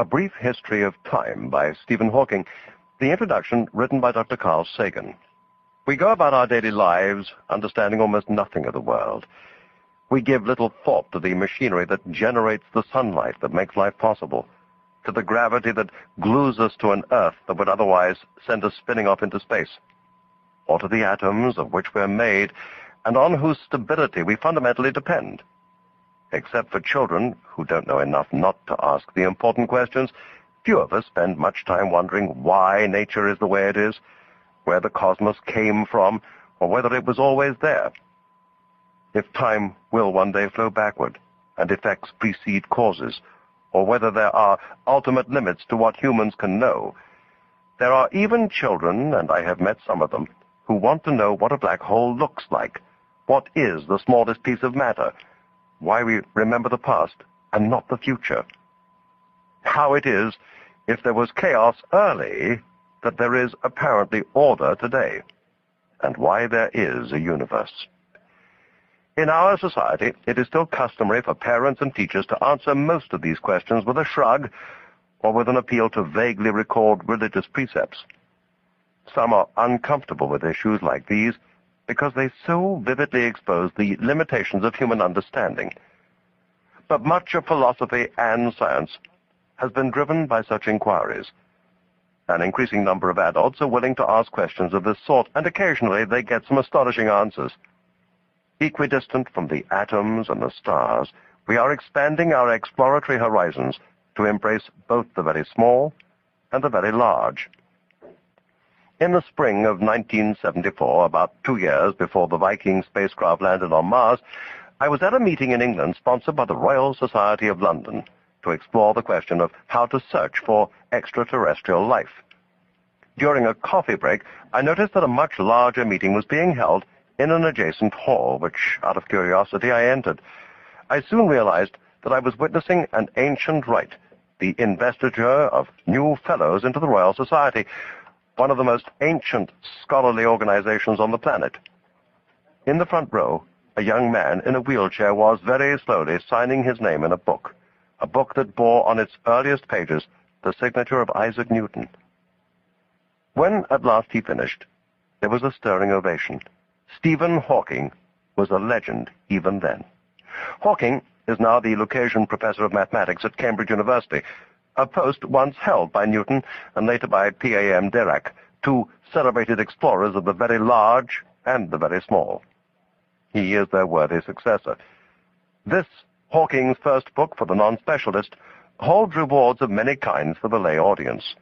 A Brief History of Time by Stephen Hawking. The introduction written by Dr. Carl Sagan. We go about our daily lives understanding almost nothing of the world. We give little thought to the machinery that generates the sunlight that makes life possible, to the gravity that glues us to an earth that would otherwise send us spinning off into space, or to the atoms of which we're made and on whose stability we fundamentally depend. Except for children who don't know enough not to ask the important questions, few of us spend much time wondering why nature is the way it is, where the cosmos came from, or whether it was always there. If time will one day flow backward, and effects precede causes, or whether there are ultimate limits to what humans can know. There are even children, and I have met some of them, who want to know what a black hole looks like. What is the smallest piece of matter? Why we remember the past and not the future. How it is, if there was chaos early, that there is apparently order today, and why there is a universe. In our society, it is still customary for parents and teachers to answer most of these questions with a shrug or with an appeal to vaguely recalled religious precepts. Some are uncomfortable with issues like these because they so vividly expose the limitations of human understanding. But much of philosophy and science has been driven by such inquiries. An increasing number of adults are willing to ask questions of this sort, and occasionally they get some astonishing answers. Equidistant from the atoms and the stars, we are expanding our exploratory horizons to embrace both the very small and the very large. In the spring of 1974, about two years before the Viking spacecraft landed on Mars, I was at a meeting in England sponsored by the Royal Society of London to explore the question of how to search for extraterrestrial life. During a coffee break, I noticed that a much larger meeting was being held in an adjacent hall, which, out of curiosity, I entered. I soon realized that I was witnessing an ancient rite, the investiture of new fellows into the Royal Society, one of the most ancient scholarly organizations on the planet. In the front row, a young man in a wheelchair was very slowly signing his name in a book, a book that bore on its earliest pages the signature of Isaac Newton. When at last he finished, there was a stirring ovation. Stephen Hawking was a legend even then. Hawking is now the Lucasian Professor of Mathematics at Cambridge University, a post once held by Newton and later by P.A.M. Dirac, two celebrated explorers of the very large and the very small. He is their worthy successor. This, Hawking's first book for the non-specialist, holds rewards of many kinds for the lay audience.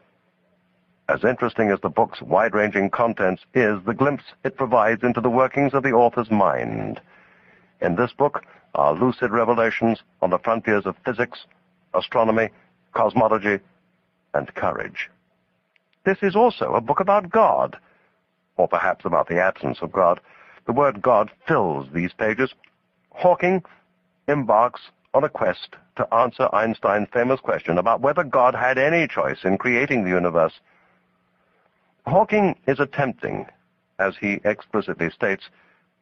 As interesting as the book's wide-ranging contents is the glimpse it provides into the workings of the author's mind. In this book are lucid revelations on the frontiers of physics, astronomy, cosmology, and courage. This is also a book about God, or perhaps about the absence of God. The word God fills these pages. Hawking embarks on a quest to answer Einstein's famous question about whether God had any choice in creating the universe. Hawking is attempting, as he explicitly states,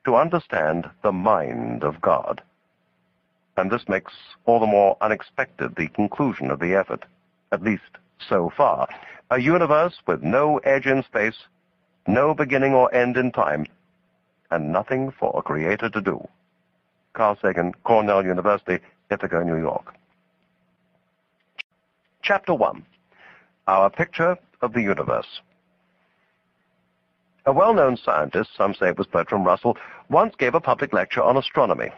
to understand the mind of God and this makes all the more unexpected the conclusion of the effort, at least so far. A universe with no edge in space, no beginning or end in time, and nothing for a creator to do. Carl Sagan, Cornell University, Ithaca, New York. Chapter 1 Our Picture of the Universe A well-known scientist, some say it was Bertrand Russell, once gave a public lecture on astronomy.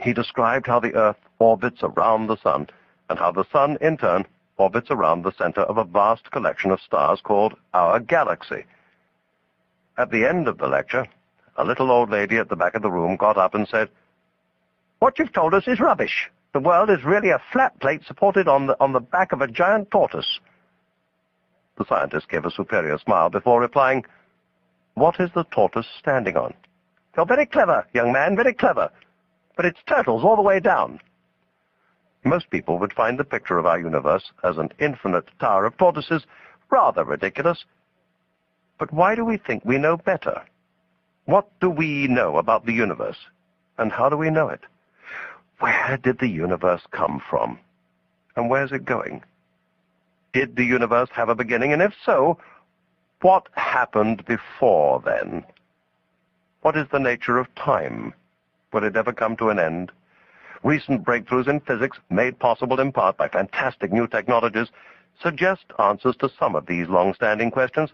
He described how the Earth orbits around the Sun, and how the Sun, in turn, orbits around the center of a vast collection of stars called our galaxy. At the end of the lecture, a little old lady at the back of the room got up and said, What you've told us is rubbish. The world is really a flat plate supported on the, on the back of a giant tortoise. The scientist gave a superior smile before replying, What is the tortoise standing on? You're very clever, young man, very clever but it's turtles all the way down. Most people would find the picture of our universe as an infinite tower of tortoises rather ridiculous. But why do we think we know better? What do we know about the universe? And how do we know it? Where did the universe come from? And where's it going? Did the universe have a beginning? And if so, what happened before then? What is the nature of time? Will it ever come to an end? Recent breakthroughs in physics, made possible in part by fantastic new technologies, suggest answers to some of these long-standing questions.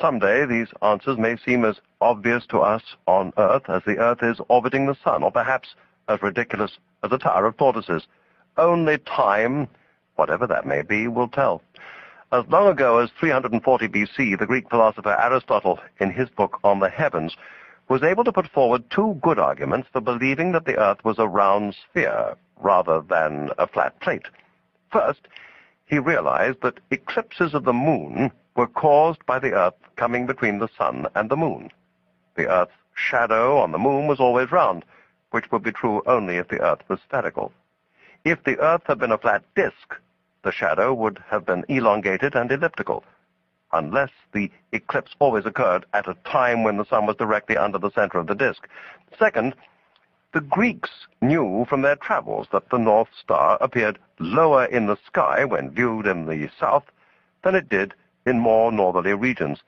Someday these answers may seem as obvious to us on Earth as the Earth is orbiting the Sun, or perhaps as ridiculous as a tower of tortoises. Only time, whatever that may be, will tell. As long ago as 340 BC, the Greek philosopher Aristotle, in his book On the Heavens, was able to put forward two good arguments for believing that the Earth was a round sphere rather than a flat plate. First, he realized that eclipses of the moon were caused by the Earth coming between the sun and the moon. The Earth's shadow on the moon was always round, which would be true only if the Earth was spherical. If the Earth had been a flat disk, the shadow would have been elongated and elliptical, unless the eclipse always occurred at a time when the sun was directly under the center of the disk. Second, the Greeks knew from their travels that the North Star appeared lower in the sky when viewed in the south than it did in more northerly regions.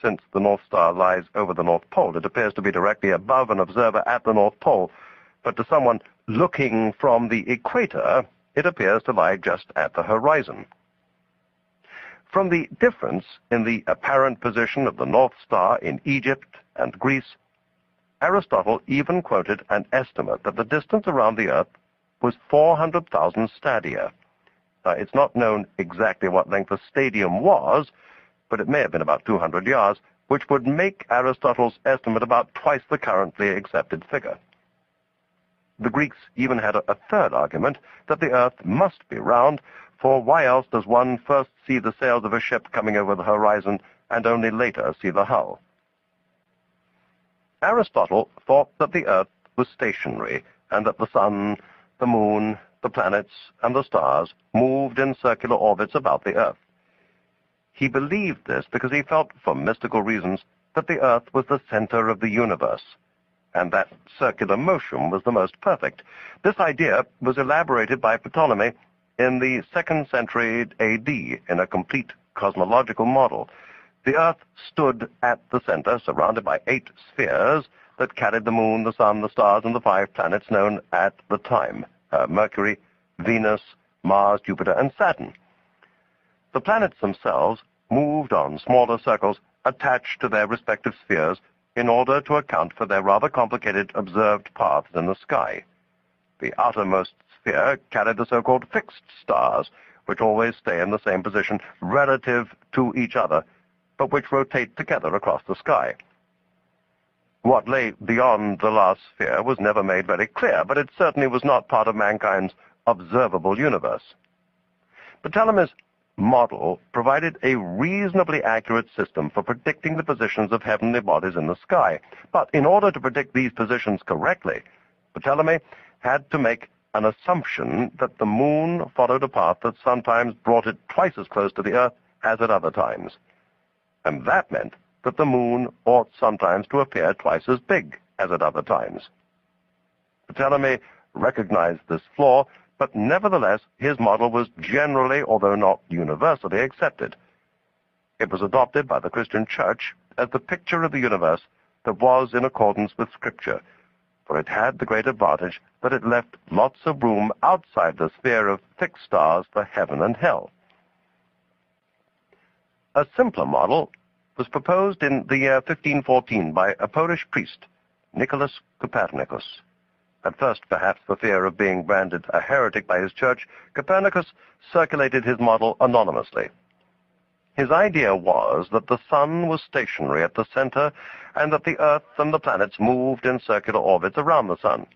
Since the North Star lies over the North Pole, it appears to be directly above an observer at the North Pole, but to someone looking from the equator, it appears to lie just at the horizon. From the difference in the apparent position of the North Star in Egypt and Greece, Aristotle even quoted an estimate that the distance around the Earth was 400,000 stadia. It's not known exactly what length the stadium was, but it may have been about 200 yards, which would make Aristotle's estimate about twice the currently accepted figure. The Greeks even had a, a third argument that the earth must be round, for why else does one first see the sails of a ship coming over the horizon and only later see the hull? Aristotle thought that the earth was stationary and that the sun, the moon, the planets, and the stars moved in circular orbits about the Earth. He believed this because he felt, for mystical reasons, that the Earth was the center of the universe, and that circular motion was the most perfect. This idea was elaborated by Ptolemy in the second century AD in a complete cosmological model. The Earth stood at the center, surrounded by eight spheres that carried the moon, the sun, the stars, and the five planets known at the time uh, Mercury, Venus, Mars, Jupiter, and Saturn. The planets themselves moved on smaller circles attached to their respective spheres in order to account for their rather complicated observed paths in the sky. The outermost sphere carried the so-called fixed stars, which always stay in the same position relative to each other, but which rotate together across the sky. What lay beyond the last sphere was never made very clear, but it certainly was not part of mankind's observable universe. Ptolemy's model provided a reasonably accurate system for predicting the positions of heavenly bodies in the sky. But in order to predict these positions correctly, Ptolemy had to make an assumption that the moon followed a path that sometimes brought it twice as close to the Earth as at other times. And that meant that the moon ought sometimes to appear twice as big as at other times. Ptolemy recognized this flaw, but nevertheless his model was generally, although not universally, accepted. It was adopted by the Christian Church as the picture of the universe that was in accordance with Scripture, for it had the great advantage that it left lots of room outside the sphere of fixed stars for heaven and hell. A simpler model was proposed in the year 1514 by a Polish priest, Nicholas Copernicus. At first, perhaps for fear of being branded a heretic by his church, Copernicus circulated his model anonymously. His idea was that the sun was stationary at the center and that the earth and the planets moved in circular orbits around the sun.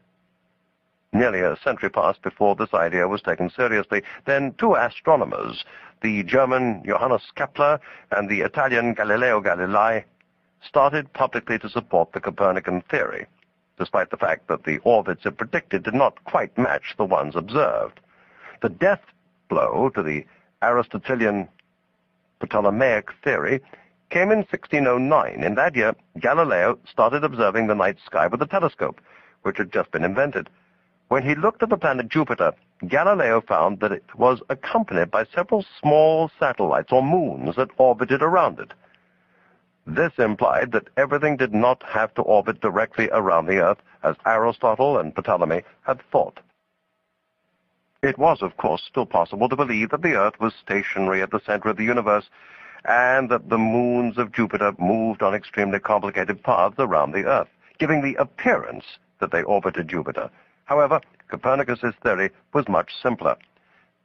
Nearly a century passed before this idea was taken seriously. Then two astronomers, the German Johannes Kepler and the Italian Galileo Galilei, started publicly to support the Copernican theory, despite the fact that the orbits it predicted did not quite match the ones observed. The death blow to the Aristotelian Ptolemaic theory came in 1609. In that year, Galileo started observing the night sky with a telescope, which had just been invented. When he looked at the planet Jupiter, Galileo found that it was accompanied by several small satellites or moons that orbited around it. This implied that everything did not have to orbit directly around the Earth, as Aristotle and Ptolemy had thought. It was, of course, still possible to believe that the Earth was stationary at the center of the universe and that the moons of Jupiter moved on extremely complicated paths around the Earth, giving the appearance that they orbited Jupiter. However, Copernicus's theory was much simpler.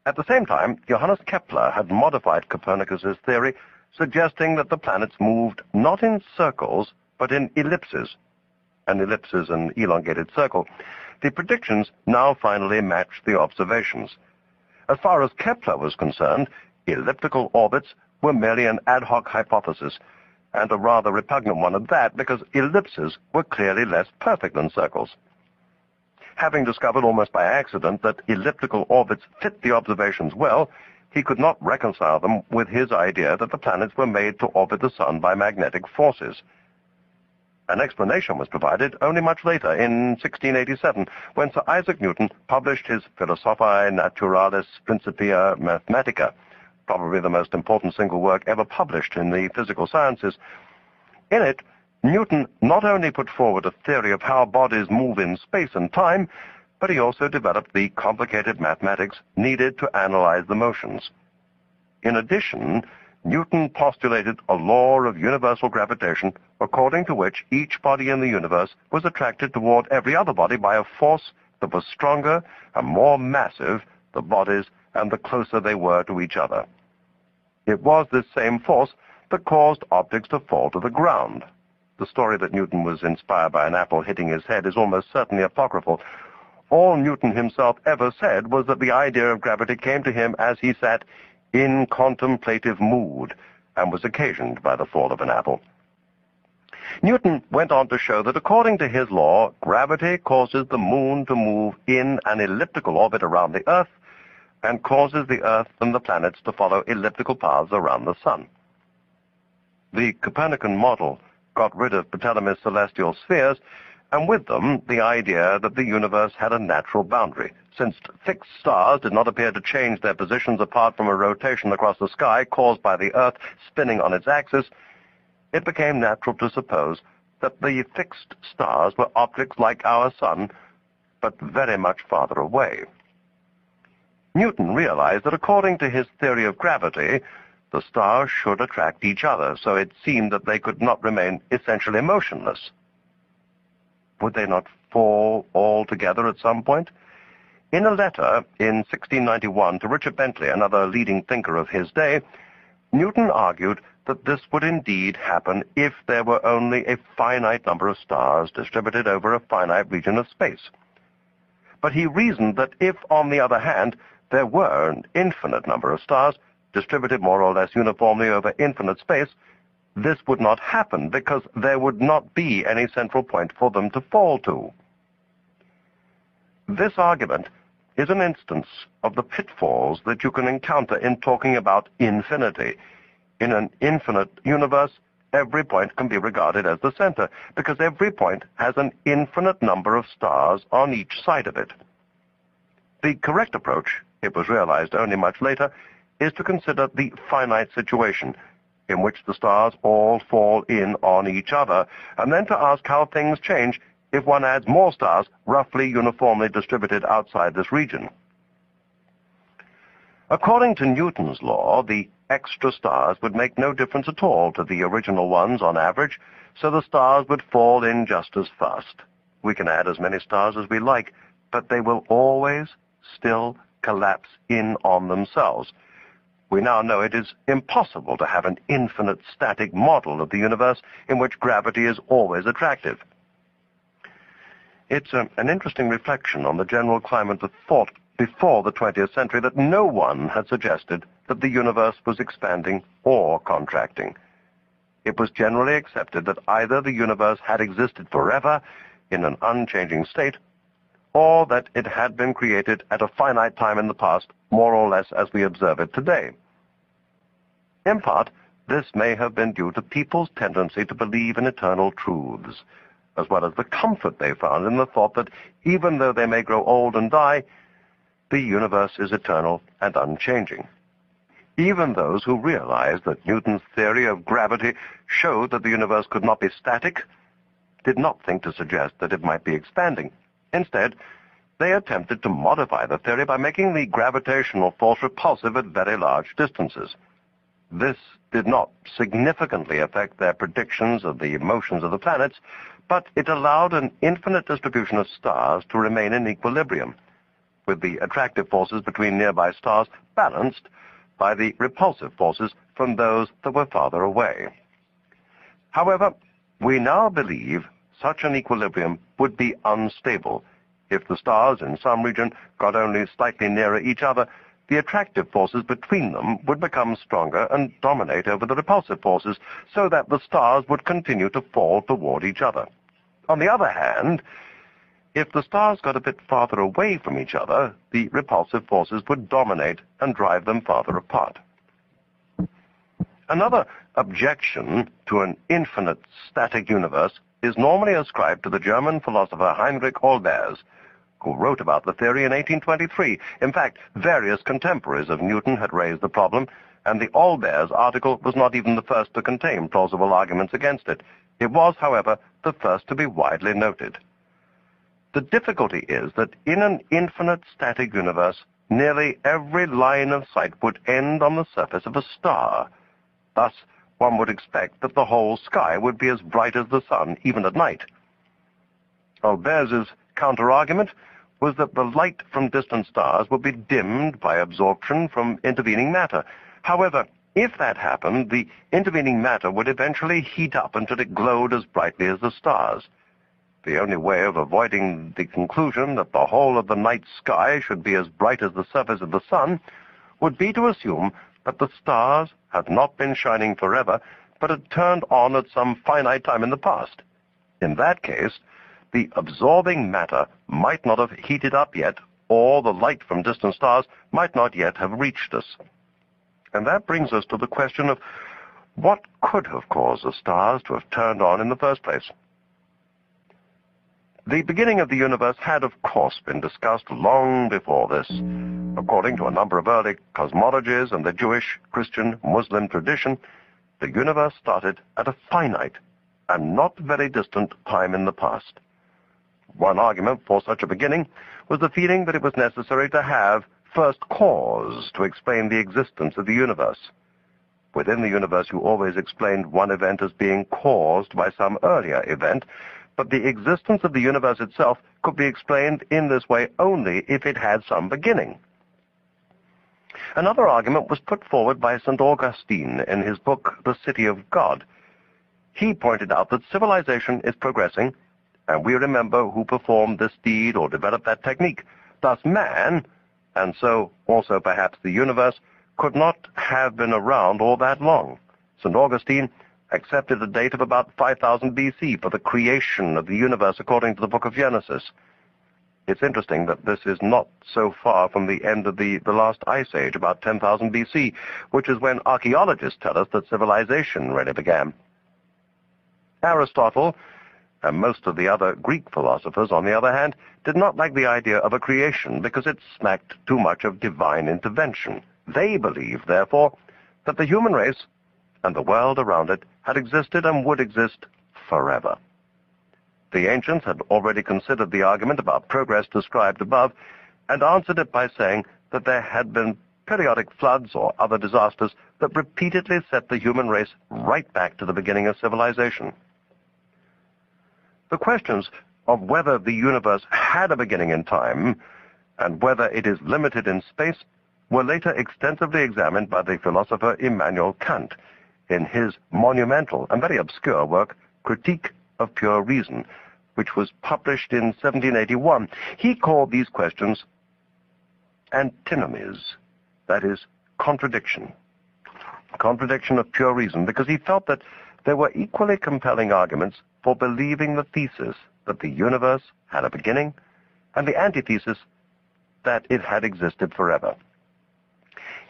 At the same time, Johannes Kepler had modified Copernicus's theory, suggesting that the planets moved not in circles, but in ellipses. An ellipse is an elongated circle. The predictions now finally matched the observations. As far as Kepler was concerned, elliptical orbits were merely an ad hoc hypothesis, and a rather repugnant one at that, because ellipses were clearly less perfect than circles. Having discovered almost by accident that elliptical orbits fit the observations well, he could not reconcile them with his idea that the planets were made to orbit the sun by magnetic forces. An explanation was provided only much later, in 1687, when Sir Isaac Newton published his Philosophiae Naturalis Principia Mathematica, probably the most important single work ever published in the physical sciences. In it, Newton not only put forward a theory of how bodies move in space and time, but he also developed the complicated mathematics needed to analyze the motions. In addition, Newton postulated a law of universal gravitation according to which each body in the universe was attracted toward every other body by a force that was stronger and more massive the bodies and the closer they were to each other. It was this same force that caused objects to fall to the ground. The story that Newton was inspired by an apple hitting his head is almost certainly apocryphal. All Newton himself ever said was that the idea of gravity came to him as he sat in contemplative mood and was occasioned by the fall of an apple. Newton went on to show that according to his law, gravity causes the moon to move in an elliptical orbit around the Earth and causes the Earth and the planets to follow elliptical paths around the Sun. The Copernican model got rid of Ptolemy's celestial spheres and with them the idea that the universe had a natural boundary. Since fixed stars did not appear to change their positions apart from a rotation across the sky caused by the Earth spinning on its axis, it became natural to suppose that the fixed stars were objects like our Sun, but very much farther away. Newton realized that according to his theory of gravity, the stars should attract each other, so it seemed that they could not remain essentially motionless would they not fall all together at some point? In a letter in 1691 to Richard Bentley, another leading thinker of his day, Newton argued that this would indeed happen if there were only a finite number of stars distributed over a finite region of space. But he reasoned that if, on the other hand, there were an infinite number of stars distributed more or less uniformly over infinite space, this would not happen because there would not be any central point for them to fall to. This argument is an instance of the pitfalls that you can encounter in talking about infinity. In an infinite universe, every point can be regarded as the center because every point has an infinite number of stars on each side of it. The correct approach, it was realized only much later, is to consider the finite situation, in which the stars all fall in on each other, and then to ask how things change if one adds more stars roughly uniformly distributed outside this region. According to Newton's law, the extra stars would make no difference at all to the original ones on average, so the stars would fall in just as fast. We can add as many stars as we like, but they will always still collapse in on themselves. We now know it is impossible to have an infinite static model of the universe in which gravity is always attractive. It's a, an interesting reflection on the general climate of thought before the 20th century that no one had suggested that the universe was expanding or contracting. It was generally accepted that either the universe had existed forever in an unchanging state, or that it had been created at a finite time in the past, more or less as we observe it today. In part, this may have been due to people's tendency to believe in eternal truths. as well as the comfort they found in the thought that even though they may grow old and die, the universe is eternal and unchanging. Even those who realized that Newton's theory of gravity showed that the universe could not be static did not think to suggest that it might be expanding. Instead, they attempted to modify the theory by making the gravitational force repulsive at very large distances. This did not significantly affect their predictions of the motions of the planets, but it allowed an infinite distribution of stars to remain in equilibrium, with the attractive forces between nearby stars balanced by the repulsive forces from those that were farther away. However, we now believe such an equilibrium would be unstable. If the stars in some region got only slightly nearer each other, the attractive forces between them would become stronger and dominate over the repulsive forces so that the stars would continue to fall toward each other. On the other hand, if the stars got a bit farther away from each other, the repulsive forces would dominate and drive them farther apart. Another objection to an infinite static universe is normally ascribed to the German philosopher Heinrich Olbers, who wrote about the theory in 1823. In fact, various contemporaries of Newton had raised the problem, and the Olbers article was not even the first to contain plausible arguments against it. It was, however, the first to be widely noted. The difficulty is that in an infinite static universe, nearly every line of sight would end on the surface of a star. Thus, one would expect that the whole sky would be as bright as the sun, even at night. Olbers's counter-argument was that the light from distant stars would be dimmed by absorption from intervening matter. However, if that happened, the intervening matter would eventually heat up until it glowed as brightly as the stars. The only way of avoiding the conclusion that the whole of the night sky should be as bright as the surface of the sun would be to assume that the stars had not been shining forever, but had turned on at some finite time in the past. In that case, the absorbing matter might not have heated up yet, or the light from distant stars might not yet have reached us. And that brings us to the question of what could have caused the stars to have turned on in the first place. The beginning of the universe had, of course, been discussed long before this. According to a number of early cosmologies and the Jewish, Christian, Muslim tradition, the universe started at a finite and not very distant time in the past. One argument for such a beginning was the feeling that it was necessary to have first cause to explain the existence of the universe. Within the universe, you always explained one event as being caused by some earlier event, but the existence of the universe itself could be explained in this way only if it had some beginning. Another argument was put forward by St. Augustine in his book, The City of God. He pointed out that civilization is progressing, and we remember who performed this deed or developed that technique. Thus man, and so also perhaps the universe, could not have been around all that long. St. Augustine accepted a date of about 5000 BC for the creation of the universe according to the book of Genesis. It's interesting that this is not so far from the end of the, the last ice age, about 10,000 BC, which is when archaeologists tell us that civilization really began. Aristotle, and most of the other Greek philosophers, on the other hand, did not like the idea of a creation because it smacked too much of divine intervention. They believed, therefore, that the human race and the world around it had existed and would exist forever. The ancients had already considered the argument about progress described above and answered it by saying that there had been periodic floods or other disasters that repeatedly set the human race right back to the beginning of civilization. The questions of whether the universe had a beginning in time and whether it is limited in space were later extensively examined by the philosopher Immanuel Kant in his monumental and very obscure work, Critique of Pure Reason, which was published in 1781. He called these questions antinomies, that is, contradiction. Contradiction of pure reason, because he felt that there were equally compelling arguments for believing the thesis that the universe had a beginning and the antithesis that it had existed forever.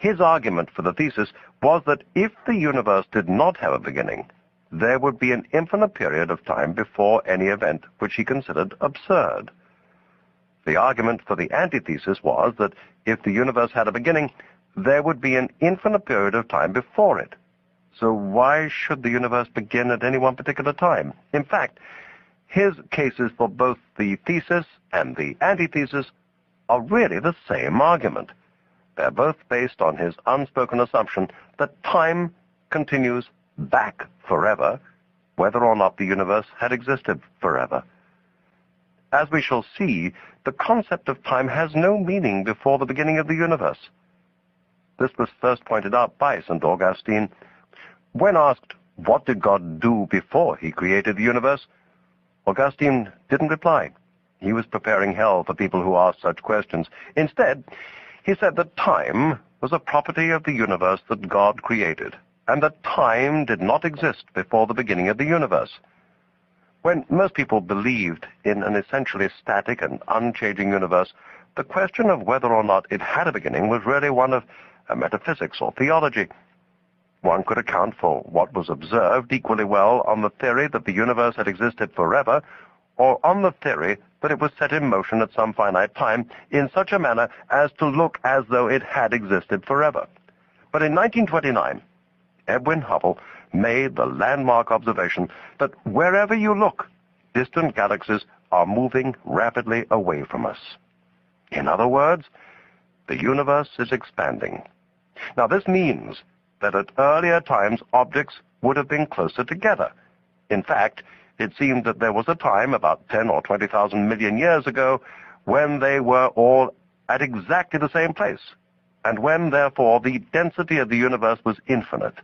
His argument for the thesis was that if the universe did not have a beginning, there would be an infinite period of time before any event which he considered absurd. The argument for the antithesis was that if the universe had a beginning, there would be an infinite period of time before it. So why should the universe begin at any one particular time? In fact, his cases for both the thesis and the antithesis are really the same argument. They're both based on his unspoken assumption that time continues back forever, whether or not the universe had existed forever. As we shall see, the concept of time has no meaning before the beginning of the universe. This was first pointed out by St. Augustine. When asked, what did God do before he created the universe? Augustine didn't reply. He was preparing hell for people who asked such questions. Instead, he said that time was a property of the universe that God created, and that time did not exist before the beginning of the universe. When most people believed in an essentially static and unchanging universe, the question of whether or not it had a beginning was really one of uh, metaphysics or theology. One could account for what was observed equally well on the theory that the universe had existed forever, or on the theory that it was set in motion at some finite time in such a manner as to look as though it had existed forever. But in 1929, Edwin Hubble made the landmark observation that wherever you look, distant galaxies are moving rapidly away from us. In other words, the universe is expanding. Now this means that at earlier times objects would have been closer together. In fact, it seemed that there was a time, about 10 or 20,000 million years ago, when they were all at exactly the same place, and when, therefore, the density of the universe was infinite.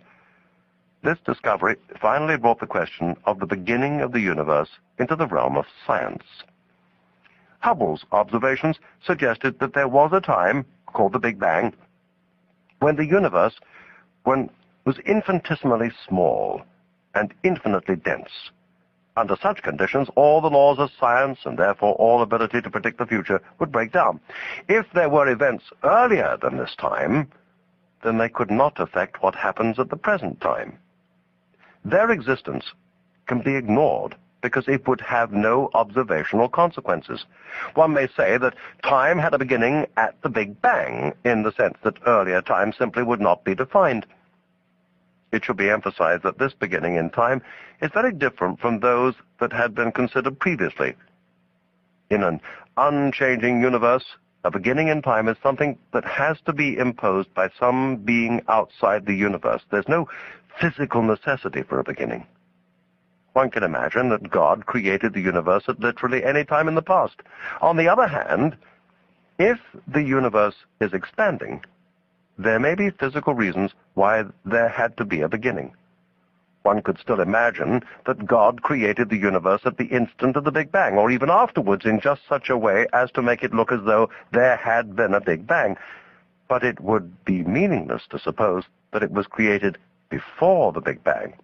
This discovery finally brought the question of the beginning of the universe into the realm of science. Hubble's observations suggested that there was a time, called the Big Bang, when the universe when, was infinitesimally small and infinitely dense. Under such conditions, all the laws of science and therefore all ability to predict the future would break down. If there were events earlier than this time, then they could not affect what happens at the present time. Their existence can be ignored because it would have no observational consequences. One may say that time had a beginning at the Big Bang, in the sense that earlier time simply would not be defined. It should be emphasized that this beginning in time is very different from those that had been considered previously. In an unchanging universe, a beginning in time is something that has to be imposed by some being outside the universe. There's no physical necessity for a beginning. One can imagine that God created the universe at literally any time in the past. On the other hand, if the universe is expanding, there may be physical reasons why there had to be a beginning. One could still imagine that God created the universe at the instant of the Big Bang, or even afterwards in just such a way as to make it look as though there had been a Big Bang. But it would be meaningless to suppose that it was created before the Big Bang.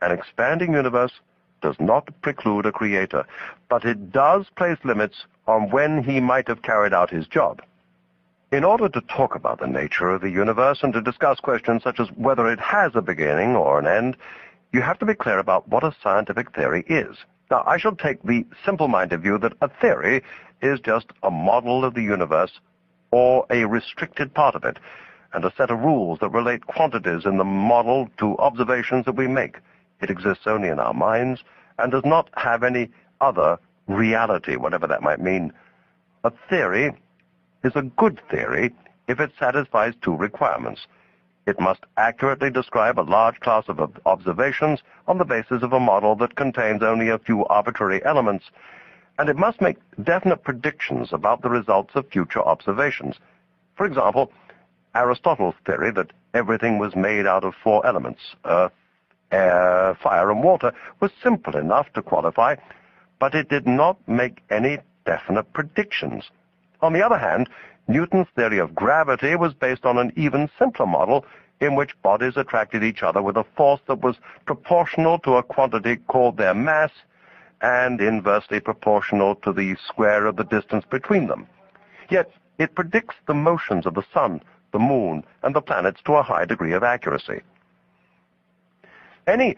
An expanding universe does not preclude a creator, but it does place limits on when he might have carried out his job. In order to talk about the nature of the universe and to discuss questions such as whether it has a beginning or an end, you have to be clear about what a scientific theory is. Now, I shall take the simple-minded view that a theory is just a model of the universe or a restricted part of it, and a set of rules that relate quantities in the model to observations that we make. It exists only in our minds and does not have any other reality, whatever that might mean. A theory is a good theory if it satisfies two requirements. It must accurately describe a large class of observations on the basis of a model that contains only a few arbitrary elements, and it must make definite predictions about the results of future observations. For example, Aristotle's theory that everything was made out of four elements, earth, air, fire, and water, was simple enough to qualify, but it did not make any definite predictions. On the other hand, Newton's theory of gravity was based on an even simpler model in which bodies attracted each other with a force that was proportional to a quantity called their mass and inversely proportional to the square of the distance between them. Yet it predicts the motions of the sun, the moon, and the planets to a high degree of accuracy. Any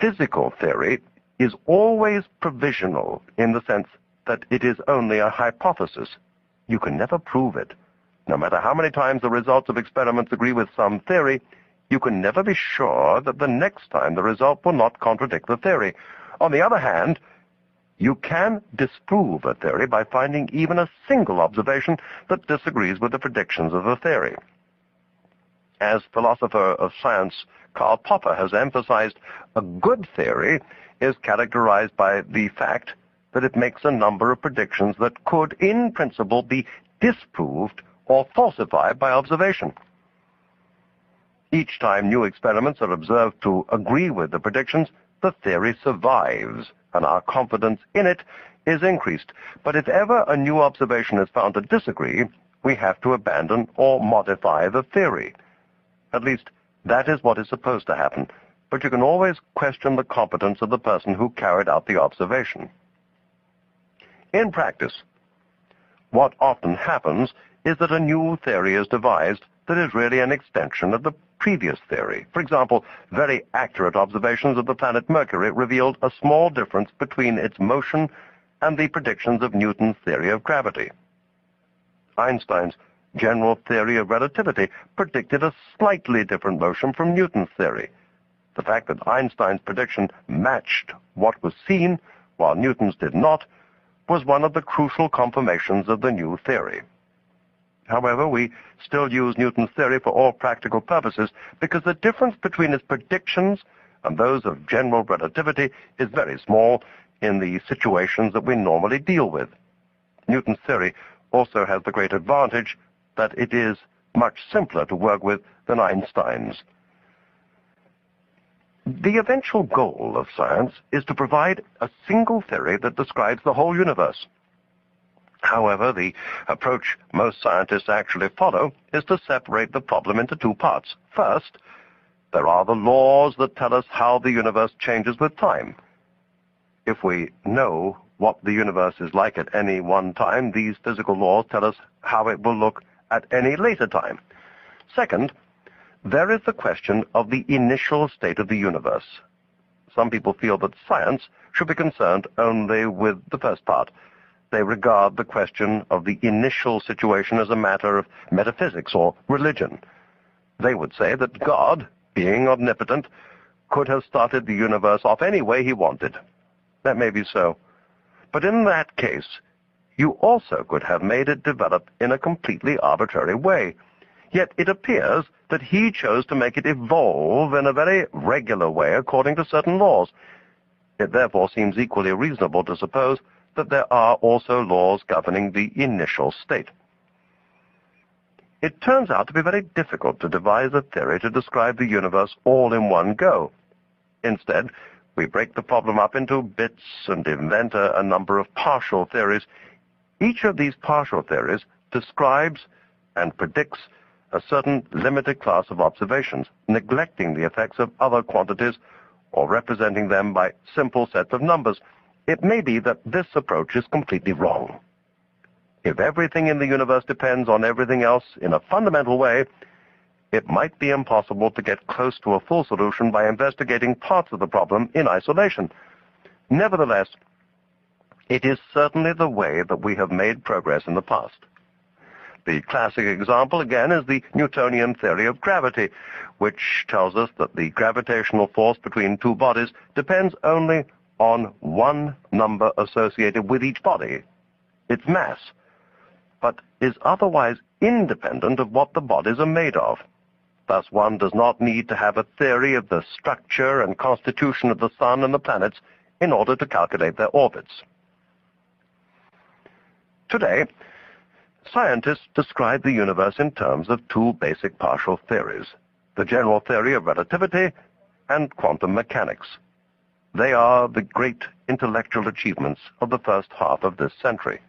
physical theory is always provisional in the sense that it is only a hypothesis. You can never prove it. No matter how many times the results of experiments agree with some theory, you can never be sure that the next time the result will not contradict the theory. On the other hand, you can disprove a theory by finding even a single observation that disagrees with the predictions of the theory. As philosopher of science Karl Popper has emphasized, a good theory is characterized by the fact that it makes a number of predictions that could, in principle, be disproved or falsified by observation. Each time new experiments are observed to agree with the predictions, the theory survives, and our confidence in it is increased. But if ever a new observation is found to disagree, we have to abandon or modify the theory. At least, that is what is supposed to happen, but you can always question the competence of the person who carried out the observation. In practice, what often happens is that a new theory is devised that is really an extension of the previous theory. For example, very accurate observations of the planet Mercury revealed a small difference between its motion and the predictions of Newton's theory of gravity. Einstein's general theory of relativity predicted a slightly different motion from Newton's theory. The fact that Einstein's prediction matched what was seen while Newton's did not was one of the crucial confirmations of the new theory. However, we still use Newton's theory for all practical purposes because the difference between its predictions and those of general relativity is very small in the situations that we normally deal with. Newton's theory also has the great advantage that it is much simpler to work with than Einstein's. The eventual goal of science is to provide a single theory that describes the whole universe. However, the approach most scientists actually follow is to separate the problem into two parts. First, there are the laws that tell us how the universe changes with time. If we know what the universe is like at any one time, these physical laws tell us how it will look at any later time. Second, there is the question of the initial state of the universe. Some people feel that science should be concerned only with the first part. They regard the question of the initial situation as a matter of metaphysics or religion. They would say that God, being omnipotent, could have started the universe off any way he wanted. That may be so. But in that case, you also could have made it develop in a completely arbitrary way. Yet it appears that he chose to make it evolve in a very regular way according to certain laws. It therefore seems equally reasonable to suppose that there are also laws governing the initial state. It turns out to be very difficult to devise a theory to describe the universe all in one go. Instead, we break the problem up into bits and invent a, a number of partial theories. Each of these partial theories describes and predicts a certain limited class of observations, neglecting the effects of other quantities or representing them by simple sets of numbers. It may be that this approach is completely wrong. If everything in the universe depends on everything else in a fundamental way, it might be impossible to get close to a full solution by investigating parts of the problem in isolation. Nevertheless, it is certainly the way that we have made progress in the past. The classic example, again, is the Newtonian theory of gravity, which tells us that the gravitational force between two bodies depends only on one number associated with each body, its mass, but is otherwise independent of what the bodies are made of. Thus, one does not need to have a theory of the structure and constitution of the sun and the planets in order to calculate their orbits. Today, Scientists describe the universe in terms of two basic partial theories, the general theory of relativity and quantum mechanics. They are the great intellectual achievements of the first half of this century.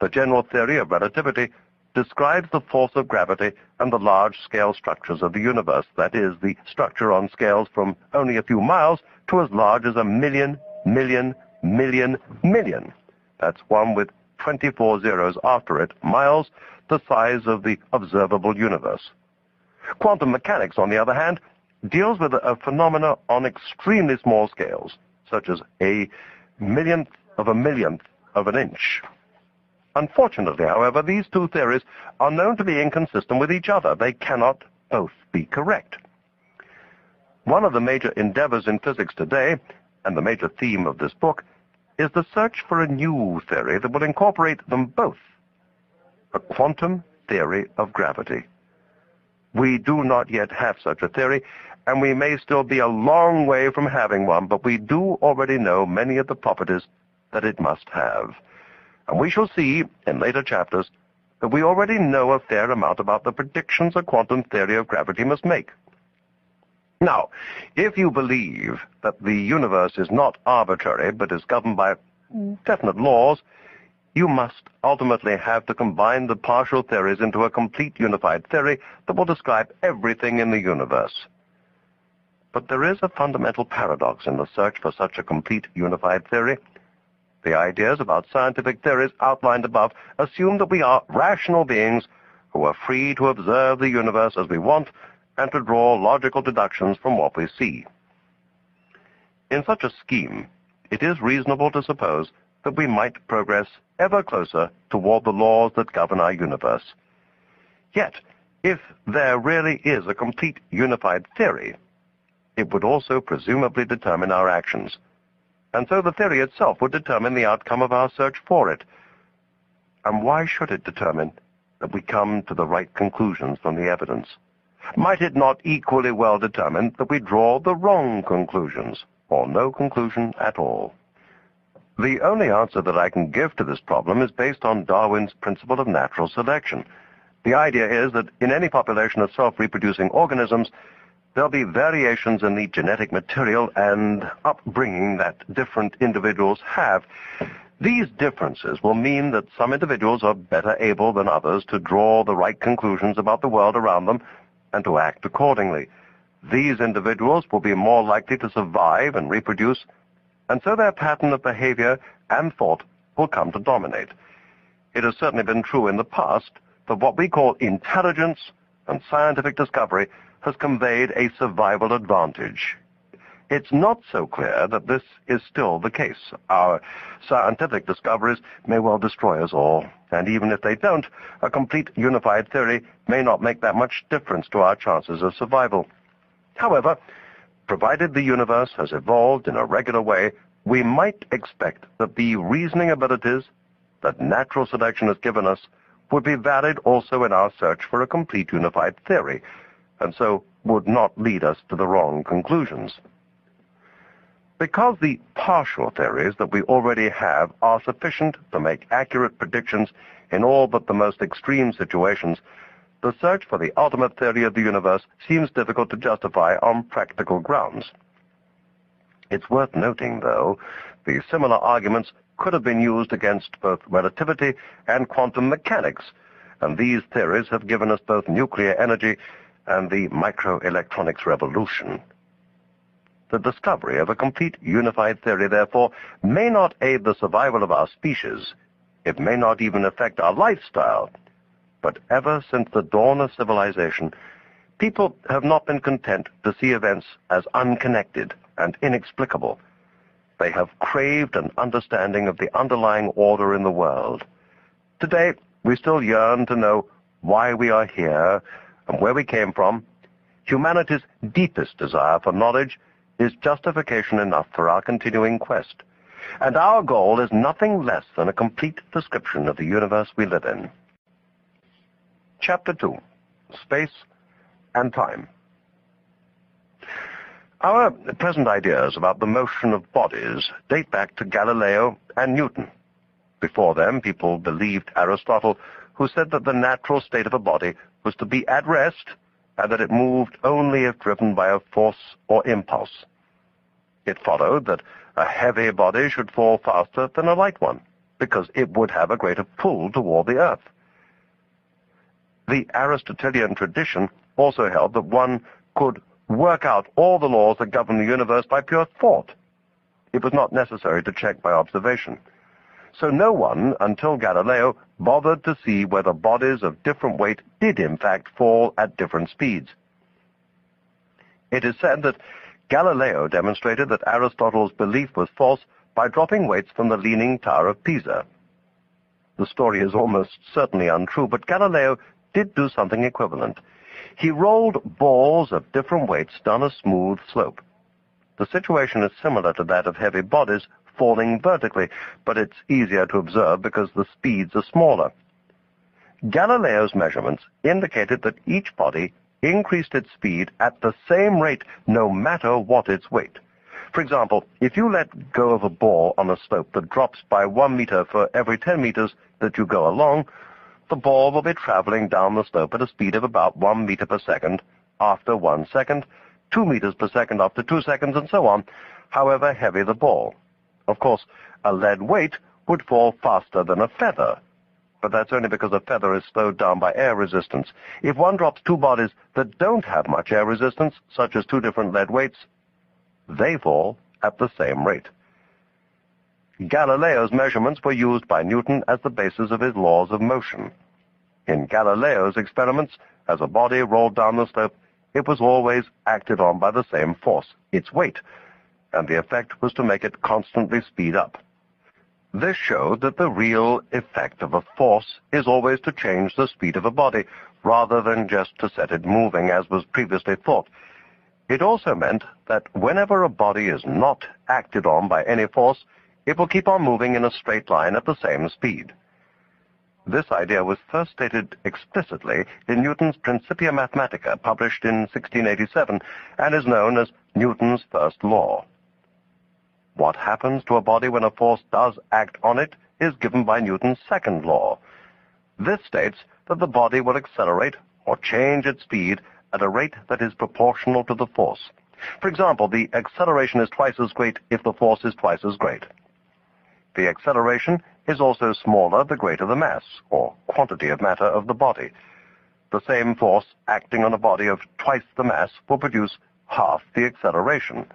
The general theory of relativity describes the force of gravity and the large-scale structures of the universe, that is, the structure on scales from only a few miles to as large as a million, million, million, million. That's one with 24 zeros after it, miles, the size of the observable universe. Quantum mechanics, on the other hand, deals with a phenomena on extremely small scales, such as a millionth of a millionth of an inch. Unfortunately, however, these two theories are known to be inconsistent with each other. They cannot both be correct. One of the major endeavors in physics today, and the major theme of this book, is the search for a new theory that will incorporate them both, a quantum theory of gravity. We do not yet have such a theory, and we may still be a long way from having one, but we do already know many of the properties that it must have. And we shall see in later chapters that we already know a fair amount about the predictions a quantum theory of gravity must make. Now, if you believe that the universe is not arbitrary but is governed by definite laws, you must ultimately have to combine the partial theories into a complete unified theory that will describe everything in the universe. But there is a fundamental paradox in the search for such a complete unified theory. The ideas about scientific theories outlined above assume that we are rational beings who are free to observe the universe as we want and to draw logical deductions from what we see. In such a scheme, it is reasonable to suppose that we might progress ever closer toward the laws that govern our universe. Yet, if there really is a complete unified theory, it would also presumably determine our actions and so the theory itself would determine the outcome of our search for it. And why should it determine that we come to the right conclusions from the evidence? Might it not equally well determine that we draw the wrong conclusions, or no conclusion at all? The only answer that I can give to this problem is based on Darwin's principle of natural selection. The idea is that in any population of self-reproducing organisms, there'll be variations in the genetic material and upbringing that different individuals have. These differences will mean that some individuals are better able than others to draw the right conclusions about the world around them and to act accordingly. These individuals will be more likely to survive and reproduce, and so their pattern of behavior and thought will come to dominate. It has certainly been true in the past that what we call intelligence and scientific discovery has conveyed a survival advantage. It's not so clear that this is still the case. Our scientific discoveries may well destroy us all, and even if they don't, a complete unified theory may not make that much difference to our chances of survival. However, provided the universe has evolved in a regular way, we might expect that the reasoning abilities that natural selection has given us would be valid also in our search for a complete unified theory, and so would not lead us to the wrong conclusions. Because the partial theories that we already have are sufficient to make accurate predictions in all but the most extreme situations, the search for the ultimate theory of the universe seems difficult to justify on practical grounds. It's worth noting, though, the similar arguments could have been used against both relativity and quantum mechanics, and these theories have given us both nuclear energy and the microelectronics revolution. The discovery of a complete unified theory, therefore, may not aid the survival of our species. It may not even affect our lifestyle. But ever since the dawn of civilization, people have not been content to see events as unconnected and inexplicable. They have craved an understanding of the underlying order in the world. Today, we still yearn to know why we are here and where we came from, humanity's deepest desire for knowledge is justification enough for our continuing quest. And our goal is nothing less than a complete description of the universe we live in. Chapter 2. Space and Time. Our present ideas about the motion of bodies date back to Galileo and Newton. Before them, people believed Aristotle, who said that the natural state of a body was to be at rest and that it moved only if driven by a force or impulse. It followed that a heavy body should fall faster than a light one, because it would have a greater pull toward the earth. The Aristotelian tradition also held that one could work out all the laws that govern the universe by pure thought. It was not necessary to check by observation so no one, until Galileo, bothered to see whether bodies of different weight did in fact fall at different speeds. It is said that Galileo demonstrated that Aristotle's belief was false by dropping weights from the Leaning Tower of Pisa. The story is almost certainly untrue, but Galileo did do something equivalent. He rolled balls of different weights down a smooth slope. The situation is similar to that of heavy bodies falling vertically, but it's easier to observe because the speeds are smaller. Galileo's measurements indicated that each body increased its speed at the same rate no matter what its weight. For example, if you let go of a ball on a slope that drops by one meter for every 10 meters that you go along, the ball will be traveling down the slope at a speed of about one meter per second after one second, two meters per second after two seconds, and so on, however heavy the ball. Of course, a lead weight would fall faster than a feather, but that's only because a feather is slowed down by air resistance. If one drops two bodies that don't have much air resistance, such as two different lead weights, they fall at the same rate. Galileo's measurements were used by Newton as the basis of his laws of motion. In Galileo's experiments, as a body rolled down the slope, it was always acted on by the same force, its weight, and the effect was to make it constantly speed up. This showed that the real effect of a force is always to change the speed of a body, rather than just to set it moving, as was previously thought. It also meant that whenever a body is not acted on by any force, it will keep on moving in a straight line at the same speed. This idea was first stated explicitly in Newton's Principia Mathematica, published in 1687, and is known as Newton's first law. What happens to a body when a force does act on it is given by Newton's second law. This states that the body will accelerate or change its speed at a rate that is proportional to the force. For example, the acceleration is twice as great if the force is twice as great. The acceleration is also smaller the greater the mass, or quantity of matter of the body. The same force acting on a body of twice the mass will produce half the acceleration.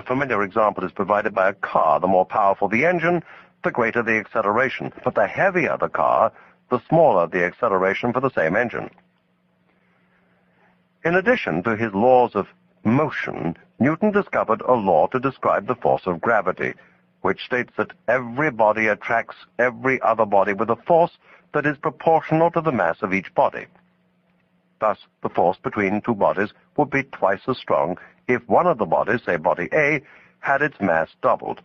A familiar example is provided by a car. The more powerful the engine, the greater the acceleration. But the heavier the car, the smaller the acceleration for the same engine. In addition to his laws of motion, Newton discovered a law to describe the force of gravity, which states that every body attracts every other body with a force that is proportional to the mass of each body. Thus, the force between two bodies would be twice as strong if one of the bodies, say body A, had its mass doubled.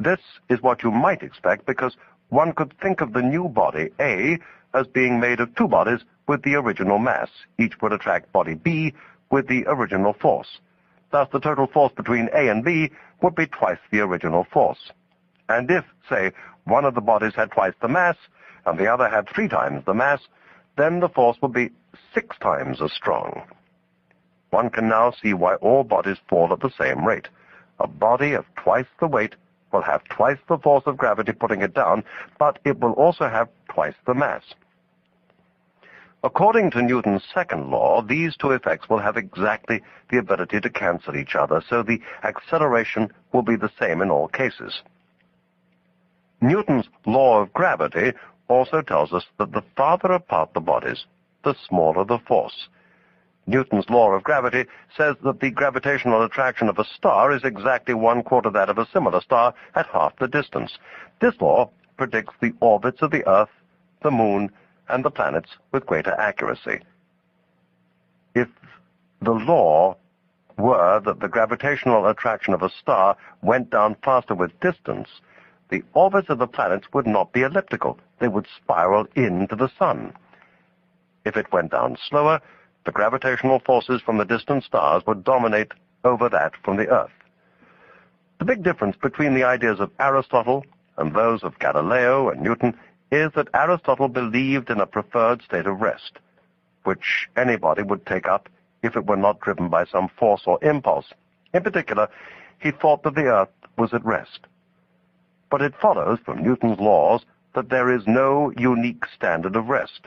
This is what you might expect because one could think of the new body, A, as being made of two bodies with the original mass. Each would attract body B with the original force. Thus, the total force between A and B would be twice the original force. And if, say, one of the bodies had twice the mass and the other had three times the mass, then the force would be six times as strong. One can now see why all bodies fall at the same rate. A body of twice the weight will have twice the force of gravity putting it down, but it will also have twice the mass. According to Newton's second law, these two effects will have exactly the ability to cancel each other, so the acceleration will be the same in all cases. Newton's law of gravity also tells us that the farther apart the bodies, the smaller the force. Newton's law of gravity says that the gravitational attraction of a star is exactly one quarter that of a similar star at half the distance. This law predicts the orbits of the Earth, the Moon, and the planets with greater accuracy. If the law were that the gravitational attraction of a star went down faster with distance, the orbits of the planets would not be elliptical. They would spiral into the sun. If it went down slower, the gravitational forces from the distant stars would dominate over that from the Earth. The big difference between the ideas of Aristotle and those of Galileo and Newton is that Aristotle believed in a preferred state of rest, which anybody would take up if it were not driven by some force or impulse. In particular, he thought that the Earth was at rest. But it follows from Newton's laws that there is no unique standard of rest.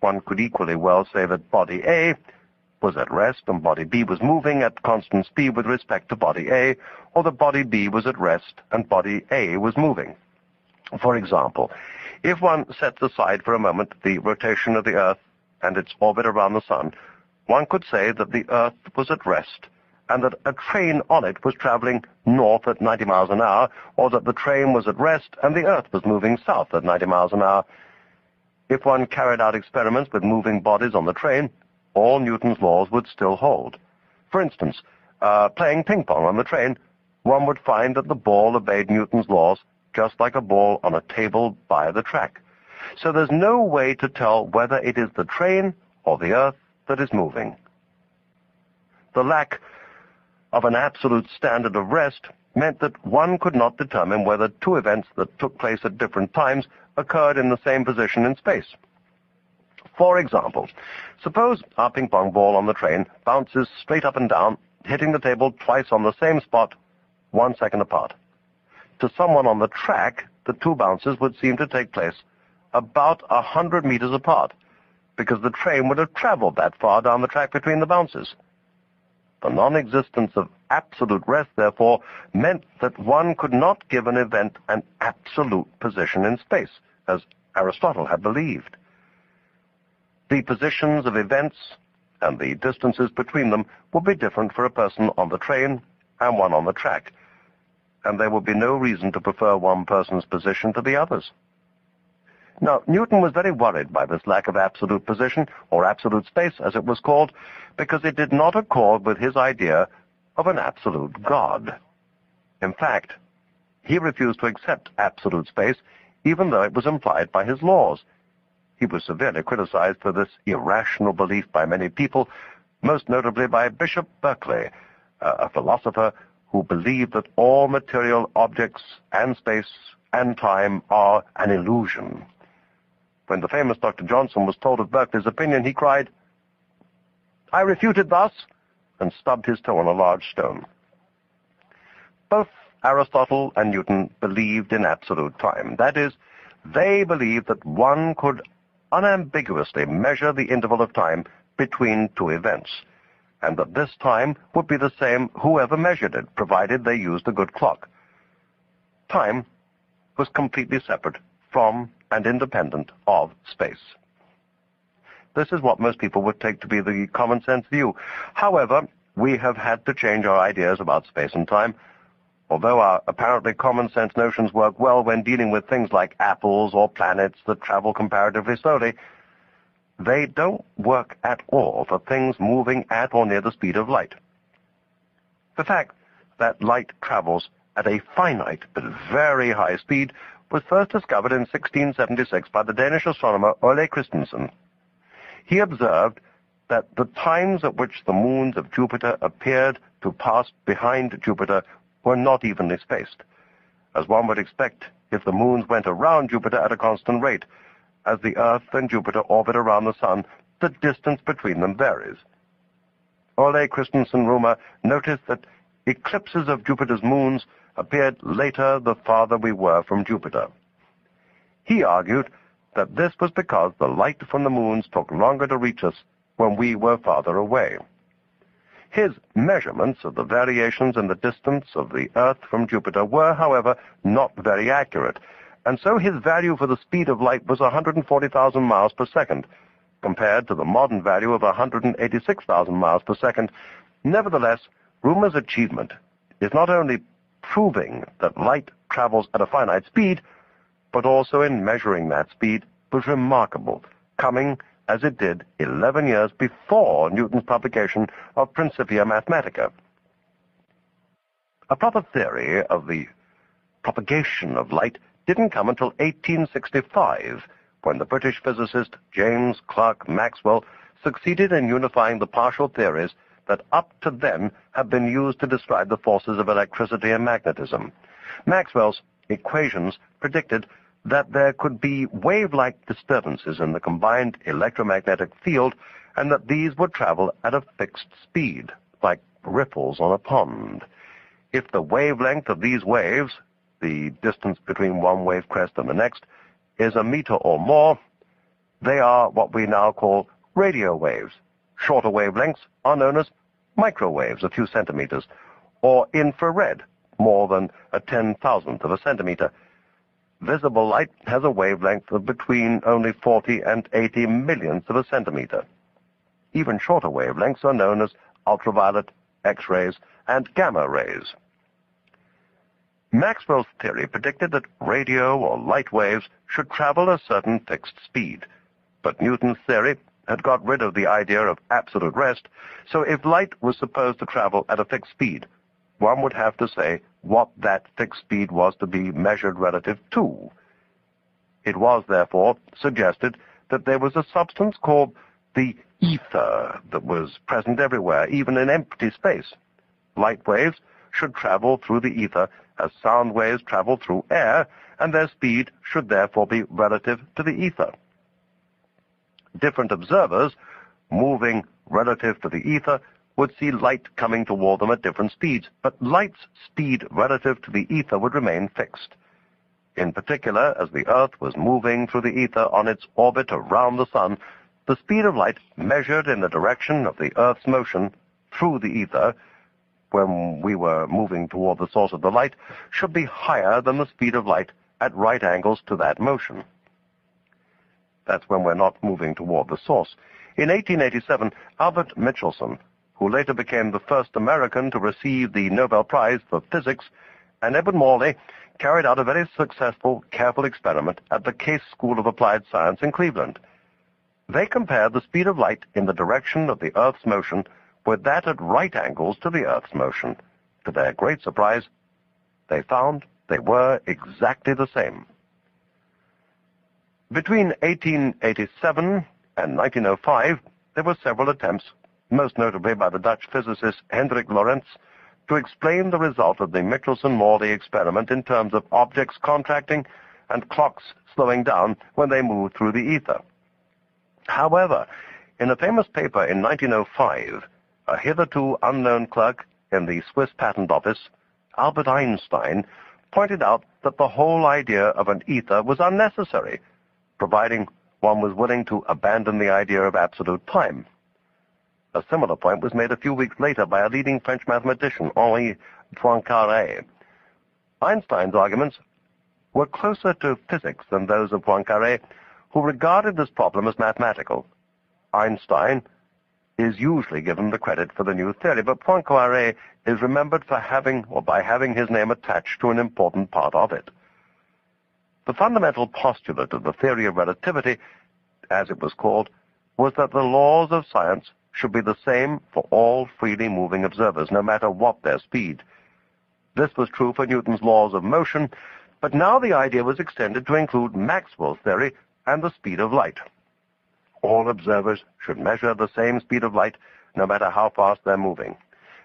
One could equally well say that body A was at rest and body B was moving at constant speed with respect to body A, or that body B was at rest and body A was moving. For example, if one sets aside for a moment the rotation of the Earth and its orbit around the Sun, one could say that the Earth was at rest and that a train on it was traveling north at 90 miles an hour, or that the train was at rest and the Earth was moving south at 90 miles an hour. If one carried out experiments with moving bodies on the train, all Newton's laws would still hold. For instance, uh, playing ping pong on the train, one would find that the ball obeyed Newton's laws just like a ball on a table by the track. So there's no way to tell whether it is the train or the Earth that is moving. The lack of an absolute standard of rest meant that one could not determine whether two events that took place at different times occurred in the same position in space. For example, suppose our ping pong ball on the train bounces straight up and down, hitting the table twice on the same spot, one second apart. To someone on the track, the two bounces would seem to take place about a hundred meters apart, because the train would have traveled that far down the track between the bounces. The non-existence of absolute rest, therefore, meant that one could not give an event an absolute position in space, as Aristotle had believed. The positions of events and the distances between them would be different for a person on the train and one on the track, and there would be no reason to prefer one person's position to the other's. Now, Newton was very worried by this lack of absolute position, or absolute space, as it was called, because it did not accord with his idea of an absolute God. In fact, he refused to accept absolute space, even though it was implied by his laws. He was severely criticized for this irrational belief by many people, most notably by Bishop Berkeley, a philosopher who believed that all material objects and space and time are an illusion. When the famous Dr. Johnson was told of Berkeley's opinion, he cried, I refute it thus, and stubbed his toe on a large stone. Both Aristotle and Newton believed in absolute time. That is, they believed that one could unambiguously measure the interval of time between two events, and that this time would be the same whoever measured it, provided they used a good clock. Time was completely separate from and independent of space. This is what most people would take to be the common sense view. However, we have had to change our ideas about space and time. Although our apparently common sense notions work well when dealing with things like apples or planets that travel comparatively slowly, they don't work at all for things moving at or near the speed of light. The fact that light travels at a finite but very high speed was first discovered in 1676 by the Danish astronomer Ole Christensen. He observed that the times at which the moons of Jupiter appeared to pass behind Jupiter were not evenly spaced, as one would expect if the moons went around Jupiter at a constant rate. As the Earth and Jupiter orbit around the Sun, the distance between them varies. Ole Christensen Romer noticed that eclipses of Jupiter's moons appeared later the farther we were from Jupiter. He argued that this was because the light from the moons took longer to reach us when we were farther away. His measurements of the variations in the distance of the Earth from Jupiter were, however, not very accurate, and so his value for the speed of light was 140,000 miles per second, compared to the modern value of 186,000 miles per second. Nevertheless, Romer's achievement is not only proving that light travels at a finite speed, but also in measuring that speed was remarkable, coming as it did 11 years before Newton's publication of Principia Mathematica. A proper theory of the propagation of light didn't come until 1865, when the British physicist James Clerk Maxwell succeeded in unifying the partial theories that up to then have been used to describe the forces of electricity and magnetism. Maxwell's equations predicted that there could be wave-like disturbances in the combined electromagnetic field and that these would travel at a fixed speed, like ripples on a pond. If the wavelength of these waves, the distance between one wave crest and the next, is a meter or more, they are what we now call radio waves. Shorter wavelengths are known as microwaves, a few centimeters, or infrared, more than a ten-thousandth of a centimeter. Visible light has a wavelength of between only 40 and 80 millionths of a centimeter. even shorter wavelengths are known as ultraviolet, X-rays, and gamma rays. Maxwell's theory predicted that radio or light waves should travel a certain fixed speed, but Newton's theory had got rid of the idea of absolute rest, so if light was supposed to travel at a fixed speed, one would have to say what that fixed speed was to be measured relative to. It was, therefore, suggested that there was a substance called the ether that was present everywhere, even in empty space. Light waves should travel through the ether as sound waves travel through air, and their speed should therefore be relative to the ether. Different observers, moving relative to the ether, would see light coming toward them at different speeds, but light's speed relative to the ether would remain fixed. In particular, as the Earth was moving through the ether on its orbit around the Sun, the speed of light measured in the direction of the Earth's motion through the ether when we were moving toward the source of the light should be higher than the speed of light at right angles to that motion. That's when we're not moving toward the source. In 1887, Albert Michelson, who later became the first American to receive the Nobel Prize for Physics, and Edward Morley carried out a very successful, careful experiment at the Case School of Applied Science in Cleveland. They compared the speed of light in the direction of the Earth's motion with that at right angles to the Earth's motion. To their great surprise, they found they were exactly the same. Between 1887 and 1905, there were several attempts, most notably by the Dutch physicist Hendrik Lorentz, to explain the result of the Michelson-Morley experiment in terms of objects contracting and clocks slowing down when they move through the ether. However, in a famous paper in 1905, a hitherto unknown clerk in the Swiss Patent Office, Albert Einstein, pointed out that the whole idea of an ether was unnecessary, providing one was willing to abandon the idea of absolute time. A similar point was made a few weeks later by a leading French mathematician, Henri Poincaré. Einstein's arguments were closer to physics than those of Poincaré, who regarded this problem as mathematical. Einstein is usually given the credit for the new theory, but Poincaré is remembered for having or by having his name attached to an important part of it. The fundamental postulate of the theory of relativity, as it was called, was that the laws of science should be the same for all freely moving observers, no matter what their speed. This was true for Newton's laws of motion, but now the idea was extended to include Maxwell's theory and the speed of light. All observers should measure the same speed of light, no matter how fast they're moving.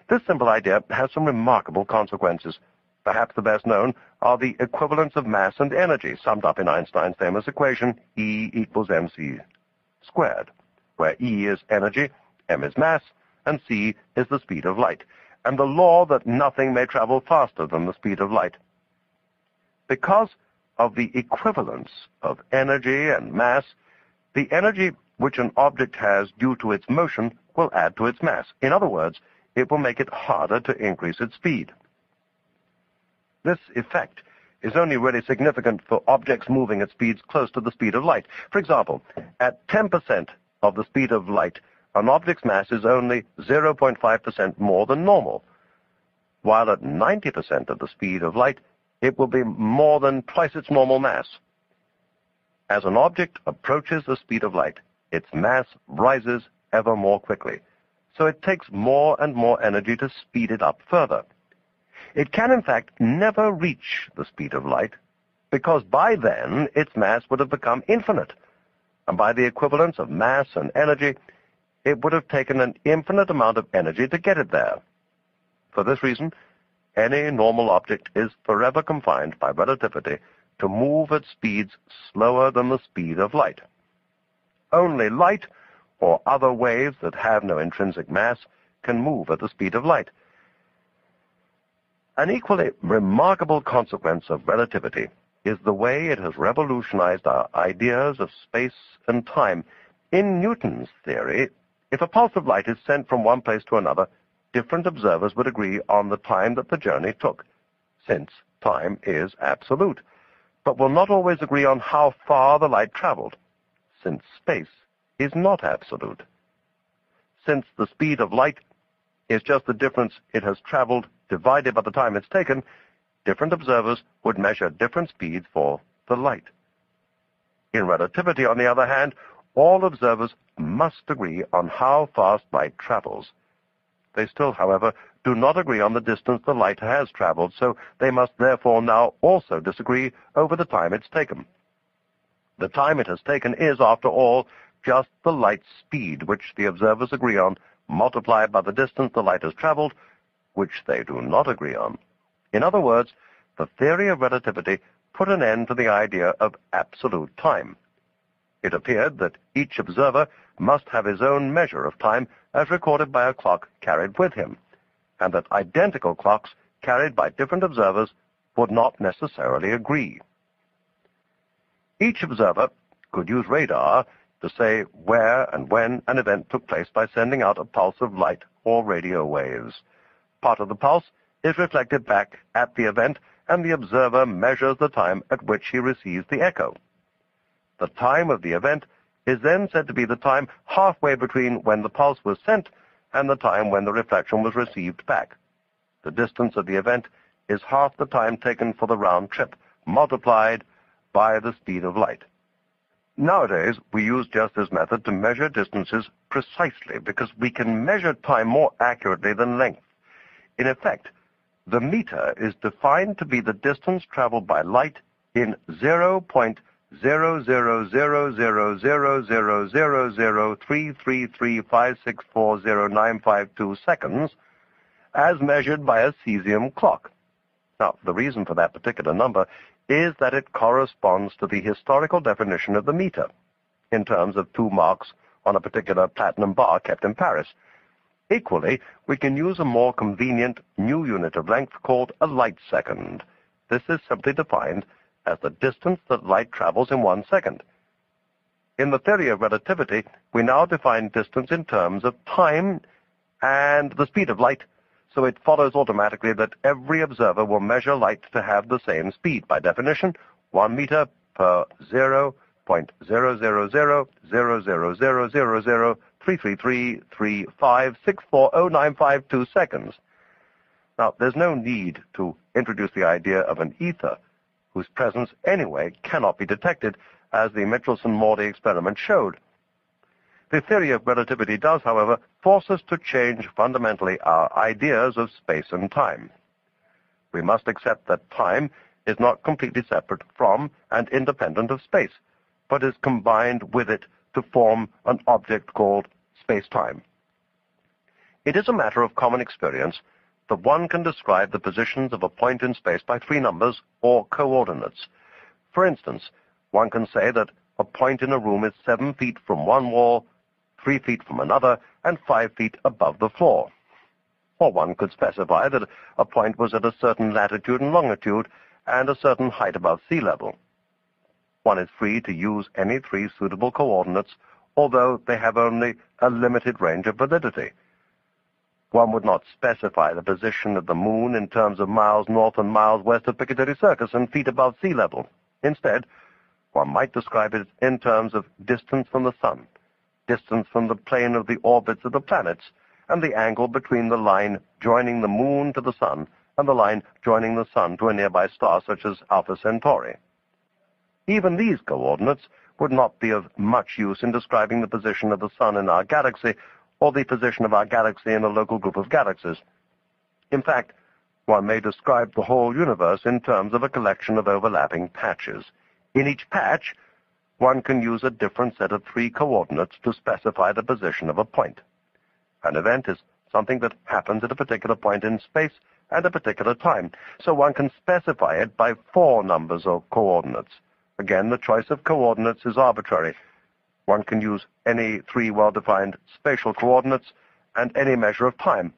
This simple idea has some remarkable consequences. Perhaps the best known are the equivalents of mass and energy, summed up in Einstein's famous equation, E equals mc squared, where E is energy, m is mass, and c is the speed of light, and the law that nothing may travel faster than the speed of light. Because of the equivalence of energy and mass, the energy which an object has due to its motion will add to its mass. In other words, it will make it harder to increase its speed. This effect is only really significant for objects moving at speeds close to the speed of light. For example, at 10% of the speed of light, an object's mass is only 0.5% more than normal, while at 90% of the speed of light, it will be more than twice its normal mass. As an object approaches the speed of light, its mass rises ever more quickly, so it takes more and more energy to speed it up further. It can, in fact, never reach the speed of light, because by then its mass would have become infinite, and by the equivalence of mass and energy, it would have taken an infinite amount of energy to get it there. For this reason, any normal object is forever confined by relativity to move at speeds slower than the speed of light. Only light or other waves that have no intrinsic mass can move at the speed of light. An equally remarkable consequence of relativity is the way it has revolutionized our ideas of space and time. In Newton's theory, if a pulse of light is sent from one place to another, different observers would agree on the time that the journey took, since time is absolute, but will not always agree on how far the light traveled since space is not absolute. since the speed of light is just the difference it has traveled divided by the time it's taken, different observers would measure different speeds for the light. In relativity, on the other hand, all observers must agree on how fast light travels. They still, however, do not agree on the distance the light has traveled, so they must therefore now also disagree over the time it's taken. The time it has taken is, after all, just the light's speed, which the observers agree on, multiplied by the distance the light has traveled, which they do not agree on. In other words, the theory of relativity put an end to the idea of absolute time. It appeared that each observer must have his own measure of time as recorded by a clock carried with him, and that identical clocks carried by different observers would not necessarily agree. Each observer could use radar to say where and when an event took place by sending out a pulse of light or radio waves. Part of the pulse is reflected back at the event, and the observer measures the time at which he receives the echo. The time of the event is then said to be the time halfway between when the pulse was sent and the time when the reflection was received back. The distance of the event is half the time taken for the round trip, multiplied by the speed of light. Nowadays, we use just this method to measure distances precisely because we can measure time more accurately than length. In effect, the meter is defined to be the distance traveled by light in 0.00000003335640952 seconds as measured by a cesium clock. Now, the reason for that particular number is that it corresponds to the historical definition of the meter in terms of two marks on a particular platinum bar kept in Paris. Equally, we can use a more convenient new unit of length called a light second. This is simply defined as the distance that light travels in one second. In the theory of relativity, we now define distance in terms of time and the speed of light so it follows automatically that every observer will measure light to have the same speed. By definition, 1 meter per 0.0000000333335640952 seconds. Now, there's no need to introduce the idea of an ether, whose presence anyway cannot be detected, as the Michelson-Morley experiment showed. The theory of relativity does, however, force us to change fundamentally our ideas of space and time. We must accept that time is not completely separate from and independent of space, but is combined with it to form an object called space-time. It is a matter of common experience that one can describe the positions of a point in space by three numbers or coordinates. For instance, one can say that a point in a room is seven feet from one wall three feet from another, and five feet above the floor. Or one could specify that a point was at a certain latitude and longitude and a certain height above sea level. One is free to use any three suitable coordinates, although they have only a limited range of validity. One would not specify the position of the moon in terms of miles north and miles west of Piccadilly Circus and feet above sea level. Instead, one might describe it in terms of distance from the sun, distance from the plane of the orbits of the planets, and the angle between the line joining the moon to the sun and the line joining the sun to a nearby star such as Alpha Centauri. Even these coordinates would not be of much use in describing the position of the sun in our galaxy or the position of our galaxy in a local group of galaxies. In fact, one may describe the whole universe in terms of a collection of overlapping patches. In each patch, one can use a different set of three coordinates to specify the position of a point. An event is something that happens at a particular point in space at a particular time, so one can specify it by four numbers or coordinates. Again, the choice of coordinates is arbitrary. One can use any three well-defined spatial coordinates and any measure of time.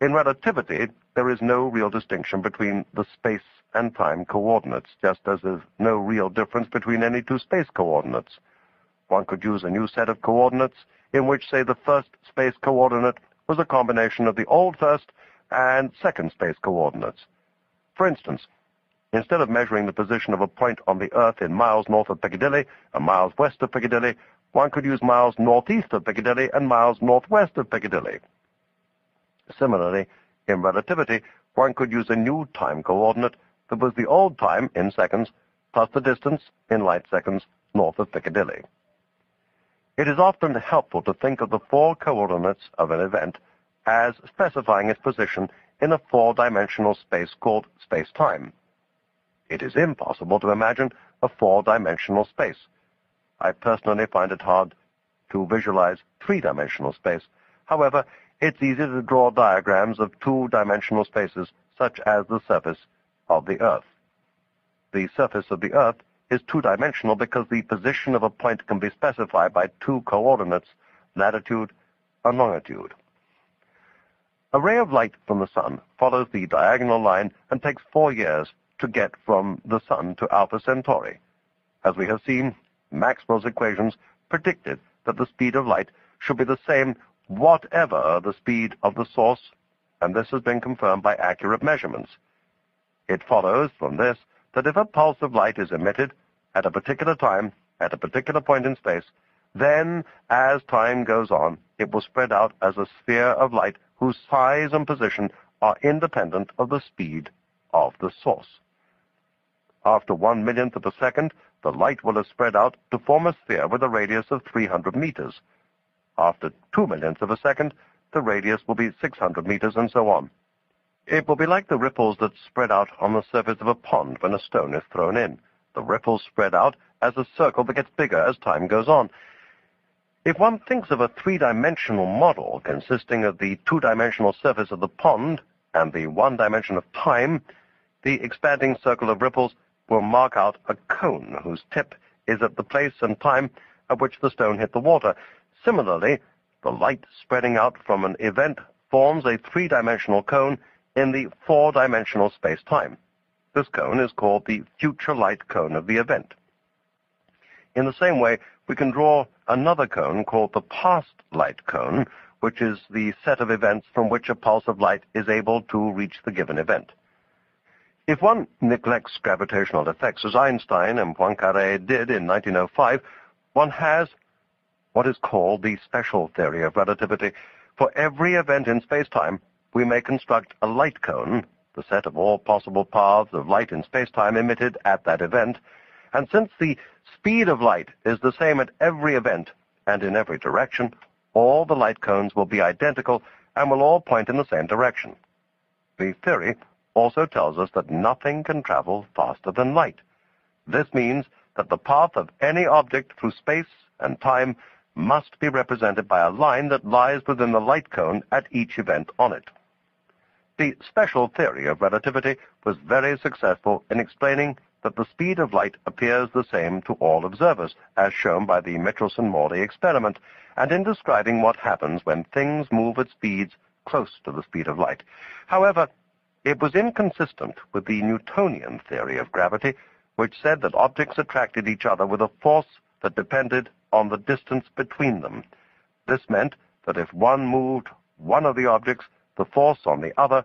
In relativity, there is no real distinction between the space and time coordinates, just as there's no real difference between any two space coordinates. One could use a new set of coordinates in which, say, the first space coordinate was a combination of the old first and second space coordinates. For instance, instead of measuring the position of a point on the Earth in miles north of Piccadilly and miles west of Piccadilly, one could use miles northeast of Piccadilly and miles northwest of Piccadilly. Similarly, in relativity, one could use a new time coordinate that was the old time in seconds plus the distance in light seconds north of Piccadilly. It is often helpful to think of the four coordinates of an event as specifying its position in a four-dimensional space called space-time. It is impossible to imagine a four-dimensional space. I personally find it hard to visualize three-dimensional space. However, it's easy to draw diagrams of two-dimensional spaces, such as the surface of the Earth. The surface of the Earth is two-dimensional because the position of a point can be specified by two coordinates, latitude and longitude. A ray of light from the sun follows the diagonal line and takes four years to get from the sun to Alpha Centauri. As we have seen, Maxwell's equations predicted that the speed of light should be the same whatever the speed of the source, and this has been confirmed by accurate measurements. It follows from this that if a pulse of light is emitted at a particular time, at a particular point in space, then, as time goes on, it will spread out as a sphere of light whose size and position are independent of the speed of the source. After one millionth of a second, the light will have spread out to form a sphere with a radius of 300 meters. After two millionths of a second, the radius will be 600 meters and so on. It will be like the ripples that spread out on the surface of a pond when a stone is thrown in. The ripples spread out as a circle that gets bigger as time goes on. If one thinks of a three-dimensional model consisting of the two-dimensional surface of the pond and the one dimension of time, the expanding circle of ripples will mark out a cone whose tip is at the place and time at which the stone hit the water. Similarly, the light spreading out from an event forms a three-dimensional cone in the four-dimensional space-time. This cone is called the future light cone of the event. In the same way, we can draw another cone called the past light cone, which is the set of events from which a pulse of light is able to reach the given event. If one neglects gravitational effects, as Einstein and Poincaré did in 1905, one has what is called the special theory of relativity. For every event in space-time, we may construct a light cone, the set of all possible paths of light in space-time emitted at that event, and since the speed of light is the same at every event and in every direction, all the light cones will be identical and will all point in the same direction. The theory also tells us that nothing can travel faster than light. This means that the path of any object through space and time must be represented by a line that lies within the light cone at each event on it. The special theory of relativity was very successful in explaining that the speed of light appears the same to all observers, as shown by the Michelson-Morley experiment, and in describing what happens when things move at speeds close to the speed of light. However, it was inconsistent with the Newtonian theory of gravity, which said that objects attracted each other with a force that depended on the distance between them. This meant that if one moved one of the objects, the force on the other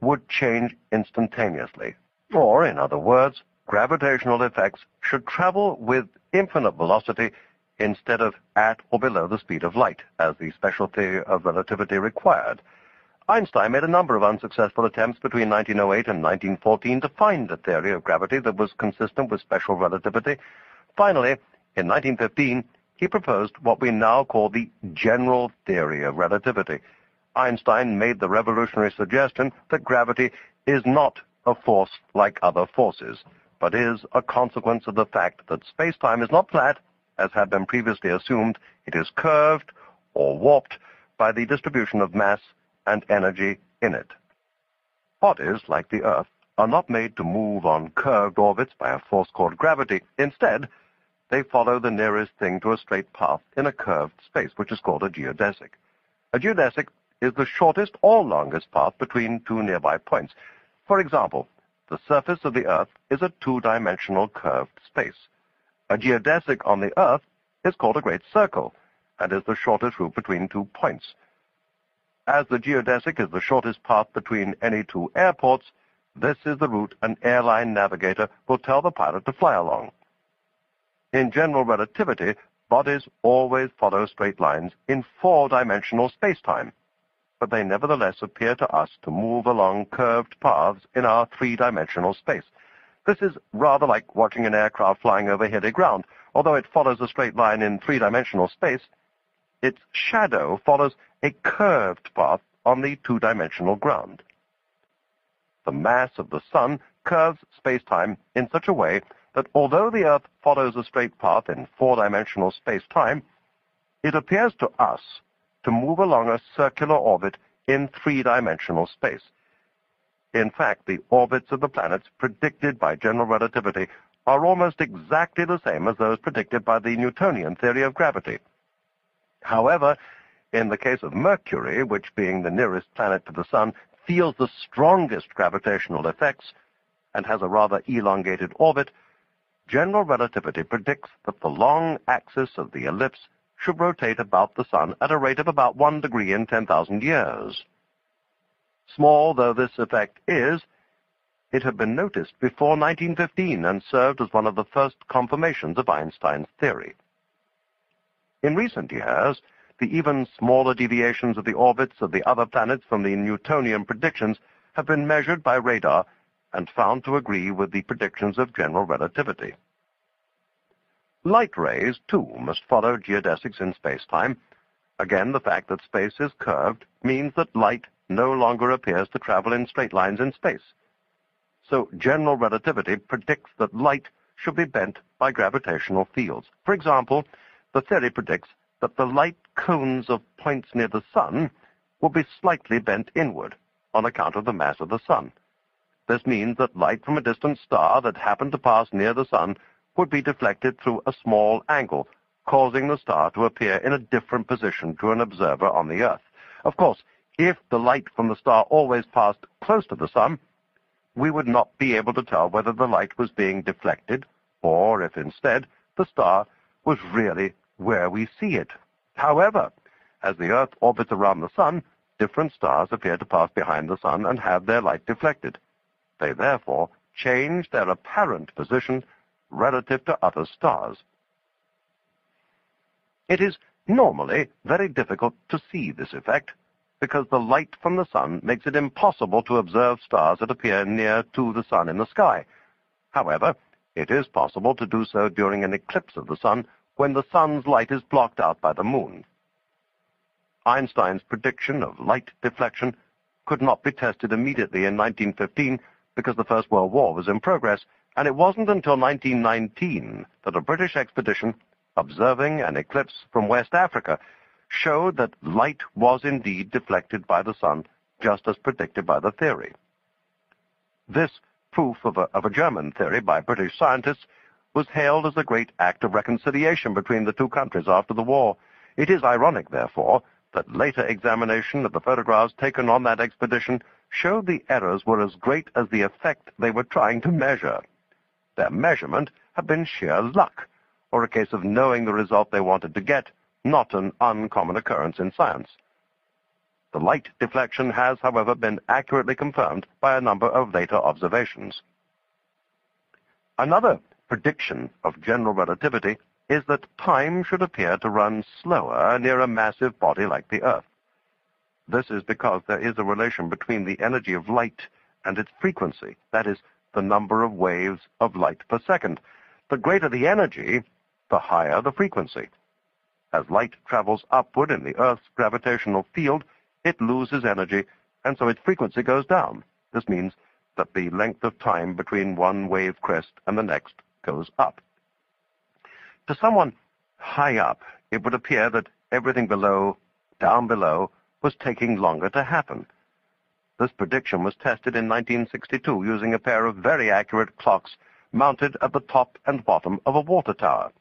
would change instantaneously. Or, in other words, gravitational effects should travel with infinite velocity instead of at or below the speed of light, as the special theory of relativity required. Einstein made a number of unsuccessful attempts between 1908 and 1914 to find a theory of gravity that was consistent with special relativity. Finally, in 1915, he proposed what we now call the general theory of relativity. Einstein made the revolutionary suggestion that gravity is not a force like other forces, but is a consequence of the fact that space-time is not flat, as had been previously assumed. It is curved or warped by the distribution of mass and energy in it. Bodies, like the Earth, are not made to move on curved orbits by a force called gravity. Instead, they follow the nearest thing to a straight path in a curved space, which is called a geodesic. A geodesic is the shortest or longest path between two nearby points. For example, the surface of the Earth is a two-dimensional curved space. A geodesic on the Earth is called a great circle and is the shortest route between two points. As the geodesic is the shortest path between any two airports, this is the route an airline navigator will tell the pilot to fly along. In general relativity, bodies always follow straight lines in four-dimensional space-time, but they nevertheless appear to us to move along curved paths in our three-dimensional space. This is rather like watching an aircraft flying over hilly ground. Although it follows a straight line in three-dimensional space, its shadow follows a curved path on the two-dimensional ground. The mass of the sun curves space-time in such a way that although the Earth follows a straight path in four-dimensional space-time, it appears to us to move along a circular orbit in three-dimensional space. In fact, the orbits of the planets predicted by general relativity are almost exactly the same as those predicted by the Newtonian theory of gravity. However, in the case of Mercury, which being the nearest planet to the Sun, feels the strongest gravitational effects and has a rather elongated orbit, general relativity predicts that the long axis of the ellipse should rotate about the Sun at a rate of about one degree in 10,000 years. Small though this effect is, it had been noticed before 1915 and served as one of the first confirmations of Einstein's theory. In recent years, the even smaller deviations of the orbits of the other planets from the Newtonian predictions have been measured by radar and found to agree with the predictions of general relativity. Light rays, too, must follow geodesics in space-time. Again, the fact that space is curved means that light no longer appears to travel in straight lines in space. So general relativity predicts that light should be bent by gravitational fields. For example, the theory predicts that the light cones of points near the sun will be slightly bent inward on account of the mass of the sun. This means that light from a distant star that happened to pass near the sun would be deflected through a small angle, causing the star to appear in a different position to an observer on the Earth. Of course, if the light from the star always passed close to the sun, we would not be able to tell whether the light was being deflected or if instead the star was really where we see it. However, as the Earth orbits around the sun, different stars appear to pass behind the sun and have their light deflected. They therefore change their apparent position relative to other stars. It is normally very difficult to see this effect because the light from the sun makes it impossible to observe stars that appear near to the sun in the sky. However, it is possible to do so during an eclipse of the sun when the sun's light is blocked out by the moon. Einstein's prediction of light deflection could not be tested immediately in 1915 because the First World War was in progress, and it wasn't until 1919 that a British expedition observing an eclipse from West Africa showed that light was indeed deflected by the sun, just as predicted by the theory. This proof of a, of a German theory by British scientists was hailed as a great act of reconciliation between the two countries after the war. It is ironic, therefore, that later examination of the photographs taken on that expedition showed the errors were as great as the effect they were trying to measure. Their measurement had been sheer luck, or a case of knowing the result they wanted to get, not an uncommon occurrence in science. The light deflection has, however, been accurately confirmed by a number of later observations. Another prediction of general relativity is that time should appear to run slower near a massive body like the Earth. This is because there is a relation between the energy of light and its frequency, that is, the number of waves of light per second. The greater the energy, the higher the frequency. As light travels upward in the Earth's gravitational field, it loses energy, and so its frequency goes down. This means that the length of time between one wave crest and the next goes up. To someone high up, it would appear that everything below, down below, was taking longer to happen. This prediction was tested in 1962 using a pair of very accurate clocks mounted at the top and bottom of a water tower.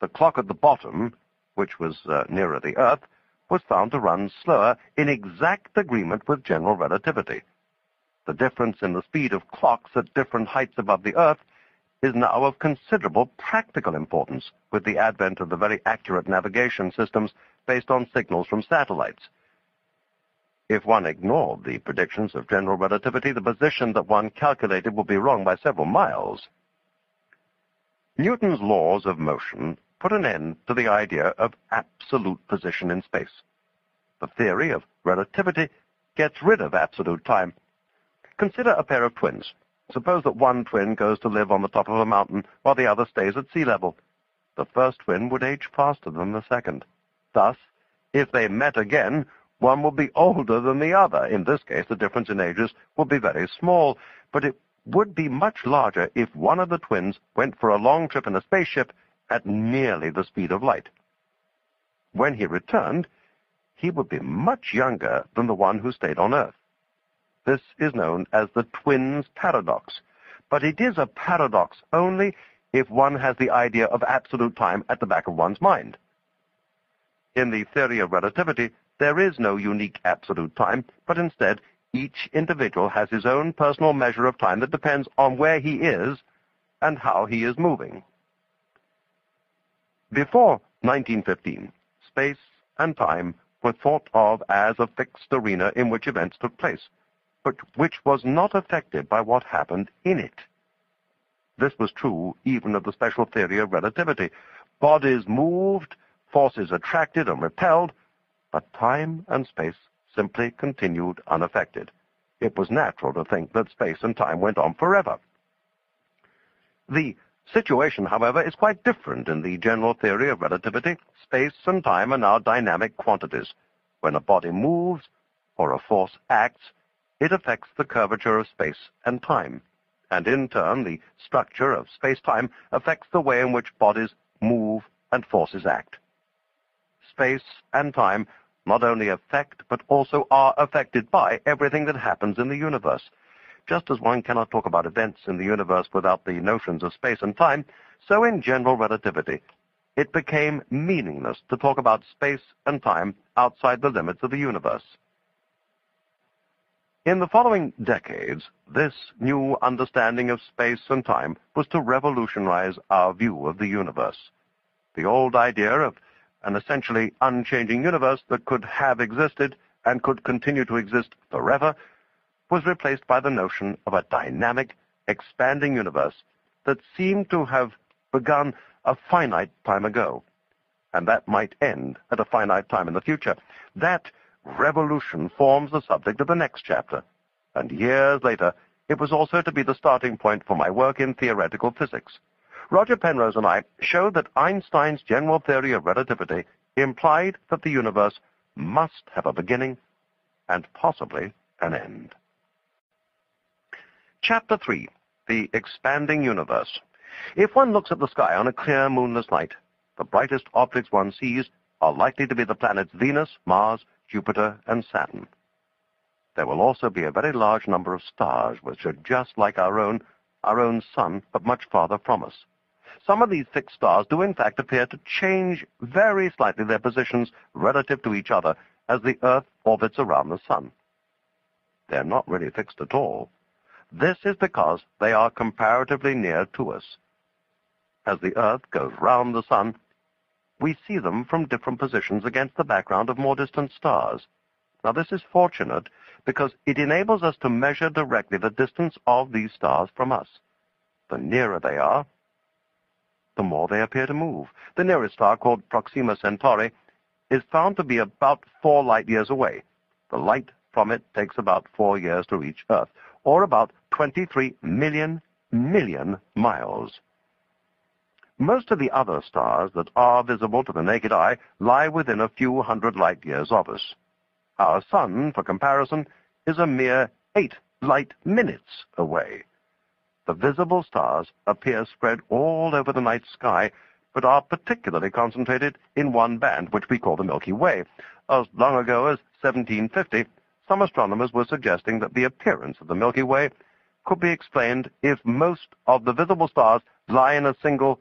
The clock at the bottom, which was uh, nearer the Earth, was found to run slower in exact agreement with general relativity. The difference in the speed of clocks at different heights above the Earth is now of considerable practical importance with the advent of the very accurate navigation systems based on signals from satellites. If one ignored the predictions of general relativity, the position that one calculated would be wrong by several miles. Newton's laws of motion put an end to the idea of absolute position in space. The theory of relativity gets rid of absolute time. Consider a pair of twins. Suppose that one twin goes to live on the top of a mountain while the other stays at sea level. The first twin would age faster than the second. Thus, if they met again, one would be older than the other. In this case, the difference in ages would be very small, but it would be much larger if one of the twins went for a long trip in a spaceship at nearly the speed of light. When he returned, he would be much younger than the one who stayed on Earth. This is known as the twins paradox, but it is a paradox only if one has the idea of absolute time at the back of one's mind. In the theory of relativity, there is no unique absolute time, but instead each individual has his own personal measure of time that depends on where he is and how he is moving. Before 1915, space and time were thought of as a fixed arena in which events took place, but which was not affected by what happened in it. This was true even of the special theory of relativity. Bodies moved, forces attracted and repelled, but time and space simply continued unaffected. It was natural to think that space and time went on forever. The situation, however, is quite different in the general theory of relativity. Space and time are now dynamic quantities. When a body moves or a force acts, it affects the curvature of space and time and in turn the structure of space-time affects the way in which bodies move and forces act. Space and time not only affect but also are affected by everything that happens in the universe. Just as one cannot talk about events in the universe without the notions of space and time, so in general relativity, it became meaningless to talk about space and time outside the limits of the universe. In the following decades, this new understanding of space and time was to revolutionize our view of the universe. The old idea of an essentially unchanging universe that could have existed and could continue to exist forever was replaced by the notion of a dynamic, expanding universe that seemed to have begun a finite time ago, and that might end at a finite time in the future. That revolution forms the subject of the next chapter, and years later, it was also to be the starting point for my work in theoretical physics. Roger Penrose and I showed that Einstein's general theory of relativity implied that the universe must have a beginning and possibly an end. Chapter 3. The Expanding Universe. If one looks at the sky on a clear moonless night, the brightest objects one sees are likely to be the planets Venus, Mars, Jupiter, and Saturn. There will also be a very large number of stars which are just like our own, our own sun, but much farther from us. Some of these fixed stars do in fact appear to change very slightly their positions relative to each other as the Earth orbits around the sun. They're not really fixed at all. This is because they are comparatively near to us. As the Earth goes round the sun, we see them from different positions against the background of more distant stars. Now this is fortunate because it enables us to measure directly the distance of these stars from us. The nearer they are, the more they appear to move. The nearest star, called Proxima Centauri, is found to be about four light years away. The light from it takes about four years to reach Earth, or about 23 million million miles. Most of the other stars that are visible to the naked eye lie within a few hundred light years of us. Our sun, for comparison, is a mere eight light minutes away. The visible stars appear spread all over the night sky, but are particularly concentrated in one band, which we call the Milky Way. As long ago as 1750, some astronomers were suggesting that the appearance of the Milky Way could be explained if most of the visible stars lie in a single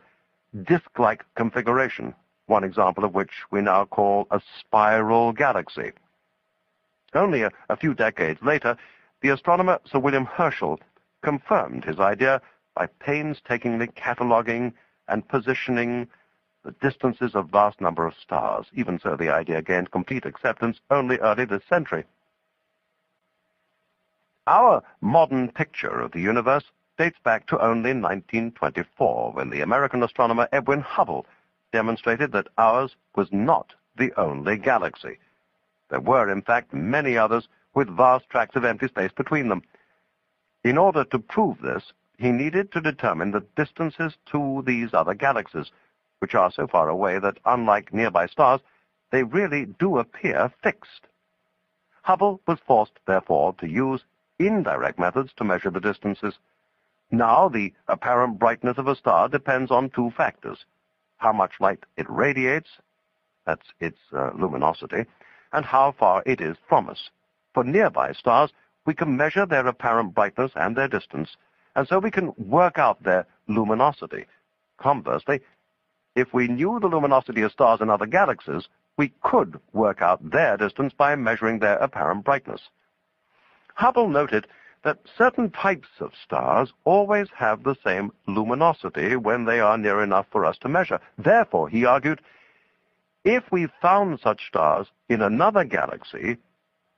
disk-like configuration, one example of which we now call a spiral galaxy. Only a, a few decades later, the astronomer Sir William Herschel confirmed his idea by painstakingly cataloging and positioning the distances of vast number of stars. Even so, the idea gained complete acceptance only early this century. Our modern picture of the universe dates back to only 1924, when the American astronomer Edwin Hubble demonstrated that ours was not the only galaxy. There were, in fact, many others with vast tracts of empty space between them. In order to prove this, he needed to determine the distances to these other galaxies, which are so far away that, unlike nearby stars, they really do appear fixed. Hubble was forced, therefore, to use indirect methods to measure the distances. Now, the apparent brightness of a star depends on two factors. How much light it radiates, that's its uh, luminosity, and how far it is from us. For nearby stars, we can measure their apparent brightness and their distance, and so we can work out their luminosity. Conversely, if we knew the luminosity of stars in other galaxies, we could work out their distance by measuring their apparent brightness. Hubble noted that certain types of stars always have the same luminosity when they are near enough for us to measure. Therefore, he argued, if we found such stars in another galaxy,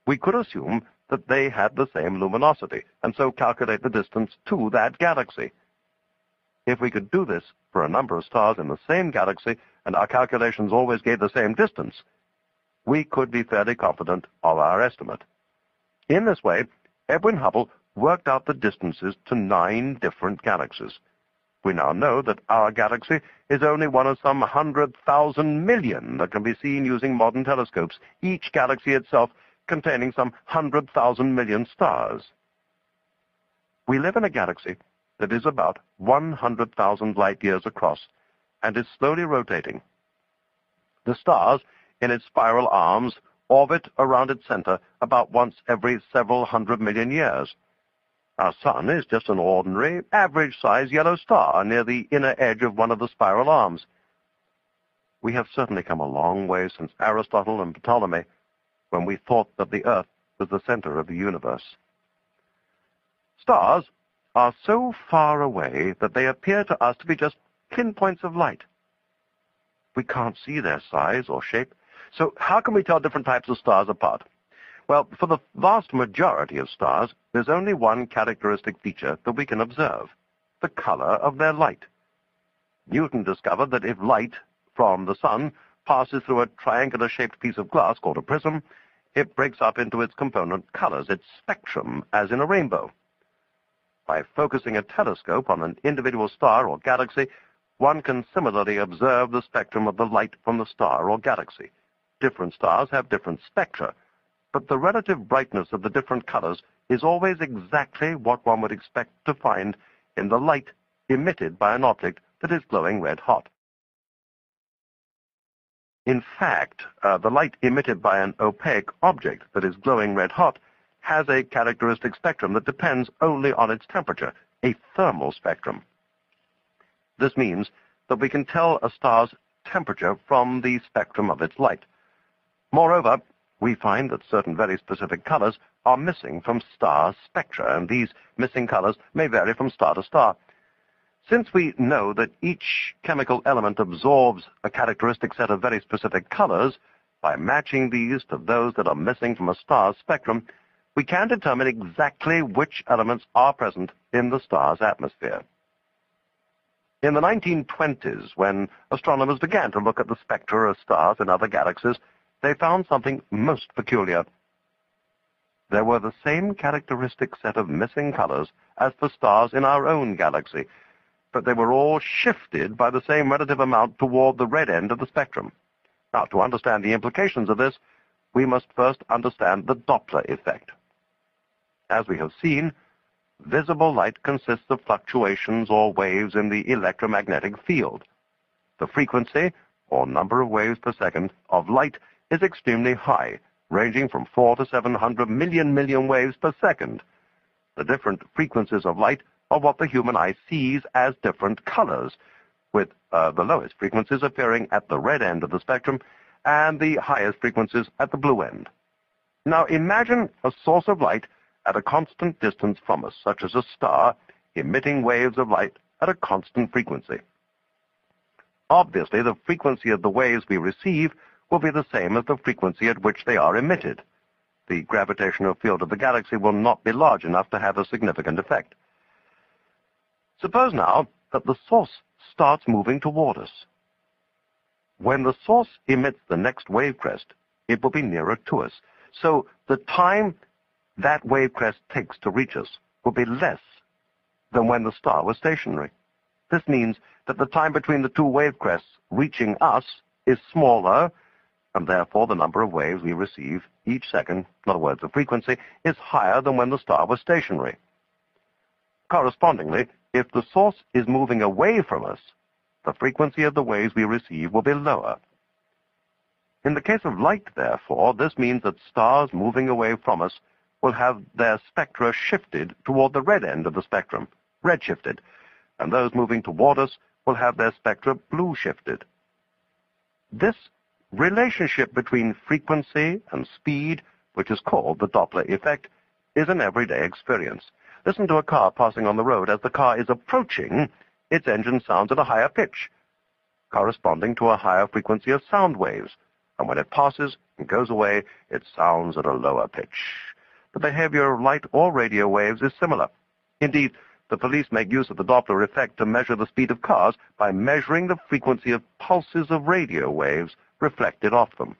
we could assume that they had the same luminosity, and so calculate the distance to that galaxy. If we could do this for a number of stars in the same galaxy, and our calculations always gave the same distance, we could be fairly confident of our estimate. In this way, Edwin Hubble worked out the distances to nine different galaxies. We now know that our galaxy is only one of some hundred thousand million that can be seen using modern telescopes, each galaxy itself containing some hundred thousand million stars. We live in a galaxy that is about 100,000 light years across and is slowly rotating. The stars, in its spiral arms, orbit around its center about once every several hundred million years. Our sun is just an ordinary, average-sized yellow star near the inner edge of one of the spiral arms. We have certainly come a long way since Aristotle and Ptolemy, when we thought that the Earth was the center of the universe. Stars are so far away that they appear to us to be just pinpoints of light. We can't see their size or shape, so how can we tell different types of stars apart? Well, for the vast majority of stars, there's only one characteristic feature that we can observe, the color of their light. Newton discovered that if light from the sun passes through a triangular-shaped piece of glass called a prism, it breaks up into its component colors, its spectrum, as in a rainbow. By focusing a telescope on an individual star or galaxy, one can similarly observe the spectrum of the light from the star or galaxy. Different stars have different spectra, but the relative brightness of the different colors is always exactly what one would expect to find in the light emitted by an object that is glowing red hot. In fact, uh, the light emitted by an opaque object that is glowing red hot has a characteristic spectrum that depends only on its temperature, a thermal spectrum. This means that we can tell a star's temperature from the spectrum of its light. Moreover, we find that certain very specific colors are missing from star spectra, and these missing colors may vary from star to star. Since we know that each chemical element absorbs a characteristic set of very specific colors, by matching these to those that are missing from a star's spectrum, we can determine exactly which elements are present in the star's atmosphere. In the 1920s, when astronomers began to look at the spectra of stars in other galaxies, they found something most peculiar. There were the same characteristic set of missing colors as for stars in our own galaxy, but they were all shifted by the same relative amount toward the red end of the spectrum. Now, to understand the implications of this, we must first understand the Doppler effect. As we have seen, visible light consists of fluctuations or waves in the electromagnetic field. The frequency, or number of waves per second, of light is extremely high, ranging from 4 to 700 million million waves per second. The different frequencies of light are what the human eye sees as different colors, with uh, the lowest frequencies appearing at the red end of the spectrum and the highest frequencies at the blue end. Now imagine a source of light at a constant distance from us, such as a star emitting waves of light at a constant frequency. Obviously, the frequency of the waves we receive will be the same as the frequency at which they are emitted. The gravitational field of the galaxy will not be large enough to have a significant effect. Suppose now that the source starts moving toward us. when the source emits the next wave crest, it will be nearer to us. So the time that wave crest takes to reach us will be less than when the star was stationary. This means that the time between the two wave crests reaching us is smaller, and therefore the number of waves we receive each second, in other words, the frequency, is higher than when the star was stationary. Correspondingly, if the source is moving away from us, the frequency of the waves we receive will be lower. In the case of light, therefore, this means that stars moving away from us will have their spectra shifted toward the red end of the spectrum, redshifted, and those moving toward us will have their spectra blue shifted. This relationship between frequency and speed, which is called the Doppler effect, is an everyday experience. Listen to a car passing on the road. As the car is approaching, its engine sounds at a higher pitch, corresponding to a higher frequency of sound waves. And when it passes and goes away, it sounds at a lower pitch. The behavior of light or radio waves is similar. Indeed, the police make use of the Doppler effect to measure the speed of cars by measuring the frequency of pulses of radio waves reflected off them.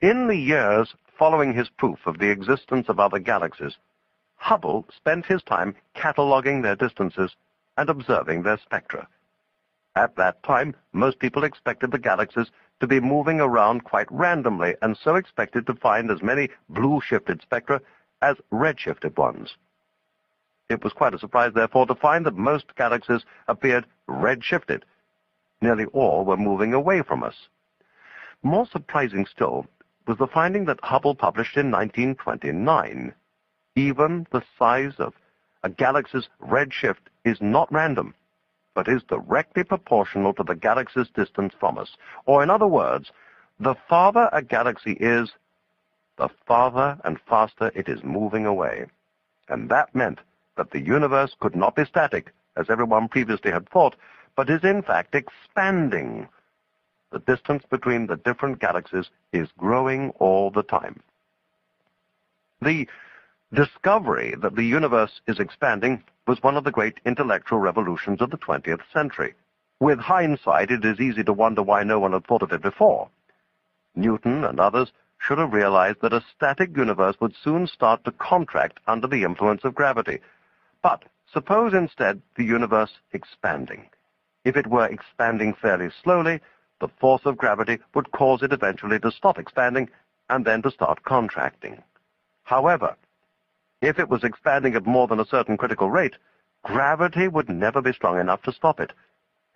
In the years following his proof of the existence of other galaxies, Hubble spent his time cataloging their distances and observing their spectra. At that time, most people expected the galaxies to be moving around quite randomly and so expected to find as many blue-shifted spectra as red-shifted ones. It was quite a surprise, therefore, to find that most galaxies appeared red-shifted. Nearly all were moving away from us. More surprising still was the finding that Hubble published in 1929. Even the size of a galaxy's redshift is not random, but is directly proportional to the galaxy's distance from us. Or in other words, the farther a galaxy is, the farther and faster it is moving away. And that meant that the universe could not be static, as everyone previously had thought, but is in fact expanding. The distance between the different galaxies is growing all the time. The discovery that the universe is expanding was one of the great intellectual revolutions of the 20th century. With hindsight, it is easy to wonder why no one had thought of it before. Newton and others should have realized that a static universe would soon start to contract under the influence of gravity, but suppose instead the universe expanding. If it were expanding fairly slowly, the force of gravity would cause it eventually to stop expanding and then to start contracting. However, if it was expanding at more than a certain critical rate, gravity would never be strong enough to stop it,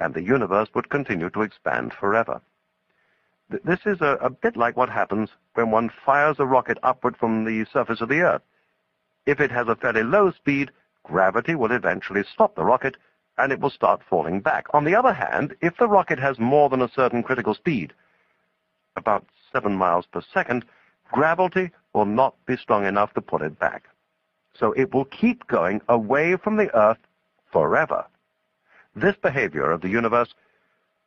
and the universe would continue to expand forever. This is a, a, bit like what happens when one fires a rocket upward from the surface of the Earth. If it has a fairly low speed, gravity will eventually stop the rocket and it will start falling back. On the other hand, if the rocket has more than a certain critical speed, about 7 miles per second, gravity will not be strong enough to put it back. So it will keep going away from the Earth forever. This behavior of the universe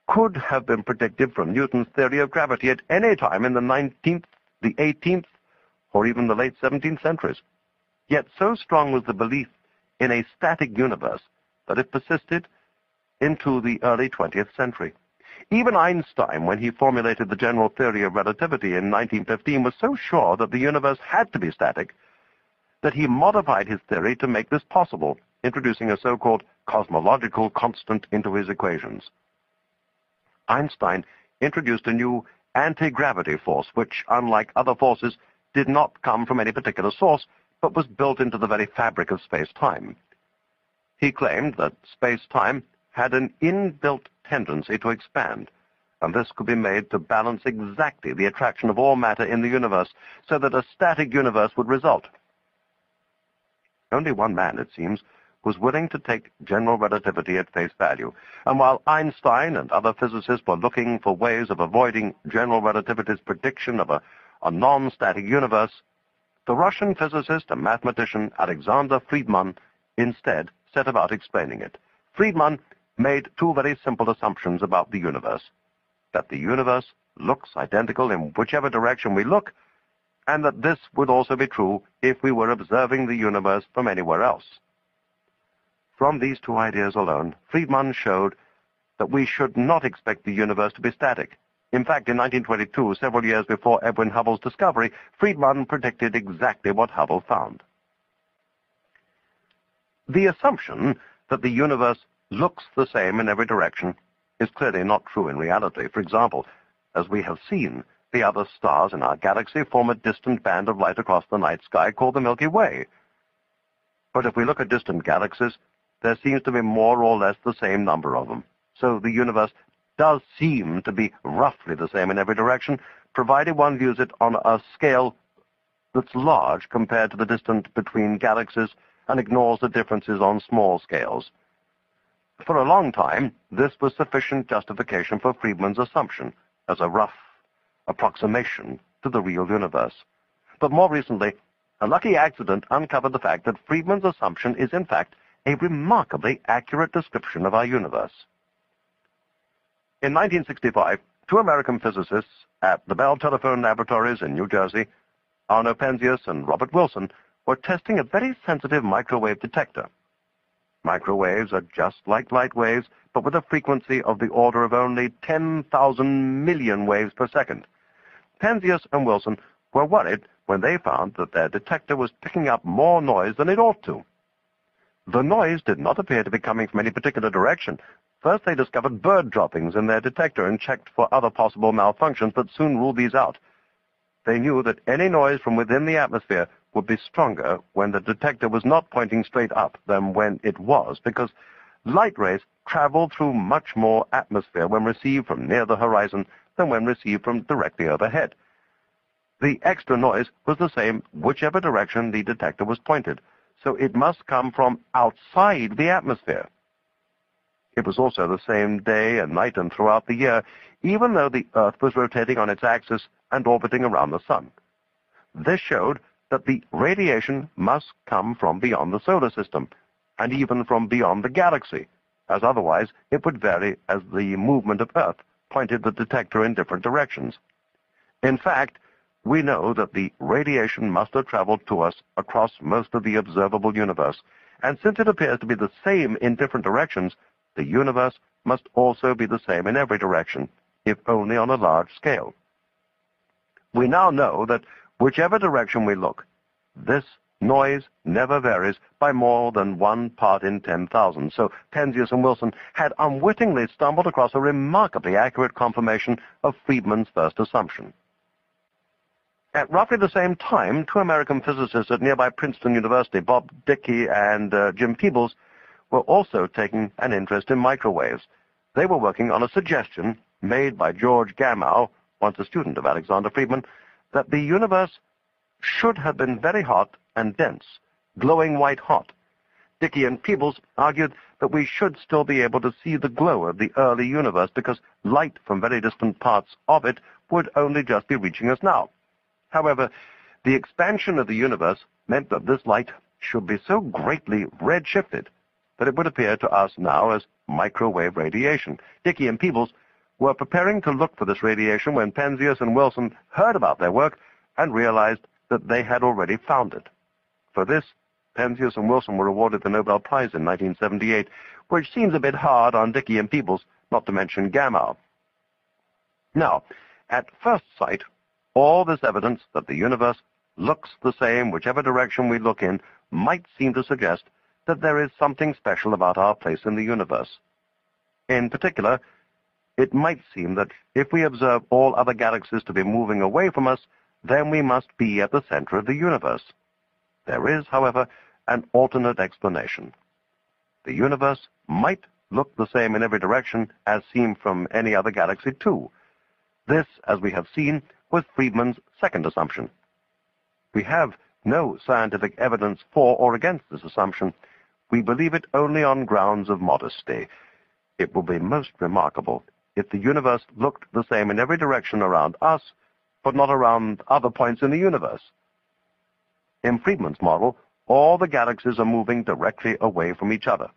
could have been predicted from Newton's theory of gravity at any time in the 19th, the 18th, or even the late 17th centuries. Yet so strong was the belief in a static universe that it persisted into the early 20th century. Even Einstein, when he formulated the general theory of relativity in 1915, was so sure that the universe had to be static that he modified his theory to make this possible, introducing a so-called cosmological constant into his equations. Einstein introduced a new anti-gravity force, which, unlike other forces, did not come from any particular source, but was built into the very fabric of space-time. He claimed that space-time had an inbuilt tendency to expand, and this could be made to balance exactly the attraction of all matter in the universe, so that a static universe would result. Only one man, it seems, was willing to take general relativity at face value, and while Einstein and other physicists were looking for ways of avoiding general relativity's prediction of a, a non-static universe, the Russian physicist and mathematician Alexander Friedmann instead set about explaining it. Friedmann made two very simple assumptions about the universe. That the universe looks identical in whichever direction we look, and that this would also be true if we were observing the universe from anywhere else. From these two ideas alone, Friedmann showed that we should not expect the universe to be static. In fact, in 1922, several years before Edwin Hubble's discovery, Friedmann predicted exactly what Hubble found. The assumption that the universe looks the same in every direction is clearly not true in reality. For example, as we have seen, the other stars in our galaxy form a distant band of light across the night sky called the Milky Way. But if we look at distant galaxies, there seems to be more or less the same number of them. So the universe does seem to be roughly the same in every direction, provided one views it on a scale that's large compared to the distance between galaxies and ignores the differences on small scales. For a long time, this was sufficient justification for Friedmann's assumption as a rough approximation to the real universe. But more recently, a lucky accident uncovered the fact that Friedmann's assumption is in fact a remarkably accurate description of our universe. In 1965, two American physicists at the Bell Telephone Laboratories in New Jersey, Arno Penzias and Robert Wilson, were testing a very sensitive microwave detector. Microwaves are just like light waves, but with a frequency of the order of only 10,000 million waves per second. Penzias and Wilson were worried when they found that their detector was picking up more noise than it ought to. The noise did not appear to be coming from any particular direction. First they discovered bird droppings in their detector and checked for other possible malfunctions, but soon ruled these out. They knew that any noise from within the atmosphere would be stronger when the detector was not pointing straight up than when it was, because light rays travel through much more atmosphere when received from near the horizon than when received from directly overhead. The extra noise was the same whichever direction the detector was pointed, so it must come from outside the atmosphere. It was also the same day and night and throughout the year, even though the Earth was rotating on its axis and orbiting around the Sun. This showed that the radiation must come from beyond the solar system, and even from beyond the galaxy, as otherwise it would vary as the movement of Earth pointed the detector in different directions. In fact, we know that the radiation must have traveled to us across most of the observable universe, and since it appears to be the same in different directions, the universe must also be the same in every direction, if only on a large scale. We now know that whichever direction we look, this noise never varies by more than one part in 10,000. So Penzias and Wilson had unwittingly stumbled across a remarkably accurate confirmation of Friedmann's first assumption. At roughly the same time, two American physicists at nearby Princeton University, Bob Dicke and uh, Jim Peebles, were also taking an interest in microwaves. They were working on a suggestion made by George Gamow, once a student of Alexander Friedmann, that the universe should have been very hot and dense, glowing white hot. Dicke and Peebles argued that we should still be able to see the glow of the early universe because light from very distant parts of it would only just be reaching us now. However, the expansion of the universe meant that this light should be so greatly redshifted that it would appear to us now as microwave radiation. Dicke and Peebles were preparing to look for this radiation when Penzias and Wilson heard about their work and realized that they had already found it. For this, Penzias and Wilson were awarded the Nobel Prize in 1978, which seems a bit hard on Dicke and Peebles, not to mention Gamow. Now, at first sight, all this evidence that the universe looks the same whichever direction we look in might seem to suggest that there is something special about our place in the universe. In particular, it might seem that if we observe all other galaxies to be moving away from us, then we must be at the center of the universe. There is, however, an alternate explanation. The universe might look the same in every direction as seen from any other galaxy too. This, as we have seen, was Friedmann's second assumption. We have no scientific evidence for or against this assumption, we believe it only on grounds of modesty. It will be most remarkable if the universe looked the same in every direction around us, but not around other points in the universe. In Friedmann's model, all the galaxies are moving directly away from each other.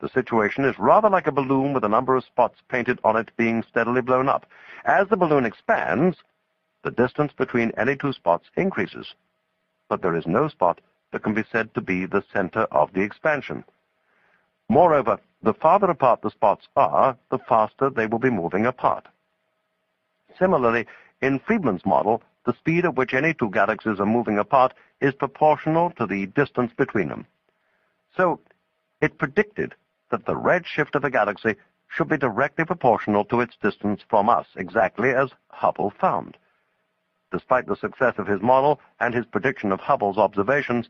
The situation is rather like a balloon with a number of spots painted on it being steadily blown up. As the balloon expands, the distance between any two spots increases, but there is no spot that can be said to be the center of the expansion. Moreover, The farther apart the spots are, the faster they will be moving apart. Similarly, in Friedmann's model, the speed at which any two galaxies are moving apart is proportional to the distance between them. So it predicted that the redshift of a galaxy should be directly proportional to its distance from us, exactly as Hubble found. Despite the success of his model and his prediction of Hubble's observations,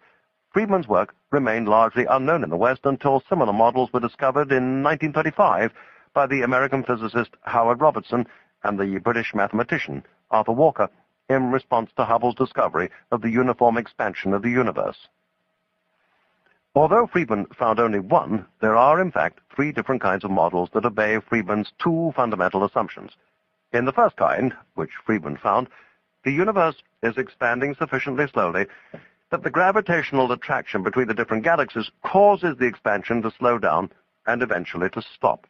Friedmann's work remained largely unknown in the West until similar models were discovered in 1935 by the American physicist Howard Robertson and the British mathematician Arthur Walker in response to Hubble's discovery of the uniform expansion of the universe. Although Friedmann found only one, there are in fact three different kinds of models that obey Friedmann's two fundamental assumptions. In the first kind, which Friedmann found, the universe is expanding sufficiently slowly that the gravitational attraction between the different galaxies causes the expansion to slow down and eventually to stop.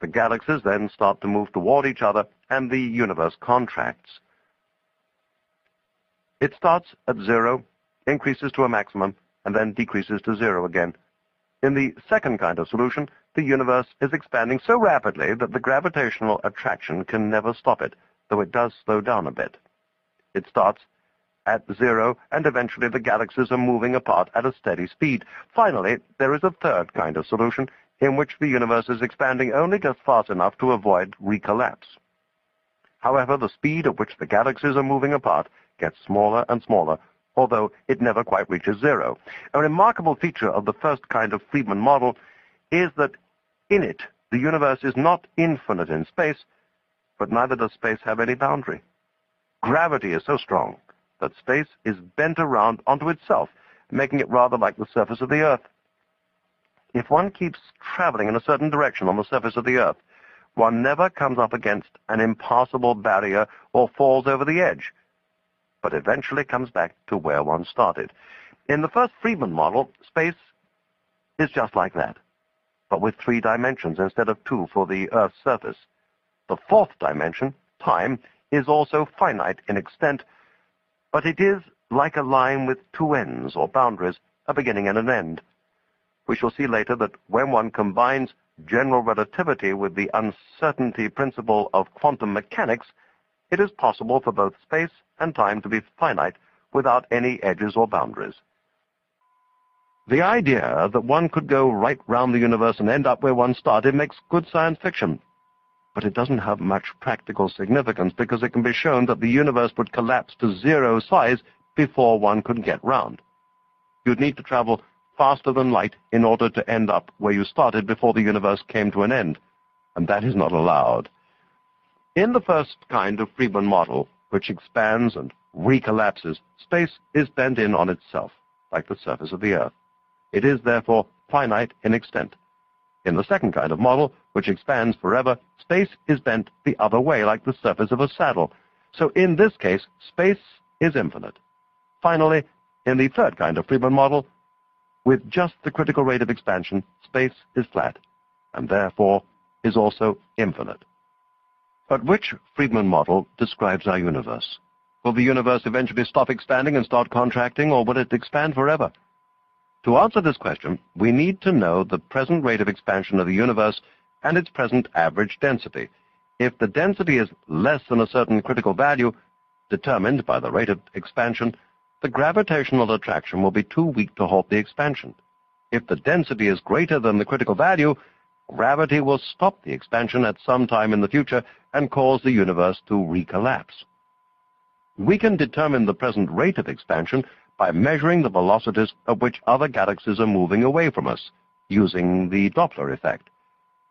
The galaxies then start to move toward each other and the universe contracts. It starts at zero, increases to a maximum, and then decreases to zero again. In the second kind of solution, the universe is expanding so rapidly that the gravitational attraction can never stop it, though it does slow down a bit. It starts at zero, and eventually the galaxies are moving apart at a steady speed. Finally, there is a third kind of solution in which the universe is expanding only just fast enough to avoid recollapse. However, the speed at which the galaxies are moving apart gets smaller and smaller although it never quite reaches zero. A remarkable feature of the first kind of Friedmann model is that in it, the universe is not infinite in space, but neither does space have any boundary. Gravity is so strong that space is bent around onto itself, making it rather like the surface of the Earth. If one keeps traveling in a certain direction on the surface of the Earth, one never comes up against an impassable barrier or falls over the edge but eventually comes back to where one started. In the first Friedmann model, space is just like that, but with three dimensions instead of two for the Earth's surface. The fourth dimension, time, is also finite in extent, but it is like a line with two ends or boundaries, a beginning and an end. We shall see later that when one combines general relativity with the uncertainty principle of quantum mechanics, it is possible for both space and time to be finite without any edges or boundaries. The idea that one could go right round the universe and end up where one started makes good science fiction. But it doesn't have much practical significance because it can be shown that the universe would collapse to zero size before one could get round. You'd need to travel faster than light in order to end up where you started before the universe came to an end, and that is not allowed. In the first kind of Friedmann model, which expands and recollapses, space is bent in on itself, like the surface of the Earth. It is therefore finite in extent. In the second kind of model, which expands forever, space is bent the other way, like the surface of a saddle. So in this case, space is infinite. Finally, in the third kind of Friedmann model, with just the critical rate of expansion, space is flat, and therefore is also infinite. But which Friedmann model describes our universe? Will the universe eventually stop expanding and start contracting, or will it expand forever? To answer this question, we need to know the present rate of expansion of the universe and its present average density. If the density is less than a certain critical value, determined by the rate of expansion, the gravitational attraction will be too weak to halt the expansion. If the density is greater than the critical value, gravity will stop the expansion at some time in the future and cause the universe to recollapse. We can determine the present rate of expansion by measuring the velocities at which other galaxies are moving away from us, using the Doppler effect.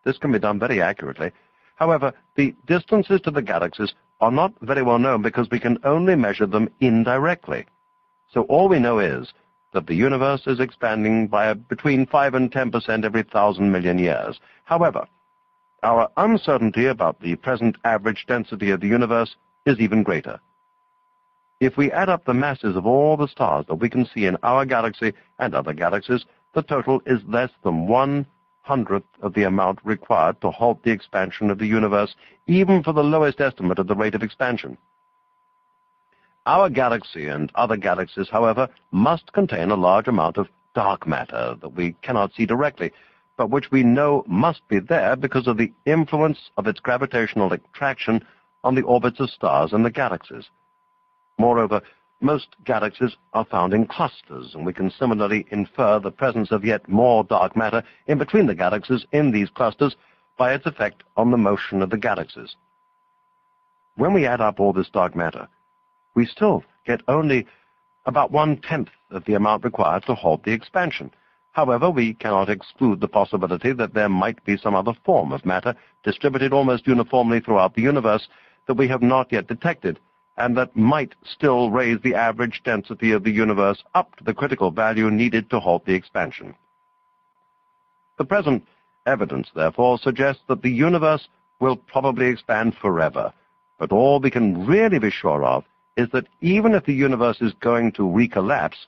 This can be done very accurately. However, the distances to the galaxies are not very well known because we can only measure them indirectly. So all we know is that the universe is expanding by between 5 and 10% every thousand million years. However, our uncertainty about the present average density of the universe is even greater. If we add up the masses of all the stars that we can see in our galaxy and other galaxies, the total is less than one hundredth of the amount required to halt the expansion of the universe, even for the lowest estimate of the rate of expansion. Our galaxy and other galaxies, however, must contain a large amount of dark matter that we cannot see directly, but which we know must be there because of the influence of its gravitational attraction on the orbits of stars and the galaxies. Moreover, most galaxies are found in clusters, and we can similarly infer the presence of yet more dark matter in between the galaxies in these clusters by its effect on the motion of the galaxies. When we add up all this dark matter, we still get only about one-tenth of the amount required to halt the expansion. However, we cannot exclude the possibility that there might be some other form of matter distributed almost uniformly throughout the universe that we have not yet detected, and that might still raise the average density of the universe up to the critical value needed to halt the expansion. The present evidence, therefore, suggests that the universe will probably expand forever, but all we can really be sure of is that even if the universe is going to recollapse,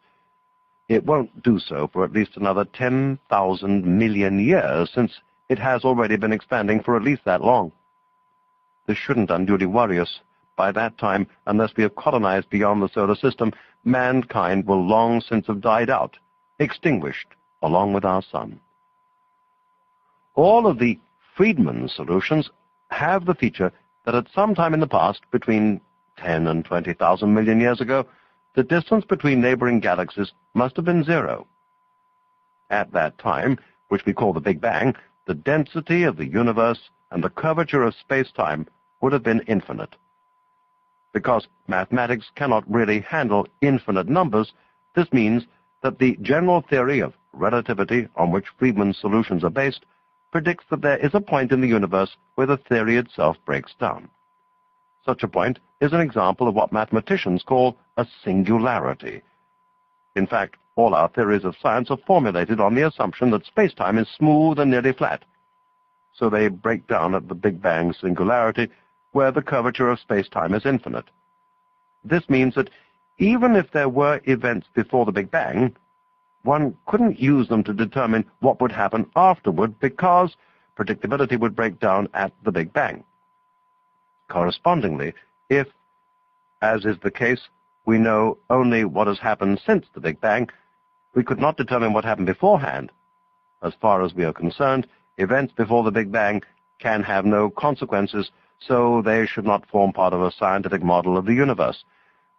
it won't do so for at least another 10,000 million years, since it has already been expanding for at least that long. This shouldn't unduly worry us. By that time, unless we have colonized beyond the solar system, mankind will long since have died out, extinguished, along with our sun. All of the Friedmann solutions have the feature that at some time in the past, between 10 and 20,000 million years ago, the distance between neighboring galaxies must have been zero. At that time, which we call the Big Bang, the density of the universe and the curvature of space-time would have been infinite. Because mathematics cannot really handle infinite numbers, this means that the general theory of relativity on which Friedmann's solutions are based predicts that there is a point in the universe where the theory itself breaks down. Such a point is an example of what mathematicians call a singularity. In fact, all our theories of science are formulated on the assumption that space-time is smooth and nearly flat. So they break down at the Big Bang singularity, where the curvature of space-time is infinite. This means that even if there were events before the Big Bang, one couldn't use them to determine what would happen afterward because predictability would break down at the Big Bang. Correspondingly, if, as is the case, we know only what has happened since the Big Bang, we could not determine what happened beforehand. As far as we are concerned, events before the Big Bang can have no consequences, so they should not form part of a scientific model of the universe.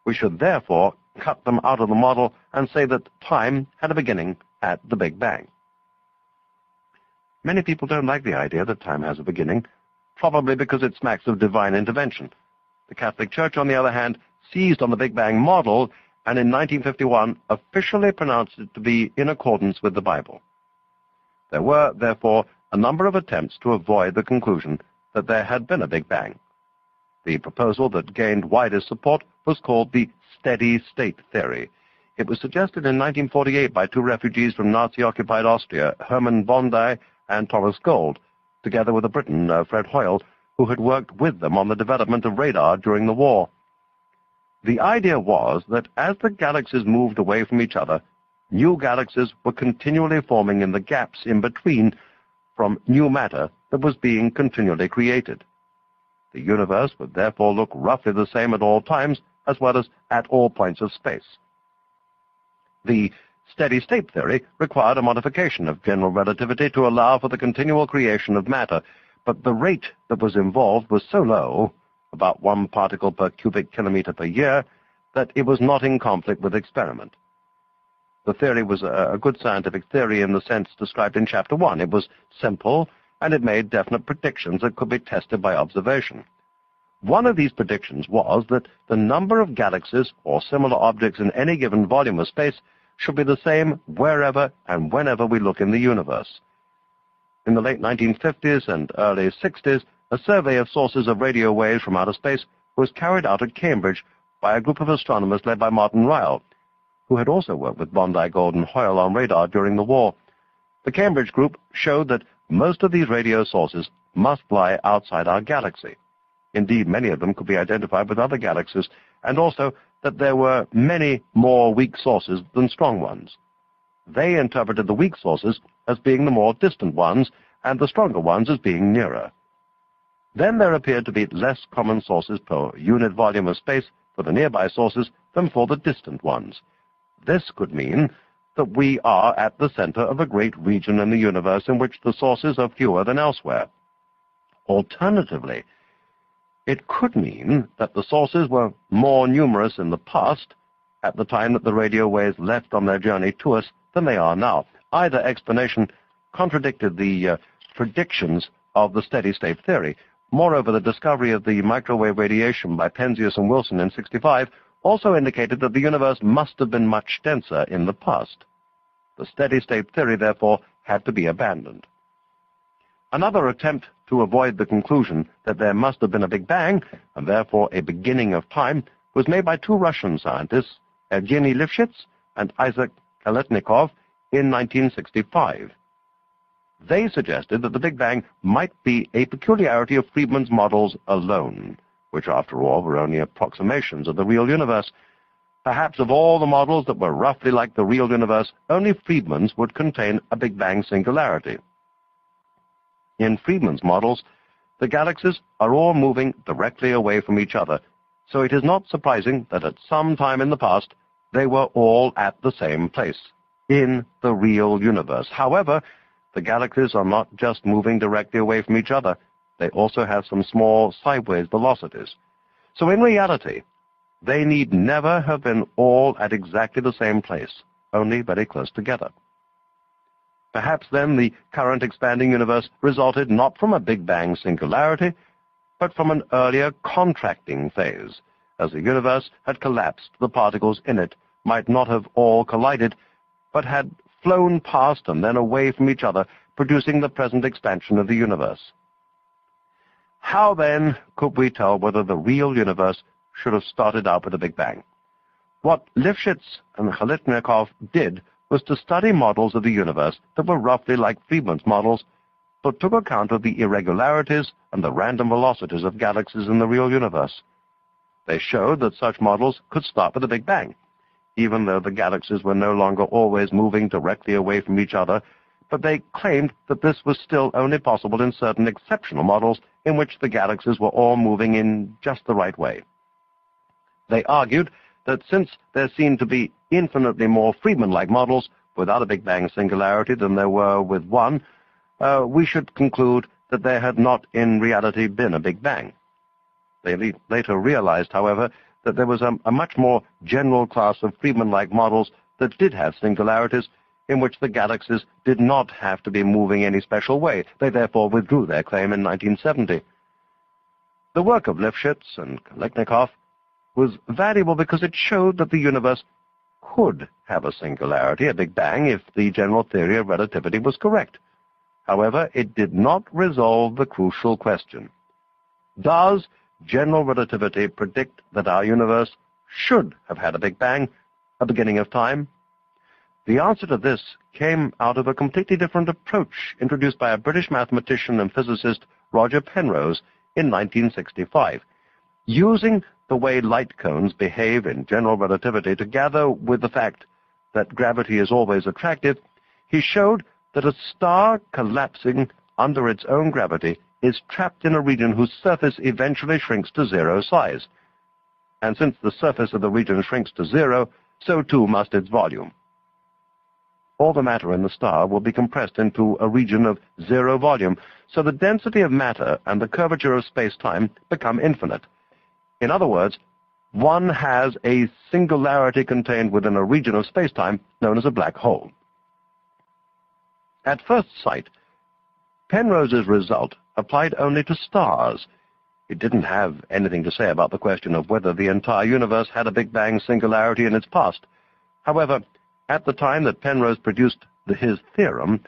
We should therefore cut them out of the model and say that time had a beginning at the Big Bang. Many people don't like the idea that time has a beginning, probably because it smacks of divine intervention. The Catholic Church, on the other hand, seized on the Big Bang model and in 1951 officially pronounced it to be in accordance with the Bible. There were, therefore, a number of attempts to avoid the conclusion that there had been a Big Bang. The proposal that gained widest support was called the steady state theory. It was suggested in 1948 by two refugees from Nazi-occupied Austria, Hermann Bondi and Thomas Gold, together with a Briton, uh, Fred Hoyle, who had worked with them on the development of radar during the war. The idea was that as the galaxies moved away from each other, new galaxies were continually forming in the gaps in between from new matter that was being continually created. The universe would therefore look roughly the same at all times as well as at all points of space. The steady-state theory required a modification of general relativity to allow for the continual creation of matter, but the rate that was involved was so low, about one particle per cubic kilometer per year, that it was not in conflict with experiment. The theory was a, good scientific theory in the sense described in Chapter 1. It was simple, and it made definite predictions that could be tested by observation. One of these predictions was that the number of galaxies or similar objects in any given volume of space should be the same wherever and whenever we look in the universe. In the late 1950s and early 60s, a survey of sources of radio waves from outer space was carried out at Cambridge by a group of astronomers led by Martin Ryle, who had also worked with Bondi, Gold, and Hoyle on radar during the war. The Cambridge group showed that most of these radio sources must lie outside our galaxy. Indeed, many of them could be identified with other galaxies, and also that there were many more weak sources than strong ones. They interpreted the weak sources as being the more distant ones, and the stronger ones as being nearer. Then there appeared to be less common sources per unit volume of space for the nearby sources than for the distant ones. This could mean that we are at the center of a great region in the universe in which the sources are fewer than elsewhere. Alternatively, it could mean that the sources were more numerous in the past, at the time that the radio waves left on their journey to us, than they are now. Either explanation contradicted the uh, predictions of the steady-state theory. Moreover, the discovery of the microwave radiation by Penzias and Wilson in 65 also indicated that the universe must have been much denser in the past. The steady-state theory, therefore, had to be abandoned. Another attempt to avoid the conclusion that there must have been a Big Bang, and therefore a beginning of time, was made by two Russian scientists, Evgeny Lifshitz and Isaac Khalatnikov, in 1965. They suggested that the Big Bang might be a peculiarity of Friedmann's models alone, which after all were only approximations of the real universe. Perhaps of all the models that were roughly like the real universe, only Friedmann's would contain a Big Bang singularity. In Friedmann's models, the galaxies are all moving directly away from each other, so it is not surprising that at some time in the past they were all at the same place, in the real universe. However, the galaxies are not just moving directly away from each other, they also have some small sideways velocities. So in reality, they need never have been all at exactly the same place, only very close together. Perhaps then the current expanding universe resulted not from a Big Bang singularity, but from an earlier contracting phase. As the universe had collapsed, the particles in it might not have all collided, but had flown past and then away from each other, producing the present expansion of the universe. How then could we tell whether the real universe should have started out with a Big Bang? What Lifshitz and Khalatnikov did was to study models of the universe that were roughly like Friedmann's models, but took account of the irregularities and the random velocities of galaxies in the real universe. They showed that such models could start with a Big Bang, even though the galaxies were no longer always moving directly away from each other, but they claimed that this was still only possible in certain exceptional models in which the galaxies were all moving in just the right way. They argued that since there seemed to be infinitely more Friedmann-like models without a Big Bang singularity than there were with one, uh, we should conclude that there had not in reality been a Big Bang. They later realized, however, that there was a, a much more general class of Friedmann-like models that did have singularities in which the galaxies did not have to be moving any special way. They therefore withdrew their claim in 1970. The work of Lifshitz and Khalatnikov was valuable because it showed that the universe could have a singularity, a Big Bang, if the general theory of relativity was correct. However, it did not resolve the crucial question. Does general relativity predict that our universe should have had a Big Bang, a beginning of time? The answer to this came out of a completely different approach introduced by a British mathematician and physicist, Roger Penrose, in 1965. Using the way light cones behave in general relativity together with the fact that gravity is always attractive, he showed that a star collapsing under its own gravity is trapped in a region whose surface eventually shrinks to zero size. And since the surface of the region shrinks to zero, so too must its volume. All the matter in the star will be compressed into a region of zero volume, so the density of matter and the curvature of space-time become infinite. In other words, one has a singularity contained within a region of space-time known as a black hole. At first sight, Penrose's result applied only to stars. It didn't have anything to say about the question of whether the entire universe had a Big Bang singularity in its past. However, at the time that Penrose produced the, his theorem,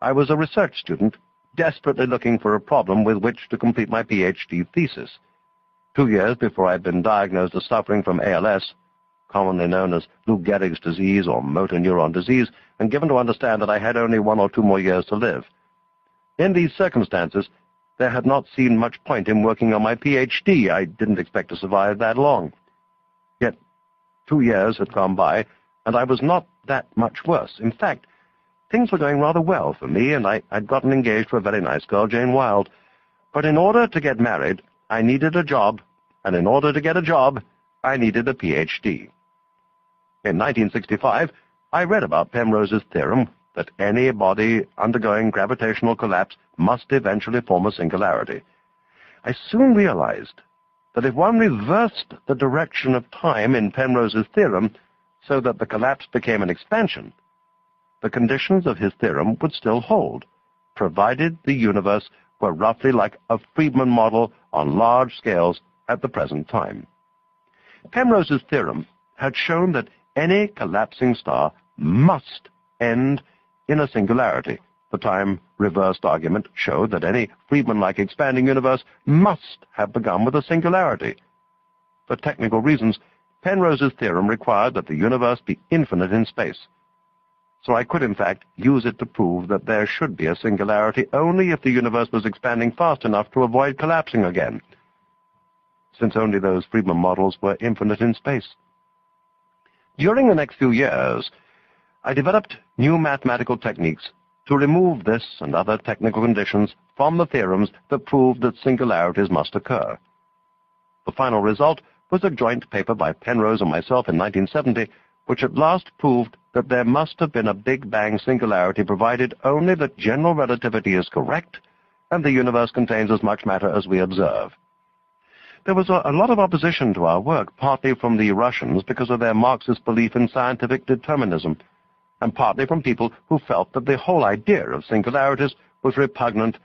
I was a research student desperately looking for a problem with which to complete my PhD thesis. Two years before I had been diagnosed as suffering from ALS, commonly known as Lou Gehrig's disease or motor neuron disease, and given to understand that I had only one or two more years to live. In these circumstances, there had not seemed much point in working on my PhD. I didn't expect to survive that long. Yet two years had gone by, and I was not that much worse. In fact, things were going rather well for me, and I, I'd gotten engaged to a very nice girl, Jane Wilde. But in order to get married, I needed a job, and in order to get a job, I needed a PhD. In 1965, I read about Penrose's theorem that any body undergoing gravitational collapse must eventually form a singularity. I soon realized that if one reversed the direction of time in Penrose's theorem so that the collapse became an expansion, the conditions of his theorem would still hold, provided the universe were roughly like a Friedmann model on large scales at the present time. Penrose's theorem had shown that any collapsing star must end in a singularity. The time-reversed argument showed that any Friedmann-like expanding universe must have begun with a singularity. For technical reasons, Penrose's theorem required that the universe be infinite in space. So I could, in fact, use it to prove that there should be a singularity only if the universe was expanding fast enough to avoid collapsing again, since only those Friedmann models were infinite in space. During the next few years, I developed new mathematical techniques to remove this and other technical conditions from the theorems that proved that singularities must occur. The final result was a joint paper by Penrose and myself in 1970, which at last proved that there must have been a Big Bang singularity provided only that general relativity is correct and the universe contains as much matter as we observe. There was a, a, lot of opposition to our work, partly from the Russians because of their Marxist belief in scientific determinism, and partly from people who felt that the whole idea of singularities was repugnant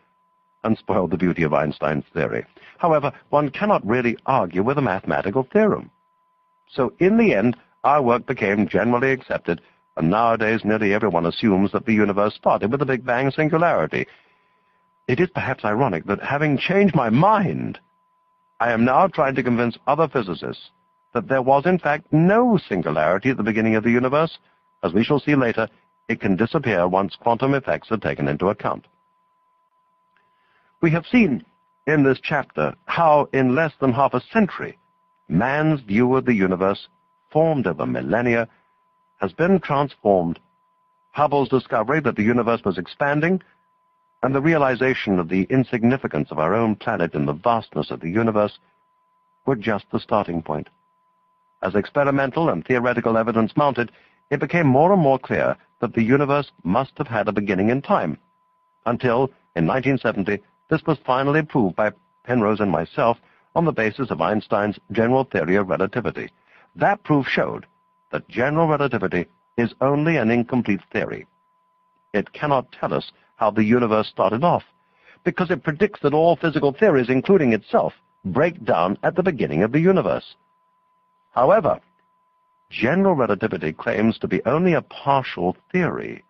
and spoiled the beauty of Einstein's theory. However, one cannot really argue with a mathematical theorem. So in the end, our work became generally accepted, and nowadays nearly everyone assumes that the universe started with the Big Bang singularity. It is perhaps ironic that having changed my mind, I am now trying to convince other physicists that there was in fact no singularity at the beginning of the universe. As we shall see later, it can disappear once quantum effects are taken into account. We have seen in this chapter how in less than half a century, man's view of the universe, formed over millennia, has been transformed. Hubble's discovery that the universe was expanding and the realization of the insignificance of our own planet in the vastness of the universe were just the starting point. As experimental and theoretical evidence mounted, it became more and more clear that the universe must have had a beginning in time, until, in 1970, this was finally proved by Penrose and myself on the basis of Einstein's general theory of relativity. That proof showed that general relativity is only an incomplete theory. It cannot tell us how the universe started off, because it predicts that all physical theories, including itself, break down at the beginning of the universe. However, general relativity claims to be only a partial theory.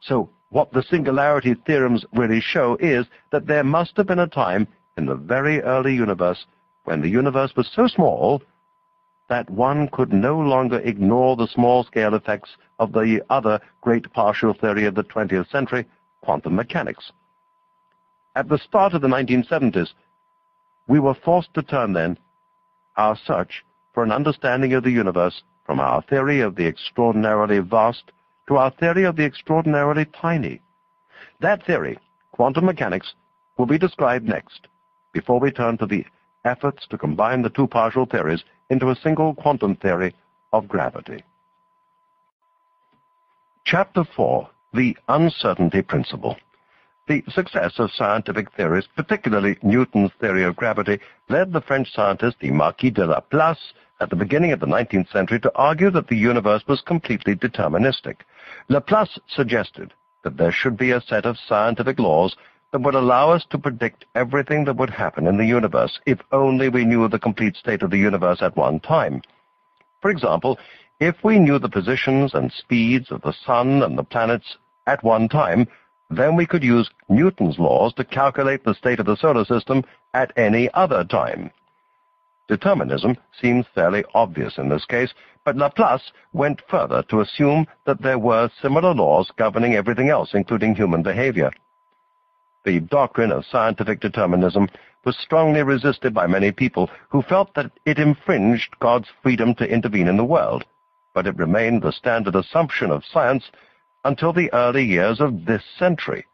So what the singularity theorems really show is that there must have been a time in the very early universe when the universe was so small that one could no longer ignore the small-scale effects of the other great partial theory of the 20th century, quantum mechanics. At the start of the 1970s, we were forced to turn then our search for an understanding of the universe from our theory of the extraordinarily vast to our theory of the extraordinarily tiny. That theory, quantum mechanics, will be described next, before we turn to the efforts to combine the two partial theories into a single quantum theory of gravity. Chapter 4 the uncertainty principle. The success of scientific theories, particularly Newton's theory of gravity, led the French scientist, the Marquis de Laplace, at the beginning of the 19th century to argue that the universe was completely deterministic. Laplace suggested that there should be a set of scientific laws that would allow us to predict everything that would happen in the universe if only we knew the complete state of the universe at one time. For example, if we knew the positions and speeds of the sun and the planets at one time, then we could use Newton's laws to calculate the state of the solar system at any other time. Determinism seems fairly obvious in this case, but Laplace went further to assume that there were similar laws governing everything else, including human behavior. The doctrine of scientific determinism was strongly resisted by many people who felt that it infringed God's freedom to intervene in the world but it remained the standard assumption of science until the early years of this century.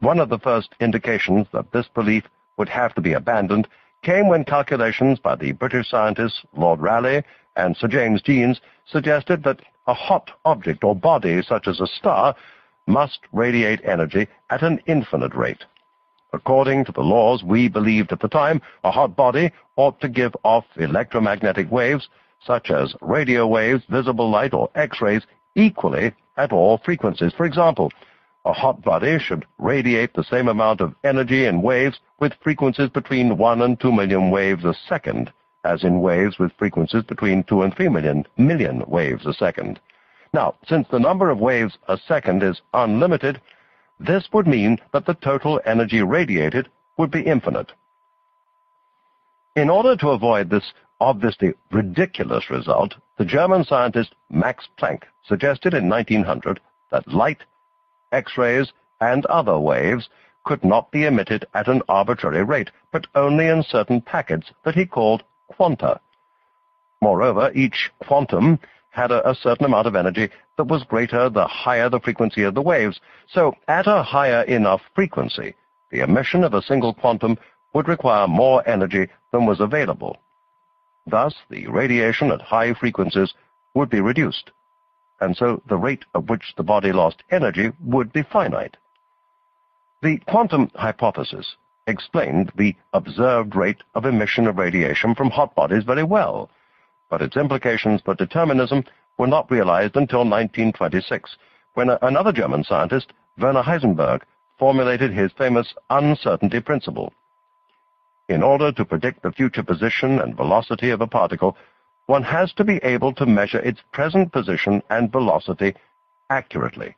One of the first indications that this belief would have to be abandoned came when calculations by the British scientists Lord Rayleigh and Sir James Jeans suggested that a hot object or body such as a star must radiate energy at an infinite rate. According to the laws we believed at the time, a hot body ought to give off electromagnetic waves, such as radio waves, visible light, or X-rays, equally at all frequencies. For example, a hot body should radiate the same amount of energy in waves with frequencies between 1 and 2 million waves a second, as in waves with frequencies between 2 and 3 million, million waves a second. Now, since the number of waves a second is unlimited, this would mean that the total energy radiated would be infinite. In order to avoid this obviously ridiculous result, the German scientist Max Planck suggested in 1900 that light, X-rays, and other waves could not be emitted at an arbitrary rate, but only in certain packets that he called quanta. Moreover, each quantum had a, a, certain amount of energy that was greater the higher the frequency of the waves. So at a higher enough frequency, the emission of a single quantum would require more energy than was available. Thus, the radiation at high frequencies would be reduced, and so the rate at which the body lost energy would be finite. The quantum hypothesis explained the observed rate of emission of radiation from hot bodies very well, but its implications for determinism were not realized until 1926, when another German scientist, Werner Heisenberg, formulated his famous uncertainty principle. In order to predict the future position and velocity of a particle, one has to be able to measure its present position and velocity accurately.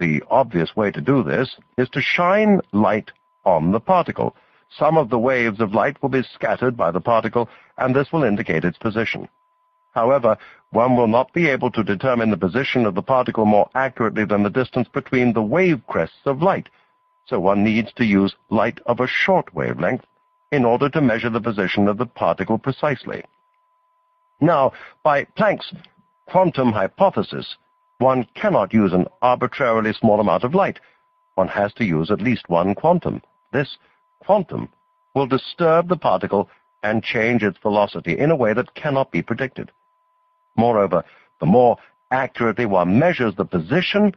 The obvious way to do this is to shine light on the particle, some of the waves of light will be scattered by the particle, and this will indicate its position. However, one will not be able to determine the position of the particle more accurately than the distance between the wave crests of light, so one needs to use light of a short wavelength in order to measure the position of the particle precisely. Now, by Planck's quantum hypothesis, one cannot use an arbitrarily small amount of light. One has to use at least one quantum. This quantum will disturb the particle and change its velocity in a way that cannot be predicted. Moreover, the more accurately one measures the position,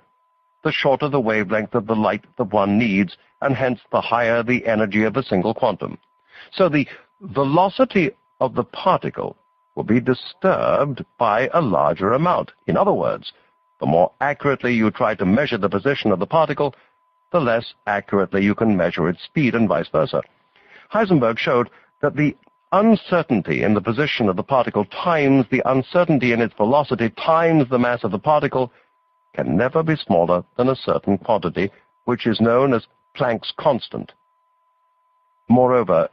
the shorter the wavelength of the light that one needs, and hence the higher the energy of a single quantum. So the velocity of the particle will be disturbed by a larger amount. In other words, the more accurately you try to measure the position of the particle, the less accurately you can measure its speed and vice versa. Heisenberg showed that the uncertainty in the position of the particle times the uncertainty in its velocity times the mass of the particle can never be smaller than a certain quantity, which is known as Planck's constant. Moreover,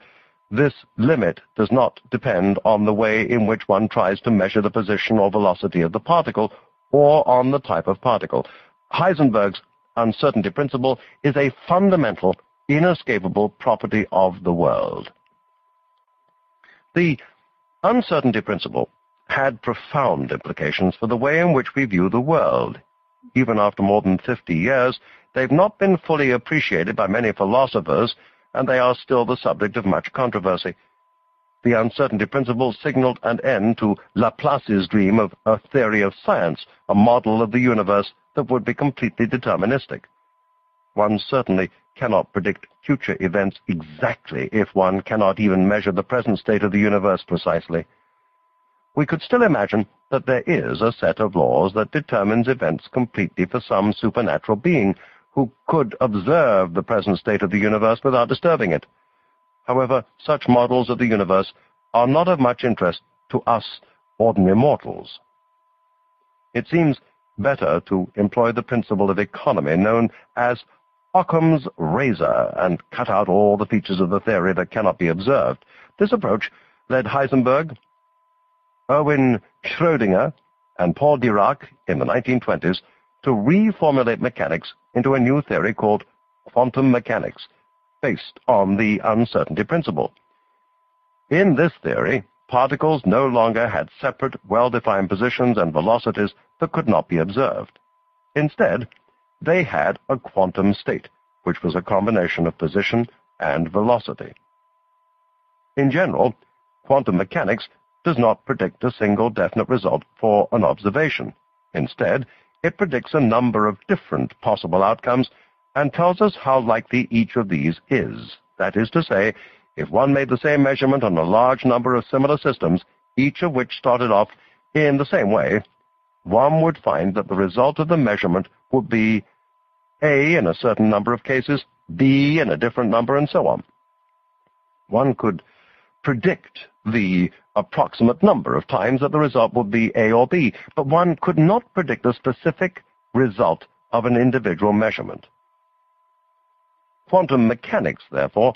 this limit does not depend on the way in which one tries to measure the position or velocity of the particle or on the type of particle. Heisenberg's uncertainty principle is a fundamental, inescapable property of the world. The uncertainty principle had profound implications for the way in which we view the world. Even after more than 50 years, they've not been fully appreciated by many philosophers, and they are still the subject of much controversy. The uncertainty principle signaled an end to Laplace's dream of a theory of science, a model of the universe that would be completely deterministic. One certainly cannot predict future events exactly if one cannot even measure the present state of the universe precisely. We could still imagine that there is a set of laws that determines events completely for some supernatural being who could observe the present state of the universe without disturbing it. However, such models of the universe are not of much interest to us ordinary mortals. It seems better to employ the principle of economy known as Occam's razor and cut out all the features of the theory that cannot be observed. This approach led Heisenberg, Erwin Schrödinger, and Paul Dirac in the 1920s to reformulate mechanics into a new theory called quantum mechanics, based on the uncertainty principle. In this theory, particles no longer had separate, well-defined positions and velocities that could not be observed. Instead, they had a quantum state, which was a combination of position and velocity. In general, quantum mechanics does not predict a single definite result for an observation. Instead, it predicts a number of different possible outcomes and tells us how likely each of these is. That is to say, if one made the same measurement on a large number of similar systems, each of which started off in the same way, one would find that the result of the measurement would be A in a certain number of cases, B in a different number, and so on. One could predict the approximate number of times that the result would be A or B, but one could not predict the specific result of an individual measurement. Quantum mechanics, therefore,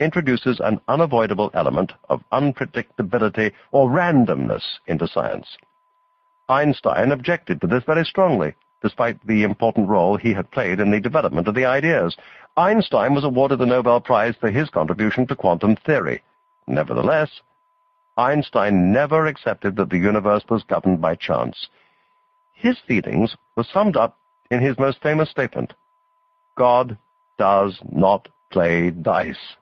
introduces an unavoidable element of unpredictability or randomness into science. Einstein objected to this very strongly, despite the important role he had played in the development of the ideas. Einstein was awarded the Nobel Prize for his contribution to quantum theory. Nevertheless, Einstein never accepted that the universe was governed by chance. His feelings were summed up in his most famous statement, God does not play dice.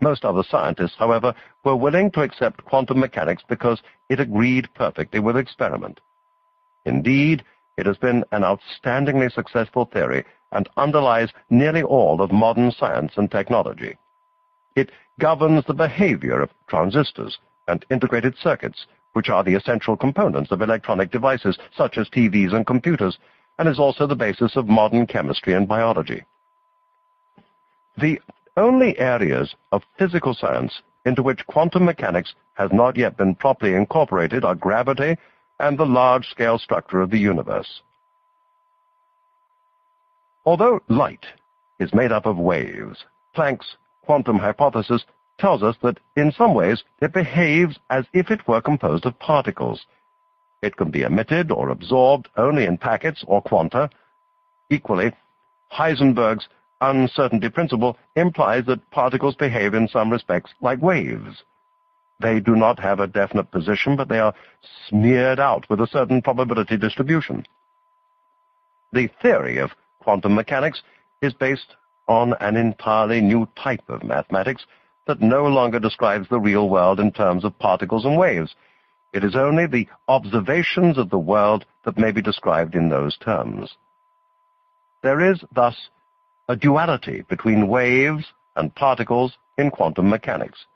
Most other scientists, however, were willing to accept quantum mechanics because it agreed perfectly with experiment. Indeed, it has been an outstandingly successful theory and underlies nearly all of modern science and technology. It governs the behavior of transistors and integrated circuits, which are the essential components of electronic devices such as TVs and computers, and is also the basis of modern chemistry and biology. The only areas of physical science into which quantum mechanics has not yet been properly incorporated are gravity and the large-scale structure of the universe. Although light is made up of waves, Planck's quantum hypothesis tells us that in some ways it behaves as if it were composed of particles. It can be emitted or absorbed only in packets or quanta. Equally, Heisenberg's uncertainty principle implies that particles behave in some respects like waves. They do not have a definite position, but they are smeared out with a certain probability distribution. The theory of quantum mechanics is based on an entirely new type of mathematics that no longer describes the real world in terms of particles and waves. It is only the observations of the world that may be described in those terms. There is thus a duality between waves and particles in quantum mechanics.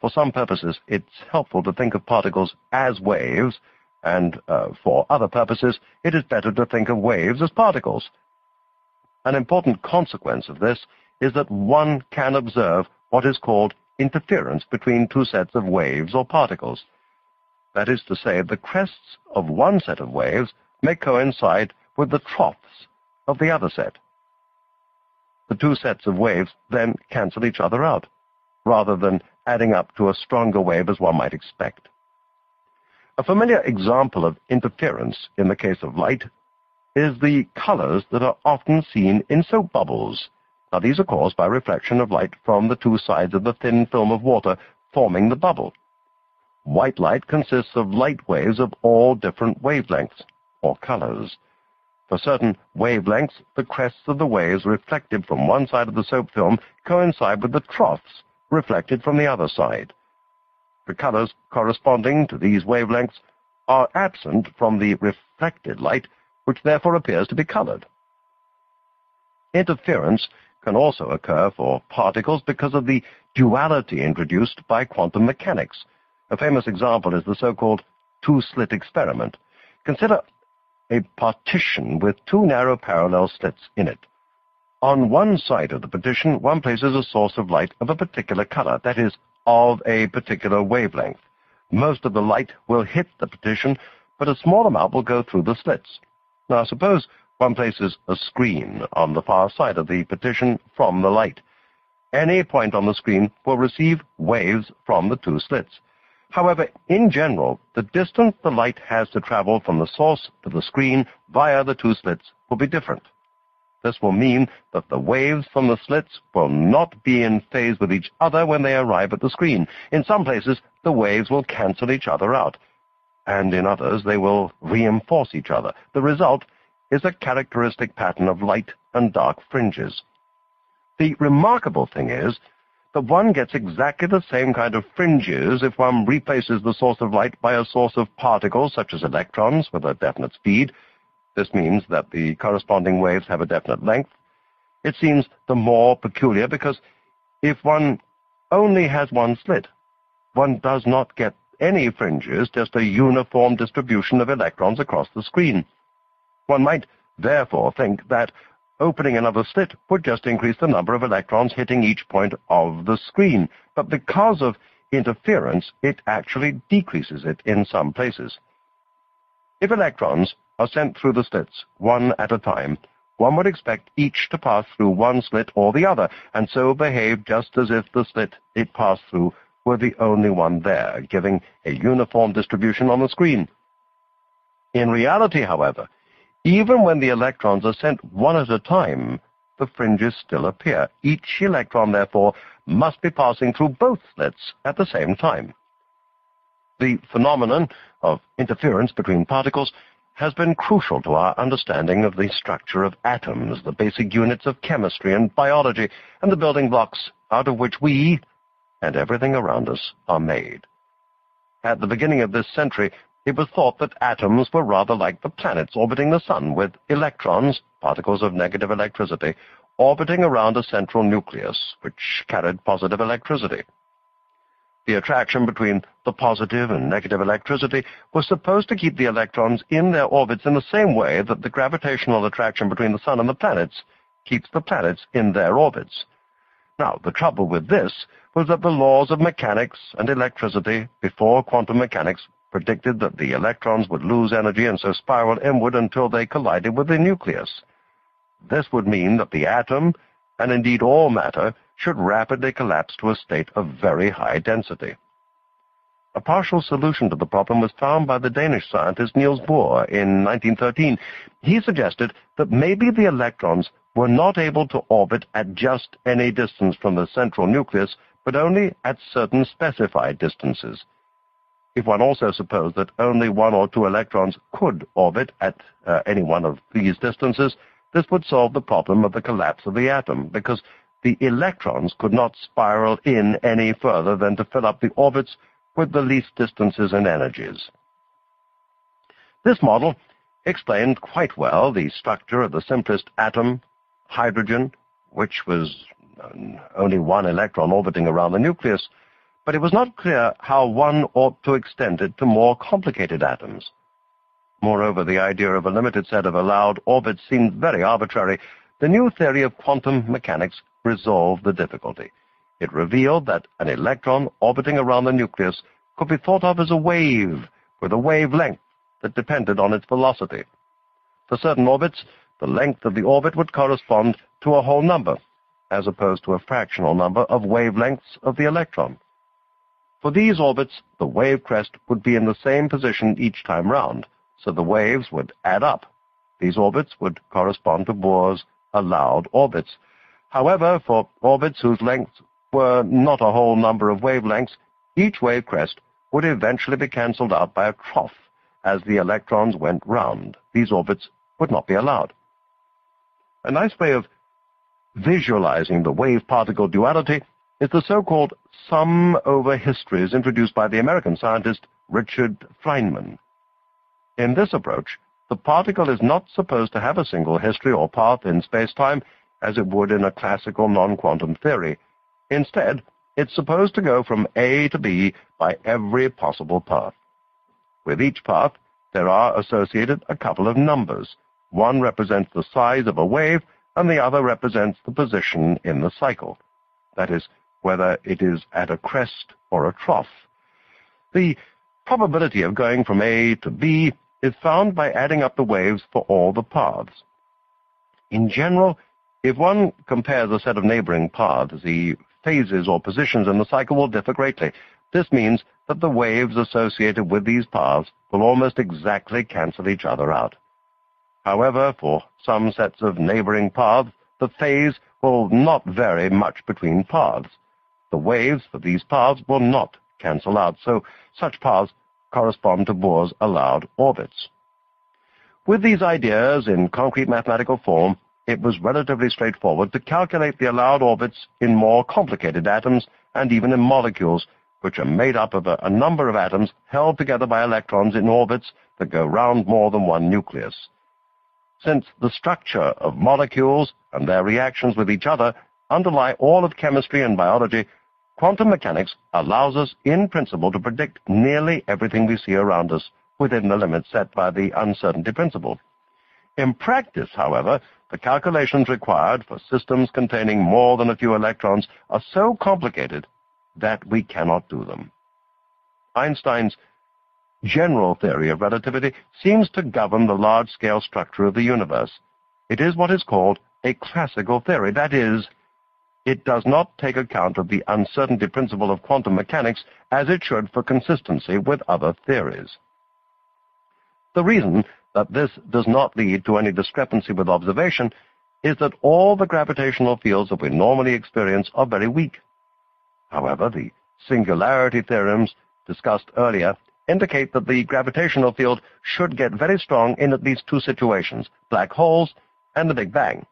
For some purposes, it's helpful to think of particles as waves, and uh, for other purposes, it is better to think of waves as particles. An important consequence of this is that one can observe what is called interference between two sets of waves or particles. That is to say, the crests of one set of waves may coincide with the troughs of the other set. The two sets of waves then cancel each other out, rather than adding up to a stronger wave as one might expect. A familiar example of interference in the case of light is the colors that are often seen in soap bubbles. Now, these are caused by reflection of light from the two sides of the thin film of water forming the bubble. White light consists of light waves of all different wavelengths, or colors. For certain wavelengths, the crests of the waves reflected from one side of the soap film coincide with the troughs reflected from the other side. The colors corresponding to these wavelengths are absent from the reflected light which therefore appears to be colored. Interference can also occur for particles because of the duality introduced by quantum mechanics. A famous example is the so-called two-slit experiment. Consider a partition with two narrow parallel slits in it. On one side of the partition, one places a source of light of a particular color, that is, of a particular wavelength. Most of the light will hit the partition, but a small amount will go through the slits. Now suppose one places a screen on the far side of the partition from the light. Any point on the screen will receive waves from the two slits. However, in general, the distance the light has to travel from the source to the screen via the two slits will be different. This will mean that the waves from the slits will not be in phase with each other when they arrive at the screen. In some places, the waves will cancel each other out and in others they will reinforce each other. The result is a characteristic pattern of light and dark fringes. The remarkable thing is that one gets exactly the same kind of fringes if one replaces the source of light by a source of particles such as electrons with a definite speed. This means that the corresponding waves have a definite length. It seems the more peculiar because if one only has one slit, one does not get any fringes, just a uniform distribution of electrons across the screen. One might therefore think that opening another slit would just increase the number of electrons hitting each point of the screen, but because of interference, it actually decreases it in some places. If electrons are sent through the slits, one at a time, one would expect each to pass through one slit or the other, and so behave just as if the slit it passed through were the only one there, giving a uniform distribution on the screen. In reality, however, even when the electrons are sent one at a time, the fringes still appear. Each electron, therefore, must be passing through both slits at the same time. The phenomenon of interference between particles has been crucial to our understanding of the structure of atoms, the basic units of chemistry and biology, and the building blocks out of which we, and everything around us, are made. At the beginning of this century, it was thought that atoms were rather like the planets orbiting the sun, with electrons, particles of negative electricity, orbiting around a central nucleus, which carried positive electricity. The attraction between the positive and negative electricity was supposed to keep the electrons in their orbits in the same way that the gravitational attraction between the sun and the planets keeps the planets in their orbits. Now, the trouble with this was that the laws of mechanics and electricity before quantum mechanics predicted that the electrons would lose energy and so spiral inward until they collided with the nucleus. This would mean that the atom, and indeed all matter, should rapidly collapse to a state of very high density. A partial solution to the problem was found by the Danish scientist Niels Bohr in 1913. He suggested that maybe the electrons were not able to orbit at just any distance from the central nucleus, but only at certain specified distances. If one also supposed that only one or two electrons could orbit at uh, any one of these distances, this would solve the problem of the collapse of the atom, because the electrons could not spiral in any further than to fill up the orbits with the least distances and energies. This model explained quite well the structure of the simplest atom, hydrogen, which was um, only one electron orbiting around the nucleus, but it was not clear how one ought to extend it to more complicated atoms. Moreover, the idea of a limited set of allowed orbits seemed very arbitrary. The new theory of quantum mechanics resolved the difficulty. It revealed that an electron orbiting around the nucleus could be thought of as a wave with a wavelength that depended on its velocity. For certain orbits, the length of the orbit would correspond to a whole number, as opposed to a fractional number of wavelengths of the electron. For these orbits, the wave crest would be in the same position each time round, so the waves would add up. These orbits would correspond to Bohr's allowed orbits. However, for orbits whose lengths were not a whole number of wavelengths, each wave crest would eventually be cancelled out by a trough as the electrons went round. These orbits would not be allowed. A nice way of visualizing the wave-particle duality is the so-called sum over histories introduced by the American scientist Richard Feynman. In this approach, the particle is not supposed to have a single history or path in space-time as it would in a classical non-quantum theory. Instead, it's supposed to go from A to B by every possible path. With each path, there are associated a couple of numbers. One represents the size of a wave, and the other represents the position in the cycle. That is, whether it is at a crest or a trough. The probability of going from A to B is found by adding up the waves for all the paths. In general, if one compares a set of neighboring paths, the phases or positions in the cycle will differ greatly. This means that the waves associated with these paths will almost exactly cancel each other out. However, for some sets of neighboring paths, the phase will not vary much between paths the waves for these paths will not cancel out, so such paths correspond to Bohr's allowed orbits. With these ideas in concrete mathematical form, it was relatively straightforward to calculate the allowed orbits in more complicated atoms and even in molecules, which are made up of a, a, number of atoms held together by electrons in orbits that go round more than one nucleus. Since the structure of molecules and their reactions with each other underlie all of chemistry and biology, quantum mechanics allows us in principle to predict nearly everything we see around us within the limits set by the uncertainty principle. In practice, however, the calculations required for systems containing more than a few electrons are so complicated that we cannot do them. Einstein's general theory of relativity seems to govern the large-scale structure of the universe. It is what is called a classical theory. That is, it does not take account of the uncertainty principle of quantum mechanics as it should for consistency with other theories. The reason that this does not lead to any discrepancy with observation is that all the gravitational fields that we normally experience are very weak. However, the singularity theorems discussed earlier indicate that the gravitational field should get very strong in at least two situations, black holes and the Big Bang.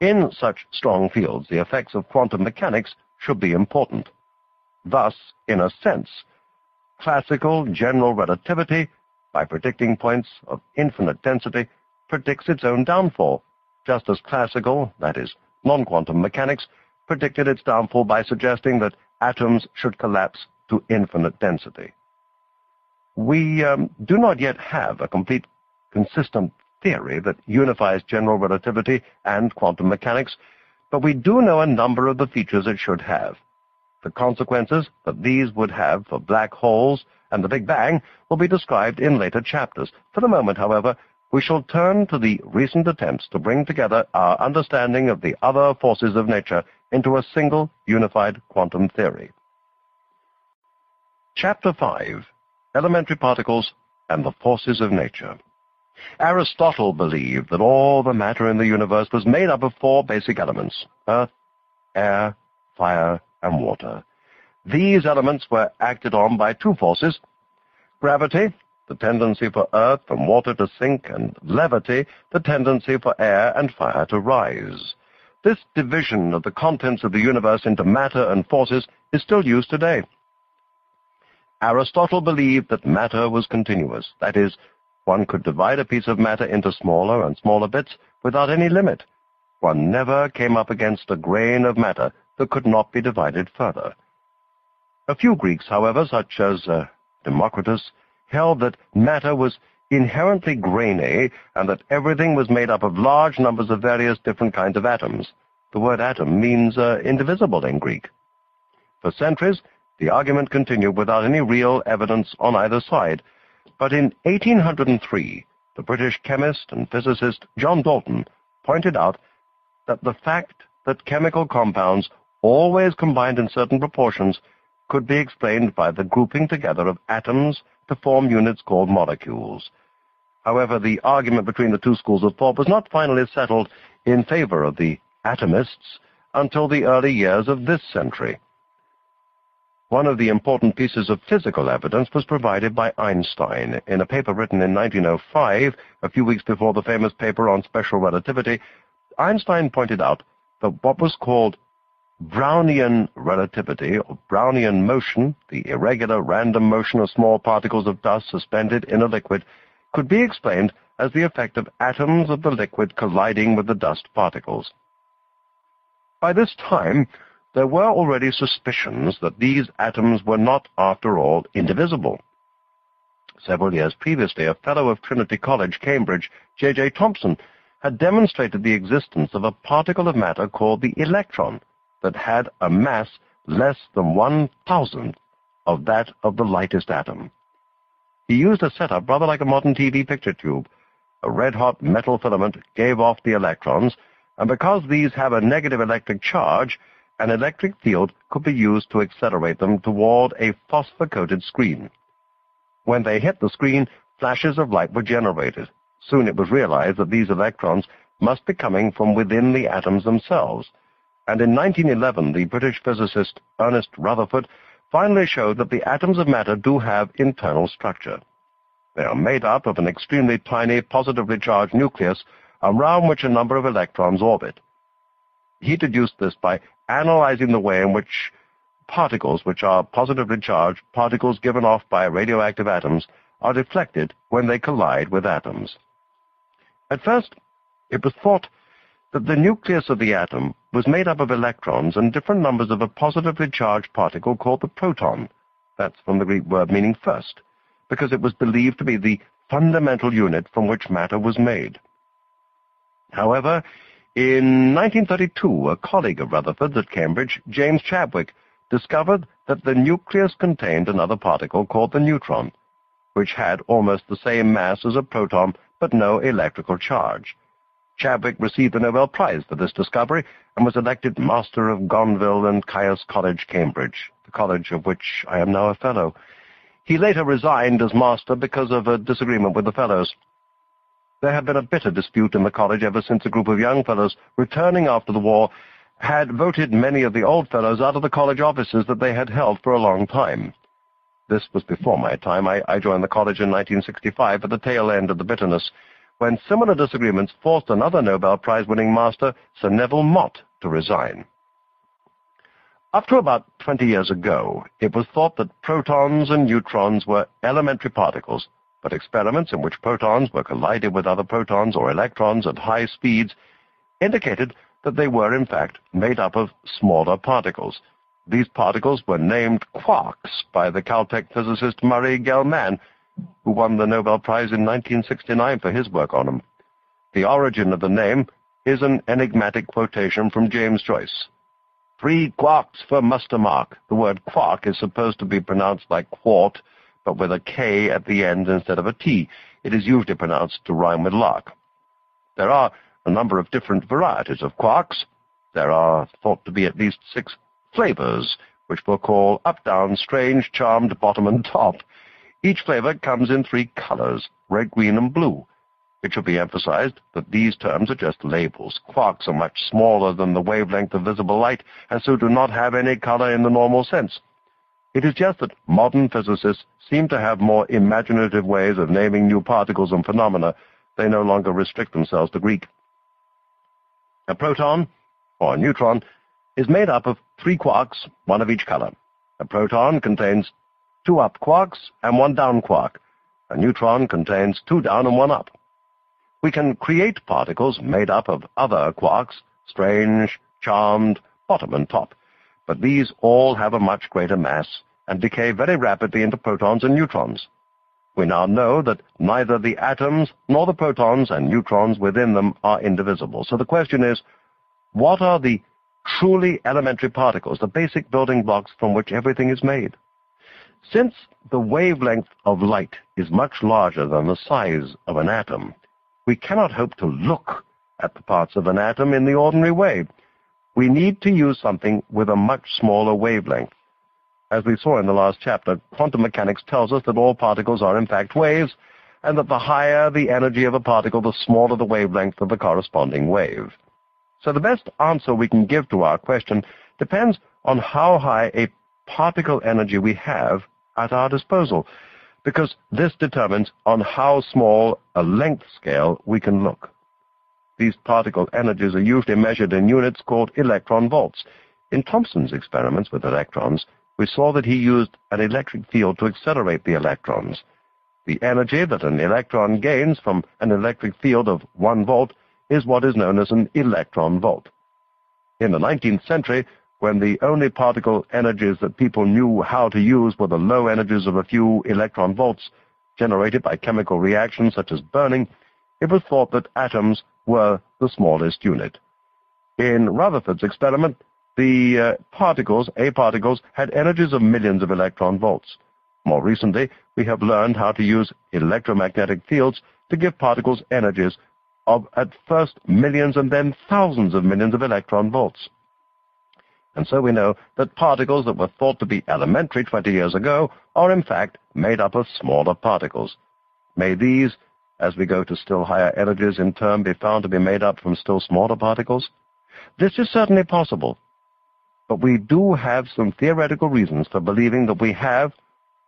In such strong fields, the effects of quantum mechanics should be important. Thus, in a sense, classical general relativity by predicting points of infinite density, predicts its own downfall, just as classical, that is, non-quantum mechanics, predicted its downfall by suggesting that atoms should collapse to infinite density. We um, do not yet have a complete, consistent theory that unifies general relativity and quantum mechanics, but we do know a number of the features it should have. The consequences that these would have for black holes and the Big Bang will be described in later chapters. For the moment, however, we shall turn to the recent attempts to bring together our understanding of the other forces of nature into a single unified quantum theory. Chapter 5 Elementary Particles and the Forces of Nature Aristotle believed that all the matter in the universe was made up of four basic elements, earth, air, fire, and water. These elements were acted on by two forces, gravity, the tendency for earth and water to sink, and levity, the tendency for air and fire to rise. This division of the contents of the universe into matter and forces is still used today. Aristotle believed that matter was continuous, that is, one could divide a piece of matter into smaller and smaller bits without any limit. One never came up against a grain of matter that could not be divided further. A few Greeks, however, such as uh, Democritus, held that matter was inherently grainy and that everything was made up of large numbers of various different kinds of atoms. The word atom means uh, indivisible in Greek. For centuries, the argument continued without any real evidence on either side, but in 1803, the British chemist and physicist John Dalton pointed out that the fact that chemical compounds always combined in certain proportions, could be explained by the grouping together of atoms to form units called molecules. However, the argument between the two schools of thought was not finally settled in favor of the atomists until the early years of this century. One of the important pieces of physical evidence was provided by Einstein. In a paper written in 1905, a few weeks before the famous paper on special relativity, Einstein pointed out that what was called Brownian relativity, or Brownian motion, the irregular random motion of small particles of dust suspended in a liquid, could be explained as the effect of atoms of the liquid colliding with the dust particles. By this time, there were already suspicions that these atoms were not, after all, indivisible. Several years previously, a fellow of Trinity College, Cambridge, J.J. Thomson, had demonstrated the existence of a particle of matter called the electron, that had a mass less than one thousandth of that of the lightest atom. He used a setup rather like a modern TV picture tube. A red-hot metal filament gave off the electrons, and because these have a negative electric charge, an electric field could be used to accelerate them toward a phosphor-coated screen. When they hit the screen, flashes of light were generated. Soon it was realized that these electrons must be coming from within the atoms themselves, and in 1911 the British physicist Ernest Rutherford finally showed that the atoms of matter do have internal structure. They are made up of an extremely tiny positively charged nucleus around which a number of electrons orbit. He deduced this by analyzing the way in which particles, which are positively charged particles given off by radioactive atoms, are deflected when they collide with atoms. At first, it was thought that the nucleus of the atom was made up of electrons and different numbers of a positively charged particle called the proton. That's from the Greek word meaning first, because it was believed to be the fundamental unit from which matter was made. However, in 1932, a colleague of Rutherford's at Cambridge, James Chadwick, discovered that the nucleus contained another particle called the neutron, which had almost the same mass as a proton but no electrical charge. Chadwick received the Nobel Prize for this discovery and was elected Master of Gonville and Caius College, Cambridge, the college of which I am now a Fellow. He later resigned as Master because of a disagreement with the Fellows. There had been a bitter dispute in the college ever since a group of young fellows returning after the war had voted many of the old fellows out of the college offices that they had held for a long time. This was before my time. I, I joined the college in 1965 at the tail end of the bitterness, when similar disagreements forced another Nobel Prize-winning master, Sir Neville Mott, to resign. Up to about 20 years ago, it was thought that protons and neutrons were elementary particles, but experiments in which protons were collided with other protons or electrons at high speeds indicated that they were in fact made up of smaller particles, these particles were named quarks by the Caltech physicist Murray Gell-Mann, who won the Nobel Prize in 1969 for his work on them. The origin of the name is an enigmatic quotation from James Joyce. Three quarks for muster mark. The word quark is supposed to be pronounced like quart, but with a K at the end instead of a T. It is usually pronounced to rhyme with lark. There are a number of different varieties of quarks. There are thought to be at least six flavors, which we'll call up, down, strange, charmed, bottom, and top. Each flavor comes in three colors, red, green, and blue. It should be emphasized that these terms are just labels. Quarks are much smaller than the wavelength of visible light, and so do not have any color in the normal sense. It is just that modern physicists seem to have more imaginative ways of naming new particles and phenomena. They no longer restrict themselves to Greek. A proton, or a neutron, is made up of three quarks, one of each color. A proton contains two up quarks and one down quark. A neutron contains two down and one up. We can create particles made up of other quarks, strange, charmed, bottom and top, but these all have a much greater mass and decay very rapidly into protons and neutrons. We now know that neither the atoms nor the protons and neutrons within them are indivisible. So the question is, what are the truly elementary particles, the basic building blocks from which everything is made. Since the wavelength of light is much larger than the size of an atom, we cannot hope to look at the parts of an atom in the ordinary way. We need to use something with a much smaller wavelength. As we saw in the last chapter, quantum mechanics tells us that all particles are in fact waves, and that the higher the energy of a particle, the smaller the wavelength of the corresponding wave. So the best answer we can give to our question depends on how high a particle energy we have at our disposal, because this determines on how small a length scale we can look. These particle energies are usually measured in units called electron volts. In Thomson's experiments with electrons, we saw that he used an electric field to accelerate the electrons. The energy that an electron gains from an electric field of 1 volt is what is known as an electron volt. In the 19th century, when the only particle energies that people knew how to use were the low energies of a few electron volts generated by chemical reactions such as burning, it was thought that atoms were the smallest unit. In Rutherford's experiment, the uh, particles, A particles, had energies of millions of electron volts. More recently, we have learned how to use electromagnetic fields to give particles energies of at first millions and then thousands of millions of electron volts. And so we know that particles that were thought to be elementary 20 years ago are in fact made up of smaller particles. May these, as we go to still higher energies in turn, be found to be made up from still smaller particles? This is certainly possible, but we do have some theoretical reasons for believing that we have,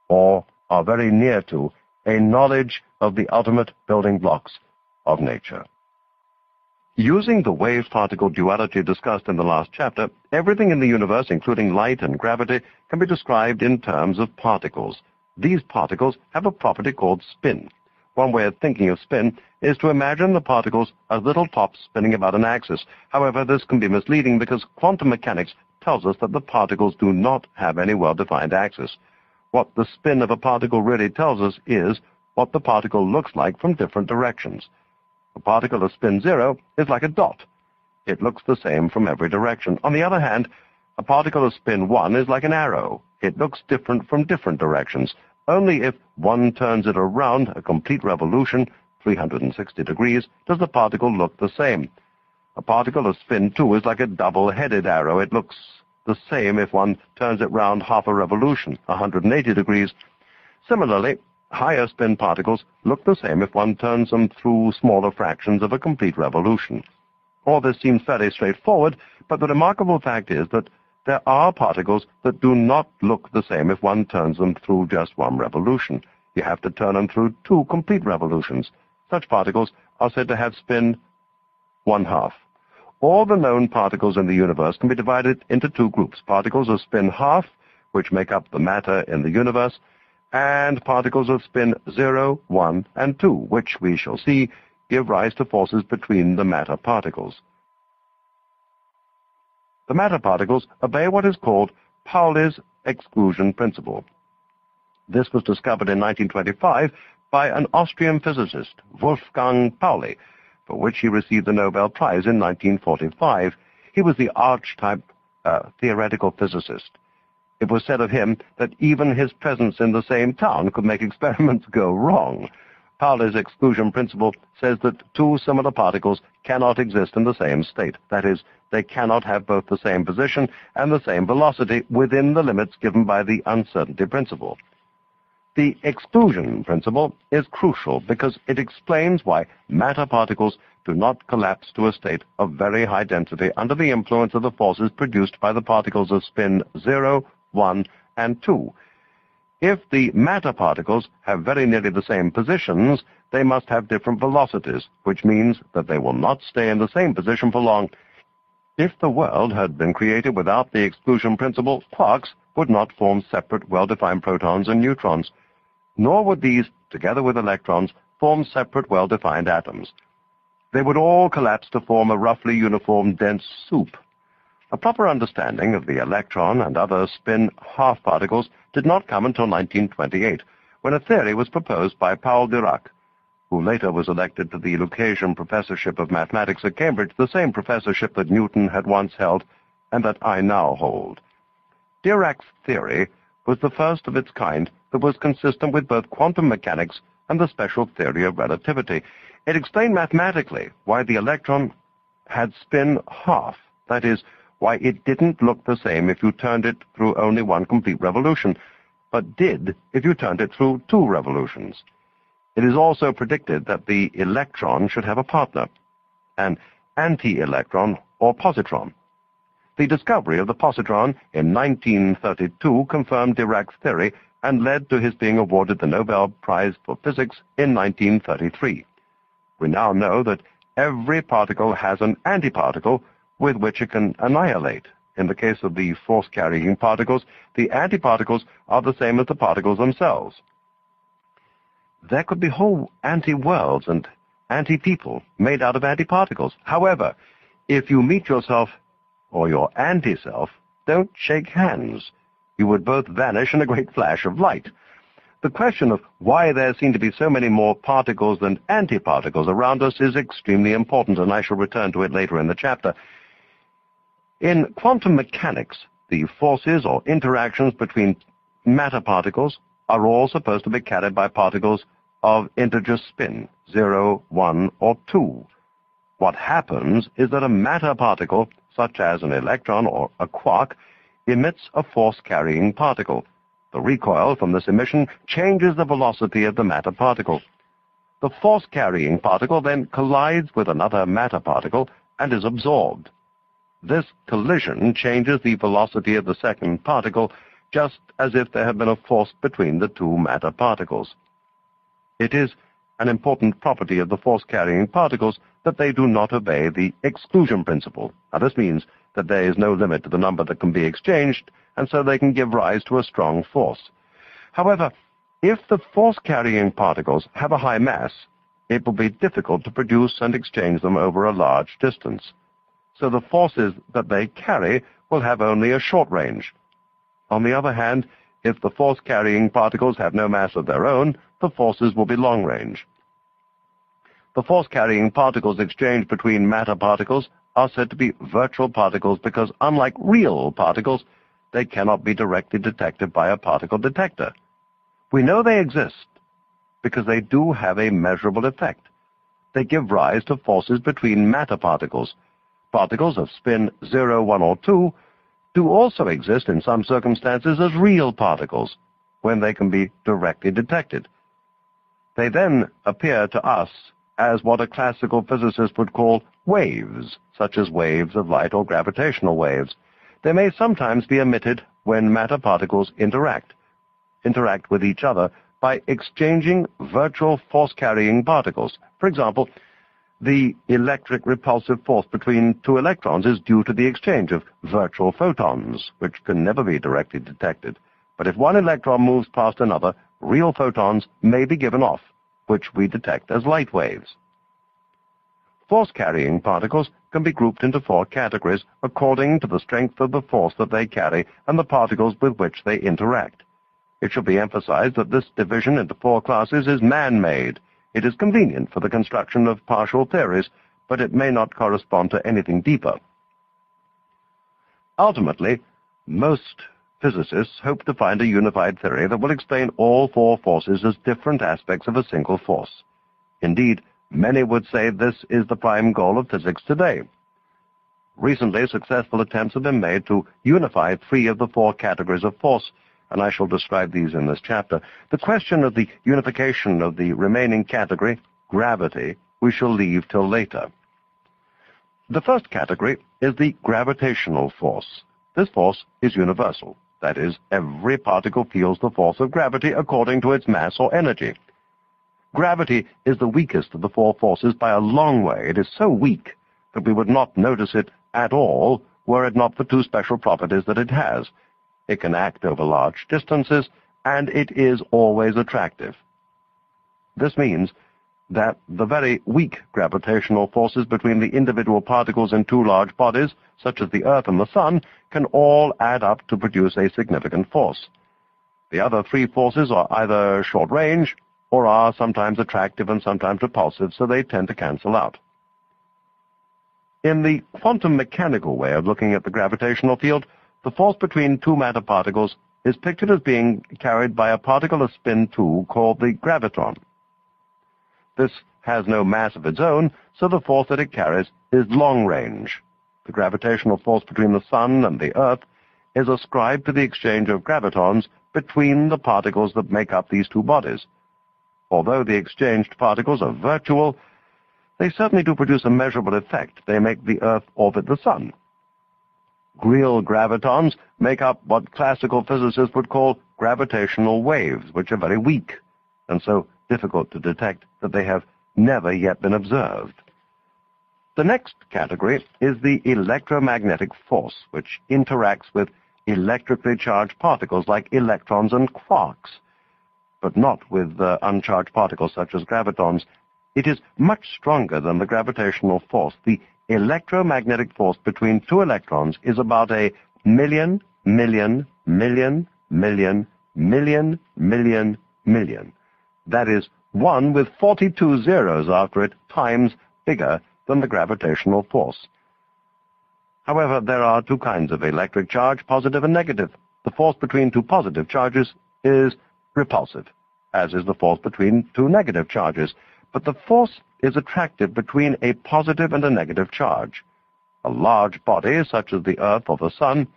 or are very near to, a knowledge of the ultimate building blocks of nature. Using the wave-particle duality discussed in the last chapter, everything in the universe, including light and gravity, can be described in terms of particles. These particles have a property called spin. One way of thinking of spin is to imagine the particles as little tops spinning about an axis. However, this can be misleading because quantum mechanics tells us that the particles do not have any well-defined axis. What the spin of a particle really tells us is what the particle looks like from different directions. A particle of spin zero is like a dot. It looks the same from every direction. On the other hand, a particle of spin one is like an arrow. It looks different from different directions. Only if one turns it around a complete revolution, 360 degrees, does the particle look the same. A particle of spin 2 is like a double-headed arrow. It looks the same if one turns it round half a revolution, 180 degrees. Similarly, higher spin particles look the same if one turns them through smaller fractions of a complete revolution. All this seems fairly straightforward, but the remarkable fact is that there are particles that do not look the same if one turns them through just one revolution. You have to turn them through two complete revolutions. Such particles are said to have spin one half. All the known particles in the universe can be divided into two groups, particles of spin half, which make up the matter in the universe, and particles of spin 0, 1, and 2, which we shall see give rise to forces between the matter particles. The matter particles obey what is called Pauli's exclusion principle. This was discovered in 1925 by an Austrian physicist, Wolfgang Pauli, for which he received the Nobel Prize in 1945. He was the archetype uh, theoretical physicist. It was said of him that even his presence in the same town could make experiments go wrong. Pauli's exclusion principle says that two similar particles cannot exist in the same state. That is, they cannot have both the same position and the same velocity within the limits given by the uncertainty principle. The exclusion principle is crucial because it explains why matter particles do not collapse to a state of very high density under the influence of the forces produced by the particles of spin 0, 1, and 2. If the matter particles have very nearly the same positions, they must have different velocities, which means that they will not stay in the same position for long. If the world had been created without the exclusion principle, quarks would not form separate, well-defined protons and neutrons, nor would these, together with electrons, form separate, well-defined atoms. They would all collapse to form a roughly uniform dense soup. A proper understanding of the electron and other spin half particles did not come until 1928, when a theory was proposed by Paul Dirac, who later was elected to the Lucasian Professorship of Mathematics at Cambridge, the same professorship that Newton had once held and that I now hold. Dirac's theory was the first of its kind that was consistent with both quantum mechanics and the special theory of relativity. It explained mathematically why the electron had spin half, that is, why it didn't look the same if you turned it through only one complete revolution, but did if you turned it through two revolutions. It is also predicted that the electron should have a partner, an anti-electron or positron. The discovery of the positron in 1932 confirmed Dirac's theory and led to his being awarded the Nobel Prize for Physics in 1933. We now know that every particle has an antiparticle with which it can annihilate. In the case of the force-carrying particles, the antiparticles are the same as the particles themselves. There could be whole anti-worlds and anti-people made out of antiparticles. However, if you meet yourself or your anti-self, don't shake hands. You would both vanish in a great flash of light. The question of why there seem to be so many more particles than antiparticles around us is extremely important, and I shall return to it later in the chapter. In quantum mechanics, the forces or interactions between matter particles are all supposed to be carried by particles of integer spin, 0, 1, or 2. What happens is that a matter particle, such as an electron or a quark, emits a force-carrying particle. The recoil from this emission changes the velocity of the matter particle. The force-carrying particle then collides with another matter particle and is absorbed. This collision changes the velocity of the second particle just as if there had been a force between the two matter particles. It is an important property of the force-carrying particles that they do not obey the exclusion principle. Now this means that there is no limit to the number that can be exchanged, and so they can give rise to a strong force. However, if the force-carrying particles have a high mass, it will be difficult to produce and exchange them over a large distance. So the forces that they carry will have only a short range. On the other hand, if the force-carrying particles have no mass of their own, the forces will be long-range. The force-carrying particles exchanged between matter particles are said to be virtual particles because, unlike real particles, they cannot be directly detected by a particle detector. We know they exist because they do have a measurable effect. They give rise to forces between matter particles. Particles of spin 0, 1, or 2 do also exist in some circumstances as real particles, when they can be directly detected. They then appear to us as what a classical physicist would call waves, such as waves of light or gravitational waves. They may sometimes be emitted when matter particles interact, interact with each other by exchanging virtual force-carrying particles. For example, the electric repulsive force between two electrons is due to the exchange of virtual photons, which can never be directly detected. But if one electron moves past another, real photons may be given off, which we detect as light waves. Force-carrying particles can be grouped into four categories according to the strength of the force that they carry and the particles with which they interact. It should be emphasized that this division into four classes is man-made, it is convenient for the construction of partial theories, but it may not correspond to anything deeper. Ultimately, most physicists hope to find a unified theory that will explain all four forces as different aspects of a single force. Indeed, many would say this is the prime goal of physics today. Recently, successful attempts have been made to unify three of the four categories of force and I shall describe these in this chapter. The question of the unification of the remaining category, gravity, we shall leave till later. The first category is the gravitational force. This force is universal. That is, every particle feels the force of gravity according to its mass or energy. Gravity is the weakest of the four forces by a long way. It is so weak that we would not notice it at all were it not for two special properties that it has. It can act over large distances, and it is always attractive. This means that the very weak gravitational forces between the individual particles in two large bodies, such as the Earth and the Sun, can all add up to produce a significant force. The other three forces are either short-range or are sometimes attractive and sometimes repulsive, so they tend to cancel out. In the quantum mechanical way of looking at the gravitational field, the force between two matter particles is pictured as being carried by a particle of spin 2 called the graviton. This has no mass of its own, so the force that it carries is long range. The gravitational force between the Sun and the Earth is ascribed to the exchange of gravitons between the particles that make up these two bodies. Although the exchanged particles are virtual, they certainly do produce a measurable effect. They make the Earth orbit the Sun. Real gravitons make up what classical physicists would call gravitational waves, which are very weak and so difficult to detect that they have never yet been observed. The next category is the electromagnetic force, which interacts with electrically charged particles like electrons and quarks, but not with uh, uncharged particles such as gravitons. It is much stronger than the gravitational force. The electromagnetic force between two electrons is about a million, million, million, million, million, million, million. That is one with 42 zeros after it times bigger than the gravitational force. However, there are two kinds of electric charge, positive and negative. The force between two positive charges is repulsive, as is the force between two negative charges. But the force is attractive between a positive and a negative charge. A large body, such as the Earth or the Sun,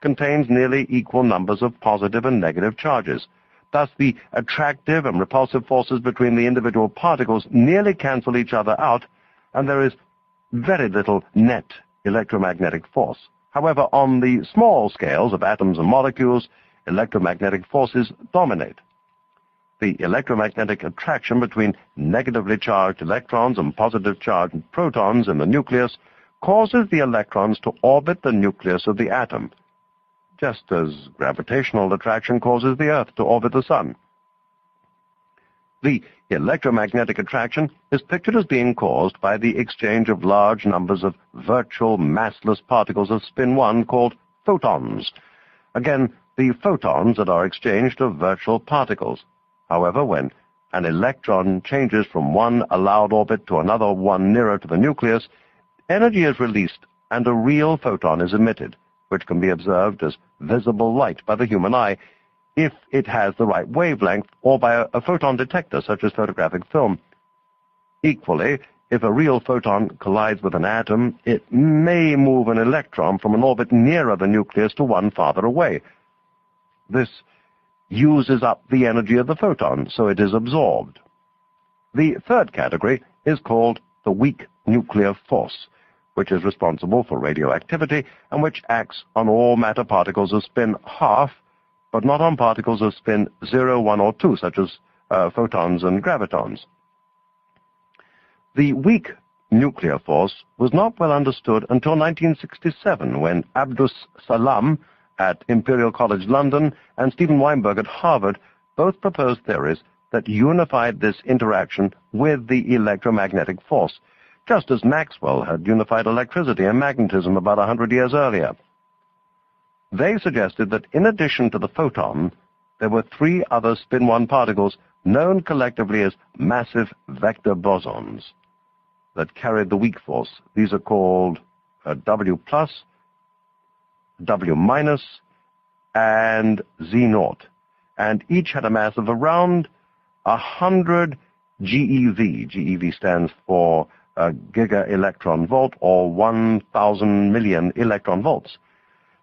contains nearly equal numbers of positive and negative charges. Thus, the attractive and repulsive forces between the individual particles nearly cancel each other out, and there is very little net electromagnetic force. However, on the small scales of atoms and molecules, electromagnetic forces dominate. The electromagnetic attraction between negatively charged electrons and positive charged protons in the nucleus causes the electrons to orbit the nucleus of the atom, just as gravitational attraction causes the Earth to orbit the Sun. The electromagnetic attraction is pictured as being caused by the exchange of large numbers of virtual massless particles of spin 1 called photons. Again, the photons that are exchanged are virtual particles. However, when an electron changes from one allowed orbit to another one nearer to the nucleus, energy is released and a real photon is emitted, which can be observed as visible light by the human eye if it has the right wavelength or by a, a photon detector such as photographic film. Equally, if a real photon collides with an atom, it may move an electron from an orbit nearer the nucleus to one farther away. This uses up the energy of the photon, so it is absorbed. The third category is called the weak nuclear force, which is responsible for radioactivity and which acts on all matter particles of spin half, but not on particles of spin 0, 1, or 2, such as uh, photons and gravitons. The weak nuclear force was not well understood until 1967 when Abdus Salam at Imperial College London and Steven Weinberg at Harvard both proposed theories that unified this interaction with the electromagnetic force, just as Maxwell had unified electricity and magnetism about a hundred years earlier. They suggested that in addition to the photon, there were three other spin-1 particles known collectively as massive vector bosons that carried the weak force. These are called W plus, W minus, and Z naught, and each had a mass of around 100 GeV. GeV stands for a giga electron volt or 1,000 million electron volts.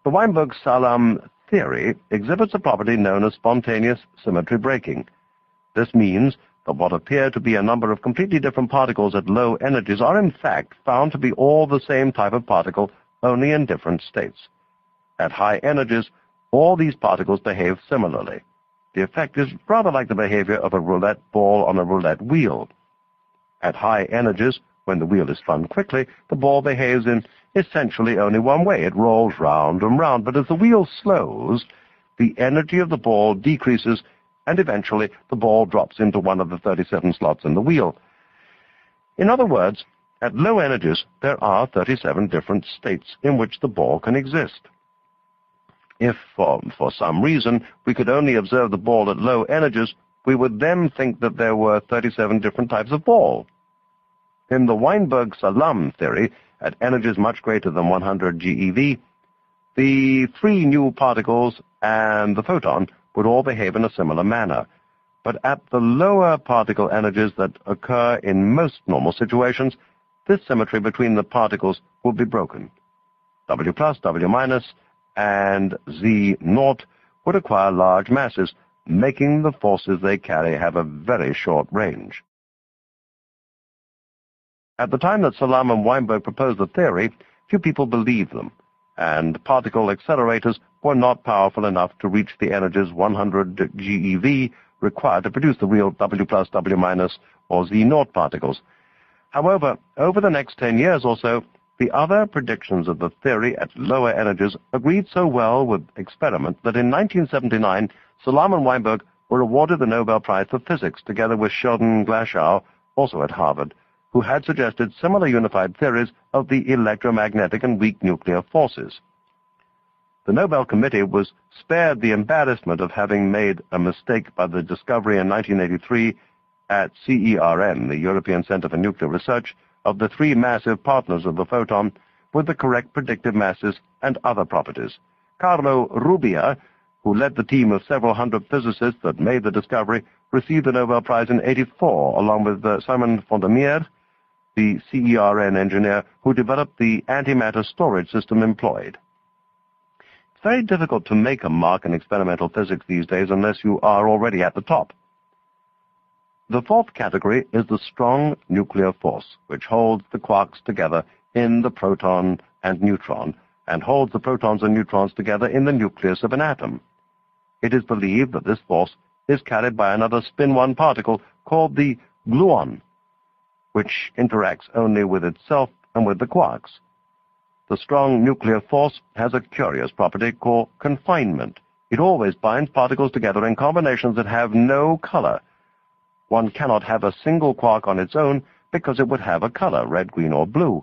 The Weinberg-Salam theory exhibits a property known as spontaneous symmetry breaking. This means that what appear to be a number of completely different particles at low energies are in fact found to be all the same type of particle, only in different states. At high energies, all these particles behave similarly. The effect is rather like the behavior of a roulette ball on a roulette wheel. At high energies, when the wheel is spun quickly, the ball behaves in essentially only one way. It rolls round and round, but as the wheel slows, the energy of the ball decreases, and eventually the ball drops into one of the 37 slots in the wheel. In other words, at low energies, there are 37 different states in which the ball can exist. If, for, for some reason, we could only observe the ball at low energies, we would then think that there were 37 different types of ball. In the Weinberg-Salam theory, at energies much greater than 100 GeV, the three new particles and the photon would all behave in a similar manner. But at the lower particle energies that occur in most normal situations, this symmetry between the particles would be broken. W plus, W minus, and Z naught would acquire large masses, making the forces they carry have a very short range. At the time that Salam and Weinberg proposed the theory, few people believed them, and particle accelerators were not powerful enough to reach the energies 100 GeV required to produce the real W plus, W minus, or Z naught particles. However, over the next 10 years or so, the other predictions of the theory at lower energies agreed so well with experiment that in 1979, Salam and Weinberg were awarded the Nobel Prize for Physics together with Sheldon Glashow, also at Harvard, who had suggested similar unified theories of the electromagnetic and weak nuclear forces. The Nobel Committee was spared the embarrassment of having made a mistake by the discovery in 1983 at CERN, the European Center for Nuclear Research, of the three massive partners of the photon with the correct predictive masses and other properties. Carlo Rubbia, who led the team of several hundred physicists that made the discovery, received the Nobel Prize in 84, along with uh, Simon van der Meer, the CERN engineer who developed the antimatter storage system employed. It's very difficult to make a mark in experimental physics these days unless you are already at the top. The fourth category is the strong nuclear force, which holds the quarks together in the proton and neutron, and holds the protons and neutrons together in the nucleus of an atom. It is believed that this force is carried by another spin-1 particle called the gluon, which interacts only with itself and with the quarks. The strong nuclear force has a curious property called confinement. It always binds particles together in combinations that have no color. One cannot have a single quark on its own because it would have a color, red, green, or blue.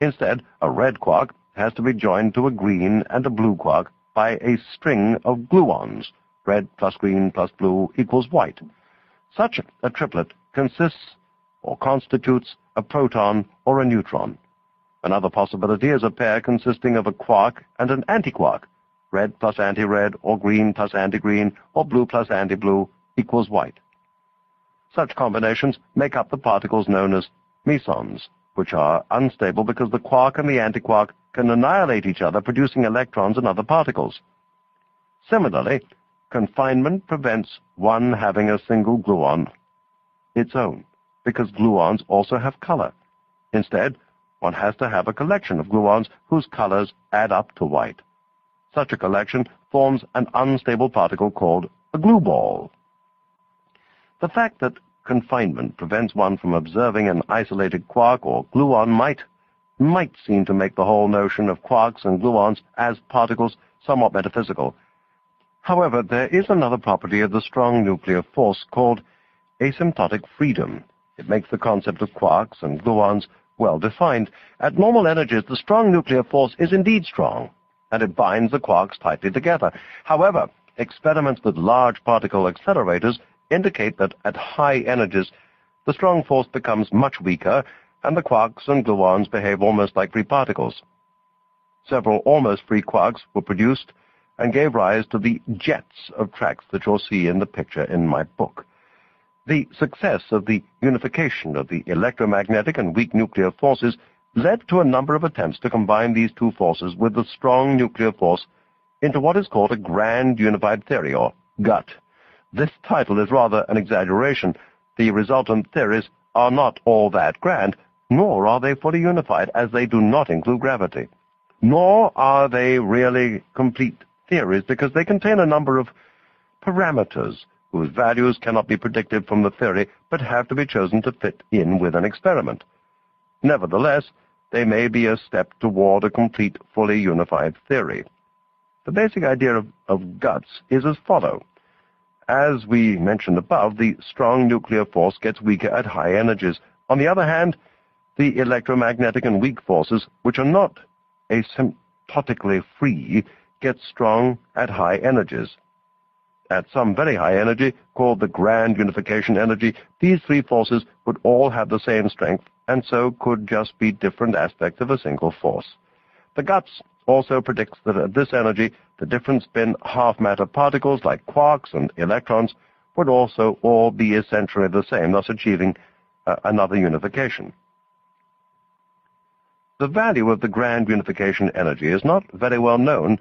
Instead, a red quark has to be joined to a green and a blue quark by a string of gluons. Red plus green plus blue equals white. Such a triplet consists or constitutes a proton or a neutron. Another possibility is a pair consisting of a quark and an antiquark. Red plus anti-red, or green plus anti-green, or blue plus anti-blue equals white. Such combinations make up the particles known as mesons, which are unstable because the quark and the antiquark can annihilate each other, producing electrons and other particles. Similarly, confinement prevents one having a single gluon its own, because gluons also have color. Instead, one has to have a collection of gluons whose colors add up to white. Such a collection forms an unstable particle called a glue ball. The fact that confinement prevents one from observing an isolated quark or gluon might, might seem to make the whole notion of quarks and gluons as particles somewhat metaphysical. However, there is another property of the strong nuclear force called asymptotic freedom. It makes the concept of quarks and gluons well defined. At normal energies, the strong nuclear force is indeed strong, and it binds the quarks tightly together. However, experiments with large particle accelerators indicate that at high energies, the strong force becomes much weaker, and the quarks and gluons behave almost like free particles. Several almost free quarks were produced and gave rise to the jets of tracks that you'll see in the picture in my book. The success of the unification of the electromagnetic and weak nuclear forces led to a number of attempts to combine these two forces with the strong nuclear force into what is called a grand unified theory, or GUT. This title is rather an exaggeration. The resultant theories are not all that grand, nor are they fully unified, as they do not include gravity. Nor are they really complete theories, because they contain a number of parameters whose values cannot be predicted from the theory, but have to be chosen to fit in with an experiment. Nevertheless, they may be a step toward a complete, fully unified theory. The basic idea of, of guts is as follows. As we mentioned above, the strong nuclear force gets weaker at high energies. On the other hand, the electromagnetic and weak forces, which are not asymptotically free, get strong at high energies at some very high energy, called the grand unification energy, these three forces would all have the same strength, and so could just be different aspects of a single force. The GUTS also predicts that at this energy, the different spin half-matter particles like quarks and electrons would also all be essentially the same, thus achieving uh, another unification. The value of the grand unification energy is not very well known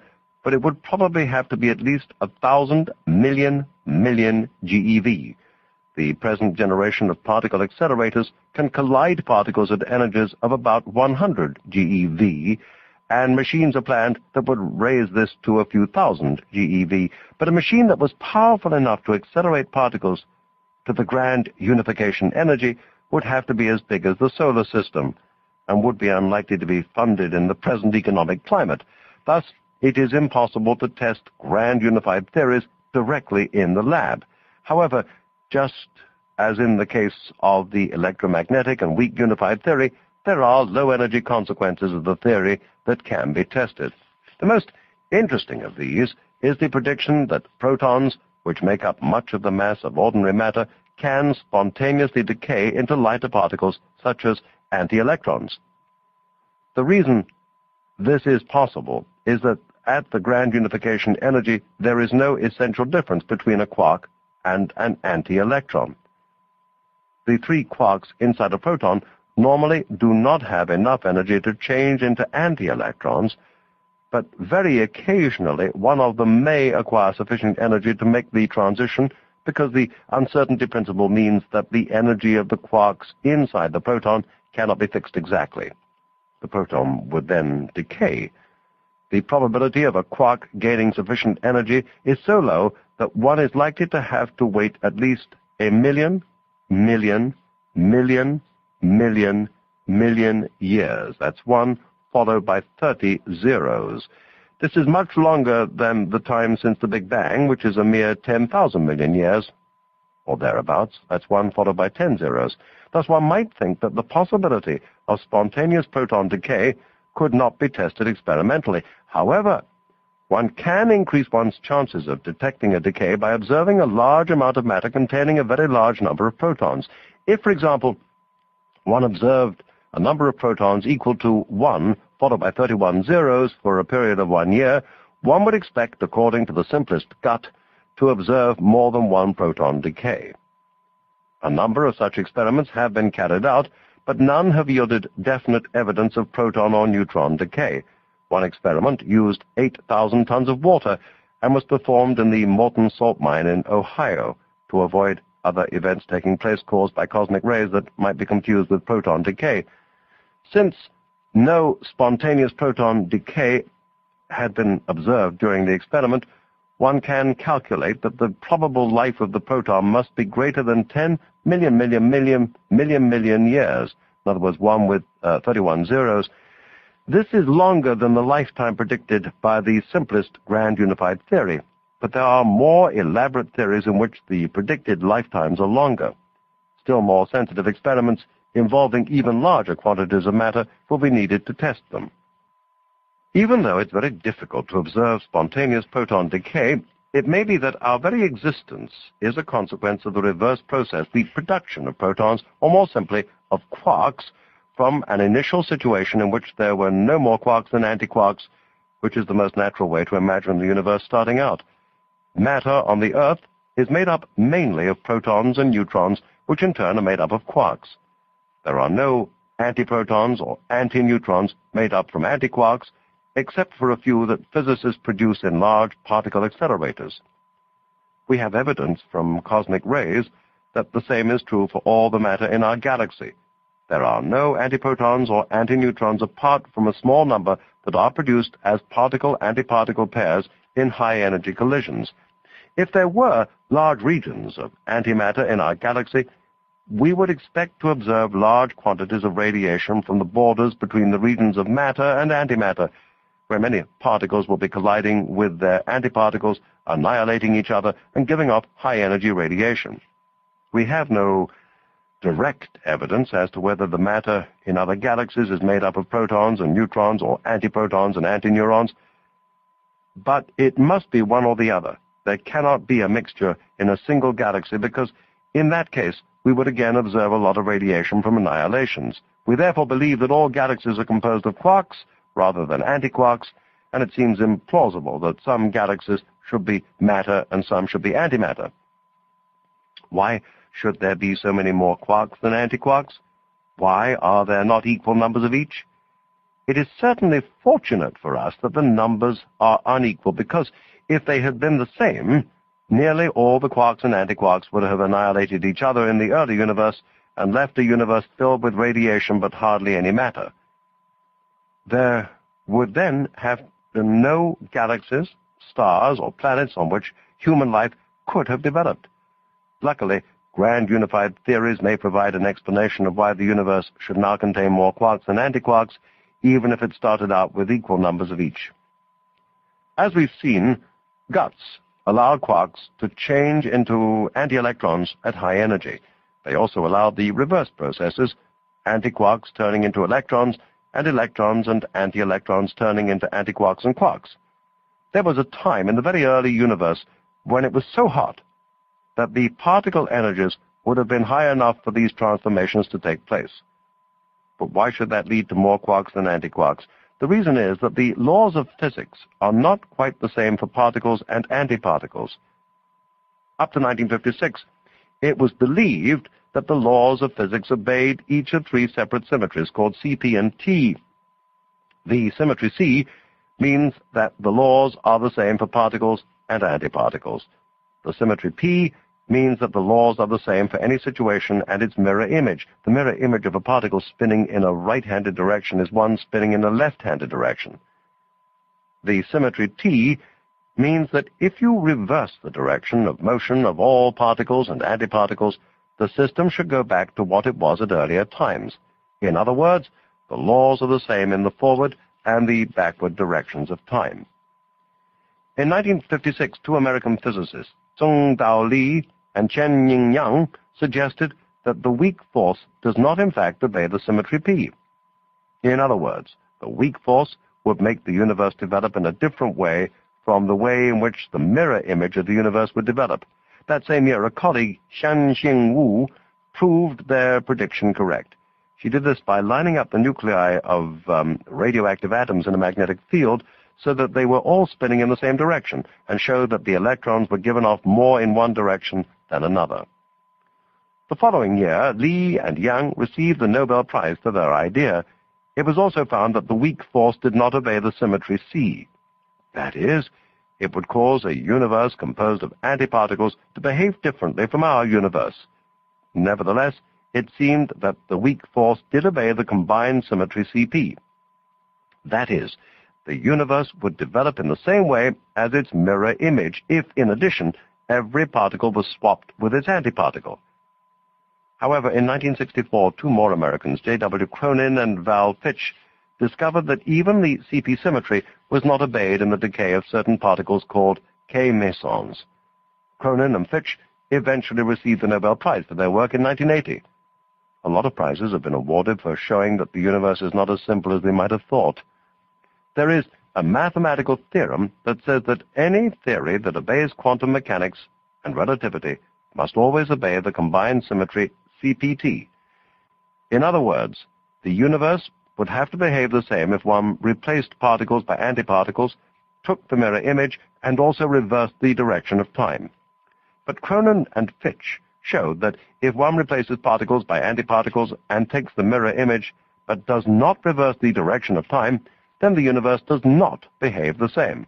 but it would probably have to be at least a thousand million million GeV. The present generation of particle accelerators can collide particles at energies of about 100 GeV, and machines are planned that would raise this to a few thousand GeV. But a machine that was powerful enough to accelerate particles to the grand unification energy would have to be as big as the solar system, and would be unlikely to be funded in the present economic climate. Thus, it is impossible to test grand unified theories directly in the lab. However, just as in the case of the electromagnetic and weak unified theory, there are low-energy consequences of the theory that can be tested. The most interesting of these is the prediction that protons, which make up much of the mass of ordinary matter, can spontaneously decay into lighter particles such as anti-electrons. The reason this is possible is that at the grand unification energy, there is no essential difference between a quark and an anti-electron. The three quarks inside a proton normally do not have enough energy to change into anti-electrons, but very occasionally one of them may acquire sufficient energy to make the transition because the uncertainty principle means that the energy of the quarks inside the proton cannot be fixed exactly. The proton would then decay the probability of a quark gaining sufficient energy is so low that one is likely to have to wait at least a million, million, million, million, million years. That's one followed by 30 zeros. This is much longer than the time since the Big Bang, which is a mere 10,000 million years, or thereabouts. That's one followed by 10 zeros. Thus one might think that the possibility of spontaneous proton decay could not be tested experimentally. However, one can increase one's chances of detecting a decay by observing a large amount of matter containing a very large number of protons. If, for example, one observed a number of protons equal to 1 followed by 31 zeros for a period of one year, one would expect, according to the simplest gut, to observe more than one proton decay. A number of such experiments have been carried out, but none have yielded definite evidence of proton or neutron decay. One experiment used 8,000 tons of water and was performed in the Morton Salt Mine in Ohio to avoid other events taking place caused by cosmic rays that might be confused with proton decay. Since no spontaneous proton decay had been observed during the experiment, one can calculate that the probable life of the proton must be greater than 10 million, million, million, million, million years. In other words, one with uh, 31 zeros. This is longer than the lifetime predicted by the simplest grand unified theory, but there are more elaborate theories in which the predicted lifetimes are longer. Still more sensitive experiments involving even larger quantities of matter will be needed to test them. Even though it's very difficult to observe spontaneous proton decay, it may be that our very existence is a consequence of the reverse process, the production of protons, or more simply, of quarks, from an initial situation in which there were no more quarks than antiquarks, which is the most natural way to imagine the universe starting out. Matter on the Earth is made up mainly of protons and neutrons, which in turn are made up of quarks. There are no antiprotons or antineutrons made up from antiquarks, except for a few that physicists produce in large particle accelerators. We have evidence from cosmic rays that the same is true for all the matter in our galaxy. There are no antiprotons or antineutrons apart from a small number that are produced as particle-antiparticle pairs in high-energy collisions. If there were large regions of antimatter in our galaxy, we would expect to observe large quantities of radiation from the borders between the regions of matter and antimatter, where many particles will be colliding with their antiparticles, annihilating each other, and giving off high-energy radiation. We have no direct evidence as to whether the matter in other galaxies is made up of protons and neutrons or antiprotons and antineutrons, but it must be one or the other. There cannot be a mixture in a single galaxy because, in that case, we would again observe a lot of radiation from annihilations. We therefore believe that all galaxies are composed of quarks rather than antiquarks, and it seems implausible that some galaxies should be matter and some should be antimatter. Why should there be so many more quarks than antiquarks? Why are there not equal numbers of each? It is certainly fortunate for us that the numbers are unequal, because if they had been the same, nearly all the quarks and antiquarks would have annihilated each other in the early universe and left a universe filled with radiation but hardly any matter. There would then have been no galaxies, stars, or planets on which human life could have developed. Luckily, grand unified theories may provide an explanation of why the universe should now contain more quarks than antiquarks, even if it started out with equal numbers of each. As we've seen, GUTs allowed quarks to change into anti-electrons at high energy. They also allowed the reverse processes, antiquarks turning into electrons, and electrons and anti-electrons turning into antiquarks and quarks. There was a time in the very early universe when it was so hot that the particle energies would have been high enough for these transformations to take place. But why should that lead to more quarks than antiquarks? The reason is that the laws of physics are not quite the same for particles and antiparticles. Up to 1956, it was believed that the laws of physics obeyed each of three separate symmetries called CP and T. The symmetry C means that the laws are the same for particles and antiparticles. The symmetry P means that the laws are the same for any situation and its mirror image. The mirror image of a particle spinning in a right-handed direction is one spinning in a left-handed direction. the symmetry T means that if you reverse the direction of motion of all particles and antiparticles, the system should go back to what it was at earlier times. In other words, the laws are the same in the forward and the backward directions of time. In 1956, two American physicists, Tsung-Dao Lee and Chen Ning Yang, suggested that the weak force does not in fact obey the symmetry P. In other words, the weak force would make the universe develop in a different way from the way in which the mirror image of the universe would develop. That same year, a colleague, Chien-Shiung Wu, proved their prediction correct. She did this by lining up the nuclei of um, radioactive atoms in a magnetic field so that they were all spinning in the same direction and showed that the electrons were given off more in one direction than another. The following year, Lee and Yang received the Nobel Prize for their idea. It was also found that the weak force did not obey the symmetry C. That is, it would cause a universe composed of antiparticles to behave differently from our universe. Nevertheless, it seemed that the weak force did obey the combined symmetry CP. That is, the universe would develop in the same way as its mirror image if, in addition, every particle was swapped with its antiparticle. However, in 1964, two more Americans, J.W. Cronin and Val Fitch, discovered that even the CP symmetry was not obeyed in the decay of certain particles called K-mesons. Cronin and Fitch eventually received the Nobel Prize for their work in 1980. A lot of prizes have been awarded for showing that the universe is not as simple as they might have thought. There is a mathematical theorem that says that any theory that obeys quantum mechanics and relativity must always obey the combined symmetry CPT. In other words, the universe would have to behave the same if one replaced particles by antiparticles, took the mirror image, and also reversed the direction of time. But Cronin and Fitch showed that if one replaces particles by antiparticles and takes the mirror image, but does not reverse the direction of time, then the universe does not behave the same.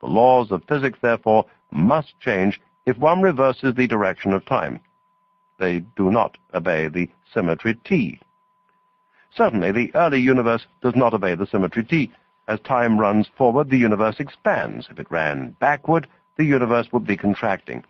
The laws of physics, therefore, must change if one reverses the direction of time. They do not obey the symmetry T. Certainly, the early universe does not obey the symmetry T. As time runs forward, the universe expands. If it ran backward, the universe would be contracting.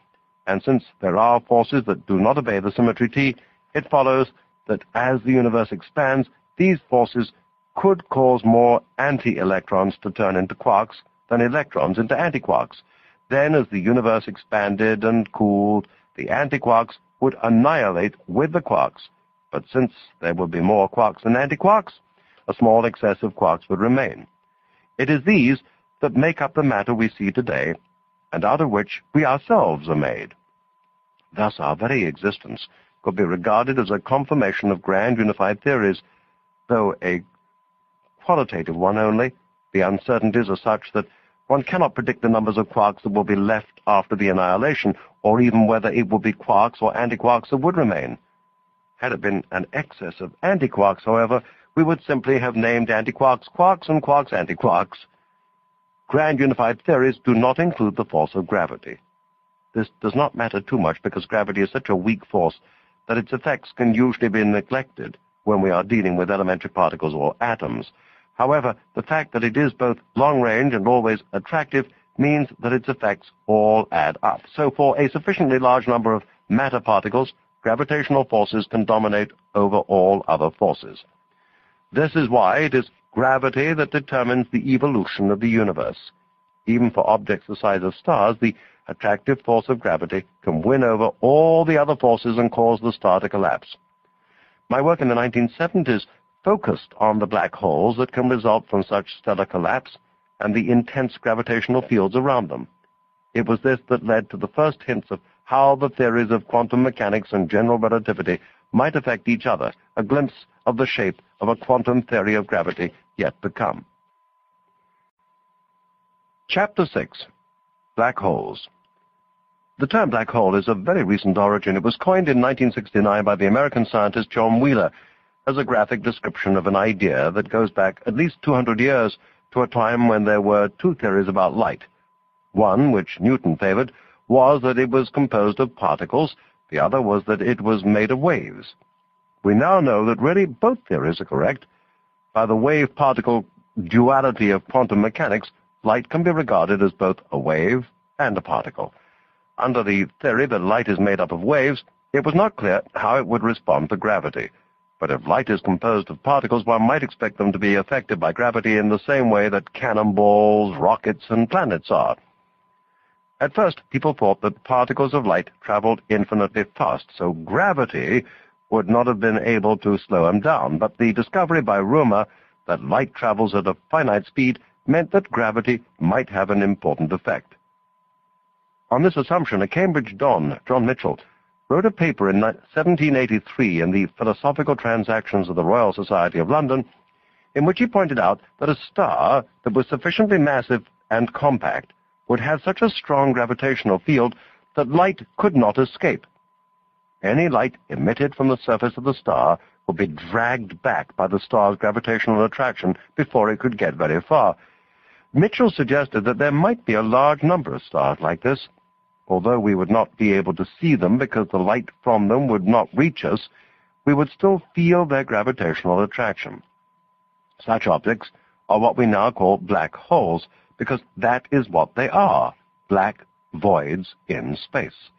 And since there are forces that do not obey the symmetry T, it follows that as the universe expands, these forces could cause more anti-electrons to turn into quarks than electrons into antiquarks. Then, as the universe expanded and cooled, the antiquarks would annihilate with the quarks, but since there would be more quarks than antiquarks, a small excess of quarks would remain. It is these that make up the matter we see today, and out of which we ourselves are made. Thus our very existence could be regarded as a confirmation of grand unified theories, though a qualitative one only. The uncertainties are such that one cannot predict the numbers of quarks that will be left after the annihilation, or even whether it will be quarks or antiquarks that would remain. Had it been an excess of antiquarks, however, we would simply have named antiquarks quarks and quarks antiquarks. Grand unified theories do not include the force of gravity. This does not matter too much because gravity is such a weak force that its effects can usually be neglected when we are dealing with elementary particles or atoms. However, the fact that it is both long-range and always attractive means that its effects all add up. So for a sufficiently large number of matter particles, gravitational forces can dominate over all other forces. This is why it is gravity that determines the evolution of the universe. Even for objects the size of stars, the attractive force of gravity can win over all the other forces and cause the star to collapse. My work in the 1970s focused on the black holes that can result from such stellar collapse and the intense gravitational fields around them. It was this that led to the first hints of how the theories of quantum mechanics and general relativity might affect each other, a glimpse of the shape of a quantum theory of gravity yet to come. Chapter 6 Black Holes The term black hole is of very recent origin. It was coined in 1969 by the American scientist John Wheeler as a graphic description of an idea that goes back at least 200 years to a time when there were two theories about light. One, which Newton favored, was that it was composed of particles, the other was that it was made of waves. We now know that really both theories are correct. By the wave-particle duality of quantum mechanics, light can be regarded as both a wave and a particle. Under the theory that light is made up of waves, it was not clear how it would respond to gravity. But if light is composed of particles, one might expect them to be affected by gravity in the same way that cannonballs, rockets, and planets are. At first, people thought that particles of light traveled infinitely fast, so gravity would not have been able to slow them down. But the discovery by Rømer that light travels at a finite speed meant that gravity might have an important effect. On this assumption, a Cambridge Don, John Michell, wrote a paper in 1783 in the Philosophical Transactions of the Royal Society of London in which he pointed out that a star that was sufficiently massive and compact would have such a strong gravitational field that light could not escape. Any light emitted from the surface of the star would be dragged back by the star's gravitational attraction before it could get very far. Michell suggested that there might be a large number of stars like this. Although we would not be able to see them because the light from them would not reach us, we would still feel their gravitational attraction. Such objects are what we now call black holes, because that is what they are, black voids in space.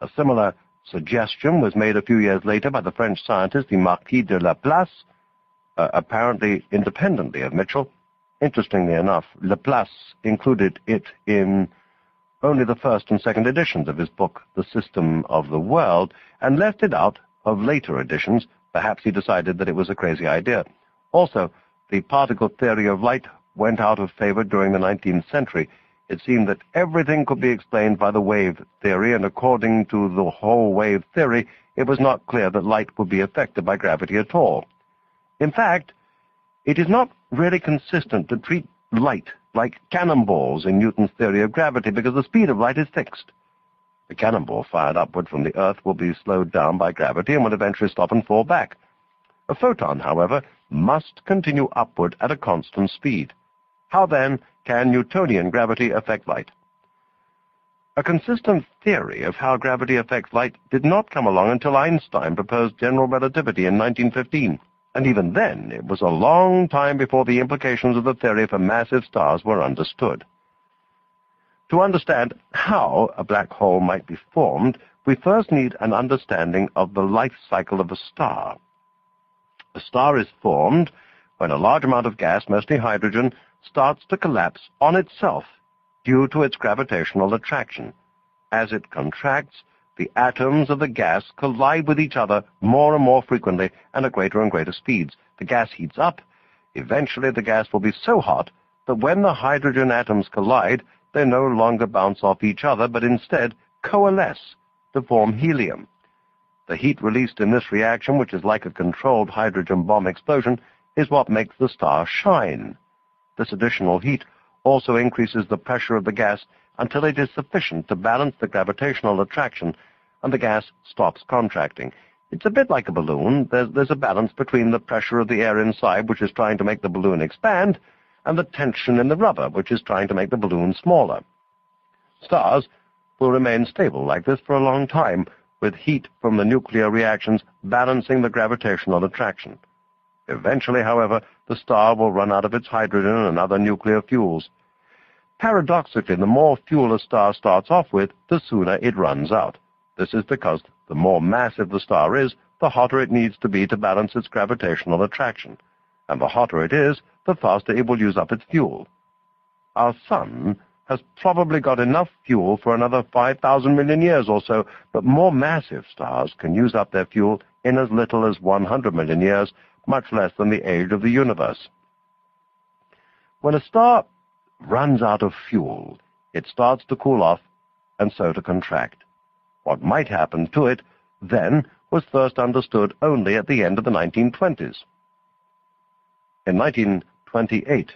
A similar suggestion was made a few years later by the French scientist, the Marquis de Laplace, uh, apparently independently of Michell. Interestingly enough, Laplace included it in only the first and second editions of his book, The System of the World, and left it out of later editions. Perhaps he decided that it was a crazy idea. Also, the particle theory of light went out of favor during the 19th century. It seemed that everything could be explained by the wave theory, and according to the whole wave theory, it was not clear that light would be affected by gravity at all. In fact, it is not really consistent to treat light like cannonballs in Newton's theory of gravity because the speed of light is fixed. A cannonball fired upward from the Earth will be slowed down by gravity and will eventually stop and fall back. A photon, however, must continue upward at a constant speed. How then can Newtonian gravity affect light? A consistent theory of how gravity affects light did not come along until Einstein proposed general relativity in 1915, and even then it was a long time before the implications of the theory for massive stars were understood. To understand how a black hole might be formed, we first need an understanding of the life cycle of a star. A star is formed when a large amount of gas, mostly hydrogen, starts to collapse on itself due to its gravitational attraction. As it contracts, the atoms of the gas collide with each other more and more frequently and at greater and greater speeds. The gas heats up. Eventually the gas will be so hot that when the hydrogen atoms collide, they no longer bounce off each other, but instead coalesce to form helium. The heat released in this reaction, which is like a controlled hydrogen bomb explosion, is what makes the star shine. This additional heat also increases the pressure of the gas until it is sufficient to balance the gravitational attraction and the gas stops contracting. It's a bit like a balloon. There's, there's a balance between the pressure of the air inside, which is trying to make the balloon expand, and the tension in the rubber, which is trying to make the balloon smaller. Stars will remain stable like this for a long time, with heat from the nuclear reactions balancing the gravitational attraction. Eventually, however, the star will run out of its hydrogen and other nuclear fuels. Paradoxically, the more fuel a star starts off with, the sooner it runs out. This is because the more massive the star is, the hotter it needs to be to balance its gravitational attraction. And the hotter it is, the faster it will use up its fuel. Our sun has probably got enough fuel for another 5,000 million years or so, but more massive stars can use up their fuel in as little as 100 million years, much less than the age of the universe. When a star runs out of fuel, it starts to cool off and so to contract. What might happen to it then was first understood only at the end of the 1920s. In 1928,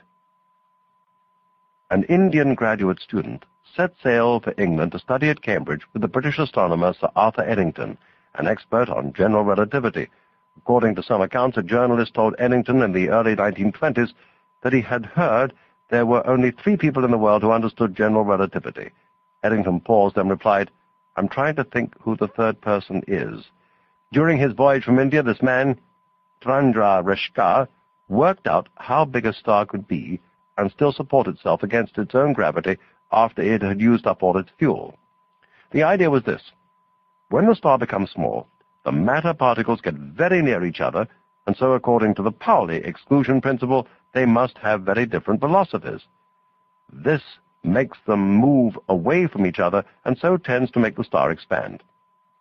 an Indian graduate student set sail for England to study at Cambridge with the British astronomer Sir Arthur Eddington, an expert on general relativity. According to some accounts, a journalist told Eddington in the early 1920s that he had heard there were only three people in the world who understood general relativity. Eddington paused and replied, I'm trying to think who the third person is. During his voyage from India, this man, Chandrasekhar, worked out how big a star could be and still support itself against its own gravity after it had used up all its fuel. The idea was this. When the star becomes small, the matter particles get very near each other, and so according to the Pauli exclusion principle, they must have very different velocities. This makes them move away from each other and so tends to make the star expand.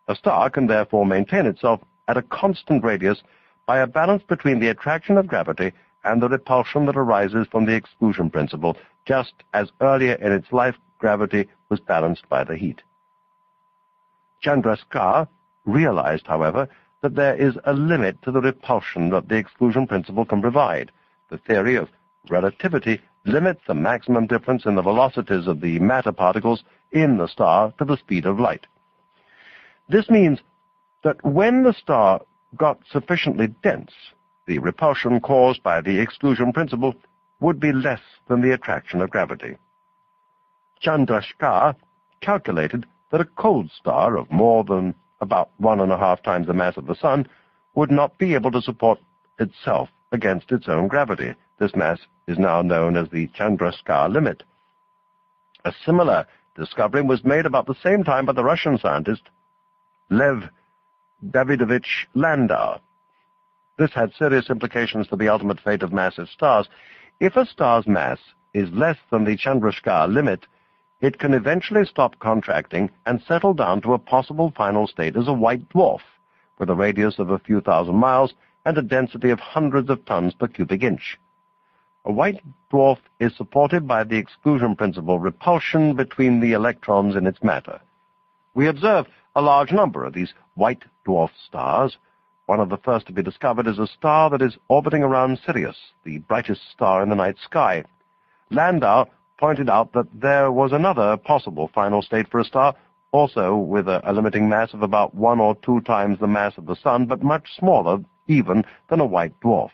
A star can therefore maintain itself at a constant radius by a balance between the attraction of gravity and the repulsion that arises from the exclusion principle, just as earlier in its life gravity was balanced by the heat. Chandrasekhar realized, however, that there is a limit to the repulsion that the exclusion principle can provide. The theory of relativity limits the maximum difference in the velocities of the matter particles in the star to the speed of light. This means that when the star got sufficiently dense, the repulsion caused by the exclusion principle would be less than the attraction of gravity. Chandrasekhar calculated that a cold star of more than about one and a half times the mass of the Sun would not be able to support itself against its own gravity. This mass is now known as the Chandrasekhar limit. A similar discovery was made about the same time by the Russian scientist Lev Davidovich Landau. This had serious implications for the ultimate fate of massive stars. If a star's mass is less than the Chandrasekhar limit, it can eventually stop contracting and settle down to a possible final state as a white dwarf, with a radius of a few thousand miles and a density of hundreds of tons per cubic inch. A white dwarf is supported by the exclusion principle repulsion between the electrons in its matter. We observe a large number of these white dwarf stars. One of the first to be discovered is a star that is orbiting around Sirius, the brightest star in the night sky. Landau pointed out that there was another possible final state for a star, also with a, a, limiting mass of about one or two times the mass of the Sun, but much smaller even than a white dwarf.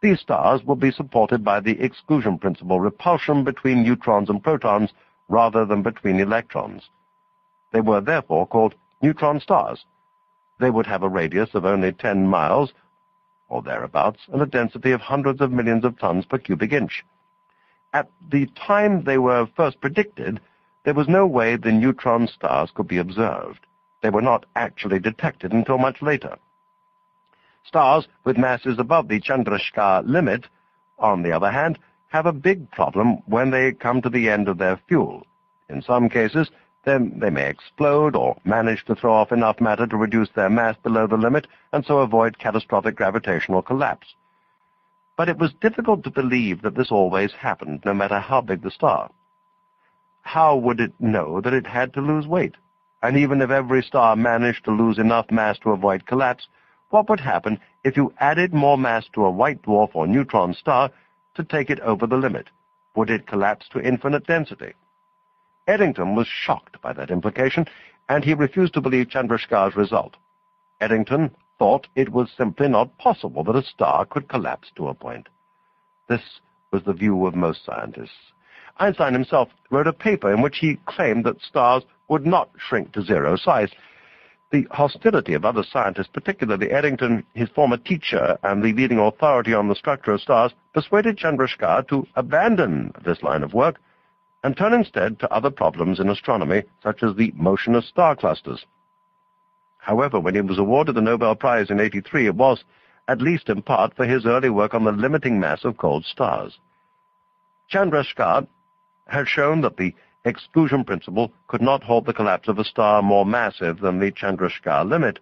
These stars will be supported by the exclusion principle repulsion between neutrons and protons rather than between electrons. They were therefore called neutron stars. They would have a radius of only 10 miles, or thereabouts, and a density of hundreds of millions of tons per cubic inch. At the time they were first predicted, there was no way the neutron stars could be observed. They were not actually detected until much later. Stars with masses above the Chandrasekhar limit, on the other hand, have a big problem when they come to the end of their fuel. In some cases, then they may explode or manage to throw off enough matter to reduce their mass below the limit and so avoid catastrophic gravitational collapse. But it was difficult to believe that this always happened, no matter how big the star. How would it know that it had to lose weight? And even if every star managed to lose enough mass to avoid collapse, what would happen if you added more mass to a white dwarf or neutron star to take it over the limit? Would it collapse to infinite density? Eddington was shocked by that implication, and he refused to believe Chandrasekhar's result. Eddington thought it was simply not possible that a star could collapse to a point. This was the view of most scientists. Einstein himself wrote a paper in which he claimed that stars would not shrink to zero size. The hostility of other scientists, particularly Eddington, his former teacher and the leading authority on the structure of stars, persuaded Chandrasekhar to abandon this line of work and turn instead to other problems in astronomy, such as the motion of star clusters. However, when he was awarded the Nobel Prize in 83, it was, at least in part, for his early work on the limiting mass of cold stars. Chandrasekhar had shown that the exclusion principle could not halt the collapse of a star more massive than the Chandrasekhar limit,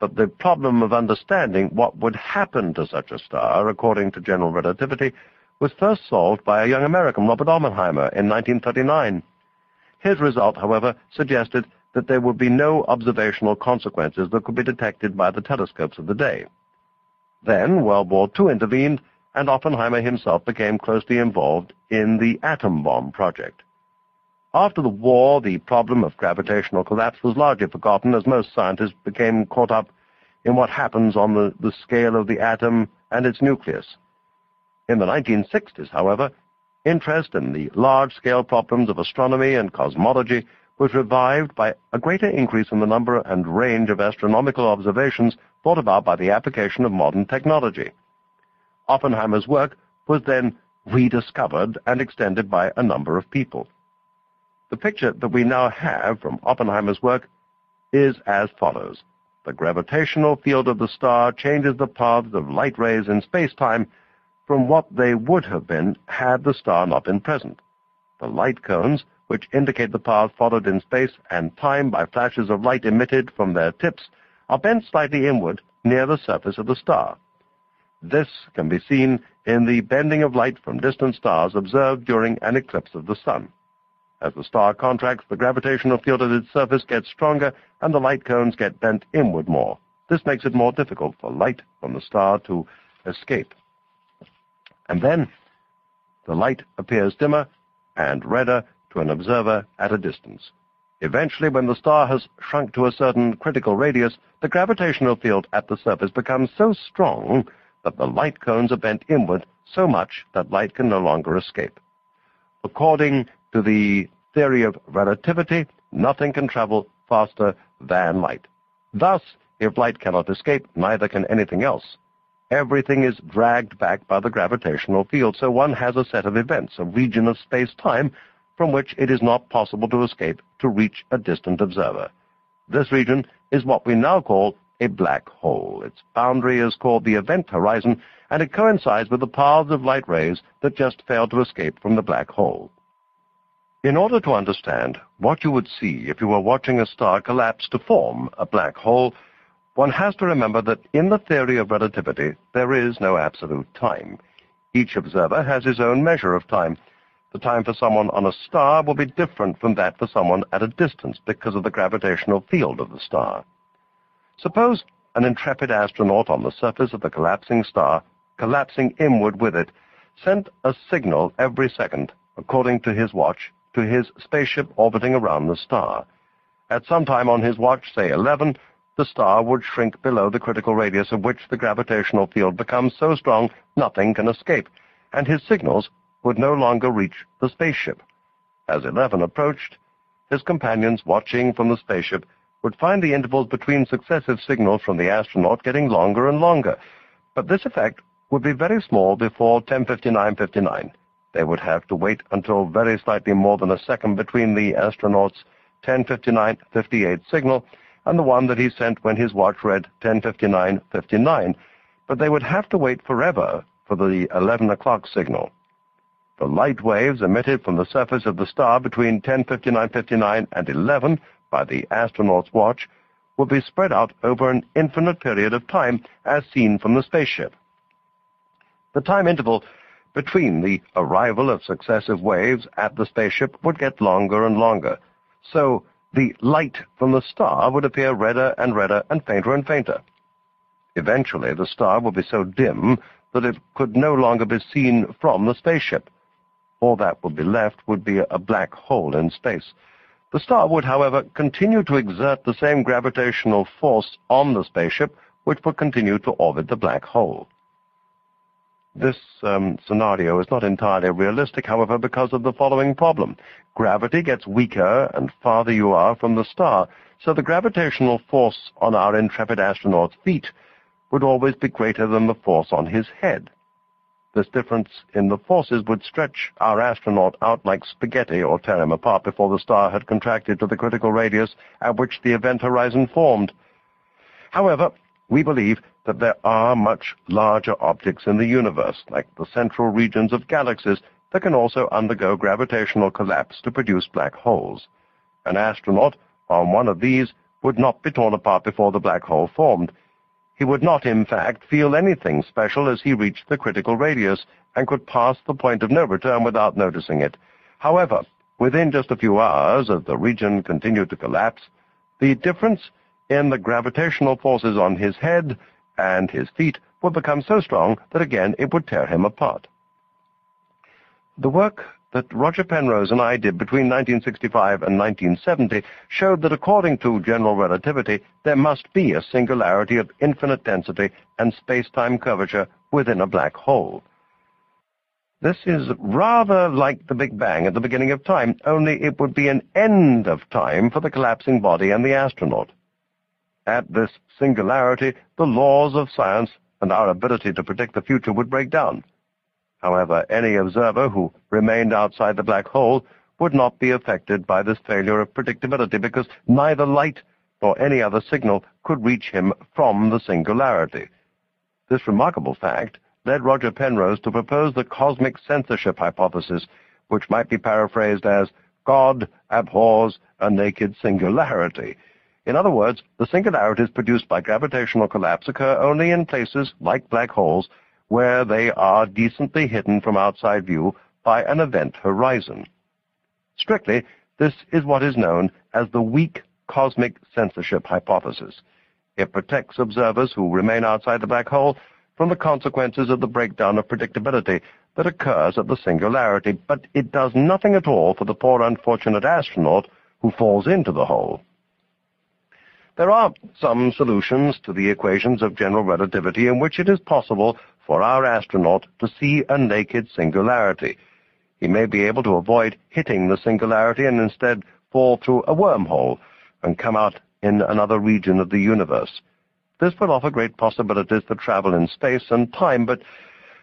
but the problem of understanding what would happen to such a star, according to general relativity, was first solved by a young American, Robert Oppenheimer, in 1939. His result, however, suggested that there would be no observational consequences that could be detected by the telescopes of the day. Then World War II intervened, and Oppenheimer himself became closely involved in the atom bomb project. After the war, the problem of gravitational collapse was largely forgotten as most scientists became caught up in what happens on the, the scale of the atom and its nucleus. In the 1960s, however, interest in the large-scale problems of astronomy and cosmology was revived by a greater increase in the number and range of astronomical observations brought about by the application of modern technology. Oppenheimer's work was then rediscovered and extended by a number of people. The picture that we now have from Oppenheimer's work is as follows. The gravitational field of the star changes the paths of light rays in space-time from what they would have been had the star not been present. The light cones, which indicate the path followed in space and time by flashes of light emitted from their tips, are bent slightly inward near the surface of the star. This can be seen in the bending of light from distant stars observed during an eclipse of the sun. As the star contracts, the gravitational field at its surface gets stronger and the light cones get bent inward more. This makes it more difficult for light from the star to escape. And then the light appears dimmer and redder to an observer at a distance. Eventually, when the star has shrunk to a certain critical radius, the gravitational field at the surface becomes so strong that the light cones are bent inward so much that light can no longer escape. According to the theory of relativity, nothing can travel faster than light. Thus, if light cannot escape, neither can anything else. Everything is dragged back by the gravitational field, so one has a set of events, a region of space-time, from which it is not possible to escape to reach a distant observer. This region is what we now call a black hole. Its boundary is called the event horizon, and it coincides with the paths of light rays that just failed to escape from the black hole. In order to understand what you would see if you were watching a star collapse to form a black hole, one has to remember that in the theory of relativity, there is no absolute time. Each observer has his own measure of time. The time for someone on a star will be different from that for someone at a distance because of the gravitational field of the star. Suppose an intrepid astronaut on the surface of the collapsing star, collapsing inward with it, sent a signal every second, according to his watch, to his spaceship orbiting around the star. At some time on his watch, say 11, the star would shrink below the critical radius of which the gravitational field becomes so strong nothing can escape, and his signals would no longer reach the spaceship. As 11 approached, his companions watching from the spaceship would find the intervals between successive signals from the astronaut getting longer and longer, but this effect would be very small before 1059.59 they would have to wait until very slightly more than a second between the astronaut's 1059.58 signal and the one that he sent when his watch read 1059.59, but they would have to wait forever for the 11 o'clock signal. The light waves emitted from the surface of the star between 1059.59 and 11 by the astronaut's watch would be spread out over an infinite period of time as seen from the spaceship. The time interval between the arrival of successive waves at the spaceship would get longer and longer. So the light from the star would appear redder and redder and fainter and fainter. Eventually, the star would be so dim that it could no longer be seen from the spaceship. All that would be left would be a black hole in space. The star would, however, continue to exert the same gravitational force on the spaceship, which would continue to orbit the black hole. This um, scenario is not entirely realistic, however, because of the following problem. Gravity gets weaker and farther you are from the star, so the gravitational force on our intrepid astronaut's feet would always be greater than the force on his head. This difference in the forces would stretch our astronaut out like spaghetti or tear him apart before the star had contracted to the critical radius at which the event horizon formed. However, we believe that there are much larger objects in the universe, like the central regions of galaxies, that can also undergo gravitational collapse to produce black holes. An astronaut on one of these would not be torn apart before the black hole formed. He would not, in fact, feel anything special as he reached the critical radius and could pass the point of no return without noticing it. However, within just a few hours, as the region continued to collapse, the difference in the gravitational forces on his head and his feet would become so strong that again it would tear him apart. The work that Roger Penrose and I did between 1965 and 1970 showed that according to general relativity, there must be a singularity of infinite density and space-time curvature within a black hole. This is rather like the Big Bang at the beginning of time, only it would be an end of time for the collapsing body and the astronaut. At this singularity, the laws of science and our ability to predict the future would break down. However, any observer who remained outside the black hole would not be affected by this failure of predictability because neither light nor any other signal could reach him from the singularity. This remarkable fact led Roger Penrose to propose the cosmic censorship hypothesis, which might be paraphrased as God abhors a naked singularity. In other words, the singularities produced by gravitational collapse occur only in places like black holes where they are decently hidden from outside view by an event horizon. Strictly, this is what is known as the weak cosmic censorship hypothesis. It protects observers who remain outside the black hole from the consequences of the breakdown of predictability that occurs at the singularity, but it does nothing at all for the poor unfortunate astronaut who falls into the hole. There are some solutions to the equations of general relativity in which it is possible for our astronaut to see a naked singularity. He may be able to avoid hitting the singularity and instead fall through a wormhole and come out in another region of the universe. This would offer great possibilities for travel in space and time, but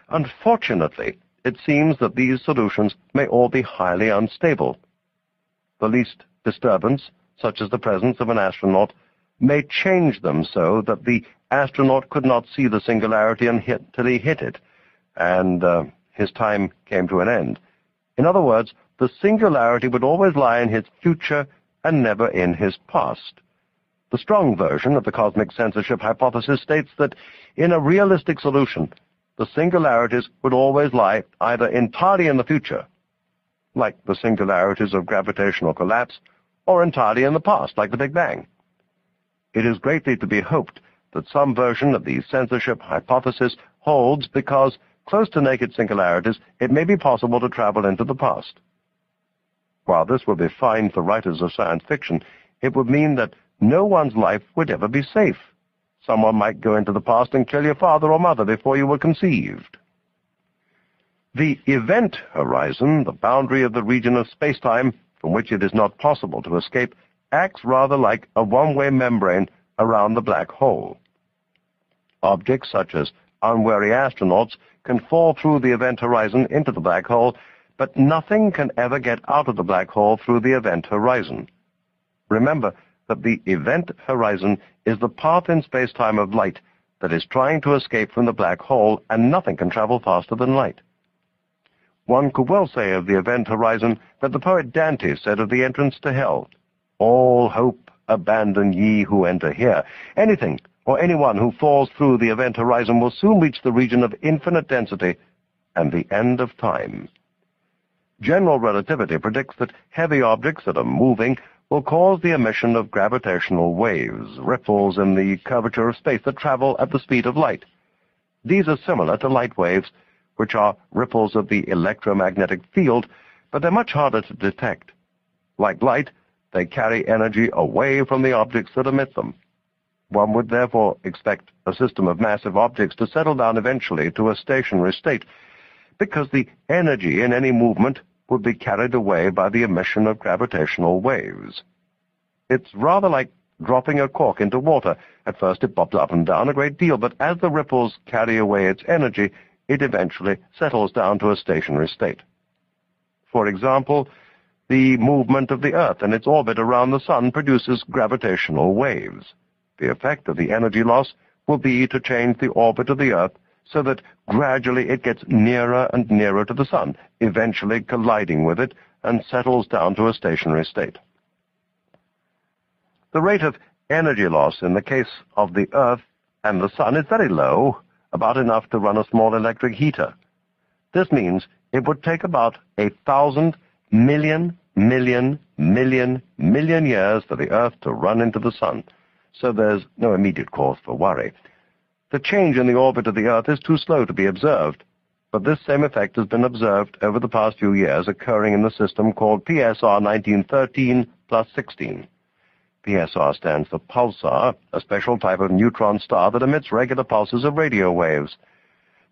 unfortunately, it seems that these solutions may all be highly unstable. The least disturbance, such as the presence of an astronaut, may change them so that the astronaut could not see the singularity until he hit it, and uh, his time came to an end. In other words, the singularity would always lie in his future and never in his past. The strong version of the cosmic censorship hypothesis states that in a realistic solution, the singularities would always lie either entirely in the future, like the singularities of gravitational collapse, or entirely in the past, like the Big Bang. It is greatly to be hoped that some version of the censorship hypothesis holds because, close to naked singularities, it may be possible to travel into the past. While this would be fine for writers of science fiction, it would mean that no one's life would ever be safe. Someone might go into the past and kill your father or mother before you were conceived. The event horizon, the boundary of the region of spacetime from which it is not possible to escape, acts rather like a one-way membrane around the black hole. Objects such as unwary astronauts can fall through the event horizon into the black hole, but nothing can ever get out of the black hole through the event horizon. Remember that the event horizon is the path in space-time of light that is trying to escape from the black hole, and nothing can travel faster than light. One could well say of the event horizon that the poet Dante said of the entrance to hell, all hope abandon ye who enter here. Anything or anyone who falls through the event horizon will soon reach the region of infinite density and the end of time. General relativity predicts that heavy objects that are moving will cause the emission of gravitational waves, ripples in the curvature of space that travel at the speed of light. These are similar to light waves, which are ripples of the electromagnetic field, but they're much harder to detect. Like light, they carry energy away from the objects that emit them. One would therefore expect a system of massive objects to settle down eventually to a stationary state, because the energy in any movement would be carried away by the emission of gravitational waves. It's rather like dropping a cork into water. At first it bobs up and down a great deal, but as the ripples carry away its energy, it eventually settles down to a stationary state. For example, the movement of the Earth and its orbit around the Sun produces gravitational waves. The effect of the energy loss will be to change the orbit of the Earth so that gradually it gets nearer and nearer to the Sun, eventually colliding with it and settles down to a stationary state. The rate of energy loss in the case of the Earth and the Sun is very low, about enough to run a small electric heater. This means it would take about a thousand million million, million, million years for the Earth to run into the Sun, so there's no immediate cause for worry. The change in the orbit of the Earth is too slow to be observed, but this same effect has been observed over the past few years occurring in the system called PSR 1913 plus 16. PSR stands for pulsar, a special type of neutron star that emits regular pulses of radio waves.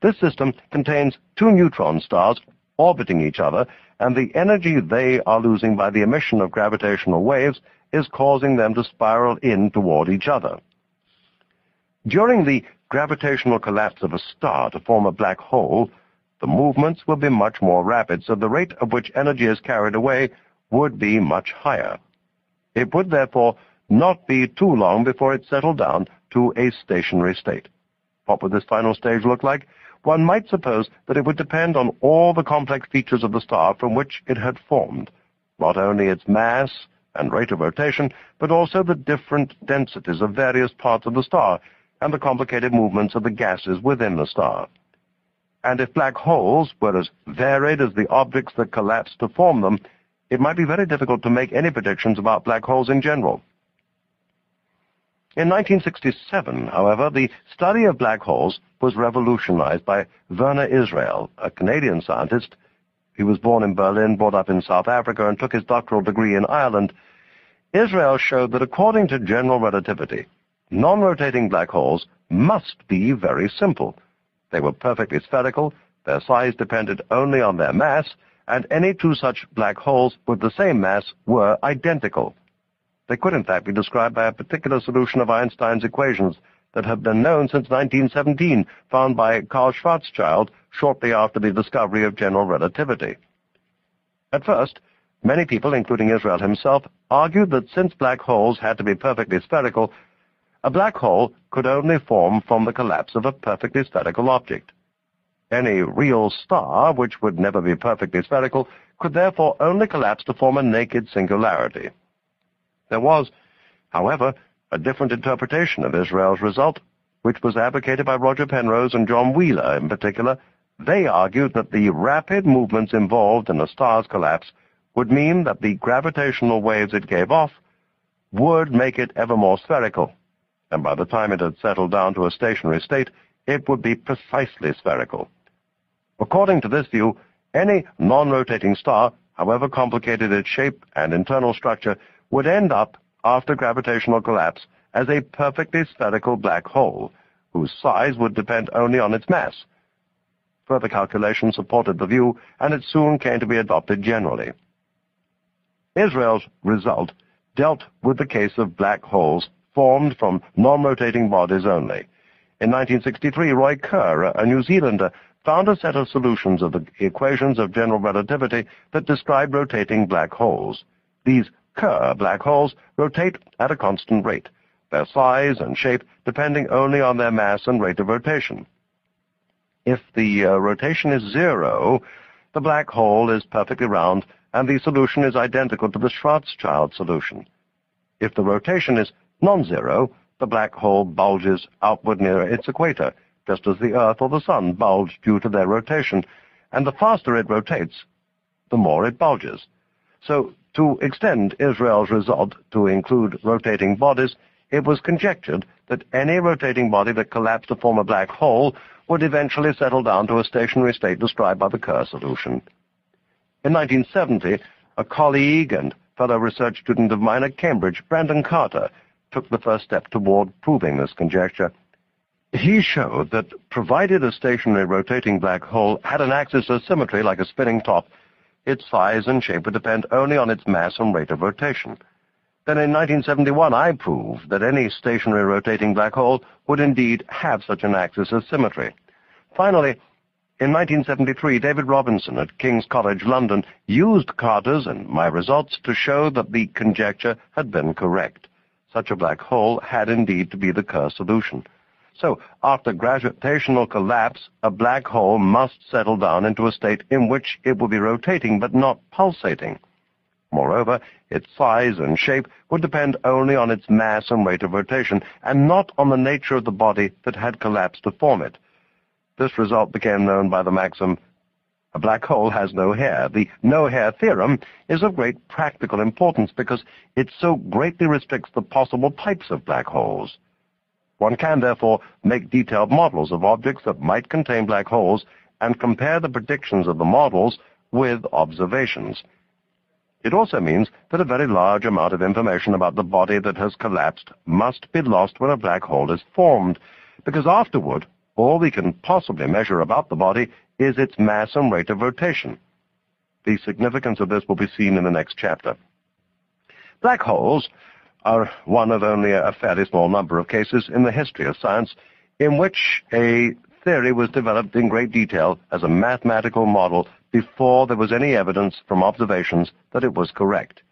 This system contains two neutron stars orbiting each other, and the energy they are losing by the emission of gravitational waves is causing them to spiral in toward each other. During the gravitational collapse of a star to form a black hole, the movements will be much more rapid, so the rate at which energy is carried away would be much higher. It would therefore not be too long before it settled down to a stationary state. What would this final stage look like? One might suppose that it would depend on all the complex features of the star from which it had formed, not only its mass and rate of rotation, but also the different densities of various parts of the star and the complicated movements of the gases within the star. And if black holes were as varied as the objects that collapsed to form them, it might be very difficult to make any predictions about black holes in general. In 1967, however, the study of black holes was revolutionized by Werner Israel, a Canadian scientist. He was born in Berlin, brought up in South Africa, and took his doctoral degree in Ireland. Israel showed that according to general relativity, non-rotating black holes must be very simple. They were perfectly spherical, their size depended only on their mass, and any two such black holes with the same mass were identical. They could in fact be described by a particular solution of Einstein's equations that had been known since 1917, found by Karl Schwarzschild shortly after the discovery of general relativity. At first, many people, including Israel himself, argued that since black holes had to be perfectly spherical, a black hole could only form from the collapse of a perfectly spherical object. Any real star, which would never be perfectly spherical, could therefore only collapse to form a naked singularity. There was, however, a different interpretation of Israel's result, which was advocated by Roger Penrose and John Wheeler in particular. They argued that the rapid movements involved in a star's collapse would mean that the gravitational waves it gave off would make it ever more spherical, and by the time it had settled down to a stationary state, it would be precisely spherical. According to this view, any non-rotating star, however complicated its shape and internal structure, would end up, after gravitational collapse, as a perfectly spherical black hole, whose size would depend only on its mass. Further calculation supported the view, and it soon came to be adopted generally. Israel's result dealt with the case of black holes formed from non-rotating bodies only. In 1963, Roy Kerr, a New Zealander, found a set of solutions of the equations of general relativity that describe rotating black holes. These Kerr black holes rotate at a constant rate, their size and shape depending only on their mass and rate of rotation. If the uh, rotation is zero, the black hole is perfectly round and the solution is identical to the Schwarzschild solution. If the rotation is non-zero, the black hole bulges outward near its equator, just as the Earth or the Sun bulge due to their rotation, and the faster it rotates, the more it bulges. So, to extend Israel's result to include rotating bodies, it was conjectured that any rotating body that collapsed to form a black hole would eventually settle down to a stationary state described by the Kerr solution. In 1970, a colleague and fellow research student of mine at Cambridge, Brandon Carter, took the first step toward proving this conjecture. He showed that provided a stationary rotating black hole had an axis of symmetry like a spinning top, its size and shape would depend only on its mass and rate of rotation. Then in 1971 I proved that any stationary rotating black hole would indeed have such an axis of symmetry. Finally, in 1973, David Robinson at King's College London used Carter's and my results to show that the conjecture had been correct. Such a black hole had indeed to be the Kerr solution. So, after gravitational collapse, a black hole must settle down into a state in which it will be rotating but not pulsating. Moreover, its size and shape would depend only on its mass and rate of rotation, and not on the nature of the body that had collapsed to form it. This result became known by the maxim, a black hole has no hair. The no-hair theorem is of great practical importance because it so greatly restricts the possible types of black holes. One can, therefore, make detailed models of objects that might contain black holes and compare the predictions of the models with observations. It also means that a very large amount of information about the body that has collapsed must be lost when a black hole is formed, because afterward, all we can possibly measure about the body is its mass and rate of rotation. The significance of this will be seen in the next chapter. Black holes are one of only a fairly small number of cases in the history of science in which a theory was developed in great detail as a mathematical model before there was any evidence from observations that it was correct.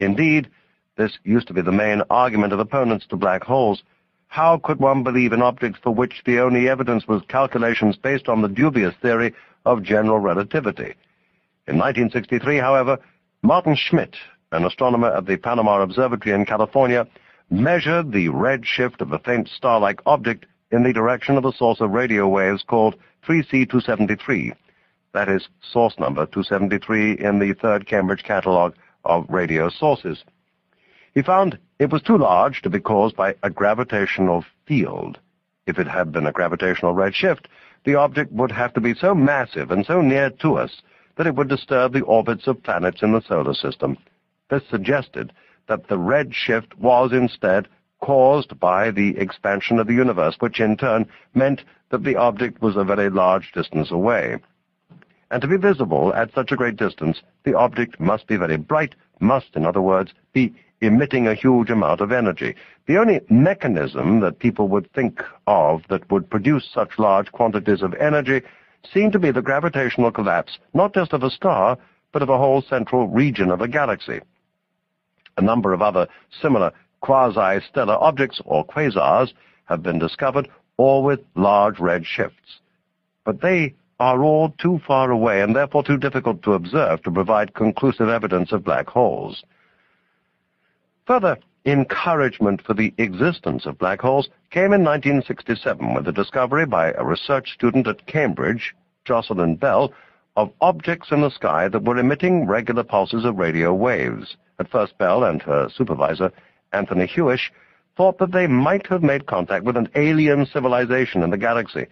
Indeed, this used to be the main argument of opponents to black holes. How could one believe in objects for which the only evidence was calculations based on the dubious theory of general relativity? In 1963, however, Maarten Schmidt, an astronomer at the Palomar Observatory in California, measured the red shift of a faint star-like object in the direction of a source of radio waves called 3C273. That is source number 273 in the third Cambridge catalogue of radio sources. He found it was too large to be caused by a gravitational field. If it had been a gravitational redshift, the object would have to be so massive and so near to us that it would disturb the orbits of planets in the solar system. This suggested that the redshift was instead caused by the expansion of the universe, which in turn meant that the object was a very large distance away. And to be visible at such a great distance, the object must be very bright, must, in other words, be emitting a huge amount of energy. The only mechanism that people would think of that would produce such large quantities of energy seemed to be the gravitational collapse, not just of a star, but of a whole central region of a galaxy. A number of other similar quasi-stellar objects, or quasars, have been discovered, all with large red shifts. But they are all too far away and therefore too difficult to observe to provide conclusive evidence of black holes. Further encouragement for the existence of black holes came in 1967 with the discovery by a research student at Cambridge, Jocelyn Bell, of objects in the sky that were emitting regular pulses of radio waves. At first, Bell and her supervisor Anthony Hewish, thought that they might have made contact with an alien civilization in the galaxy.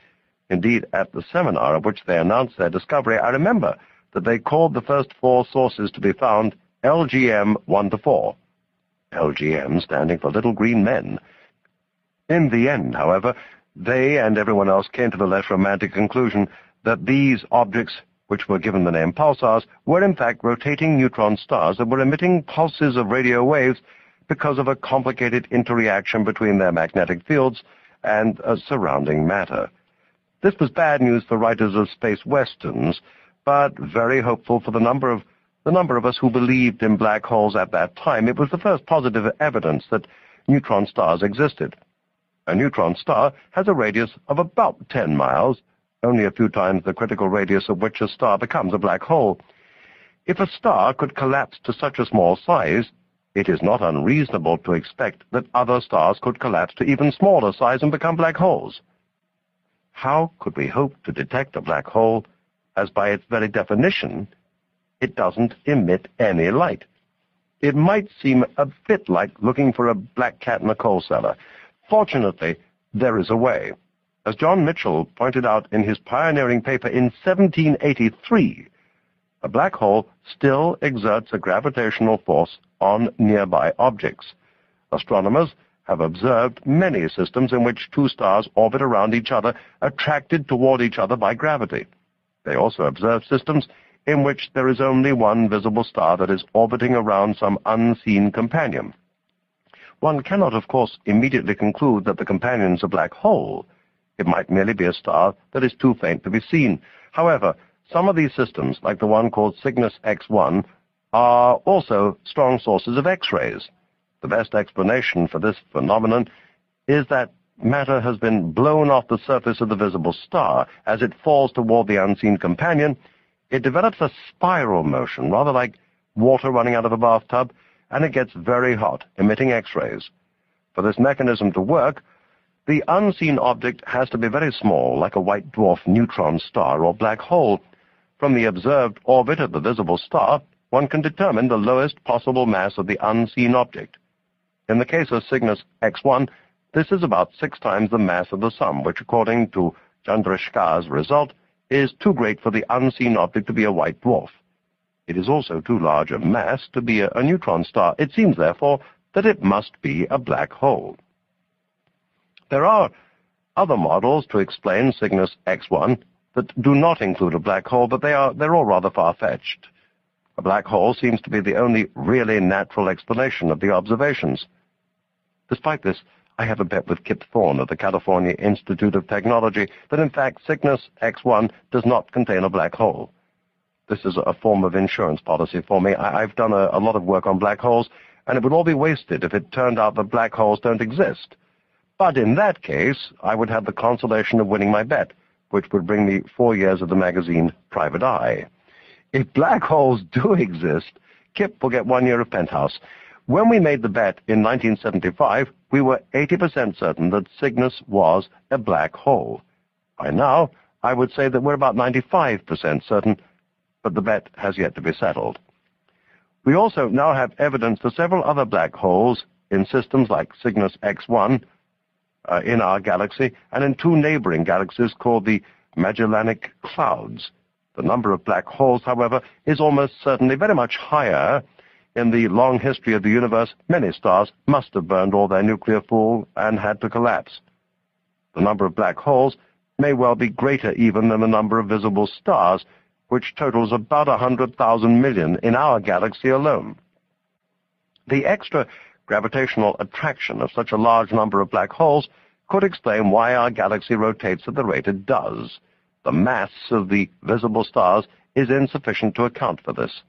Indeed, at the seminar at which they announced their discovery, I remember that they called the first four sources to be found LGM 1 to 4. LGM standing for Little Green Men. In the end, however, they and everyone else came to the less romantic conclusion that these objects, which were given the name pulsars, were in fact rotating neutron stars that were emitting pulses of radio waves because of a complicated interreaction between their magnetic fields and uh, surrounding matter. This was bad news for writers of space westerns, but very hopeful for the number of the number of us who believed in black holes at that time. It was the first positive evidence that neutron stars existed. A neutron star has a radius of about 10 miles, only a few times the critical radius of which a star becomes a black hole. If a star could collapse to such a small size, it is not unreasonable to expect that other stars could collapse to even smaller size and become black holes. How could we hope to detect a black hole as by its very definition it doesn't emit any light? It might seem a bit like looking for a black cat in a coal cellar. Fortunately, there is a way. As John Michell pointed out in his pioneering paper in 1783, a black hole still exerts a gravitational force on nearby objects. Astronomers have observed many systems in which two stars orbit around each other, attracted toward each other by gravity. They also observe systems in which there is only one visible star that is orbiting around some unseen companion. One cannot, of course, immediately conclude that the companion is a black hole. It might merely be a star that is too faint to be seen. However, some of these systems, like the one called Cygnus X1, are also strong sources of X-rays. The best explanation for this phenomenon is that matter has been blown off the surface of the visible star. As it falls toward the unseen companion, it develops a spiral motion, rather like water running out of a bathtub, and it gets very hot, emitting X-rays. For this mechanism to work, the unseen object has to be very small, like a white dwarf neutron star or black hole, from the observed orbit of the visible star, one can determine the lowest possible mass of the unseen object. In the case of Cygnus X1, this is about six times the mass of the Sun, which according to Chandrasekhar's result is too great for the unseen object to be a white dwarf. It is also too large a mass to be a, a neutron star. It seems, therefore, that it must be a black hole. There are other models to explain Cygnus X1, that do not include a black hole, but they are, they're all rather far-fetched. A black hole seems to be the only really natural explanation of the observations. Despite this, I have a bet with Kip Thorne of the California Institute of Technology that in fact Cygnus X1 does not contain a black hole. This is a form of insurance policy for me. I, have done a, a lot of work on black holes, and it would all be wasted if it turned out that black holes don't exist. But in that case, I would have the consolation of winning my bet, which would bring me four years of the magazine Private Eye. If black holes do exist, Kip will get one year of Penthouse. When we made the bet in 1975, we were 80% certain that Cygnus was a black hole. By now, I would say that we're about 95% certain but the bet has yet to be settled. We also now have evidence for several other black holes in systems like Cygnus X1 uh, in our galaxy and in two neighboring galaxies called the Magellanic Clouds. The number of black holes, however, is almost certainly very much higher. In the long history of the universe, many stars must have burned all their nuclear fuel and had to collapse. The number of black holes may well be greater even than the number of visible stars, which totals about 100,000 million in our galaxy alone. The extra gravitational attraction of such a large number of black holes could explain why our galaxy rotates at the rate it does. The mass of the visible stars is insufficient to account for this.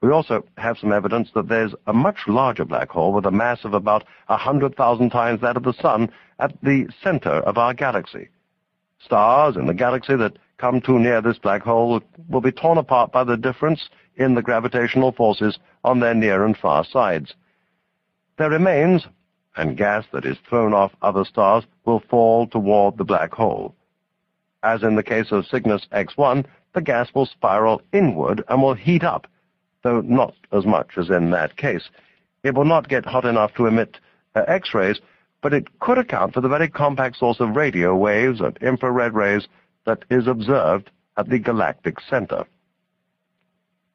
We also have some evidence that there's a much larger black hole with a mass of about 100,000 times that of the Sun at the center of our galaxy. Stars in the galaxy that come too near this black hole will be torn apart by the difference in the gravitational forces on their near and far sides. There remains, and gas that is thrown off other stars will fall toward the black hole. As in the case of Cygnus X1, the gas will spiral inward and will heat up, though not as much as in that case. It will not get hot enough to emit uh, X-rays, but it could account for the very compact source of radio waves and infrared rays that is observed at the galactic center.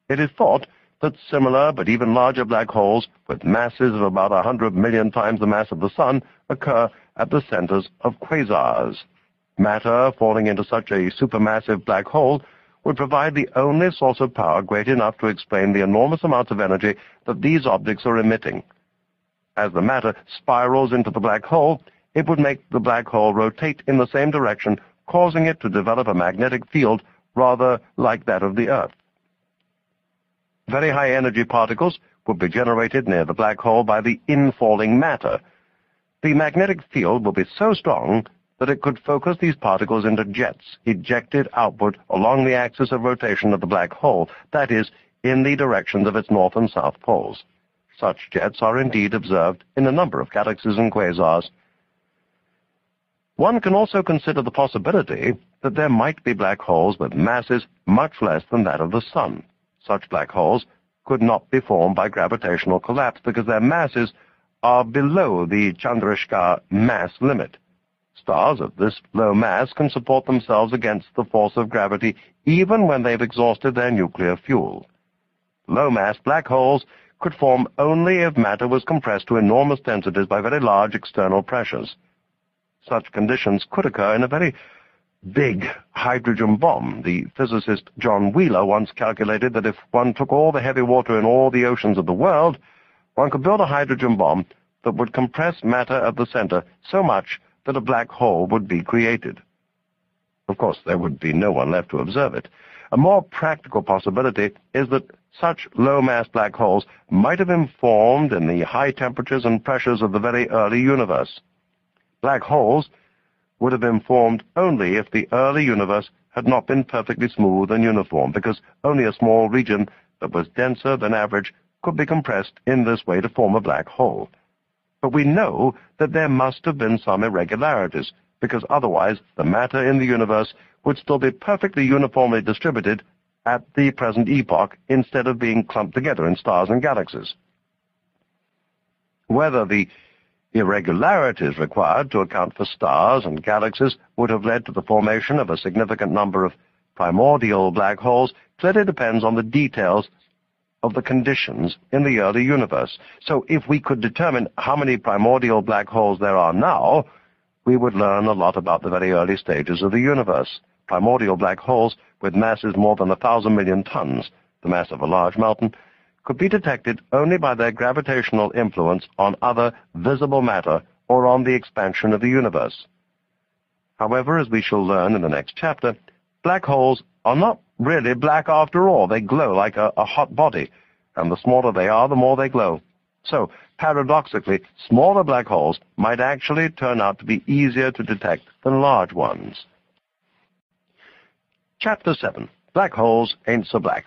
It is thought that similar but even larger black holes with masses of about 100 million times the mass of the Sun occur at the centers of quasars. Matter falling into such a supermassive black hole would provide the only source of power great enough to explain the enormous amounts of energy that these objects are emitting. As the matter spirals into the black hole, it would make the black hole rotate in the same direction causing it to develop a magnetic field rather like that of the Earth. Very high energy particles would be generated near the black hole by the infalling matter. The magnetic field will be so strong that it could focus these particles into jets ejected outward along the axis of rotation of the black hole, that is, in the directions of its north and south poles. Such jets are indeed observed in a number of galaxies and quasars, one can also consider the possibility that there might be black holes with masses much less than that of the Sun. Such black holes could not be formed by gravitational collapse because their masses are below the Chandrasekhar mass limit. Stars of this low mass can support themselves against the force of gravity even when they've exhausted their nuclear fuel. Low-mass black holes could form only if matter was compressed to enormous densities by very large external pressures such conditions could occur in a very big hydrogen bomb. The physicist John Wheeler once calculated that if one took all the heavy water in all the oceans of the world, one could build a hydrogen bomb that would compress matter at the center so much that a black hole would be created. Of course, there would be no one left to observe it. A more practical possibility is that such low-mass black holes might have been formed in the high temperatures and pressures of the very early universe. Black holes would have been formed only if the early universe had not been perfectly smooth and uniform, because only a small region that was denser than average could be compressed in this way to form a black hole. But we know that there must have been some irregularities, because otherwise the matter in the universe would still be perfectly uniformly distributed at the present epoch instead of being clumped together in stars and galaxies. Whether the Irregularities required to account for stars and galaxies would have led to the formation of a significant number of primordial black holes clearly depends on the details of the conditions in the early universe. So if we could determine how many primordial black holes there are now, we would learn a lot about the very early stages of the universe. Primordial black holes with masses more than a thousand million tons, the mass of a large mountain, could be detected only by their gravitational influence on other visible matter or on the expansion of the universe. However, as we shall learn in the next chapter, black holes are not really black after all. They glow like a, a hot body, and the smaller they are, the more they glow. So, paradoxically, smaller black holes might actually turn out to be easier to detect than large ones. Chapter 7. Black Holes Ain't So Black.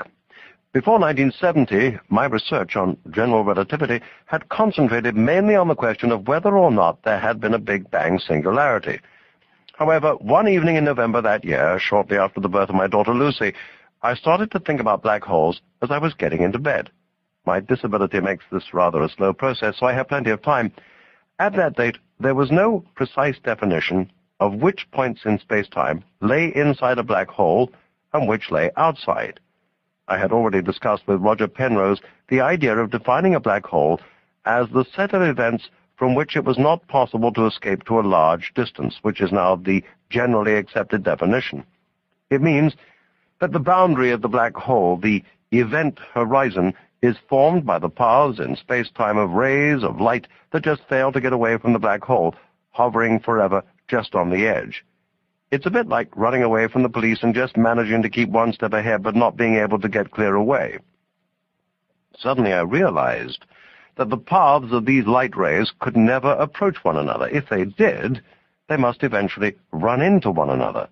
Before 1970, my research on general relativity had concentrated mainly on the question of whether or not there had been a Big Bang singularity. However, one evening in November that year, shortly after the birth of my daughter Lucy, I started to think about black holes as I was getting into bed. My disability makes this rather a slow process, so I have plenty of time. At that date, there was no precise definition of which points in space-time lay inside a black hole and which lay outside. I had already discussed with Roger Penrose the idea of defining a black hole as the set of events from which it was not possible to escape to a large distance, which is now the generally accepted definition. It means that the boundary of the black hole, the event horizon, is formed by the paths in space-time of rays of light that just fail to get away from the black hole, hovering forever just on the edge. It's a bit like running away from the police and just managing to keep one step ahead but not being able to get clear away. Suddenly I realized that the paths of these light rays could never approach one another. If they did, they must eventually run into one another.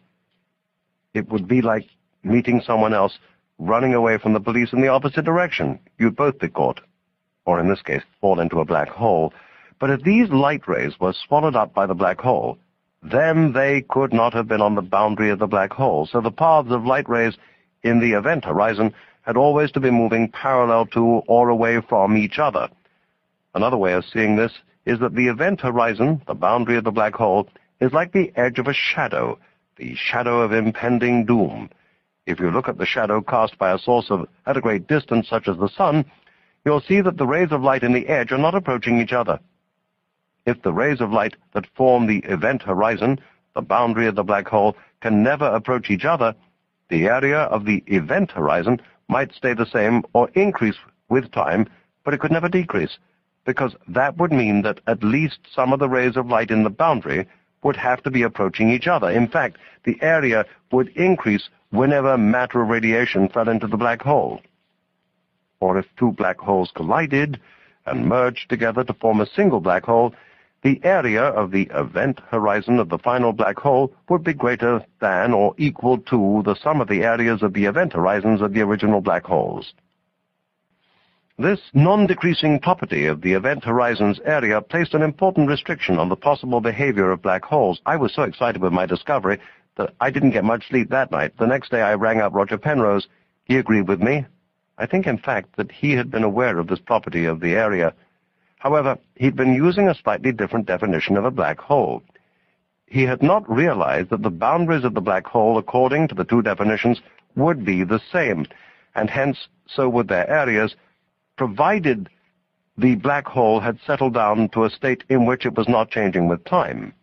It would be like meeting someone else running away from the police in the opposite direction. You'd both be caught, or in this case, fall into a black hole. But if these light rays were swallowed up by the black hole, then they could not have been on the boundary of the black hole. So the paths of light rays in the event horizon had always to be moving parallel to or away from each other. Another way of seeing this is that the event horizon, the boundary of the black hole, is like the edge of a shadow, the shadow of impending doom. If you look at the shadow cast by a source of, at a great distance, such as the sun, you'll see that the rays of light in the edge are not approaching each other. If the rays of light that form the event horizon, the boundary of the black hole, can never approach each other, the area of the event horizon might stay the same or increase with time, but it could never decrease, because that would mean that at least some of the rays of light in the boundary would have to be approaching each other. In fact, the area would increase whenever matter radiation fell into the black hole. Or if two black holes collided and merged together to form a single black hole, the area of the event horizon of the final black hole would be greater than or equal to the sum of the areas of the event horizons of the original black holes. This non-decreasing property of the event horizon's area placed an important restriction on the possible behavior of black holes. I was so excited with my discovery that I didn't get much sleep that night. The next day I rang up Roger Penrose. He agreed with me. I think, in fact, that he had been aware of this property of the area. However, he'd been using a slightly different definition of a black hole. He had not realized that the boundaries of the black hole, according to the two definitions, would be the same, and hence so would their areas, provided the black hole had settled down to a state in which it was not changing with time.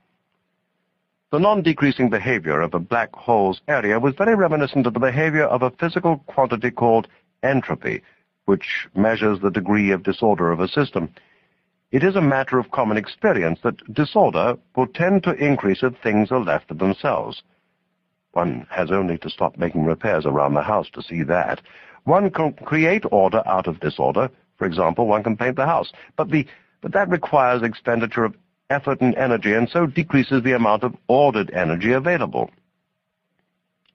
The non-decreasing behavior of a black hole's area was very reminiscent of the behavior of a physical quantity called entropy, which measures the degree of disorder of a system. It is a matter of common experience that disorder will tend to increase if things are left to themselves. One has only to stop making repairs around the house to see that. One can create order out of disorder. For example, one can paint the house. But, the, but that requires expenditure of effort and energy, and so decreases the amount of ordered energy available.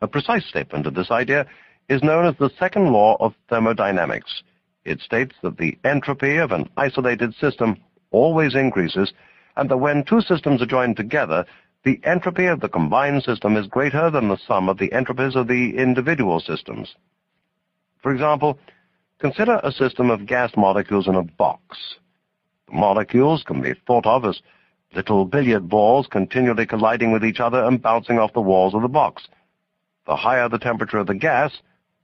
A precise statement of this idea is known as the second law of thermodynamics. It states that the entropy of an isolated system always increases, and that when two systems are joined together, the entropy of the combined system is greater than the sum of the entropies of the individual systems. For example, consider a system of gas molecules in a box. The molecules can be thought of as little billiard balls continually colliding with each other and bouncing off the walls of the box. The higher the temperature of the gas,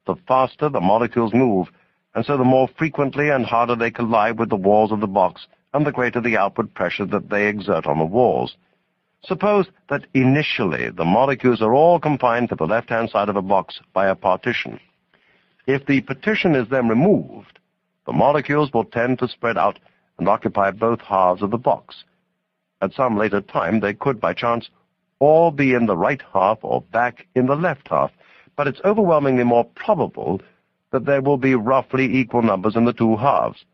the faster the molecules move, and so the more frequently and harder they collide with the walls of the box, and the greater the outward pressure that they exert on the walls. Suppose that initially the molecules are all confined to the left-hand side of a box by a partition. If the partition is then removed, the molecules will tend to spread out and occupy both halves of the box. at some later time they could, by chance, all be in the right half or back in the left half, but it's overwhelmingly more probable that there will be roughly equal numbers in the two halves.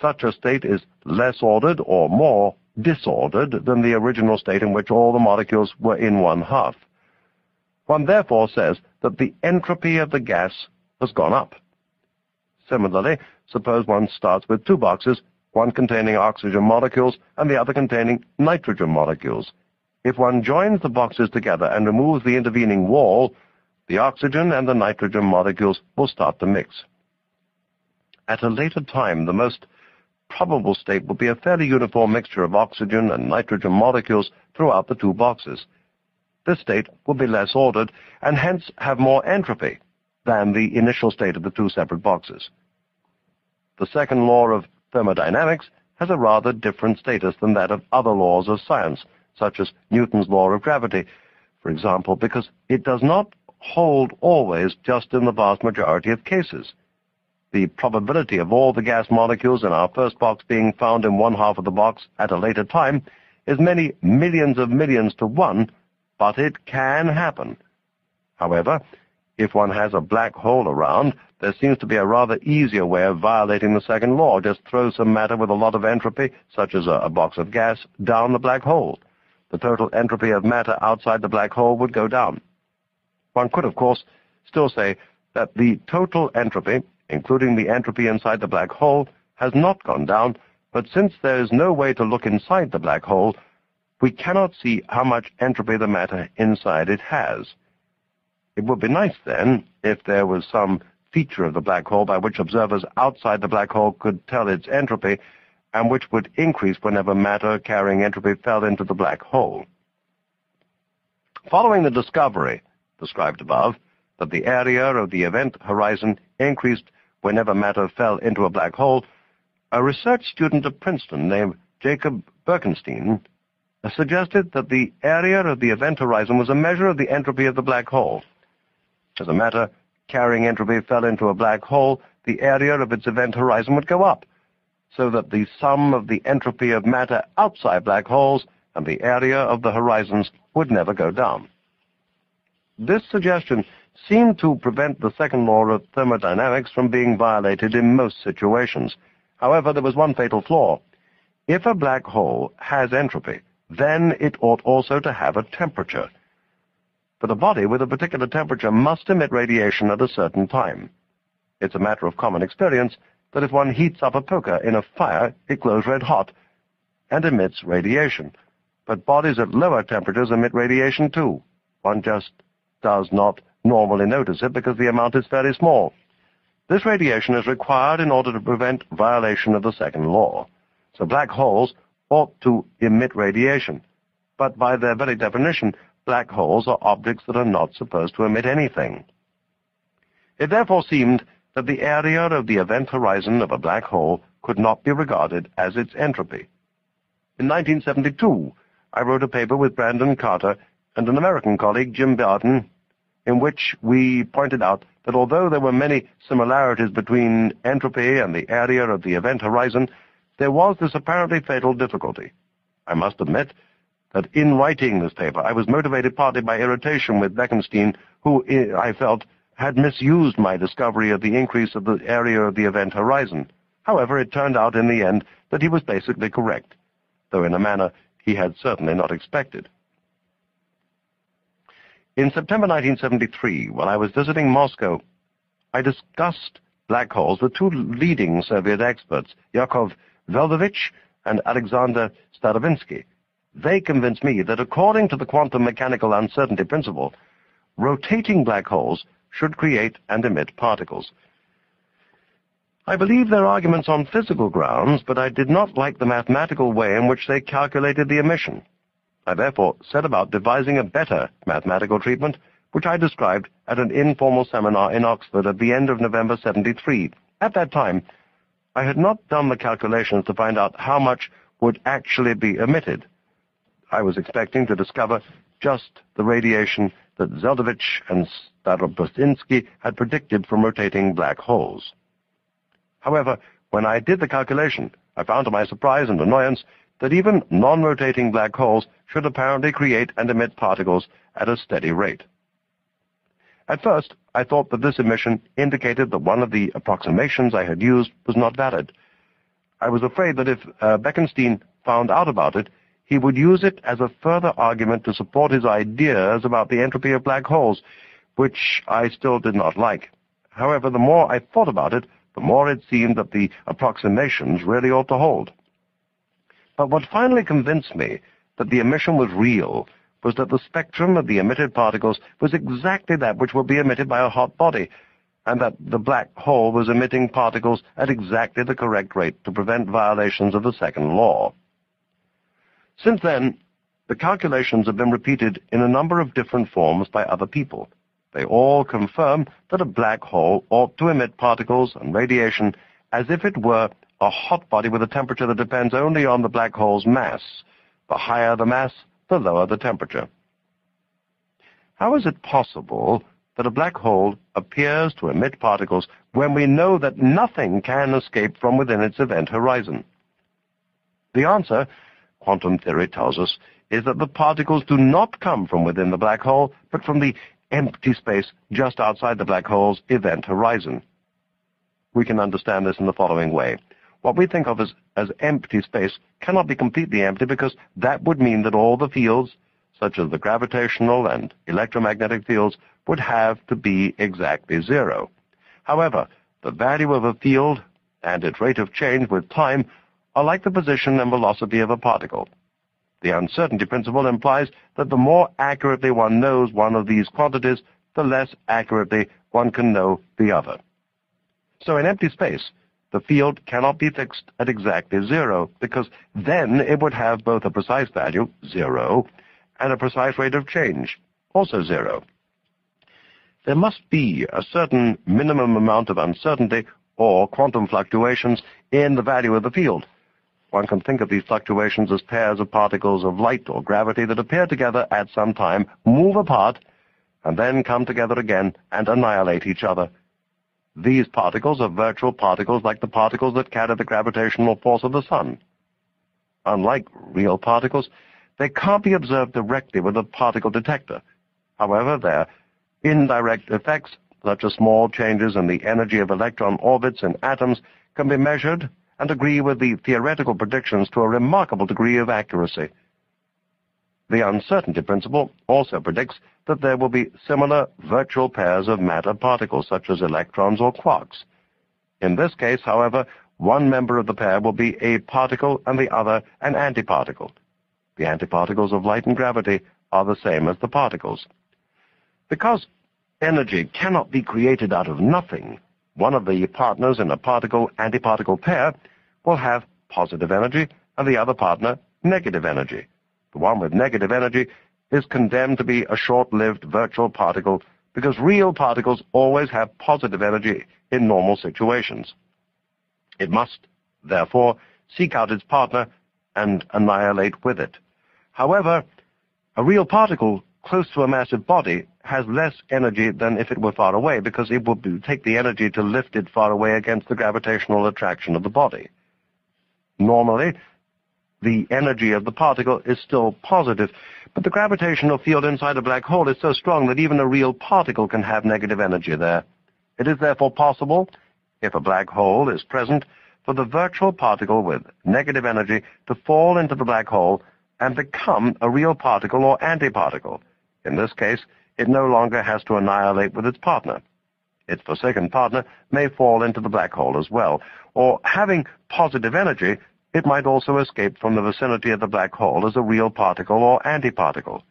Such a state is less ordered or more disordered than the original state in which all the molecules were in one half. One therefore says that the entropy of the gas has gone up. Similarly, suppose one starts with two boxes, one containing oxygen molecules and the other containing nitrogen molecules. If one joins the boxes together and removes the intervening wall, the oxygen and the nitrogen molecules will start to mix. At a later time, the most probable state will be a fairly uniform mixture of oxygen and nitrogen molecules throughout the two boxes. This state will be less ordered and hence have more entropy than the initial state of the two separate boxes. The second law of thermodynamics has a rather different status than that of other laws of science, such as Newton's law of gravity, for example, because it does not hold always just in the vast majority of cases the probability of all the gas molecules in our first box being found in one half of the box at a later time is many millions of millions to one, but it can happen. However, if one has a black hole around, there seems to be a rather easier way of violating the second law. Just throw some matter with a lot of entropy, such as a, box of gas, down the black hole. The total entropy of matter outside the black hole would go down. One could, of course, still say that the total entropy including the entropy inside the black hole, has not gone down, but since there is no way to look inside the black hole, we cannot see how much entropy the matter inside it has. It would be nice, then, if there was some feature of the black hole by which observers outside the black hole could tell its entropy, and which would increase whenever matter carrying entropy fell into the black hole. Following the discovery, described above, that the area of the event horizon increased whenever matter fell into a black hole, a research student at Princeton named Jacob Bekenstein suggested that the area of the event horizon was a measure of the entropy of the black hole. As a matter carrying entropy fell into a black hole, the area of its event horizon would go up, so that the sum of the entropy of matter outside black holes and the area of the horizons would never go down. This suggestion seemed to prevent the second law of thermodynamics from being violated in most situations. However, there was one fatal flaw. If a black hole has entropy, then it ought also to have a temperature. But a body with a particular temperature must emit radiation at a certain time. It's a matter of common experience that if one heats up a poker in a fire, it glows red hot and emits radiation. But bodies at lower temperatures emit radiation too. One just does not normally notice it because the amount is very small. This radiation is required in order to prevent violation of the second law. So black holes ought to emit radiation. But by their very definition, black holes are objects that are not supposed to emit anything. It therefore seemed that the area of the event horizon of a black hole could not be regarded as its entropy. In 1972, I wrote a paper with Brandon Carter and an American colleague, Jim Bardeen, in which we pointed out that although there were many similarities between entropy and the area of the event horizon, there was this apparently fatal difficulty. I must admit that in writing this paper, I was motivated partly by irritation with Bekenstein, who, eh, I felt, had misused my discovery of the increase of the area of the event horizon. However, it turned out in the end that he was basically correct, though in a manner he had certainly not expected. In September 1973, while I was visiting Moscow, I discussed black holes with two leading Soviet experts, Yakov Zeldovich and Alexander Starobinsky. They convinced me that according to the quantum mechanical uncertainty principle, rotating black holes should create and emit particles. I believe their arguments on physical grounds, but I did not like the mathematical way in which they calculated the emission. I therefore set about devising a better mathematical treatment, which I described at an informal seminar in Oxford at the end of November 73. At that time, I had not done the calculations to find out how much would actually be emitted. I was expecting to discover just the radiation that Zeldovich and Starobinsky had predicted from rotating black holes. However, when I did the calculation, I found to my surprise and annoyance that even non-rotating black holes should apparently create and emit particles at a steady rate. At first, I thought that this emission indicated that one of the approximations I had used was not valid. I was afraid that if uh, Bekenstein found out about it, he would use it as a further argument to support his ideas about the entropy of black holes, which I still did not like. However, the more I thought about it, the more it seemed that the approximations really ought to hold. But what finally convinced me that the emission was real was that the spectrum of the emitted particles was exactly that which would be emitted by a hot body, and that the black hole was emitting particles at exactly the correct rate to prevent violations of the second law. Since then, the calculations have been repeated in a number of different forms by other people. They all confirm that a black hole ought to emit particles and radiation as if it were a hot body with a temperature that depends only on the black hole's mass. The higher the mass, the lower the temperature. How is it possible that a black hole appears to emit particles when we know that nothing can escape from within its event horizon? The answer, quantum theory tells us, is that the particles do not come from within the black hole, but from the empty space just outside the black hole's event horizon. We can understand this in the following way. What we think of as, as empty space cannot be completely empty because that would mean that all the fields, such as the gravitational and electromagnetic fields, would have to be exactly zero. However, the value of a field and its rate of change with time are like the position and velocity of a particle. The uncertainty principle implies that the more accurately one knows one of these quantities, the less accurately one can know the other. So in empty space, the field cannot be fixed at exactly zero, because then it would have both a precise value, zero, and a precise rate of change, also zero. There must be a certain minimum amount of uncertainty or quantum fluctuations in the value of the field, one can think of these fluctuations as pairs of particles of light or gravity that appear together at some time, move apart, and then come together again and annihilate each other. These particles are virtual particles like the particles that carry the gravitational force of the sun. Unlike real particles, they can't be observed directly with a particle detector. However, their indirect effects, such as small changes in the energy of electron orbits in atoms, can be measured and agree with the theoretical predictions to a remarkable degree of accuracy. The uncertainty principle also predicts that there will be similar virtual pairs of matter particles, such as electrons or quarks. In this case, however, one member of the pair will be a particle and the other an antiparticle. The antiparticles of light and gravity are the same as the particles. Because energy cannot be created out of nothing, one of the partners in a particle-antiparticle pair will have positive energy and the other partner negative energy. The one with negative energy is condemned to be a short-lived virtual particle because real particles always have positive energy in normal situations. It must, therefore, seek out its partner and annihilate with it. However, a real particle close to a massive body has less energy than if it were far away because it would take the energy to lift it far away against the gravitational attraction of the body. Normally, the energy of the particle is still positive, but the gravitational field inside a black hole is so strong that even a real particle can have negative energy there. It is therefore possible, if a black hole is present, for the virtual particle with negative energy to fall into the black hole and become a real particle or antiparticle. In this case, it no longer has to annihilate with its partner. Its forsaken partner may fall into the black hole as well, or having positive energy, it might also escape from the vicinity of the black hole as a real particle or antiparticle.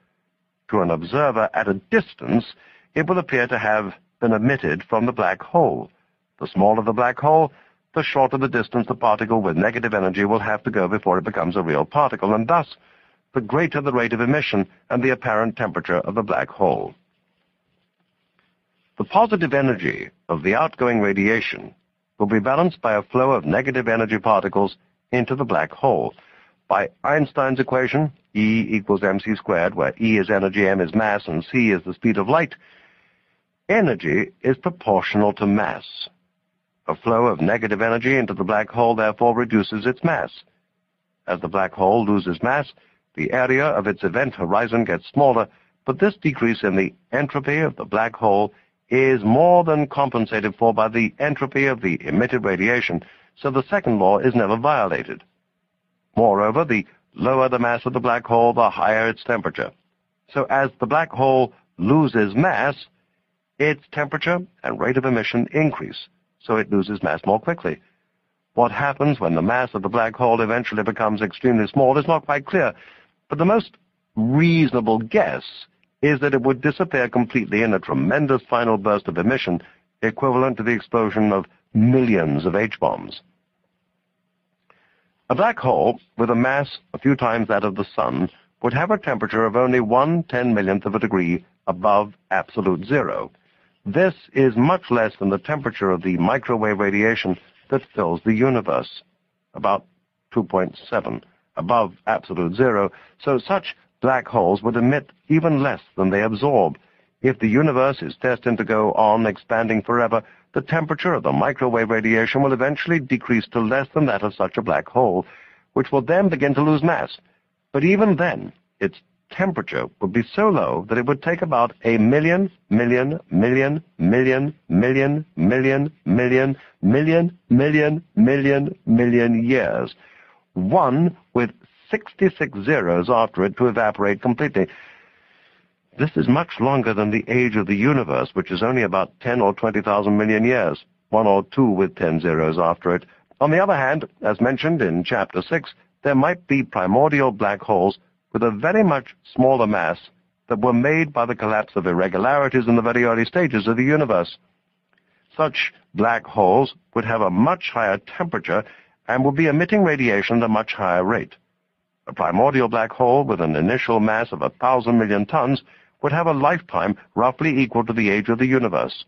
To an observer at a distance, it will appear to have been emitted from the black hole. The smaller the black hole, the shorter the distance the particle with negative energy will have to go before it becomes a real particle, and thus the greater the rate of emission and the apparent temperature of the black hole. The positive energy of the outgoing radiation will be balanced by a flow of negative energy particles into the black hole. By Einstein's equation, E equals mc squared, where E is energy, m is mass, and c is the speed of light, energy is proportional to mass. A flow of negative energy into the black hole therefore reduces its mass. As the black hole loses mass, the area of its event horizon gets smaller, but this decrease in the entropy of the black hole is more than compensated for by the entropy of the emitted radiation, so the second law is never violated. Moreover, the lower the mass of the black hole, the higher its temperature. So as the black hole loses mass, its temperature and rate of emission increase, so it loses mass more quickly. What happens when the mass of the black hole eventually becomes extremely small is not quite clear, but the most reasonable guess is that it would disappear completely in a tremendous final burst of emission equivalent to the explosion of millions of H-bombs. A black hole with a mass a few times that of the Sun would have a temperature of only one ten millionth of a degree above absolute zero. This is much less than the temperature of the microwave radiation that fills the universe, about 2.7 above absolute zero, so such black holes would emit even less than they absorb. If the universe is destined to go on expanding forever, the temperature of the microwave radiation will eventually decrease to less than that of such a black hole, which will then begin to lose mass. But even then, its temperature would be so low that it would take about a million, million, million, million, million, million, million, million, million, million, million years, one with 66 zeros after it to evaporate completely. This is much longer than the age of the universe, which is only about 10 or 20,000 million years, one or two with 10 zeros after it. On the other hand, as mentioned in Chapter 6, there might be primordial black holes with a very much smaller mass that were made by the collapse of irregularities in the very early stages of the universe. Such black holes would have a much higher temperature and would be emitting radiation at a much higher rate. A primordial black hole with an initial mass of a thousand million tons would have a lifetime roughly equal to the age of the universe.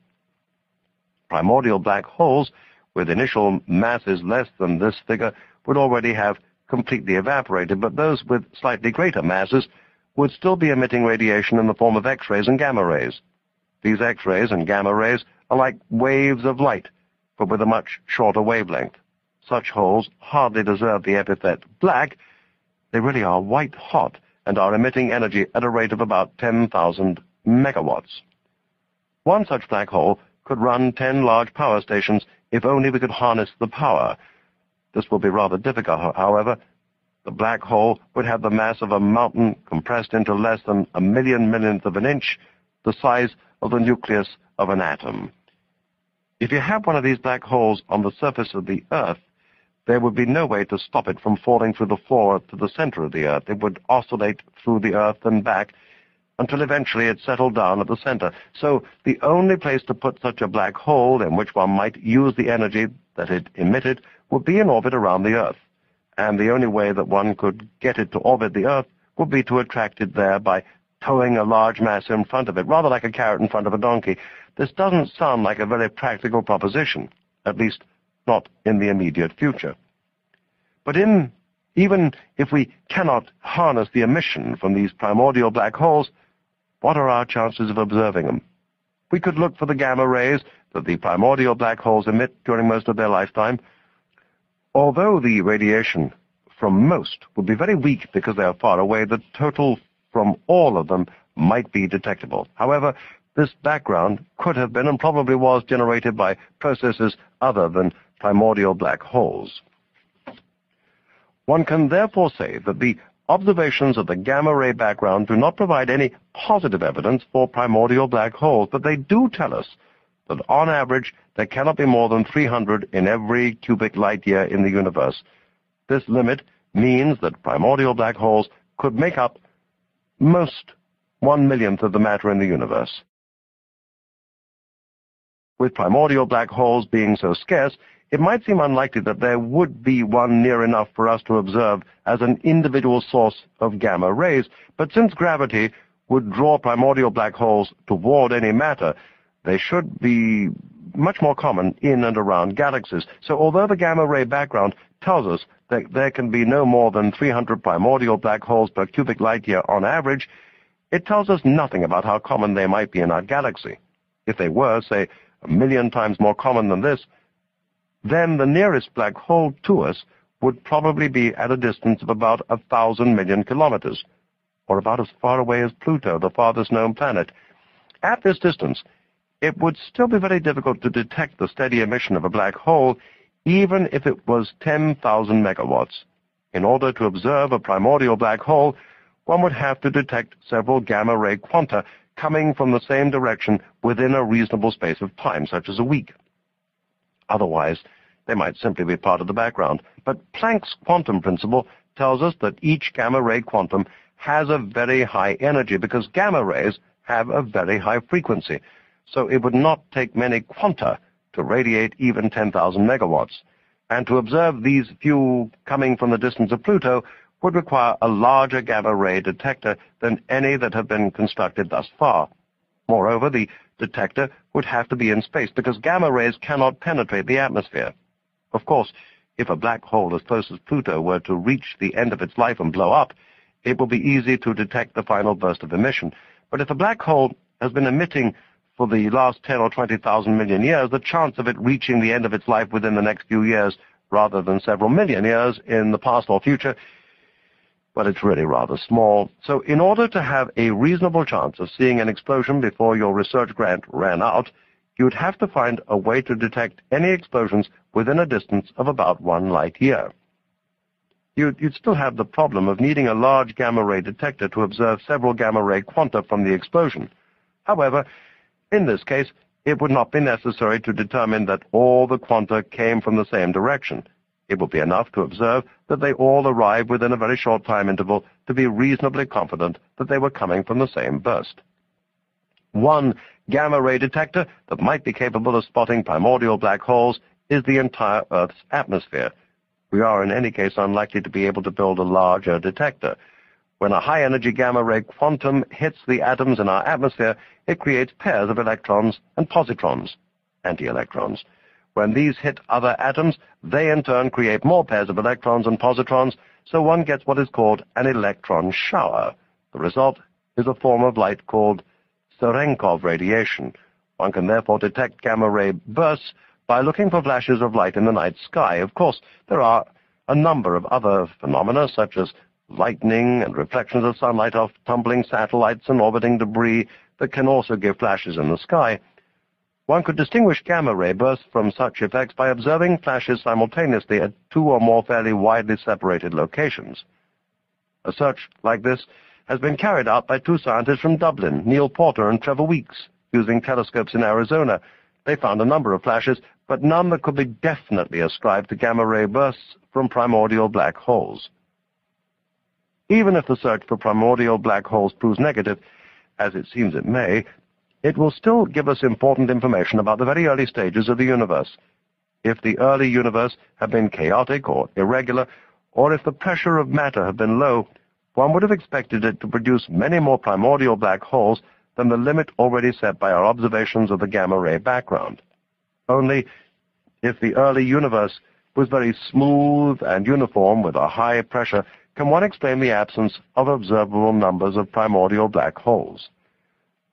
Primordial black holes with initial masses less than this figure would already have completely evaporated, but those with slightly greater masses would still be emitting radiation in the form of X-rays and gamma rays. These X-rays and gamma rays are like waves of light, but with a much shorter wavelength. Such holes hardly deserve the epithet black. They really are white hot and are emitting energy at a rate of about 10,000 megawatts. One such black hole could run 10 large power stations if only we could harness the power, this will be rather difficult, however. The black hole would have the mass of a mountain compressed into less than a million millionth of an inch, the size of the nucleus of an atom. If you have one of these black holes on the surface of the Earth, there would be no way to stop it from falling through the floor to the center of the Earth. It would oscillate through the Earth and back until eventually it settled down at the center. So the only place to put such a black hole in which one might use the energy that it emitted would be in orbit around the Earth, and the only way that one could get it to orbit the Earth would be to attract it there by towing a large mass in front of it, rather like a carrot in front of a donkey. This doesn't sound like a very practical proposition, at least not in the immediate future. But in, even if we cannot harness the emission from these primordial black holes, what are our chances of observing them? We could look for the gamma rays that the primordial black holes emit during most of their lifetime, Although the radiation from most would be very weak because they are far away, the total from all of them might be detectable. However, this background could have been and probably was generated by processes other than primordial black holes. One can therefore say that the observations of the gamma-ray background do not provide any positive evidence for primordial black holes, but they do tell us that on average there cannot be more than 300 in every cubic light year in the universe. This limit means that primordial black holes could make up most one millionth of the matter in the universe. With primordial black holes being so scarce, it might seem unlikely that there would be one near enough for us to observe as an individual source of gamma rays, but since gravity would draw primordial black holes toward any matter, they should be much more common in and around galaxies. So although the gamma-ray background tells us that there can be no more than 300 primordial black holes per cubic light year on average, it tells us nothing about how common they might be in our galaxy. If they were, say, a million times more common than this, then the nearest black hole to us would probably be at a distance of about a thousand million kilometers, or about as far away as Pluto, the farthest known planet. At this distance, it would still be very difficult to detect the steady emission of a black hole, even if it was 10,000 megawatts. In order to observe a primordial black hole, one would have to detect several gamma-ray quanta coming from the same direction within a reasonable space of time, such as a week. Otherwise, they might simply be part of the background. But Planck's quantum principle tells us that each gamma-ray quantum has a very high energy because gamma rays have a very high frequency. So it would not take many quanta to radiate even 10,000 megawatts. And to observe these few coming from the distance of Pluto would require a larger gamma-ray detector than any that have been constructed thus far. Moreover, the detector would have to be in space because gamma rays cannot penetrate the atmosphere. Of course, if a black hole as close as Pluto were to reach the end of its life and blow up, it will be easy to detect the final burst of emission. But if a black hole has been emitting for the last 10 or 20,000 million years, the chance of it reaching the end of its life within the next few years rather than several million years in the past or future but it's really rather small. So in order to have a reasonable chance of seeing an explosion before your research grant ran out, you'd have to find a way to detect any explosions within a distance of about one light year. You'd, you'd still have the problem of needing a large gamma-ray detector to observe several gamma-ray quanta from the explosion. However, in this case, it would not be necessary to determine that all the quanta came from the same direction. It will be enough to observe that they all arrived within a very short time interval to be reasonably confident that they were coming from the same burst. One gamma-ray detector that might be capable of spotting primordial black holes is the entire Earth's atmosphere. We are in any case unlikely to be able to build a larger detector. When a high-energy gamma-ray quantum hits the atoms in our atmosphere, it creates pairs of electrons and positrons, anti-electrons. When these hit other atoms, they in turn create more pairs of electrons and positrons, so one gets what is called an electron shower. The result is a form of light called Cherenkov radiation. One can therefore detect gamma-ray bursts by looking for flashes of light in the night sky. Of course, there are a number of other phenomena, such as lightning and reflections of sunlight off tumbling satellites and orbiting debris that can also give flashes in the sky. One could distinguish gamma-ray bursts from such effects by observing flashes simultaneously at two or more fairly widely separated locations. A search like this has been carried out by two scientists from Dublin, Neil Porter and Trevor Weekes, using telescopes in Arizona. They found a number of flashes, but none that could be definitely ascribed to gamma-ray bursts from primordial black holes. Even if the search for primordial black holes proves negative, as it seems it may, it will still give us important information about the very early stages of the universe. If the early universe had been chaotic or irregular, or if the pressure of matter had been low, one would have expected it to produce many more primordial black holes than the limit already set by our observations of the gamma-ray background. Only, if the early universe was very smooth and uniform with a high pressure, can one explain the absence of observable numbers of primordial black holes.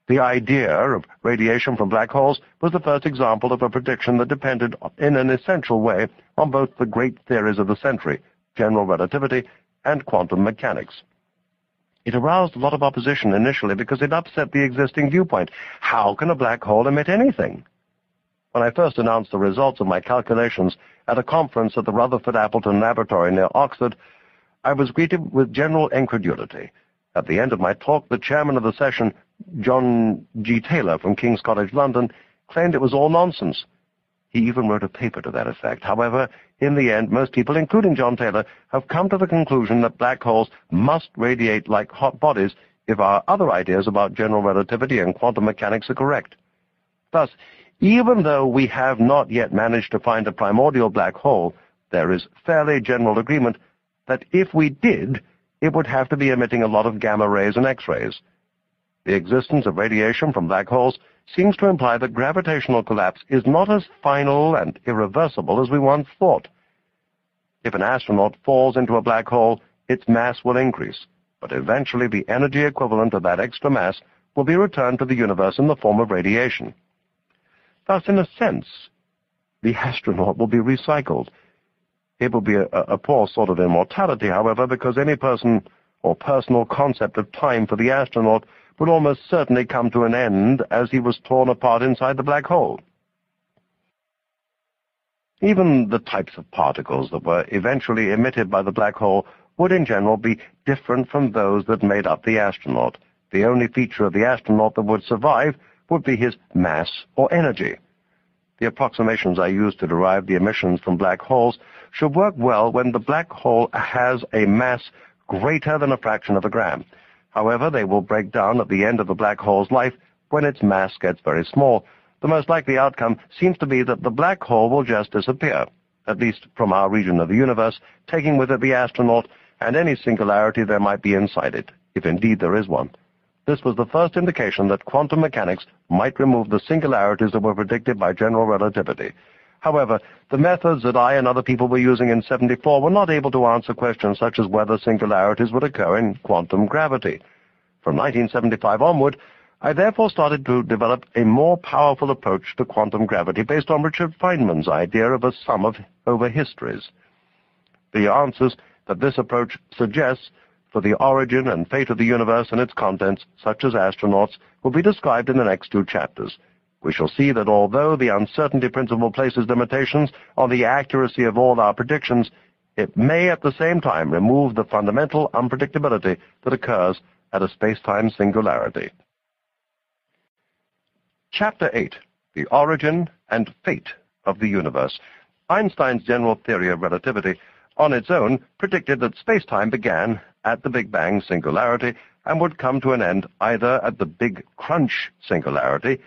The idea of radiation from black holes was the first example of a prediction that depended in an essential way on both the great theories of the century, general relativity and quantum mechanics. It aroused a lot of opposition initially because it upset the existing viewpoint. How can a black hole emit anything? When I first announced the results of my calculations at a conference at the Rutherford Appleton Laboratory near Oxford, I was greeted with general incredulity. At the end of my talk, the chairman of the session, John G. Taylor from King's College London, claimed it was all nonsense. He even wrote a paper to that effect. However, in the end, most people, including John Taylor, have come to the conclusion that black holes must radiate like hot bodies if our other ideas about general relativity and quantum mechanics are correct. Thus, even though we have not yet managed to find a primordial black hole, there is fairly general agreement that if we did, it would have to be emitting a lot of gamma rays and X-rays. The existence of radiation from black holes seems to imply that gravitational collapse is not as final and irreversible as we once thought. If an astronaut falls into a black hole, its mass will increase, but eventually the energy equivalent of that extra mass will be returned to the universe in the form of radiation. Thus, in a sense, the astronaut will be recycled, It will be a, a poor sort of immortality, however, because any person or personal concept of time for the astronaut would almost certainly come to an end as he was torn apart inside the black hole. Even the types of particles that were eventually emitted by the black hole would in general be different from those that made up the astronaut. The only feature of the astronaut that would survive would be his mass or energy. The approximations I use to derive the emissions from black holes should work well when the black hole has a mass greater than a fraction of a gram. However, they will break down at the end of the black hole's life when its mass gets very small, the most likely outcome seems to be that the black hole will just disappear, at least from our region of the universe, taking with it the astronaut and any singularity there might be inside it, if indeed there is one. This was the first indication that quantum mechanics might remove the singularities that were predicted by general relativity. However, the methods that I and other people were using in 74 were not able to answer questions such as whether singularities would occur in quantum gravity. From 1975 onward, I therefore started to develop a more powerful approach to quantum gravity based on Richard Feynman's idea of a sum of over histories. The answers that this approach suggests for the origin and fate of the universe and its contents, such as astronauts, will be described in the next two chapters. We shall see that although the uncertainty principle places limitations on the accuracy of all our predictions, it may at the same time remove the fundamental unpredictability that occurs at a space-time singularity. Chapter 8 The Origin and Fate of the Universe. Einstein's general theory of relativity on its own predicted that space-time began at the Big Bang singularity and would come to an end either at the Big Crunch singularity,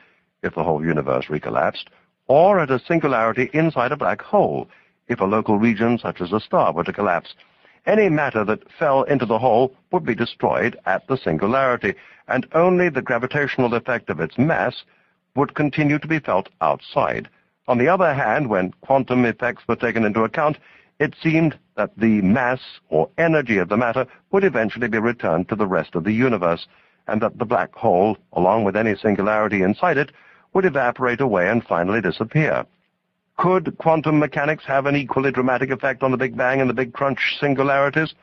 if the whole universe recollapsed, or at a singularity inside a black hole, if a local region such as a star were to collapse. Any matter that fell into the hole would be destroyed at the singularity, and only the gravitational effect of its mass would continue to be felt outside. On the other hand, when quantum effects were taken into account, it seemed that the mass or energy of the matter would eventually be returned to the rest of the universe, and that the black hole, along with any singularity inside it, would evaporate away and finally disappear. Could quantum mechanics have an equally dramatic effect on the Big Bang and the Big Crunch singularities?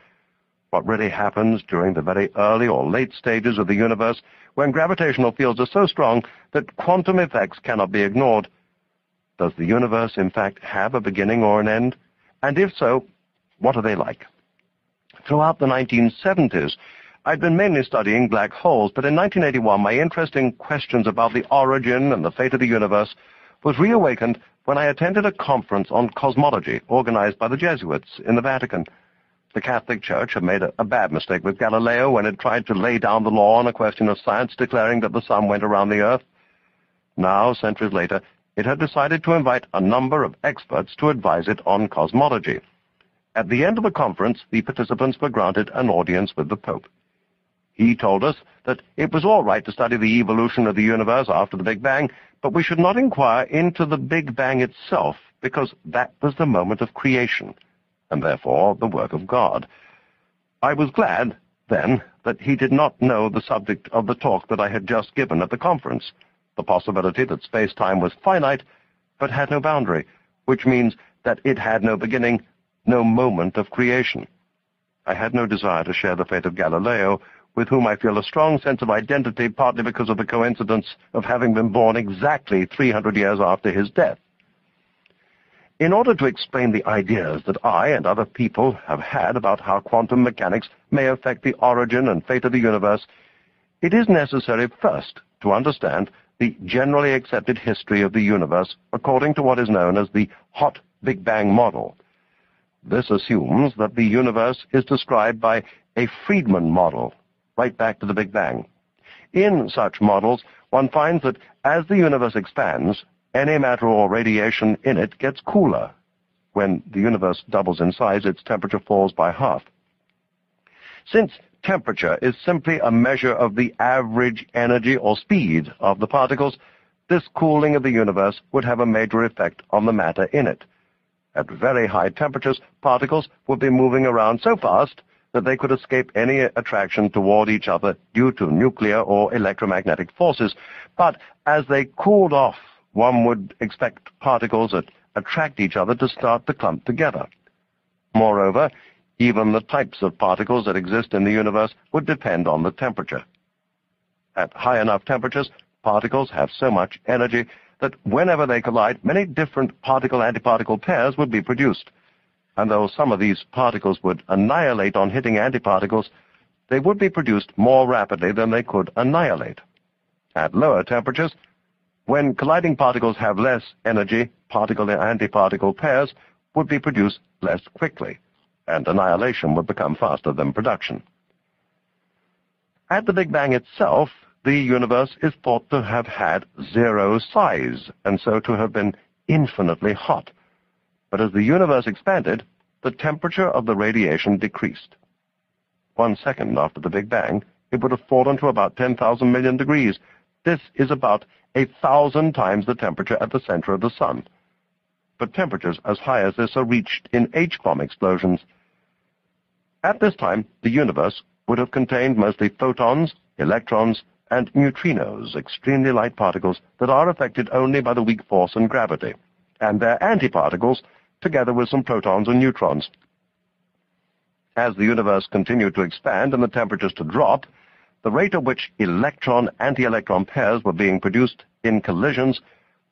What really happens during the very early or late stages of the universe when gravitational fields are so strong that quantum effects cannot be ignored. Does the universe, in fact, have a beginning or an end? And if so, what are they like? Throughout the 1970s, I'd been mainly studying black holes, but in 1981 my interest in questions about the origin and the fate of the universe was reawakened when I attended a conference on cosmology organized by the Jesuits in the Vatican. The Catholic Church had made a, a, bad mistake with Galileo when it tried to lay down the law on a question of science, declaring that the sun went around the earth. Now, centuries later, it had decided to invite a number of experts to advise it on cosmology. At the end of the conference, the participants were granted an audience with the Pope. He told us that it was all right to study the evolution of the universe after the Big Bang, but we should not inquire into the Big Bang itself, because that was the moment of creation and therefore the work of God. I was glad, then, that he did not know the subject of the talk that I had just given at the conference, the possibility that space-time was finite, but had no boundary, which means that it had no beginning, no moment of creation. I had no desire to share the fate of Galileo, with whom I feel a strong sense of identity, partly because of the coincidence of having been born exactly 300 years after his death. In order to explain the ideas that I and other people have had about how quantum mechanics may affect the origin and fate of the universe, it is necessary first to understand the generally accepted history of the universe according to what is known as the hot Big Bang model. This assumes that the universe is described by a Friedmann model, right back to the Big Bang. In such models, one finds that as the universe expands, any matter or radiation in it gets cooler. When the universe doubles in size, its temperature falls by half. Since temperature is simply a measure of the average energy or speed of the particles, this cooling of the universe would have a major effect on the matter in it. At very high temperatures, particles would be moving around so fast that they could escape any attraction toward each other due to nuclear or electromagnetic forces. But as they cooled off one would expect particles that attract each other to start to clump together. Moreover, even the types of particles that exist in the universe would depend on the temperature. At high enough temperatures, particles have so much energy that whenever they collide, many different particle-antiparticle pairs would be produced. And though some of these particles would annihilate on hitting antiparticles, they would be produced more rapidly than they could annihilate. At lower temperatures, when colliding particles have less energy, particle-antiparticle pairs would be produced less quickly and annihilation would become faster than production. At the Big Bang itself, the universe is thought to have had zero size, and so to have been infinitely hot. But as the universe expanded, the temperature of the radiation decreased. One second after the Big Bang, it would have fallen to about 10,000 million degrees. This is about a thousand times the temperature at the center of the sun. But temperatures as high as this are reached in H-bomb explosions, at this time, the universe would have contained mostly photons, electrons, and neutrinos, extremely light particles that are affected only by the weak force and gravity, and their antiparticles, together with some protons and neutrons. As the universe continued to expand and the temperatures to drop, the rate at which electron-anti-electron pairs were being produced in collisions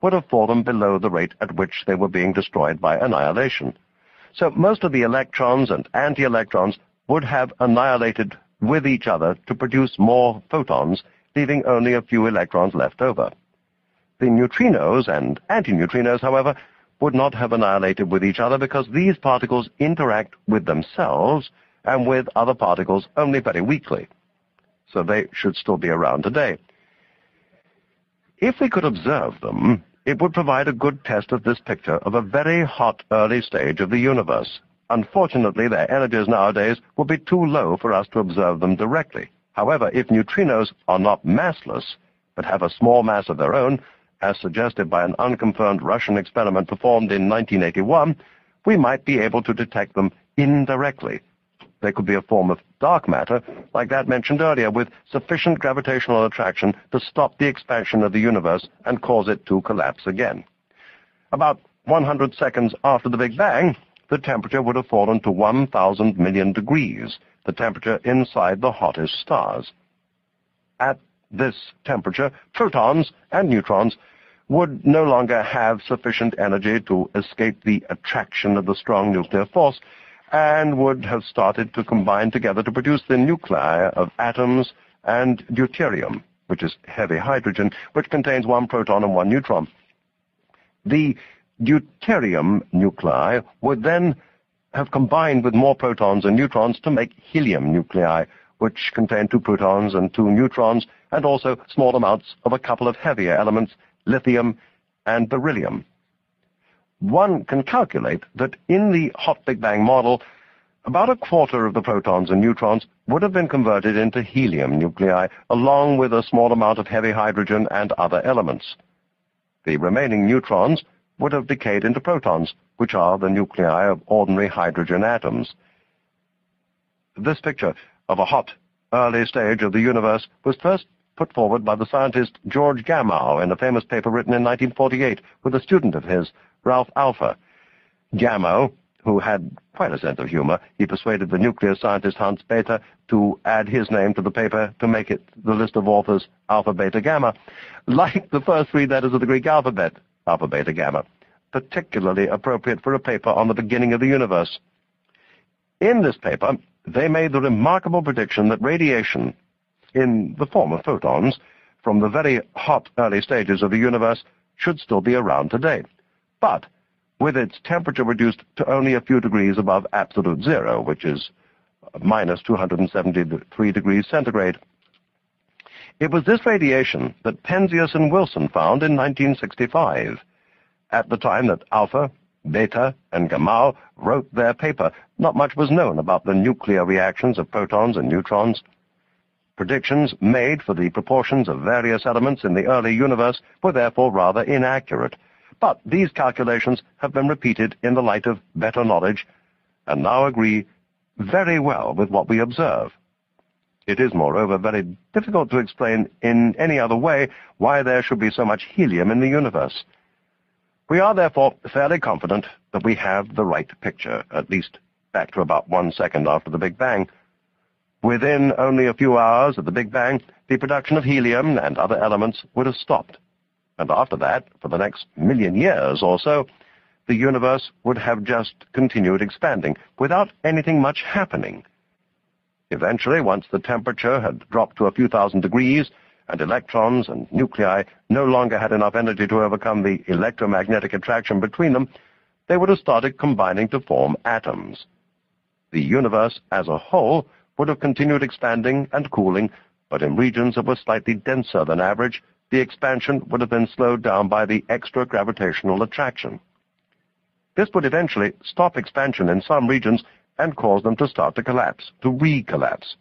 would have fallen below the rate at which they were being destroyed by annihilation. So most of the electrons and anti-electrons would have annihilated with each other to produce more photons, leaving only a few electrons left over. The neutrinos and antineutrinos, however, would not have annihilated with each other because these particles interact with themselves and with other particles only very weakly. So they should still be around today. If we could observe them, it would provide a good test of this picture of a very hot early stage of the universe. Unfortunately, their energies nowadays would be too low for us to observe them directly. However, if neutrinos are not massless, but have a small mass of their own, as suggested by an unconfirmed Russian experiment performed in 1981, we might be able to detect them indirectly they could be a form of dark matter, like that mentioned earlier, with sufficient gravitational attraction to stop the expansion of the universe and cause it to collapse again. About 100 seconds after the Big Bang, the temperature would have fallen to 1,000 million degrees, the temperature inside the hottest stars. At this temperature, protons and neutrons would no longer have sufficient energy to escape the attraction of the strong nuclear force, and would have started to combine together to produce the nuclei of atoms and deuterium, which is heavy hydrogen, which contains one proton and one neutron. The deuterium nuclei would then have combined with more protons and neutrons to make helium nuclei, which contain two protons and two neutrons, and also small amounts of a couple of heavier elements, lithium and beryllium one can calculate that in the hot Big Bang model, about a quarter of the protons and neutrons would have been converted into helium nuclei, along with a small amount of heavy hydrogen and other elements. The remaining neutrons would have decayed into protons, which are the nuclei of ordinary hydrogen atoms. This picture of a hot, early stage of the universe was first put forward by the scientist George Gamow in a famous paper written in 1948 with a student of his, Ralph Alpher. Gamow, who had quite a sense of humor, he persuaded the nuclear scientist Hans Bethe to add his name to the paper to make it the list of authors Alpher, Bethe, Gamow, like the first three letters of the Greek alphabet, Alpha, Beta, Gamma, particularly appropriate for a paper on the beginning of the universe. In this paper, they made the remarkable prediction that radiation, in the form of photons, from the very hot early stages of the universe should still be around today but with its temperature reduced to only a few degrees above absolute zero, which is minus 273 degrees centigrade. It was this radiation that Penzias and Wilson found in 1965. At the time that Alpher, Bethe, and Gamow wrote their paper, not much was known about the nuclear reactions of protons and neutrons. Predictions made for the proportions of various elements in the early universe were therefore rather inaccurate, but these calculations have been repeated in the light of better knowledge and now agree very well with what we observe. It is, moreover, very difficult to explain in any other way why there should be so much helium in the universe. We are therefore fairly confident that we have the right picture, at least back to about one second after the Big Bang. Within only a few hours of the Big Bang, the production of helium and other elements would have stopped. And after that, for the next million years or so, the universe would have just continued expanding without anything much happening. Eventually, once the temperature had dropped to a few thousand degrees, and electrons and nuclei no longer had enough energy to overcome the electromagnetic attraction between them, they would have started combining to form atoms. The universe as a whole would have continued expanding and cooling, but in regions that were slightly denser than average, the expansion would have been slowed down by the extra gravitational attraction. This would eventually stop expansion in some regions and cause them to start to collapse, to recollapse.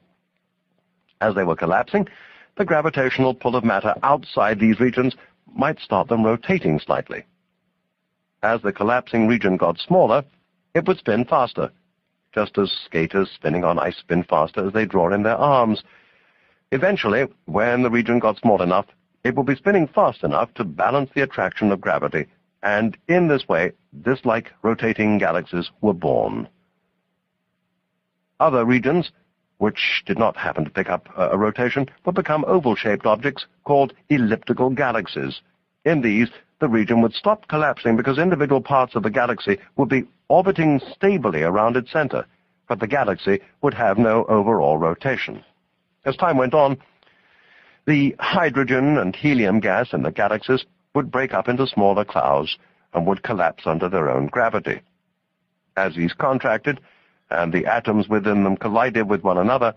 As they were collapsing, the gravitational pull of matter outside these regions might start them rotating slightly. As the collapsing region got smaller, it would spin faster, just as skaters spinning on ice spin faster as they draw in their arms. Eventually, when the region got small enough, it would be spinning fast enough to balance the attraction of gravity, and in this way, disk-like rotating galaxies were born. Other regions which did not happen to pick up uh, a rotation, would become oval-shaped objects called elliptical galaxies. In these, the region would stop collapsing because individual parts of the galaxy would be orbiting stably around its center, but the galaxy would have no overall rotation. As time went on, the hydrogen and helium gas in the galaxies would break up into smaller clouds and would collapse under their own gravity. As these contracted, and the atoms within them collided with one another,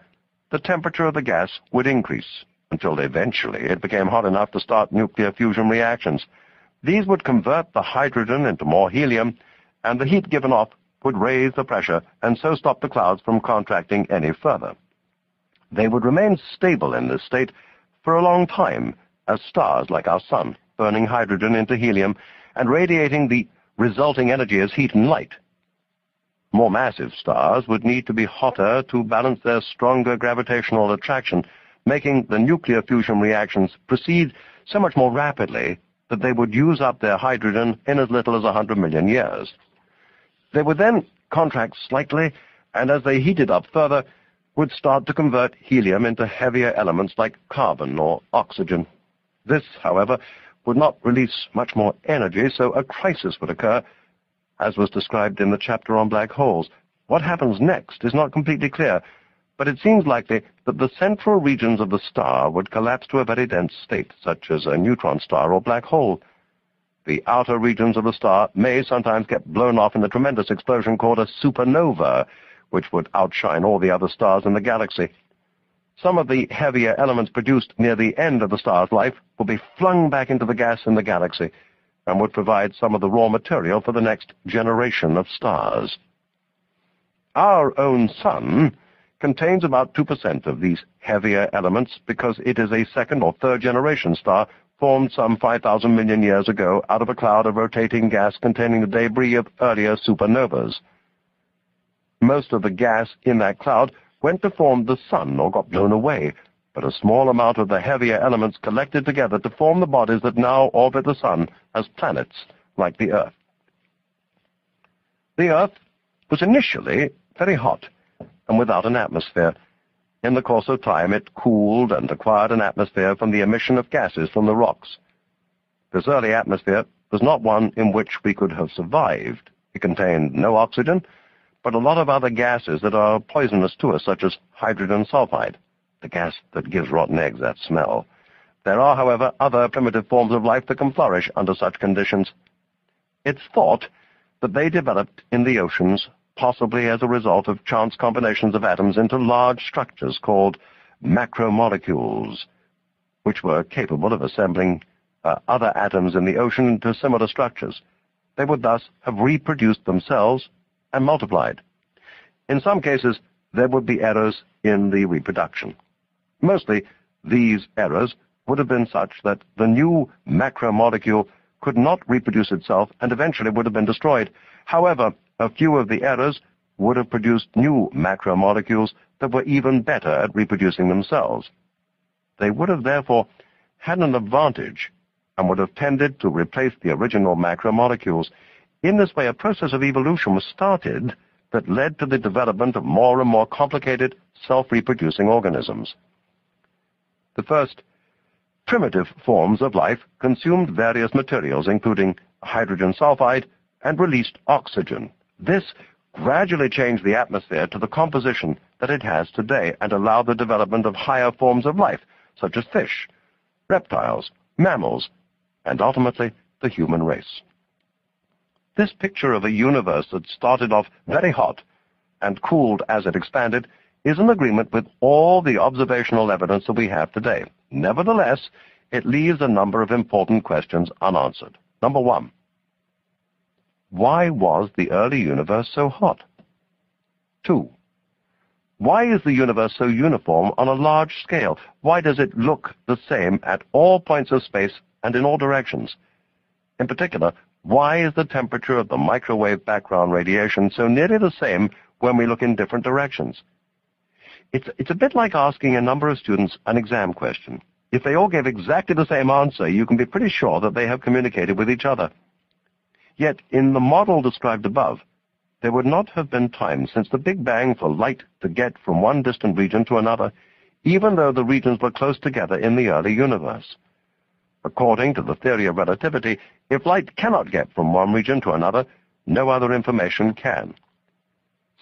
the temperature of the gas would increase until eventually it became hot enough to start nuclear fusion reactions. These would convert the hydrogen into more helium, and the heat given off would raise the pressure and so stop the clouds from contracting any further. They would remain stable in this state for a long time as stars like our Sun, burning hydrogen into helium and radiating the resulting energy as heat and light. More massive stars would need to be hotter to balance their stronger gravitational attraction, making the nuclear fusion reactions proceed so much more rapidly that they would use up their hydrogen in as little as a hundred million years. They would then contract slightly, and as they heated up further, would start to convert helium into heavier elements like carbon or oxygen. This, however, would not release much more energy, so a crisis would occur as was described in the chapter on black holes. What happens next is not completely clear, but it seems likely that the central regions of the star would collapse to a very dense state, such as a neutron star or black hole. The outer regions of the star may sometimes get blown off in a tremendous explosion called a supernova, which would outshine all the other stars in the galaxy. Some of the heavier elements produced near the end of the star's life will be flung back into the gas in the galaxy, and would provide some of the raw material for the next generation of stars. Our own Sun contains about 2% of these heavier elements because it is a second or third generation star formed some 5,000 million years ago out of a cloud of rotating gas containing the debris of earlier supernovas. Most of the gas in that cloud went to form the Sun or got blown away, but a small amount of the heavier elements collected together to form the bodies that now orbit the Sun as planets, like the Earth. The Earth was initially very hot and without an atmosphere. In the course of time, it cooled and acquired an atmosphere from the emission of gases from the rocks. This early atmosphere was not one in which we could have survived. It contained no oxygen, but a lot of other gases that are poisonous to us, such as hydrogen sulfide the gas that gives rotten eggs that smell. There are, however, other primitive forms of life that can flourish under such conditions. It's thought that they developed in the oceans, possibly as a result of chance combinations of atoms into large structures called macromolecules, which were capable of assembling uh, other atoms in the ocean into similar structures. They would thus have reproduced themselves and multiplied. In some cases, there would be errors in the reproduction. Mostly, these errors would have been such that the new macromolecule could not reproduce itself and eventually would have been destroyed. However, a few of the errors would have produced new macromolecules that were even better at reproducing themselves. They would have therefore had an advantage and would have tended to replace the original macromolecules. In this way, a process of evolution was started that led to the development of more and more complicated, self-reproducing organisms. The first primitive forms of life consumed various materials, including hydrogen sulfide and released oxygen. This gradually changed the atmosphere to the composition that it has today and allowed the development of higher forms of life, such as fish, reptiles, mammals, and ultimately the human race. This picture of a universe that started off very hot and cooled as it expanded is in agreement with all the observational evidence that we have today. Nevertheless, it leaves a number of important questions unanswered. Number one, why was the early universe so hot? Two, why is the universe so uniform on a large scale? Why does it look the same at all points of space and in all directions? In particular, why is the temperature of the microwave background radiation so nearly the same when we look in different directions? It's, it's a bit like asking a number of students an exam question. If they all gave exactly the same answer, you can be pretty sure that they have communicated with each other. Yet, in the model described above, there would not have been time since the Big Bang for light to get from one distant region to another, even though the regions were close together in the early universe. According to the theory of relativity, if light cannot get from one region to another, no other information can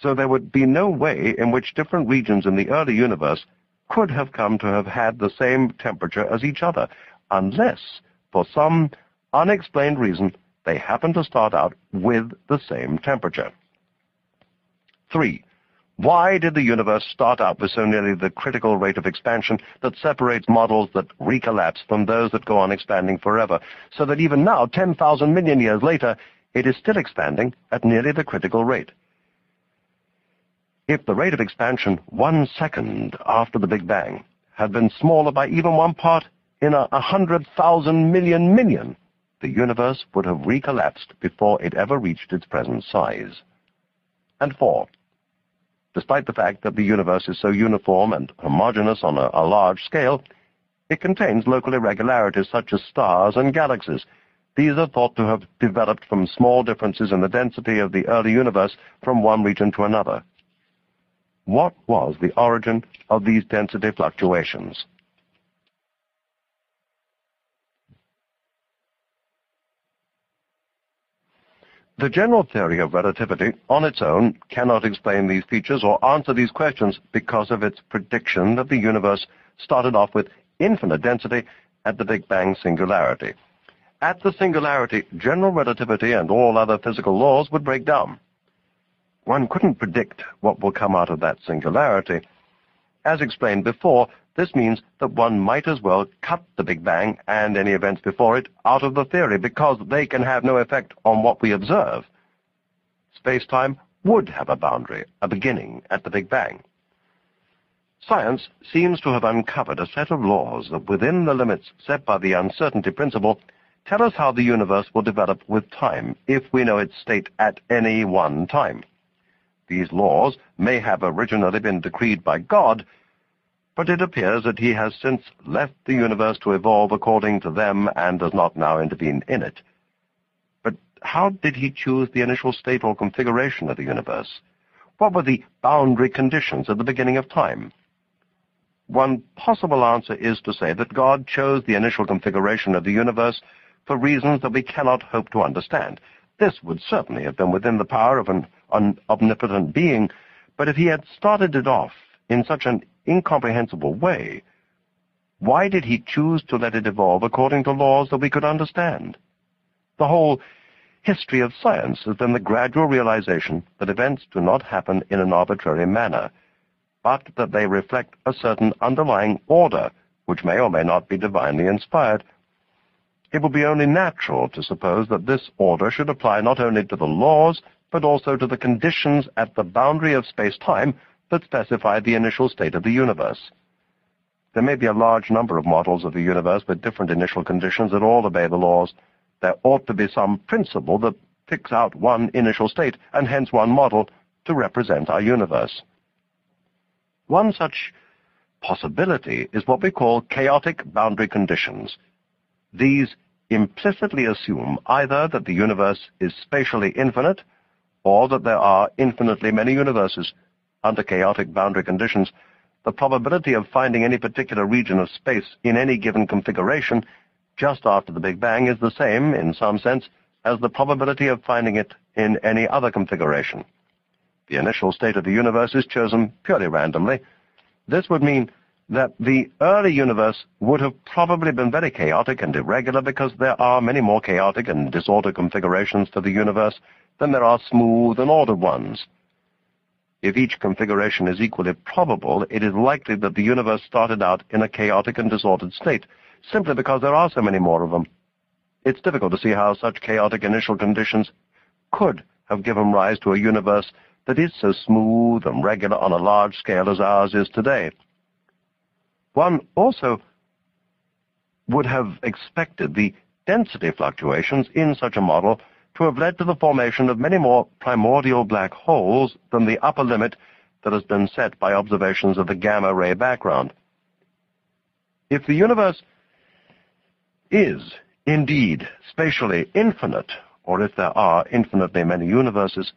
so there would be no way in which different regions in the early universe could have come to have had the same temperature as each other, unless, for some unexplained reason, they happen to start out with the same temperature. 3. Why did the universe start out with so nearly the critical rate of expansion that separates models that recollapse from those that go on expanding forever, so that even now, 10,000 million years later, it is still expanding at nearly the critical rate? If the rate of expansion one second after the Big Bang had been smaller by even one part in a, a hundred thousand million million, the universe would have recollapsed before it ever reached its present size. And four, despite the fact that the universe is so uniform and homogeneous on a, a large scale, it contains local irregularities such as stars and galaxies. These are thought to have developed from small differences in the density of the early universe from one region to another. What was the origin of these density fluctuations? The general theory of relativity on its own cannot explain these features or answer these questions because of its prediction that the universe started off with infinite density at the Big Bang singularity. At the singularity, general relativity and all other physical laws would break down. One couldn't predict what will come out of that singularity. As explained before, this means that one might as well cut the Big Bang and any events before it out of the theory because they can have no effect on what we observe. Space-time would have a boundary, a beginning at the Big Bang. Science seems to have uncovered a set of laws that within the limits set by the uncertainty principle tell us how the universe will develop with time if we know its state at any one time. These laws may have originally been decreed by God, but it appears that he has since left the universe to evolve according to them and does not now intervene in it. But how did he choose the initial state or configuration of the universe? What were the boundary conditions at the beginning of time? One possible answer is to say that God chose the initial configuration of the universe for reasons that we cannot hope to understand. This would certainly have been within the power of an omnipotent being, but if he had started it off in such an incomprehensible way, why did he choose to let it evolve according to laws that we could understand? The whole history of science has been the gradual realization that events do not happen in an arbitrary manner, but that they reflect a certain underlying order, which may or may not be divinely inspired, it would be only natural to suppose that this order should apply not only to the laws, but also to the conditions at the boundary of space-time that specify the initial state of the universe. There may be a large number of models of the universe with different initial conditions that all obey the laws. There ought to be some principle that picks out one initial state, and hence one model, to represent our universe. One such possibility is what we call chaotic boundary conditions. These implicitly assume either that the universe is spatially infinite, or that there are infinitely many universes under chaotic boundary conditions, the probability of finding any particular region of space in any given configuration just after the Big Bang is the same, in some sense, as the probability of finding it in any other configuration. The initial state of the universe is chosen purely randomly. This would mean that the early universe would have probably been very chaotic and irregular because there are many more chaotic and disordered configurations to the universe than there are smooth and ordered ones. If each configuration is equally probable, it is likely that the universe started out in a chaotic and disordered state, simply because there are so many more of them. It's difficult to see how such chaotic initial conditions could have given rise to a universe that is so smooth and regular on a large scale as ours is today. One also would have expected the density fluctuations in such a model to have led to the formation of many more primordial black holes than the upper limit that has been set by observations of the gamma ray background. If the universe is indeed spatially infinite, or if there are infinitely many universes,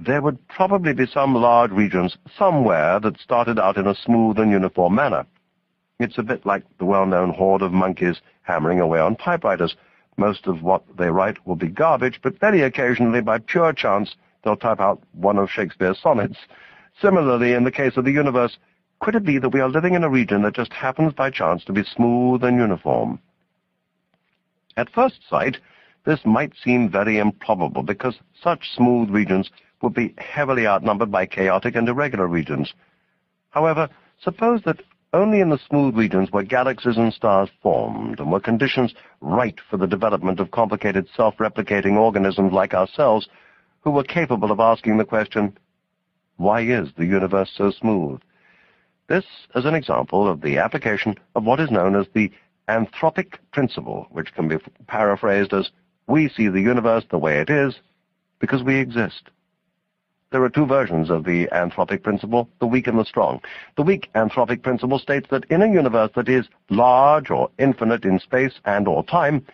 there would probably be some large regions somewhere that started out in a smooth and uniform manner. It's a bit like the well-known horde of monkeys hammering away on typewriters. Most of what they write will be garbage, but very occasionally, by pure chance, they'll type out one of Shakespeare's sonnets. Similarly, in the case of the universe, could it be that we are living in a region that just happens by chance to be smooth and uniform? At first sight, this might seem very improbable because such smooth regions would be heavily outnumbered by chaotic and irregular regions. However, suppose that only in the smooth regions where galaxies and stars formed and were conditions right for the development of complicated self-replicating organisms like ourselves who were capable of asking the question, why is the universe so smooth? This is an example of the application of what is known as the anthropic principle, which can be paraphrased as, we see the universe the way it is because we exist. There are two versions of the anthropic principle, the weak and the strong. The weak anthropic principle states that in a universe that is large or infinite in space and or time,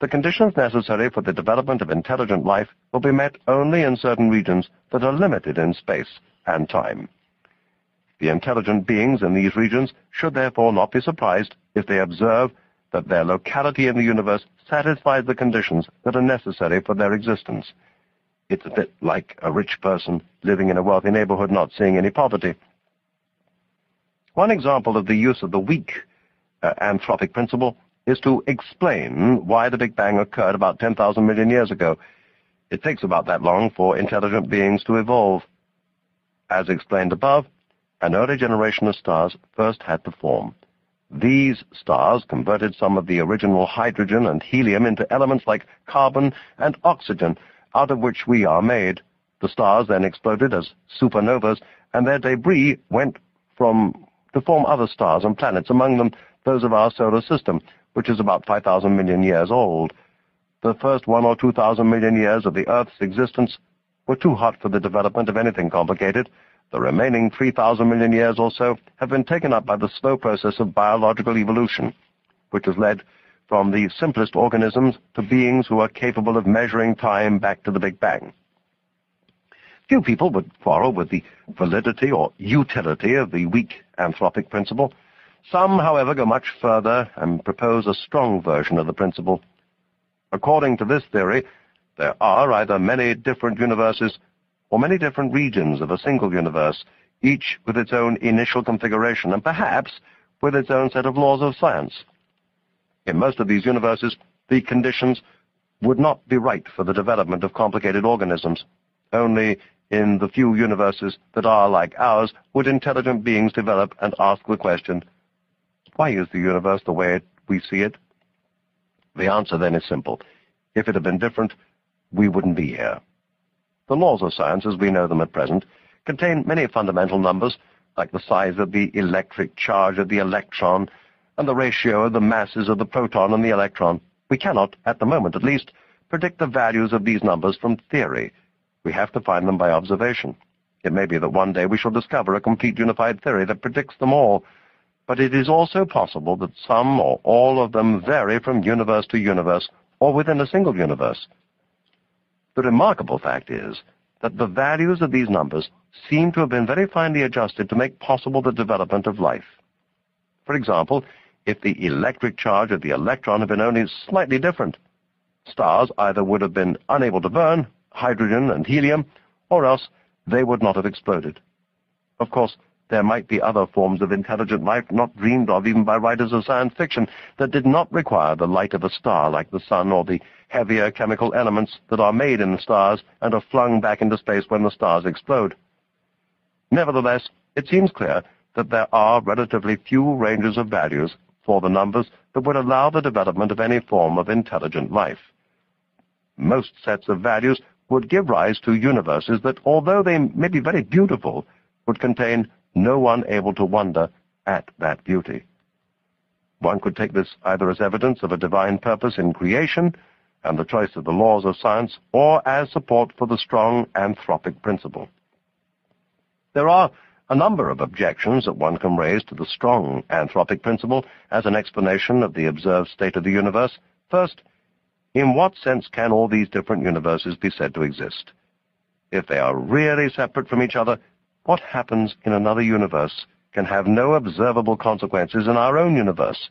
the conditions necessary for the development of intelligent life will be met only in certain regions that are limited in space and time. The intelligent beings in these regions should therefore not be surprised if they observe that their locality in the universe satisfies the conditions that are necessary for their existence. It's a bit like a rich person living in a wealthy neighborhood not seeing any poverty. One example of the use of the weak uh, anthropic principle is to explain why the Big Bang occurred about 10,000 million years ago. It takes about that long for intelligent beings to evolve. As explained above, an early generation of stars first had to form. These stars converted some of the original hydrogen and helium into elements like carbon and oxygen, out of which we are made. The stars then exploded as supernovas, and their debris went from to form other stars and planets, among them those of our solar system, which is about 5,000 million years old. The first one or 2,000 million years of the Earth's existence were too hot for the development of anything complicated, the remaining 3,000 million years or so have been taken up by the slow process of biological evolution, which has led from the simplest organisms to beings who are capable of measuring time back to the Big Bang. Few people would quarrel with the validity or utility of the weak anthropic principle. Some, however, go much further and propose a strong version of the principle. According to this theory, there are either many different universes or many different regions of a single universe, each with its own initial configuration and perhaps with its own set of laws of science. In most of these universes, the conditions would not be right for the development of complicated organisms. Only in the few universes that are like ours would intelligent beings develop and ask the question, why is the universe the way we see it? The answer then is simple. If it had been different, we wouldn't be here. The laws of science, as we know them at present, contain many fundamental numbers, like the size of the electric charge of the electron and the ratio of the masses of the proton and the electron. We cannot, at the moment at least, predict the values of these numbers from theory. We have to find them by observation. It may be that one day we shall discover a complete unified theory that predicts them all, but it is also possible that some or all of them vary from universe to universe or within a single universe. The remarkable fact is that the values of these numbers seem to have been very finely adjusted to make possible the development of life. For example, if the electric charge of the electron had been only slightly different, stars either would have been unable to burn hydrogen and helium, or else they would not have exploded. Of course, there might be other forms of intelligent life not dreamed of even by writers of science fiction that did not require the light of a star like the sun or the heavier chemical elements that are made in the stars and are flung back into space when the stars explode. Nevertheless, it seems clear that there are relatively few ranges of values for the numbers that would allow the development of any form of intelligent life. Most sets of values would give rise to universes that, although they may be very beautiful, would contain no one able to wonder at that beauty. One could take this either as evidence of a divine purpose in creation and the choice of the laws of science, or as support for the strong anthropic principle. There are a number of objections that one can raise to the strong anthropic principle as an explanation of the observed state of the universe. First, in what sense can all these different universes be said to exist? If they are really separate from each other, what happens in another universe can have no observable consequences in our own universe.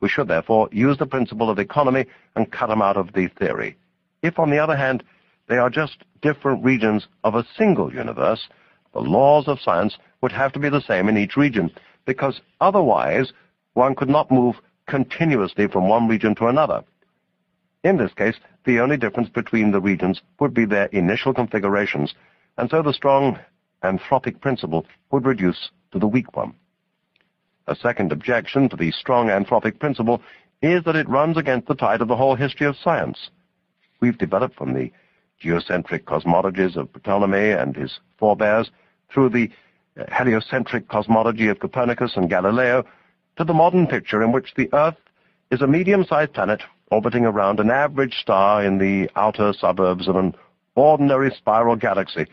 We should therefore use the principle of economy and cut them out of the theory. If, on the other hand, they are just different regions of a single universe, the laws of science would have to be the same in each region, because otherwise one could not move continuously from one region to another. In this case, the only difference between the regions would be their initial configurations, and so the strong anthropic principle would reduce to the weak one. A second objection to the strong anthropic principle is that it runs against the tide of the whole history of science. We've developed from the geocentric cosmologies of Ptolemy and his forebears through the uh, heliocentric cosmology of Copernicus and Galileo to the modern picture in which the Earth is a medium-sized planet orbiting around an average star in the outer suburbs of an ordinary spiral galaxy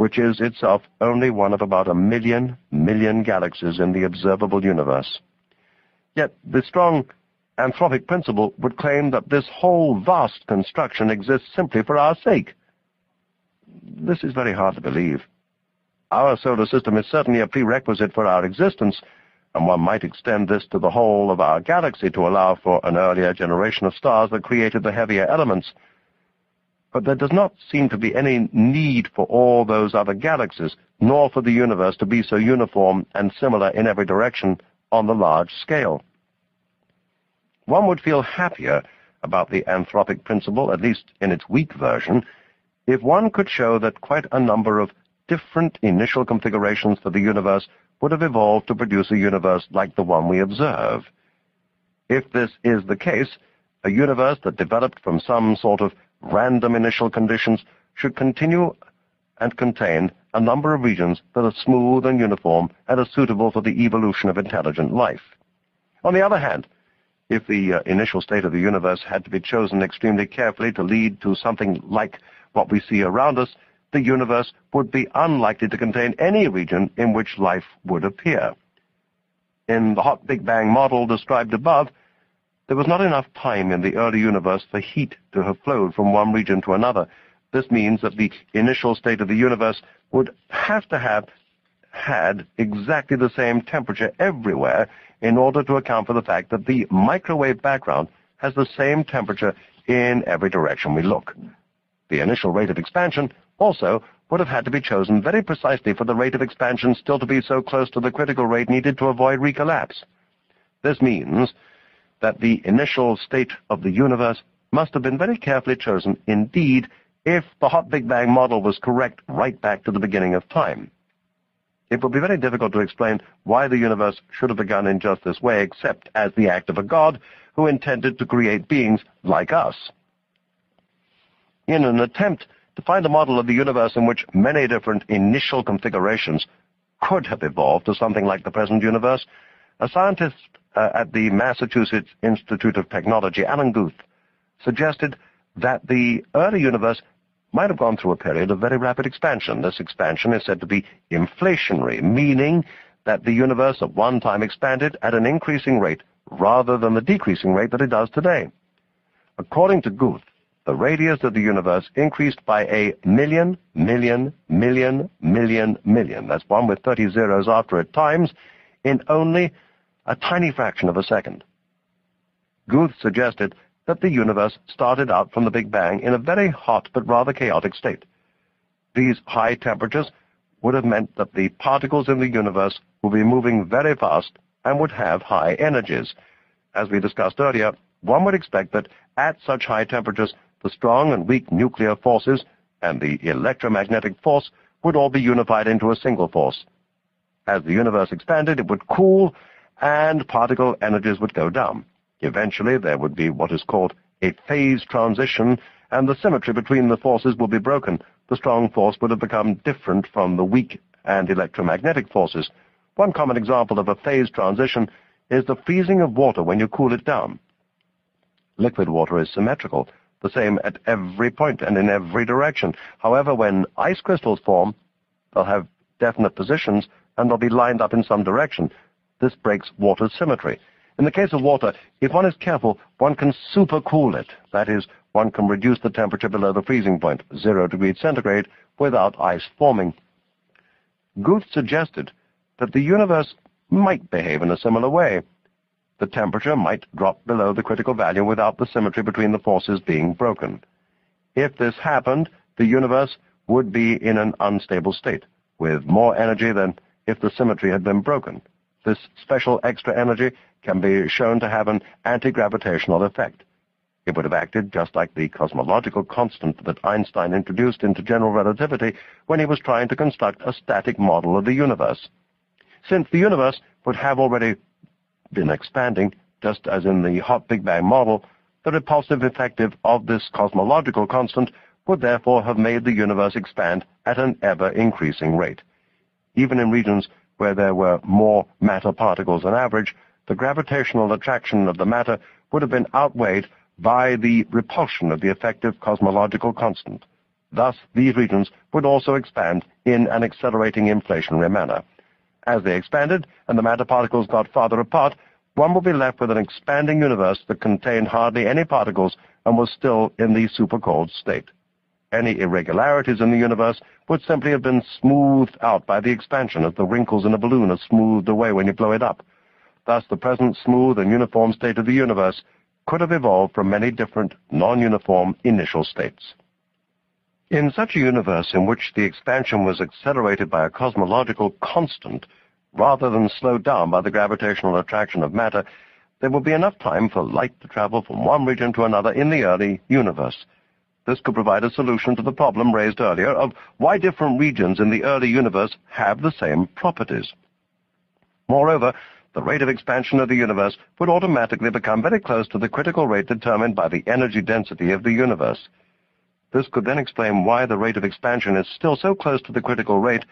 which is itself only one of about a million million galaxies in the observable universe. Yet the strong anthropic principle would claim that this whole vast construction exists simply for our sake. This is very hard to believe. Our solar system is certainly a prerequisite for our existence, and one might extend this to the whole of our galaxy to allow for an earlier generation of stars that created the heavier elements but there does not seem to be any need for all those other galaxies, nor for the universe to be so uniform and similar in every direction on the large scale. One would feel happier about the anthropic principle, at least in its weak version, if one could show that quite a number of different initial configurations for the universe would have evolved to produce a universe like the one we observe. If this is the case, a universe that developed from some sort of random initial conditions should continue and contain a number of regions that are smooth and uniform and are suitable for the evolution of intelligent life. On the other hand, if the uh, initial state of the universe had to be chosen extremely carefully to lead to something like what we see around us, the universe would be unlikely to contain any region in which life would appear. In the hot Big Bang model described above, there was not enough time in the early universe for heat to have flowed from one region to another. This means that the initial state of the universe would have to have had exactly the same temperature everywhere in order to account for the fact that the microwave background has the same temperature in every direction we look. The initial rate of expansion also would have had to be chosen very precisely for the rate of expansion still to be so close to the critical rate needed to avoid recollapse. This means that the initial state of the universe must have been very carefully chosen indeed if the hot Big Bang model was correct right back to the beginning of time. It would be very difficult to explain why the universe should have begun in just this way except as the act of a God who intended to create beings like us. In an attempt to find a model of the universe in which many different initial configurations could have evolved to something like the present universe, a scientist uh, at the Massachusetts Institute of Technology, Alan Guth, suggested that the early universe might have gone through a period of very rapid expansion. This expansion is said to be inflationary, meaning that the universe at one time expanded at an increasing rate rather than the decreasing rate that it does today. According to Guth, the radius of the universe increased by a million, million, million, million, million, that's one with 30 zeros after it, times in only a tiny fraction of a second. Guth suggested that the universe started out from the Big Bang in a very hot but rather chaotic state. These high temperatures would have meant that the particles in the universe would be moving very fast and would have high energies. As we discussed earlier, one would expect that at such high temperatures, the strong and weak nuclear forces and the electromagnetic force would all be unified into a single force. As the universe expanded, it would cool, and particle energies would go down. Eventually, there would be what is called a phase transition, and the symmetry between the forces would be broken. The strong force would have become different from the weak and electromagnetic forces. One common example of a phase transition is the freezing of water when you cool it down. Liquid water is symmetrical, the same at every point and in every direction. However, when ice crystals form, they'll have definite positions and they'll be lined up in some direction. This breaks water's symmetry. In the case of water, if one is careful, one can supercool it. That is, one can reduce the temperature below the freezing point, zero degrees centigrade, without ice forming. Guth suggested that the universe might behave in a similar way. The temperature might drop below the critical value without the symmetry between the forces being broken. If this happened, the universe would be in an unstable state, with more energy than if the symmetry had been broken. This special extra energy can be shown to have an anti-gravitational effect. It would have acted just like the cosmological constant that Einstein introduced into general relativity when he was trying to construct a static model of the universe. Since the universe would have already been expanding, just as in the hot Big Bang model, the repulsive effect of this cosmological constant would therefore have made the universe expand at an ever-increasing rate. Even in regions where there were more matter particles than average, the gravitational attraction of the matter would have been outweighed by the repulsion of the effective cosmological constant. Thus, these regions would also expand in an accelerating inflationary manner. As they expanded and the matter particles got farther apart, one would be left with an expanding universe that contained hardly any particles and was still in the supercold state. Any irregularities in the universe would simply have been smoothed out by the expansion as the wrinkles in a balloon are smoothed away when you blow it up. Thus, the present smooth and uniform state of the universe could have evolved from many different non-uniform initial states. In such a universe in which the expansion was accelerated by a cosmological constant, rather than slowed down by the gravitational attraction of matter, there would be enough time for light to travel from one region to another in the early universe. This could provide a solution to the problem raised earlier of why different regions in the early universe have the same properties. Moreover, the rate of expansion of the universe would automatically become very close to the critical rate determined by the energy density of the universe. This could then explain why the rate of expansion is still so close to the critical rate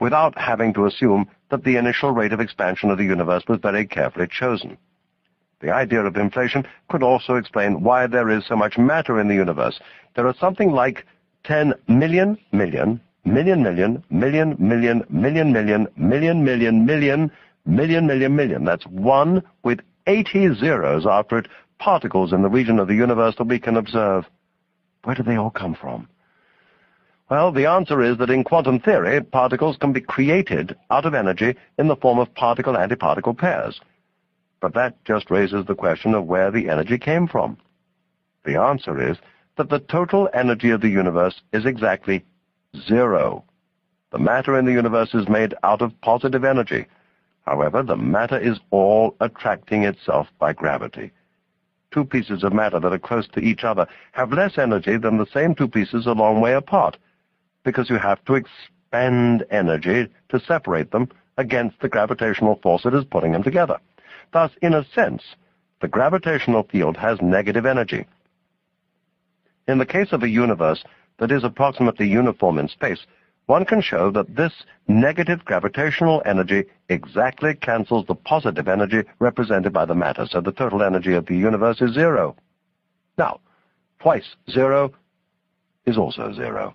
without having to assume that the initial rate of expansion of the universe was very carefully chosen. The idea of inflation could also explain why there is so much matter in the universe. There are something like 10 million million million million million million million million million million million million, million, million. That's one with 80 zeros after it, particles in the region of the universe that we can observe. Where do they all come from? Well, the answer is that in quantum theory, particles can be created out of energy in the form of particle-antiparticle pairs. But that just raises the question of where the energy came from. The answer is that the total energy of the universe is exactly zero. The matter in the universe is made out of positive energy, However, the matter is all attracting itself by gravity. Two pieces of matter that are close to each other have less energy than the same two pieces a long way apart, because you have to expend energy to separate them against the gravitational force that is putting them together. Thus, in a sense, the gravitational field has negative energy. In the case of a universe that is approximately uniform in space, one can show that this negative gravitational energy exactly cancels the positive energy represented by the matter, so the total energy of the universe is zero. Now, twice zero is also zero.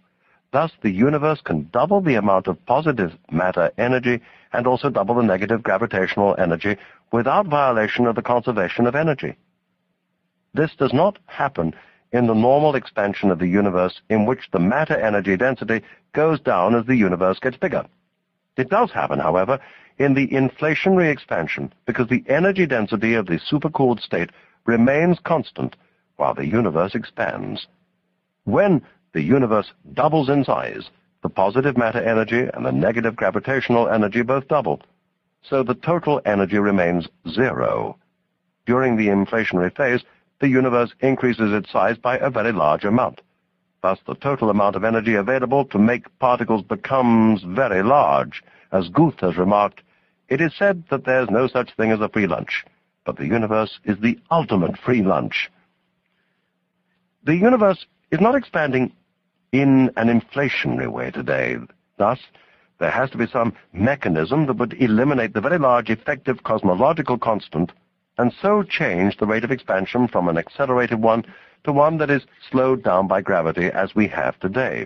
Thus, the universe can double the amount of positive matter energy and also double the negative gravitational energy without violation of the conservation of energy. This does not happen in the normal expansion of the universe in which the matter-energy density goes down as the universe gets bigger. It does happen, however, in the inflationary expansion because the energy density of the supercooled state remains constant while the universe expands. When the universe doubles in size, the positive matter energy and the negative gravitational energy both double, so the total energy remains zero. During the inflationary phase, the universe increases its size by a very large amount. Thus, the total amount of energy available to make particles becomes very large. As Guth has remarked, it is said that there's no such thing as a free lunch, but the universe is the ultimate free lunch. The universe is not expanding in an inflationary way today. Thus, there has to be some mechanism that would eliminate the very large effective cosmological constant and so change the rate of expansion from an accelerated one to one that is slowed down by gravity as we have today.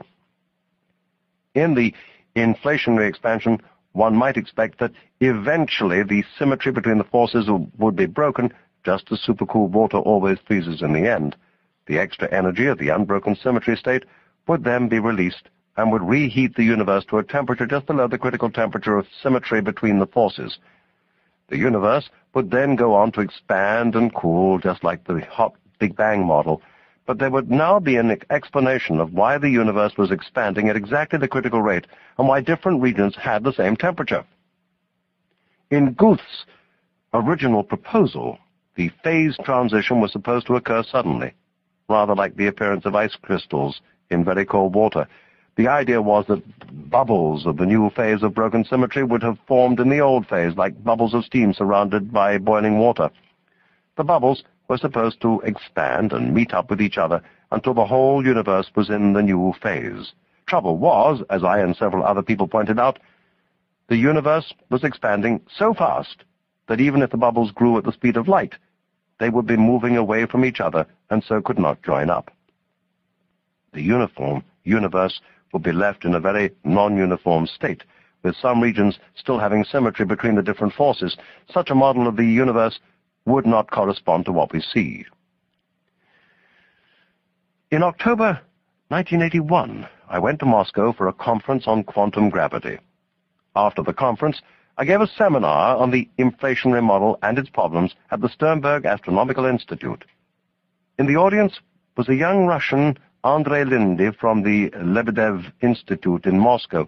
In the inflationary expansion, one might expect that eventually the symmetry between the forces would be broken, just as supercooled water always freezes in the end. The extra energy of the unbroken symmetry state would then be released and would reheat the universe to a temperature just below the critical temperature of symmetry between the forces. The universe would then go on to expand and cool just like the hot Big Bang model, but there would now be an explanation of why the universe was expanding at exactly the critical rate and why different regions had the same temperature. In Guth's original proposal, the phase transition was supposed to occur suddenly, rather like the appearance of ice crystals in very cold water. The idea was that bubbles of the new phase of broken symmetry would have formed in the old phase, like bubbles of steam surrounded by boiling water. The bubbles were supposed to expand and meet up with each other until the whole universe was in the new phase. Trouble was, as I and several other people pointed out, the universe was expanding so fast that even if the bubbles grew at the speed of light, they would be moving away from each other and so could not join up. The uniform universe would be left in a very non-uniform state, with some regions still having symmetry between the different forces. Such a model of the universe would not correspond to what we see. In October 1981, I went to Moscow for a conference on quantum gravity. After the conference, I gave a seminar on the inflationary model and its problems at the Sternberg Astronomical Institute. In the audience was a young Russian, Andrei Linde, from the Lebedev Institute in Moscow.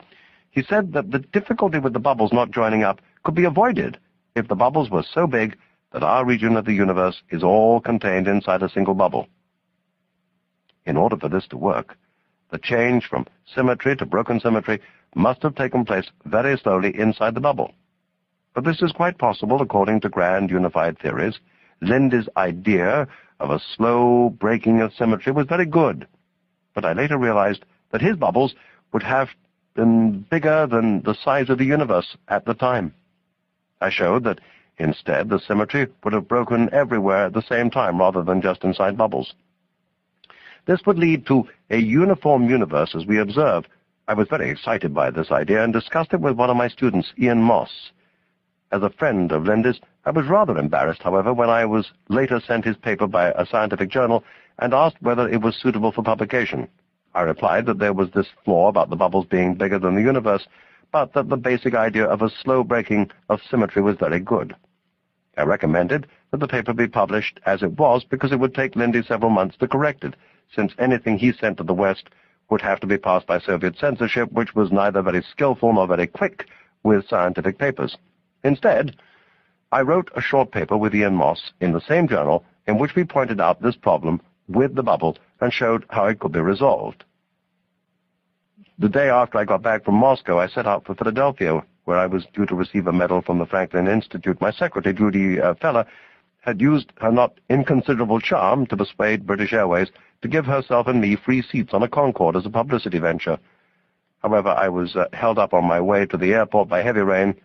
He said that the difficulty with the bubbles not joining up could be avoided if the bubbles were so big that our region of the universe is all contained inside a single bubble. In order for this to work, the change from symmetry to broken symmetry must have taken place very slowly inside the bubble. But this is quite possible according to grand unified theories. Linde's idea of a slow breaking of symmetry was very good, but I later realized that his bubbles would have been bigger than the size of the universe at the time. I showed that Instead, the symmetry would have broken everywhere at the same time rather than just inside bubbles. This would lead to a uniform universe as we observe. I was very excited by this idea and discussed it with one of my students, Ian Moss. As a friend of Linde's, I was rather embarrassed, however, when I was later sent his paper by a scientific journal and asked whether it was suitable for publication. I replied that there was this flaw about the bubbles being bigger than the universe, but that the basic idea of a slow breaking of symmetry was very good. I recommended that the paper be published as it was because it would take Linde several months to correct it, since anything he sent to the West would have to be passed by Soviet censorship, which was neither very skillful nor very quick with scientific papers. Instead, I wrote a short paper with Ian Moss in the same journal in which we pointed out this problem with the bubble and showed how it could be resolved. The day after I got back from Moscow, I set out for Philadelphia, where I was due to receive a medal from the Franklin Institute. My secretary, Judy uh, Fella, had used her not inconsiderable charm to persuade British Airways to give herself and me free seats on a Concorde as a publicity venture. However, I was uh, held up on my way to the airport by heavy rain,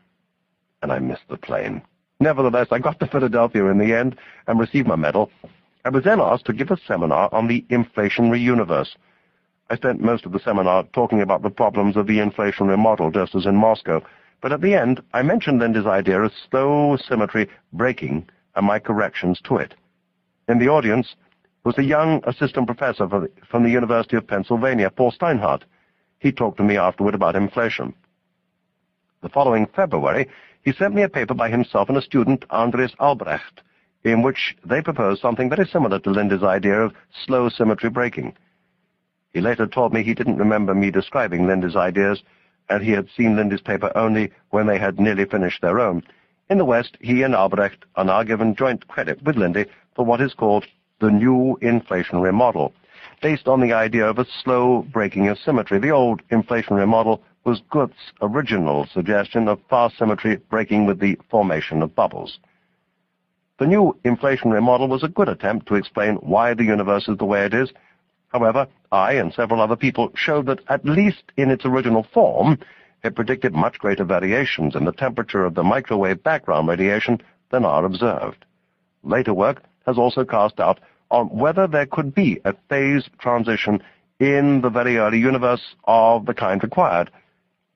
and I missed the plane. Nevertheless, I got to Philadelphia in the end and received my medal. I was then asked to give a seminar on the inflationary universe. I spent most of the seminar talking about the problems of the inflationary model, just as in Moscow, but at the end I mentioned Linde's idea of slow symmetry breaking and my corrections to it. In the audience, was a young assistant professor from the University of Pennsylvania, Paul Steinhardt. He talked to me afterward about inflation. The following February, he sent me a paper by himself and a student, Andres Albrecht, in which they proposed something very similar to Linde's idea of slow symmetry breaking. He later told me he didn't remember me describing Linde's ideas, and he had seen Linde's paper only when they had nearly finished their own. In the West, he and Albrecht are now given joint credit with Linde for what is called the new inflationary model, based on the idea of a slow breaking of symmetry. The old inflationary model was Guth's original suggestion of fast symmetry breaking with the formation of bubbles. The new inflationary model was a good attempt to explain why the universe is the way it is, However, I and several other people showed that, at least in its original form, it predicted much greater variations in the temperature of the microwave background radiation than are observed. Later work has also cast doubt on whether there could be a phase transition in the very early universe of the kind required.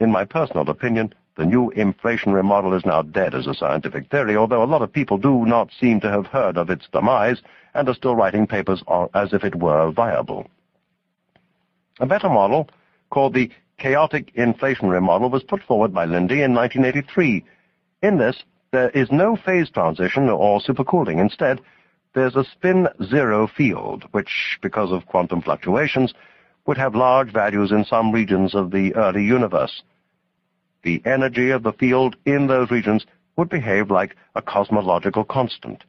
In my personal opinion, the new inflationary model is now dead as a scientific theory, although a lot of people do not seem to have heard of its demise and are still writing papers as if it were viable. A better model, called the chaotic inflationary model, was put forward by Linde in 1983. In this, there is no phase transition or supercooling. Instead, there's a spin-zero field, which, because of quantum fluctuations, would have large values in some regions of the early universe the energy of the field in those regions would behave like a cosmological constant.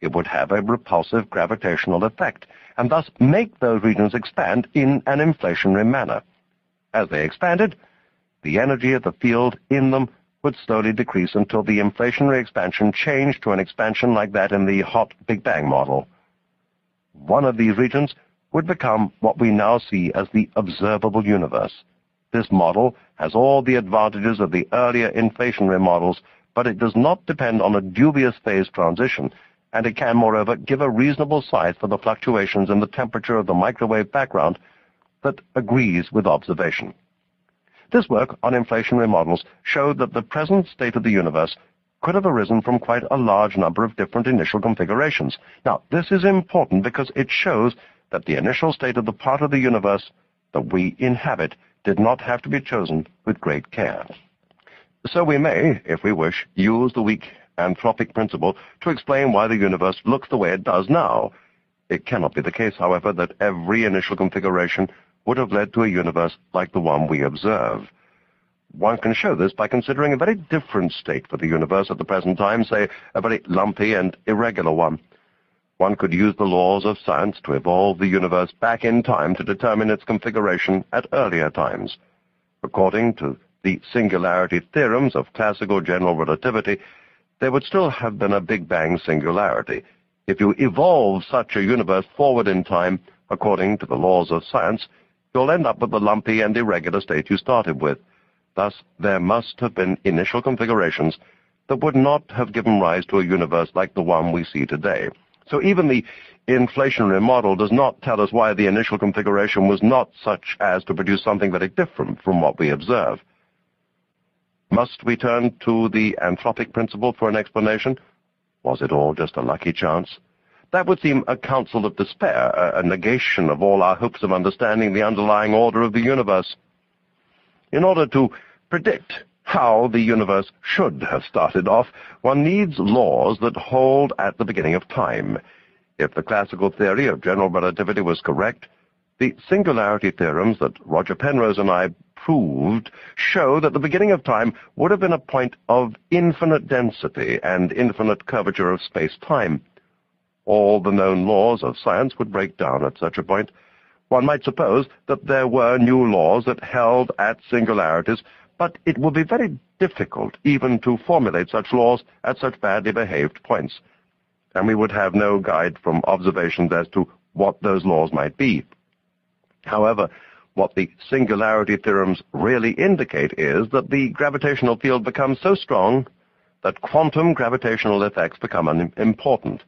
It would have a repulsive gravitational effect, and thus make those regions expand in an inflationary manner. As they expanded, the energy of the field in them would slowly decrease until the inflationary expansion changed to an expansion like that in the hot Big Bang model. One of these regions would become what we now see as the observable universe. This model has all the advantages of the earlier inflationary models, but it does not depend on a dubious phase transition, and it can, moreover, give a reasonable size for the fluctuations in the temperature of the microwave background that agrees with observation. This work on inflationary models showed that the present state of the universe could have arisen from quite a large number of different initial configurations. Now, this is important because it shows that the initial state of the part of the universe that we inhabit did not have to be chosen with great care. So we may, if we wish, use the weak anthropic principle to explain why the universe looks the way it does now. It cannot be the case, however, that every initial configuration would have led to a universe like the one we observe. One can show this by considering a very different state for the universe at the present time, say a very lumpy and irregular one. One could use the laws of science to evolve the universe back in time to determine its configuration at earlier times. According to the singularity theorems of classical general relativity, there would still have been a Big Bang singularity. If you evolve such a universe forward in time, according to the laws of science, you'll end up with the lumpy and irregular state you started with. Thus, there must have been initial configurations that would not have given rise to a universe like the one we see today. So even the inflationary model does not tell us why the initial configuration was not such as to produce something very different from what we observe. Must we turn to the anthropic principle for an explanation? Was it all just a lucky chance? That would seem a counsel of despair, a, negation of all our hopes of understanding the underlying order of the universe. In order to predict how the universe should have started off, one needs laws that hold at the beginning of time. If the classical theory of general relativity was correct, the singularity theorems that Roger Penrose and I proved show that the beginning of time would have been a point of infinite density and infinite curvature of space-time. All the known laws of science would break down at such a point. One might suppose that there were new laws that held at singularities but it would be very difficult even to formulate such laws at such badly behaved points, and we would have no guide from observations as to what those laws might be. However, what the singularity theorems really indicate is that the gravitational field becomes so strong that quantum gravitational effects become important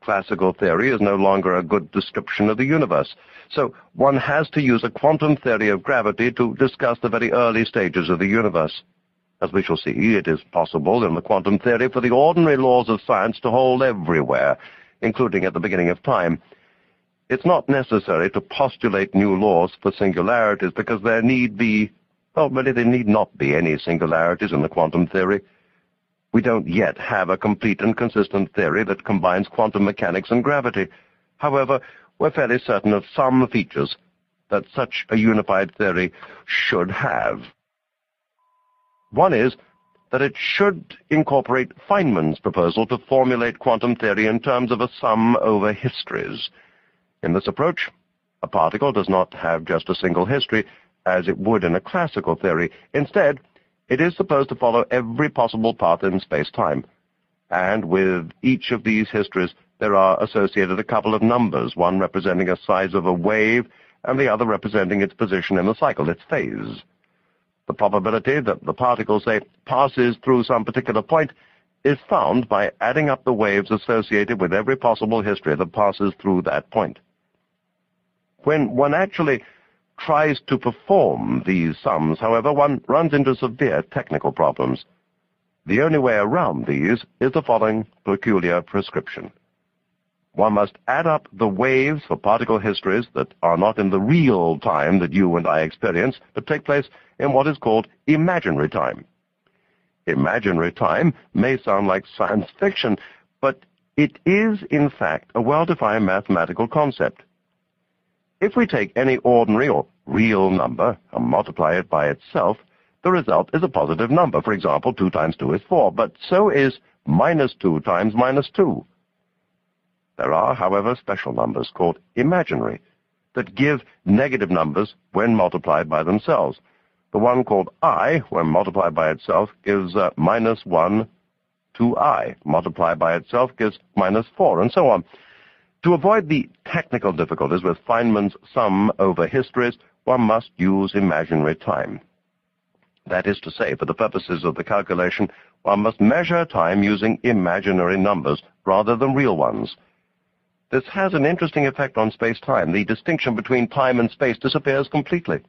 classical theory is no longer a good description of the universe. So one has to use a quantum theory of gravity to discuss the very early stages of the universe. As we shall see, it is possible in the quantum theory for the ordinary laws of science to hold everywhere, including at the beginning of time. it's not necessary to postulate new laws for singularities because there need be, well, really there need not be any singularities in the quantum theory. We don't yet have a complete and consistent theory that combines quantum mechanics and gravity. However, we're fairly certain of some features that such a unified theory should have. One is that it should incorporate Feynman's proposal to formulate quantum theory in terms of a sum over histories. In this approach, a particle does not have just a single history, as it would in a classical theory. Instead, it is supposed to follow every possible path in space-time. And with each of these histories, there are associated a couple of numbers, one representing a size of a wave, and the other representing its position in the cycle, its phase. The probability that the particle, say, passes through some particular point is found by adding up the waves associated with every possible history that passes through that point. When one actually tries to perform these sums, however, one runs into severe technical problems. The only way around these is the following peculiar prescription. One must add up the waves for particle histories that are not in the real time that you and I experience, but take place in what is called imaginary time. Imaginary time may sound like science fiction, but it is, in fact, a well-defined mathematical concept. If we take any ordinary or real number and multiply it by itself, the result is a positive number. For example, 2 times 2 is 4, but so is minus 2 times minus 2. There are, however, special numbers called imaginary that give negative numbers when multiplied by themselves. The one called i, when multiplied by itself, gives uh, minus 1 2i. Multiplied by itself gives minus 4, and so on. To avoid the technical difficulties with Feynman's sum over histories, one must use imaginary time. That is to say, for the purposes of the calculation, one must measure time using imaginary numbers rather than real ones. This has an interesting effect on space-time. The distinction between time and space disappears completely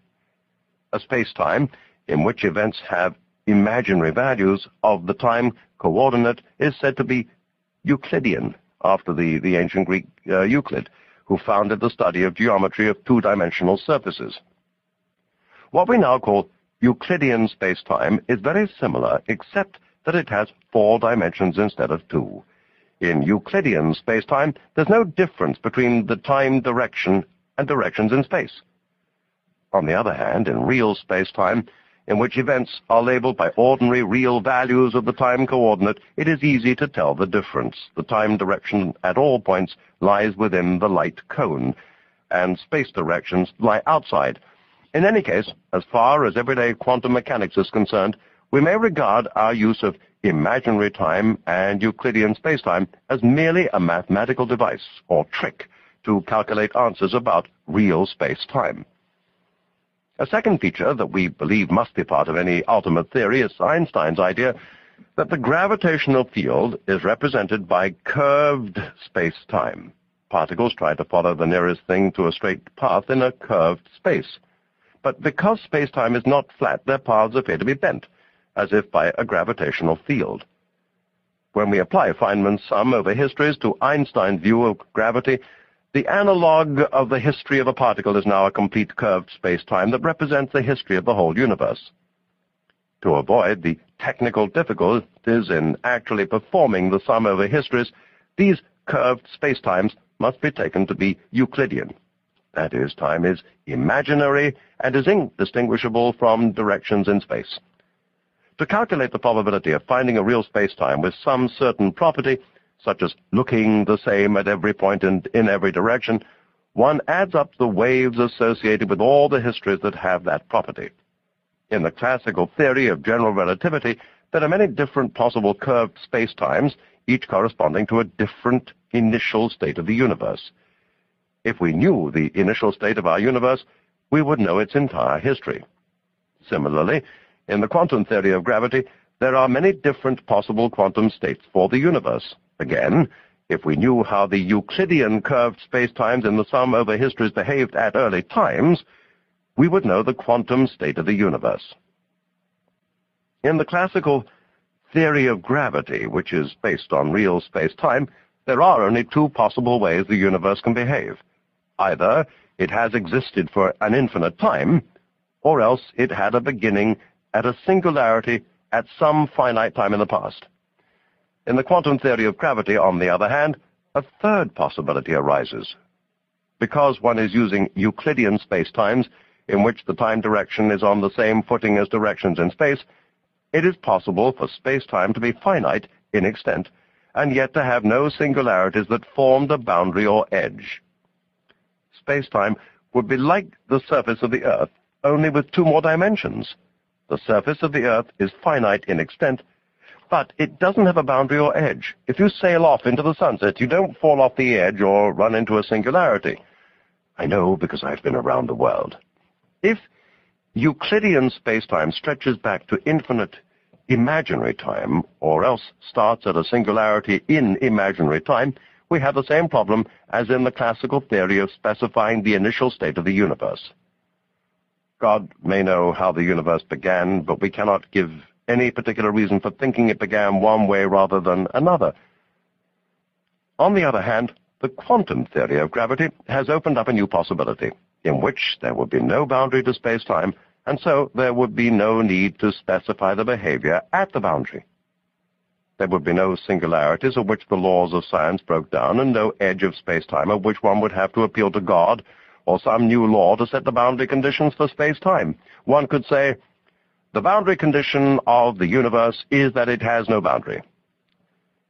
a space-time in which events have imaginary values of the time coordinate is said to be Euclidean, after the, the ancient Greek uh, Euclid, who founded the study of geometry of two-dimensional surfaces. What we now call Euclidean space-time is very similar, except that it has four dimensions instead of two. In Euclidean space-time, there's no difference between the time direction and directions in space. On the other hand, in real space-time, in which events are labeled by ordinary real values of the time coordinate, it is easy to tell the difference. The time direction at all points lies within the light cone, and space directions lie outside. In any case, as far as everyday quantum mechanics is concerned, we may regard our use of imaginary time and Euclidean spacetime as merely a mathematical device or trick to calculate answers about real space-time. A second feature that we believe must be part of any ultimate theory is Einstein's idea that the gravitational field is represented by curved space-time. Particles try to follow the nearest thing to a straight path in a curved space. But because space-time is not flat, their paths appear to be bent, as if by a gravitational field. When we apply Feynman's sum over histories to Einstein's view of gravity, the analog of the history of a particle is now a complete curved space-time that represents the history of the whole universe. To avoid the technical difficulties in actually performing the sum over histories, these curved spacetimes must be taken to be Euclidean. That is, time is imaginary and is indistinguishable from directions in space. To calculate the probability of finding a real spacetime with some certain property, such as looking the same at every point and in every direction, one adds up the waves associated with all the histories that have that property. In the classical theory of general relativity, there are many different possible curved spacetimes, each corresponding to a different initial state of the universe. If we knew the initial state of our universe, we would know its entire history. Similarly, in the quantum theory of gravity, there are many different possible quantum states for the universe. Again, if we knew how the Euclidean curved spacetimes in the sum over histories behaved at early times, we would know the quantum state of the universe. In the classical theory of gravity, which is based on real space-time, there are only two possible ways the universe can behave. Either it has existed for an infinite time, or else it had a beginning at a singularity at some finite time in the past. In the quantum theory of gravity, on the other hand, a third possibility arises. Because one is using Euclidean spacetimes, in which the time direction is on the same footing as directions in space, it is possible for spacetime to be finite in extent, and yet to have no singularities that formed a boundary or edge. Spacetime would be like the surface of the Earth, only with two more dimensions. The surface of the Earth is finite in extent, but it doesn't have a boundary or edge. If you sail off into the sunset, you don't fall off the edge or run into a singularity. I know because I've been around the world. If Euclidean spacetime stretches back to infinite imaginary time, or else starts at a singularity in imaginary time, we have the same problem as in the classical theory of specifying the initial state of the universe. God may know how the universe began, but we cannot give any particular reason for thinking it began one way rather than another. On the other hand, the quantum theory of gravity has opened up a new possibility, in which there would be no boundary to space-time, and so there would be no need to specify the behavior at the boundary. There would be no singularities of which the laws of science broke down, and no edge of space-time of which one would have to appeal to God or some new law to set the boundary conditions for space-time. One could say, the boundary condition of the universe is that it has no boundary.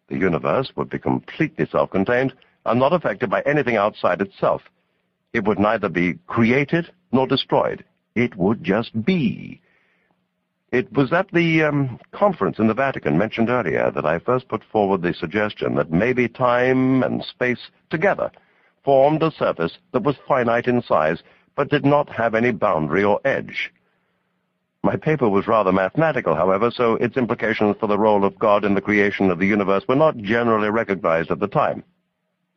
The universe would be completely self-contained, and not affected by anything outside itself. It would neither be created nor destroyed. It would just be. It was at the um, conference in the Vatican mentioned earlier that I first put forward the suggestion that maybe time and space together formed a surface that was finite in size but did not have any boundary or edge. My paper was rather mathematical, however, so its implications for the role of God in the creation of the universe were not generally recognized at the time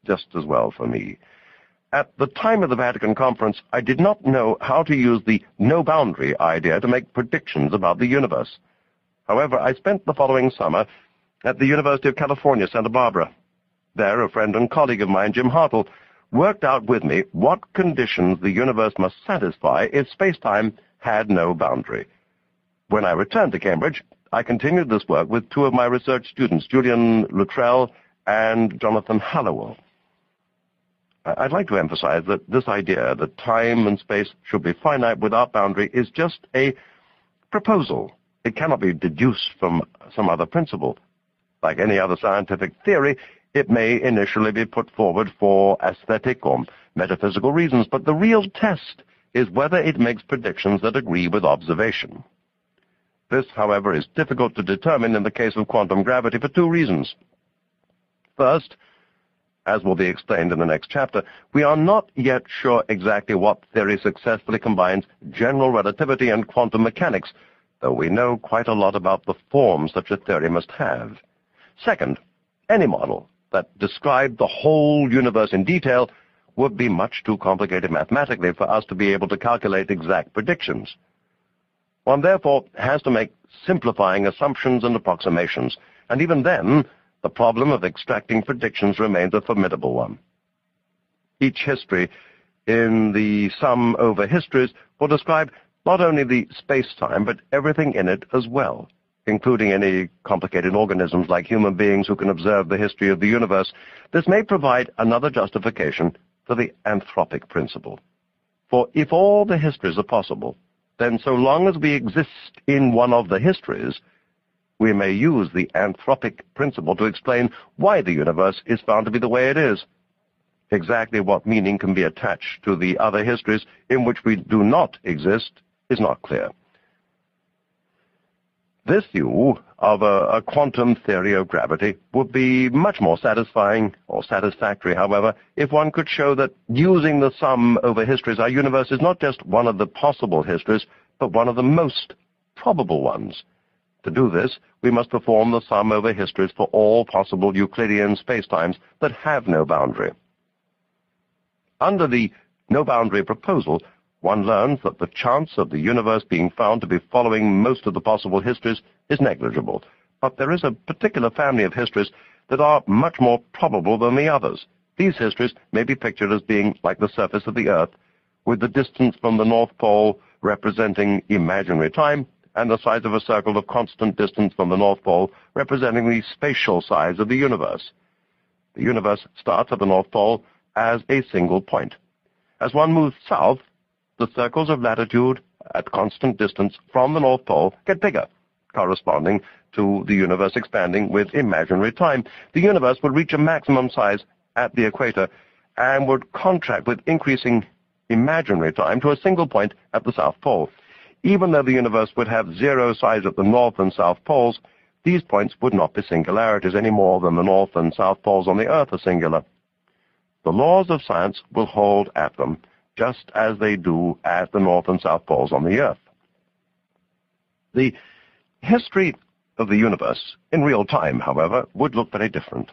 just as well for me. At the time of the Vatican Conference, I did not know how to use the no-boundary idea to make predictions about the universe. However, I spent the following summer at the University of California, Santa Barbara. There, a friend and colleague of mine, Jim Hartle, worked out with me what conditions the universe must satisfy if space-time had no boundary. When I returned to Cambridge, I continued this work with two of my research students, Julian Luttrell and Jonathan Halliwell. I'd like to emphasize that this idea that time and space should be finite without boundary is just a proposal. It cannot be deduced from some other principle. Like any other scientific theory, it may initially be put forward for aesthetic or metaphysical reasons, but the real test is whether it makes predictions that agree with observation. This, however, is difficult to determine in the case of quantum gravity for two reasons. First, as will be explained in the next chapter, we are not yet sure exactly what theory successfully combines general relativity and quantum mechanics, though we know quite a lot about the form such a theory must have. Second, any model that described the whole universe in detail would be much too complicated mathematically for us to be able to calculate exact predictions. One therefore has to make simplifying assumptions and approximations, and even then, the problem of extracting predictions remains a formidable one. Each history in the sum over histories will describe not only the space-time, but everything in it as well, including any complicated organisms like human beings who can observe the history of the universe. This may provide another justification for the anthropic principle. For if all the histories are possible, then so long as we exist in one of the histories, we may use the anthropic principle to explain why the universe is found to be the way it is. Exactly what meaning can be attached to the other histories in which we do not exist is not clear. This view of a, a, quantum theory of gravity would be much more satisfying, or satisfactory, however, if one could show that using the sum over histories, our universe is not just one of the possible histories, but one of the most probable ones. To do this, we must perform the sum over histories for all possible Euclidean spacetimes that have no boundary. Under the no-boundary proposal, one learns that the chance of the universe being found to be following most of the possible histories is negligible, but there is a particular family of histories that are much more probable than the others, These histories may be pictured as being like the surface of the Earth, with the distance from the North Pole representing imaginary time, and the size of a circle of constant distance from the North Pole representing the spatial size of the universe. The universe starts at the North Pole as a single point. As one moves south, the circles of latitude at constant distance from the North Pole get bigger, corresponding to the universe expanding with imaginary time. The universe would reach a maximum size at the equator and would contract with increasing imaginary time to a single point at the South Pole. Even though the universe would have zero size at the North and South Poles, these points would not be singularities any more than the North and South Poles on the Earth are singular. The laws of science will hold at them, just as they do at the North and South Poles on the Earth. The history of the universe in real time, however, would look very different.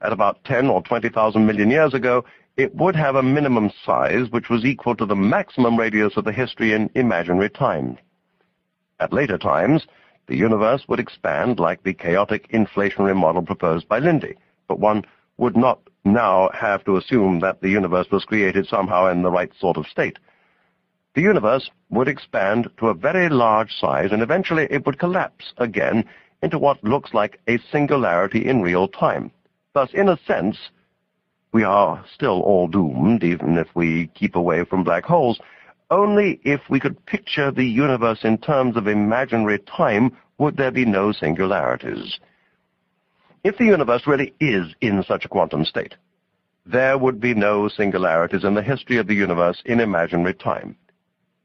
At about 10 or 20,000 million years ago, it would have a minimum size which was equal to the maximum radius of the history in imaginary time. At later times, the universe would expand like the chaotic inflationary model proposed by Linde, but one would not now have to assume that the universe was created somehow in the right sort of state. The universe would expand to a very large size and eventually it would collapse again into what looks like a singularity in real time. Thus, in a sense, we are still all doomed, even if we keep away from black holes. Only if we could picture the universe in terms of imaginary time would there be no singularities. If the universe really is in such a quantum state, there would be no singularities in the history of the universe in imaginary time.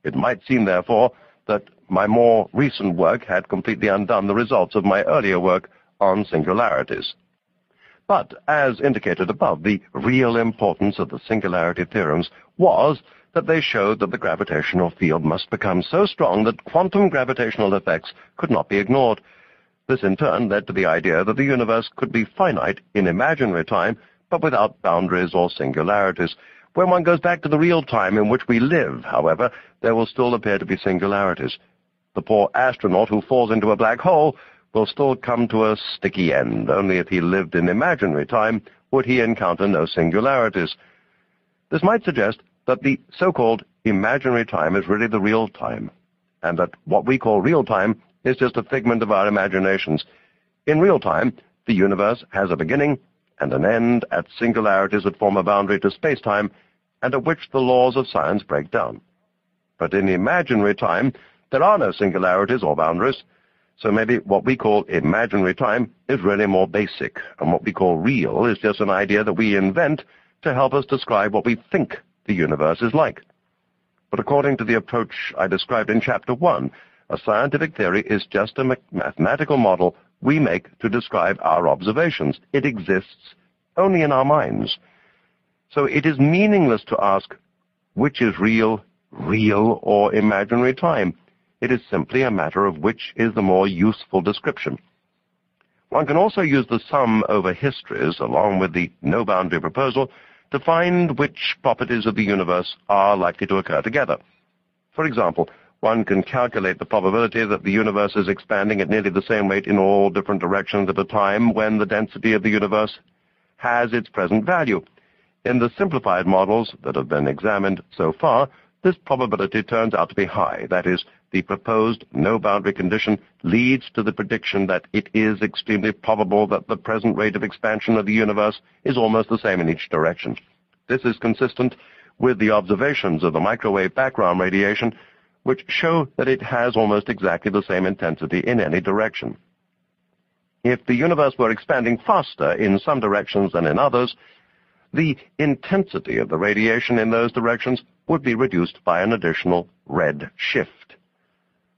It might seem, therefore, that my more recent work had completely undone the results of my earlier work on singularities. But, as indicated above, the real importance of the singularity theorems was that they showed that the gravitational field must become so strong that quantum gravitational effects could not be ignored. This in turn led to the idea that the universe could be finite in imaginary time, but without boundaries or singularities. When one goes back to the real time in which we live, however, there will still appear to be singularities. The poor astronaut who falls into a black hole will still come to a sticky end. Only if he lived in imaginary time would he encounter no singularities. This might suggest that the so-called imaginary time is really the real time, and that what we call real time is just a figment of our imaginations. In real time, the universe has a beginning and an end at singularities that form a boundary to space-time and at which the laws of science break down. But in imaginary time, there are no singularities or boundaries, so maybe what we call imaginary time is really more basic, and what we call real is just an idea that we invent to help us describe what we think the universe is like. But according to the approach I described in Chapter 1, a scientific theory is just a mathematical model we make to describe our observations. It exists only in our minds. So it is meaningless to ask which is real, real or imaginary time. It is simply a matter of which is the more useful description. One can also use the sum over histories along with the no-boundary proposal to find which properties of the universe are likely to occur together. For example, one can calculate the probability that the universe is expanding at nearly the same rate in all different directions at a time when the density of the universe has its present value. In the simplified models that have been examined so far, this probability turns out to be high. That is, the proposed no-boundary condition leads to the prediction that it is extremely probable that the present rate of expansion of the universe is almost the same in each direction. This is consistent with the observations of the microwave background radiation, which show that it has almost exactly the same intensity in any direction. If the universe were expanding faster in some directions than in others, the intensity of the radiation in those directions would be reduced by an additional red shift.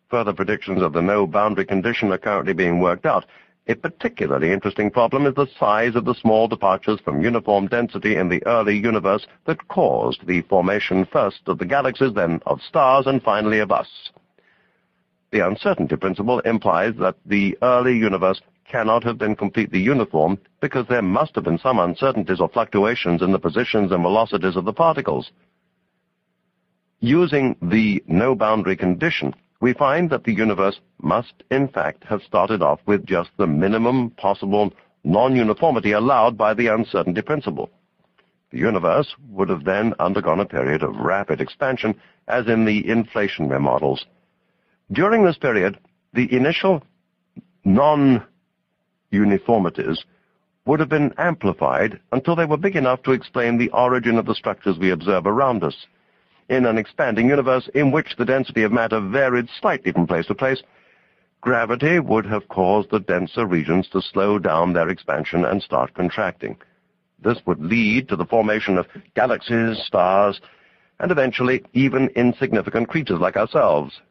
Further predictions of the no-boundary condition are currently being worked out. A particularly interesting problem is the size of the small departures from uniform density in the early universe that caused the formation first of the galaxies, then of stars, and finally of us. The uncertainty principle implies that the early universe cannot have been completely uniform because there must have been some uncertainties or fluctuations in the positions and velocities of the particles. Using the no-boundary condition, we find that the universe must in fact have started off with just the minimum possible non-uniformity allowed by the uncertainty principle. The universe would have then undergone a period of rapid expansion, as in the inflationary models. During this period, the initial non-uniformities would have been amplified until they were big enough to explain the origin of the structures we observe around us. In an expanding universe in which the density of matter varied slightly from place to place, gravity would have caused the denser regions to slow down their expansion and start contracting. This would lead to the formation of galaxies, stars, and eventually even insignificant creatures like ourselves.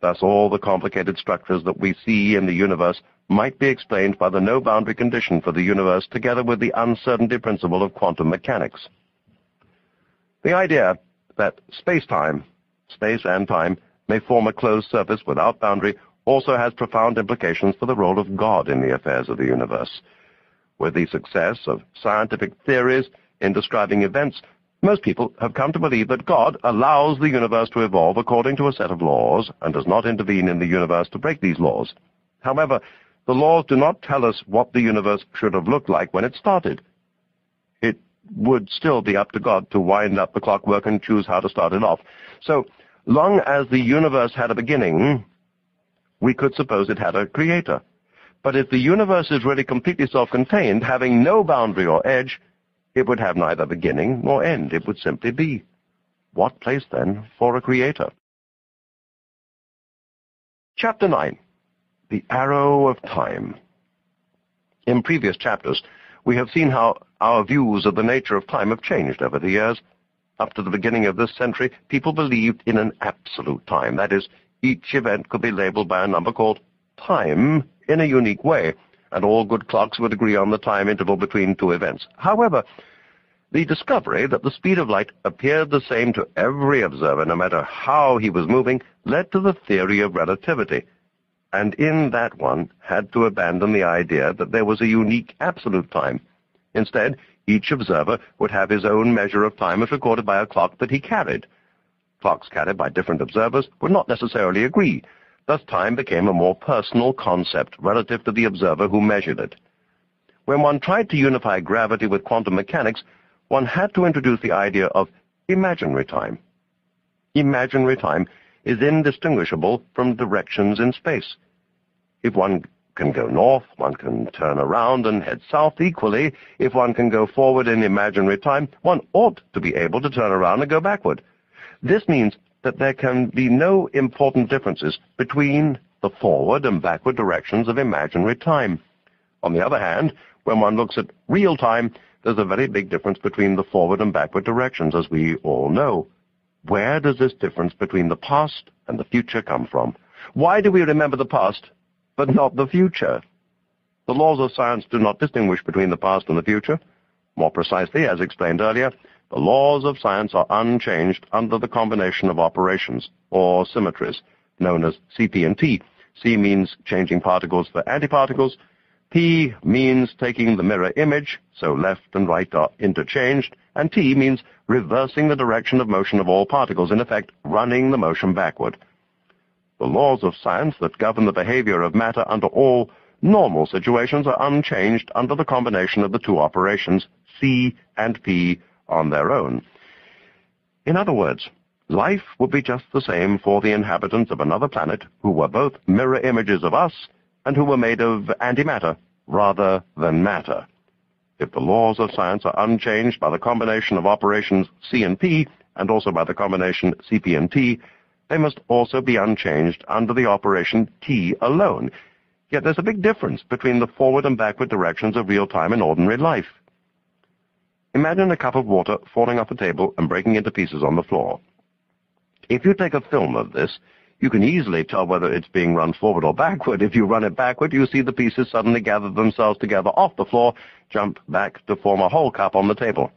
Thus all the complicated structures that we see in the universe might be explained by the no-boundary condition for the universe together with the uncertainty principle of quantum mechanics. The idea that space-time, space and time, may form a closed surface without boundary also has profound implications for the role of God in the affairs of the universe. With the success of scientific theories in describing events, most people have come to believe that God allows the universe to evolve according to a set of laws and does not intervene in the universe to break these laws. However, the laws do not tell us what the universe should have looked like when it started. Would still be up to God to wind up the clockwork and choose how to start it off. So, long as the universe had a beginning, we could suppose it had a creator. But if the universe is really completely self-contained, having no boundary or edge, it would have neither beginning nor end. It would simply be. What place, then, for a creator? Chapter 9 the arrow of time. In previous chapters, we have seen how our views of the nature of time have changed over the years. Up to the beginning of this century, people believed in an absolute time. That is, each event could be labeled by a number called time in a unique way, and all good clocks would agree on the time interval between two events. However, the discovery that the speed of light appeared the same to every observer, no matter how he was moving, led to the theory of relativity, and in that one had to abandon the idea that there was a unique absolute time. Instead, each observer would have his own measure of time as recorded by a clock that he carried. Clocks carried by different observers would not necessarily agree. Thus time became a more personal concept relative to the observer who measured it. When one tried to unify gravity with quantum mechanics, one had to introduce the idea of imaginary time. Imaginary time is indistinguishable from directions in space. If one can go north, one can turn around and head south equally. If one can go forward in imaginary time, one ought to be able to turn around and go backward. This means that there can be no important differences between the forward and backward directions of imaginary time. On the other hand, when one looks at real time, there's a very big difference between the forward and backward directions, as we all know. Where does this difference between the past and the future come from? Why do we remember the past, but not the future? The laws of science do not distinguish between the past and the future. More precisely, as explained earlier, the laws of science are unchanged under the combination of operations, or symmetries, known as CP and T. C means changing particles for antiparticles. P means taking the mirror image, so left and right are interchanged, and T means reversing the direction of motion of all particles, in effect, running the motion backward. The laws of science that govern the behavior of matter under all normal situations are unchanged under the combination of the two operations, C and P, on their own. In other words, life would be just the same for the inhabitants of another planet who were both mirror images of us and who were made of antimatter rather than matter. If the laws of science are unchanged by the combination of operations C and P, and also by the combination CP and T, they must also be unchanged under the operation T alone. Yet there's a big difference between the forward and backward directions of real time in ordinary life. Imagine a cup of water falling off a table and breaking into pieces on the floor. If you take a film of this, you can easily tell whether it's being run forward or backward. If you run it backward, you see the pieces suddenly gather themselves together off the floor, jump back to form a whole cup on the table.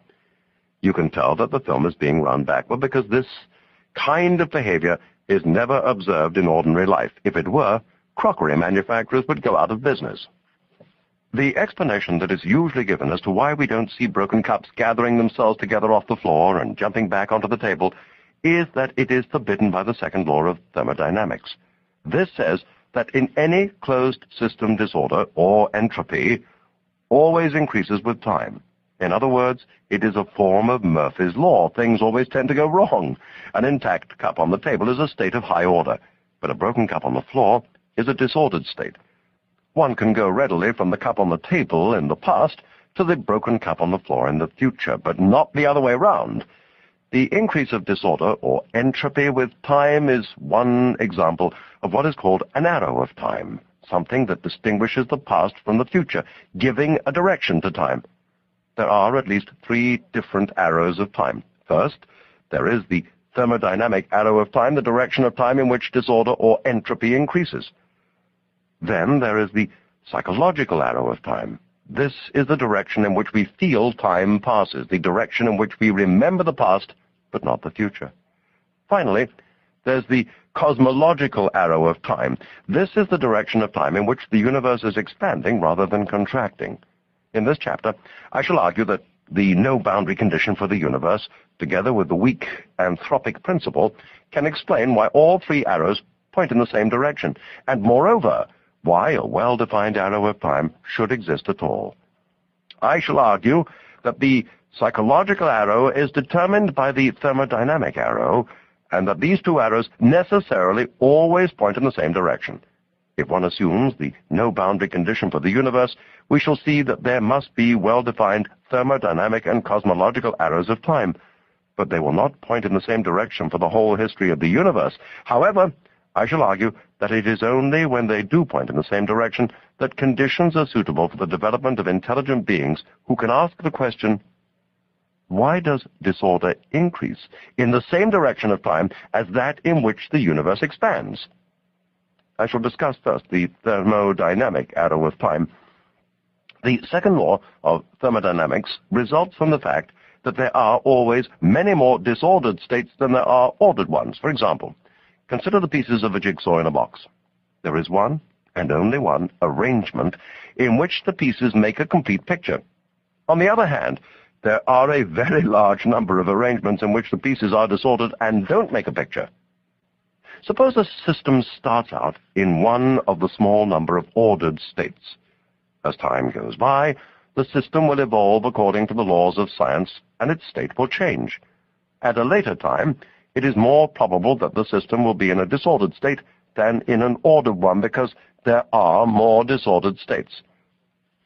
You can tell that the film is being run backward because this kind of behavior is never observed in ordinary life. If it were, crockery manufacturers would go out of business. The explanation that is usually given as to why we don't see broken cups gathering themselves together off the floor and jumping back onto the table is that it is forbidden by the second law of thermodynamics. This says that in any closed system disorder or entropy always increases with time. In other words, it is a form of Murphy's Law. Things always tend to go wrong. An intact cup on the table is a state of high order, but a broken cup on the floor is a disordered state. One can go readily from the cup on the table in the past to the broken cup on the floor in the future, but not the other way round. The increase of disorder or entropy with time is one example of what is called an arrow of time, something that distinguishes the past from the future, giving a direction to time there are at least three different arrows of time. First, there is the thermodynamic arrow of time, the direction of time in which disorder or entropy increases. Then there is the psychological arrow of time. This is the direction in which we feel time passes, the direction in which we remember the past, but not the future. Finally, there's the cosmological arrow of time. This is the direction of time in which the universe is expanding rather than contracting. In this chapter, I shall argue that the no-boundary condition for the universe, together with the weak anthropic principle, can explain why all three arrows point in the same direction, and moreover, why a well-defined arrow of time should exist at all. I shall argue that the psychological arrow is determined by the thermodynamic arrow, and that these two arrows necessarily always point in the same direction. If one assumes the no-boundary condition for the universe, we shall see that there must be well-defined thermodynamic and cosmological arrows of time, but they will not point in the same direction for the whole history of the universe. However, I shall argue that it is only when they do point in the same direction that conditions are suitable for the development of intelligent beings who can ask the question, why does disorder increase in the same direction of time as that in which the universe expands? I shall discuss first the thermodynamic arrow of time. The second law of thermodynamics results from the fact that there are always many more disordered states than there are ordered ones. For example, consider the pieces of a jigsaw in a box. There is one, and only one, arrangement in which the pieces make a complete picture. On the other hand, there are a very large number of arrangements in which the pieces are disordered and don't make a picture. Suppose a system starts out in one of the small number of ordered states. As time goes by, the system will evolve according to the laws of science, and its state will change. At a later time, it is more probable that the system will be in a disordered state than in an ordered one because there are more disordered states.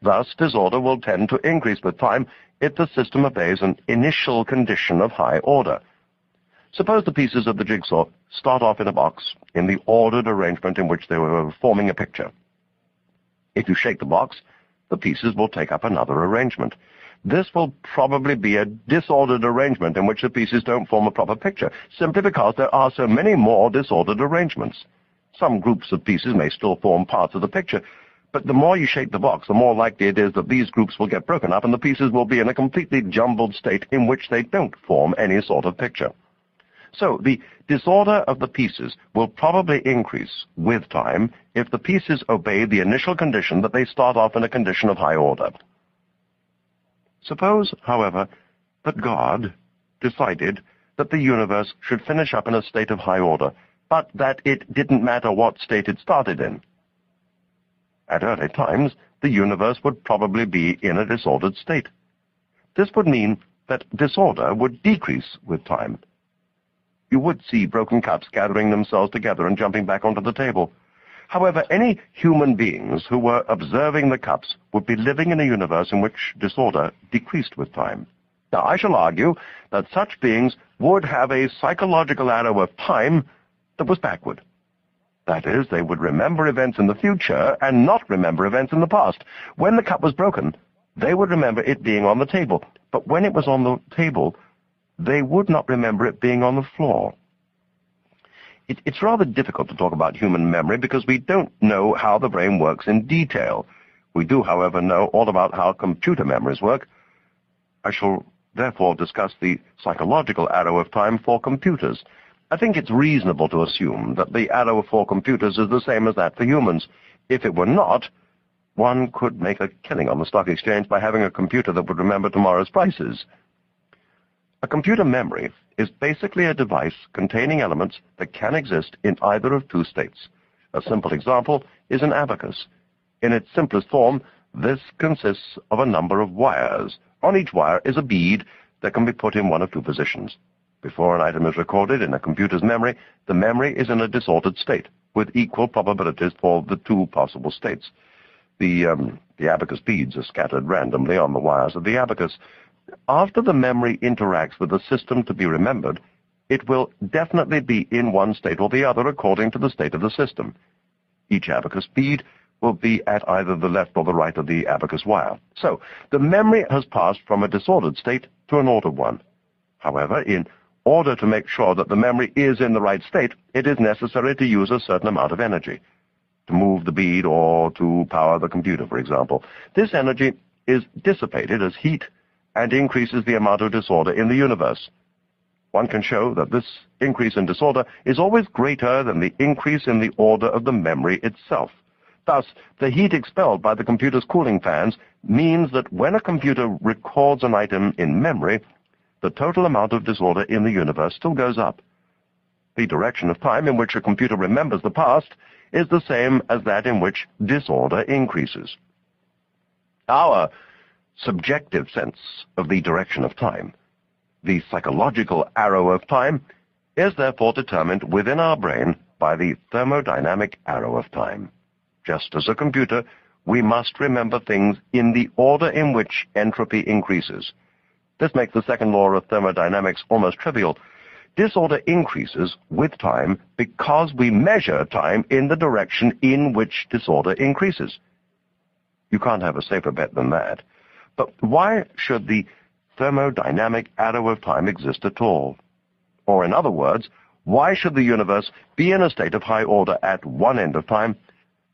Thus, disorder will tend to increase with time if the system obeys an initial condition of high order. Suppose the pieces of the jigsaw start off in a box in the ordered arrangement in which they were forming a picture. If you shake the box, the pieces will take up another arrangement. This will probably be a disordered arrangement in which the pieces don't form a proper picture, simply because there are so many more disordered arrangements. Some groups of pieces may still form parts of the picture, but the more you shake the box, the more likely it is that these groups will get broken up and the pieces will be in a completely jumbled state in which they don't form any sort of picture. So the disorder of the pieces will probably increase with time if the pieces obey the initial condition that they start off in a condition of high order. Suppose, however, that God decided that the universe should finish up in a state of high order, but that it didn't matter what state it started in. At early times, the universe would probably be in a disordered state. This would mean that disorder would decrease with time you would see broken cups gathering themselves together and jumping back onto the table. However, any human beings who were observing the cups would be living in a universe in which disorder decreased with time. Now, I shall argue that such beings would have a psychological arrow of time that was backward. That is, they would remember events in the future and not remember events in the past. When the cup was broken, they would remember it being on the table. But when it was on the table, they would not remember it being on the floor. It, it's rather difficult to talk about human memory because we don't know how the brain works in detail. We do, however, know all about how computer memories work. I shall therefore discuss the psychological arrow of time for computers. I think it's reasonable to assume that the arrow for computers is the same as that for humans. If it were not, one could make a killing on the stock exchange by having a computer that would remember tomorrow's prices. A computer memory is basically a device containing elements that can exist in either of two states. A simple example is an abacus. In its simplest form, this consists of a number of wires On each wire is a bead that can be put in one of two positions. Before an item is recorded in a computer's memory, the memory is in a disordered state, with equal probabilities for the two possible states. The, um, the abacus beads are scattered randomly on the wires of the abacus. After the memory interacts with the system to be remembered, it will definitely be in one state or the other according to the state of the system. Each abacus bead will be at either the left or the right of the abacus wire. So, the memory has passed from a disordered state to an ordered one. However, in order to make sure that the memory is in the right state, it is necessary to use a certain amount of energy to move the bead or to power the computer, for example. This energy is dissipated as heat and increases the amount of disorder in the universe. One can show that this increase in disorder is always greater than the increase in the order of the memory itself. Thus, the heat expelled by the computer's cooling fans means that when a computer records an item in memory, the total amount of disorder in the universe still goes up. The direction of time in which a computer remembers the past is the same as that in which disorder increases. Our subjective sense of the direction of time, the psychological arrow of time, is therefore determined within our brain by the thermodynamic arrow of time. Just as a computer, we must remember things in the order in which entropy increases. This makes the second law of thermodynamics almost trivial. Disorder increases with time because we measure time in the direction in which disorder increases. You can't have a safer bet than that. But why should the thermodynamic arrow of time exist at all? Or in other words, why should the universe be in a state of high order at one end of time,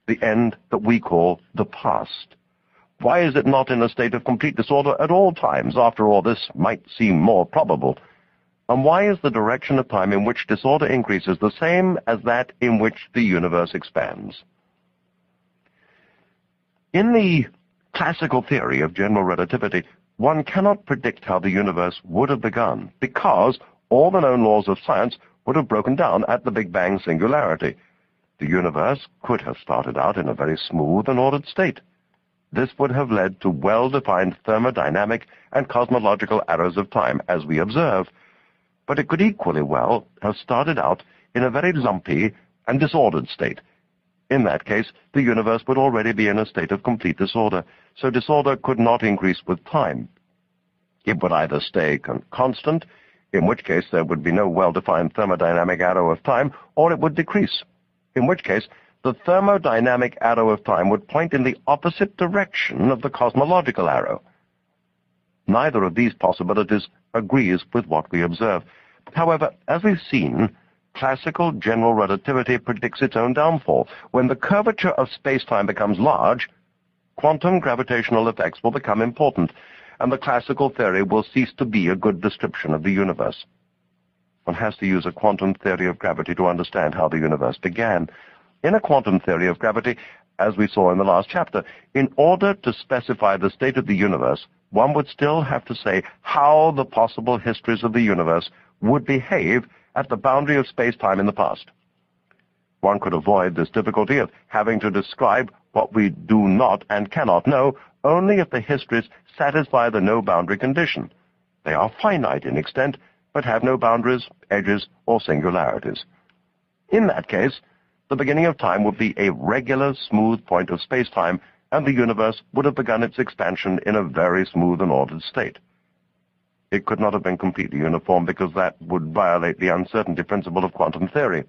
the end that we call the past? Why is it not in a state of complete disorder at all times? After all, this might seem more probable. And why is the direction of time in which disorder increases the same as that in which the universe expands? In the classical theory of general relativity, one cannot predict how the universe would have begun, because all the known laws of science would have broken down at the Big Bang singularity. The universe could have started out in a very smooth and ordered state. This would have led to well-defined thermodynamic and cosmological arrows of time, as we observe, but it could equally well have started out in a very lumpy and disordered state. In that case, the universe would already be in a state of complete disorder, so disorder could not increase with time. It would either stay con constant, in which case there would be no well-defined thermodynamic arrow of time, or it would decrease, in which case the thermodynamic arrow of time would point in the opposite direction of the cosmological arrow. Neither of these possibilities agrees with what we observe. However, as we've seen, classical general relativity predicts its own downfall. When the curvature of space-time becomes large, quantum gravitational effects will become important, and the classical theory will cease to be a good description of the universe. One has to use a quantum theory of gravity to understand how the universe began. In a quantum theory of gravity, as we saw in the last chapter, in order to specify the state of the universe, one would still have to say how the possible histories of the universe would behave at the boundary of space-time in the past. One could avoid this difficulty of having to describe what we do not and cannot know only if the histories satisfy the no-boundary condition. They are finite in extent, but have no boundaries, edges, or singularities. In that case, the beginning of time would be a regular, smooth point of space-time, and the universe would have begun its expansion in a very smooth and ordered state. It could not have been completely uniform because that would violate the uncertainty principle of quantum theory.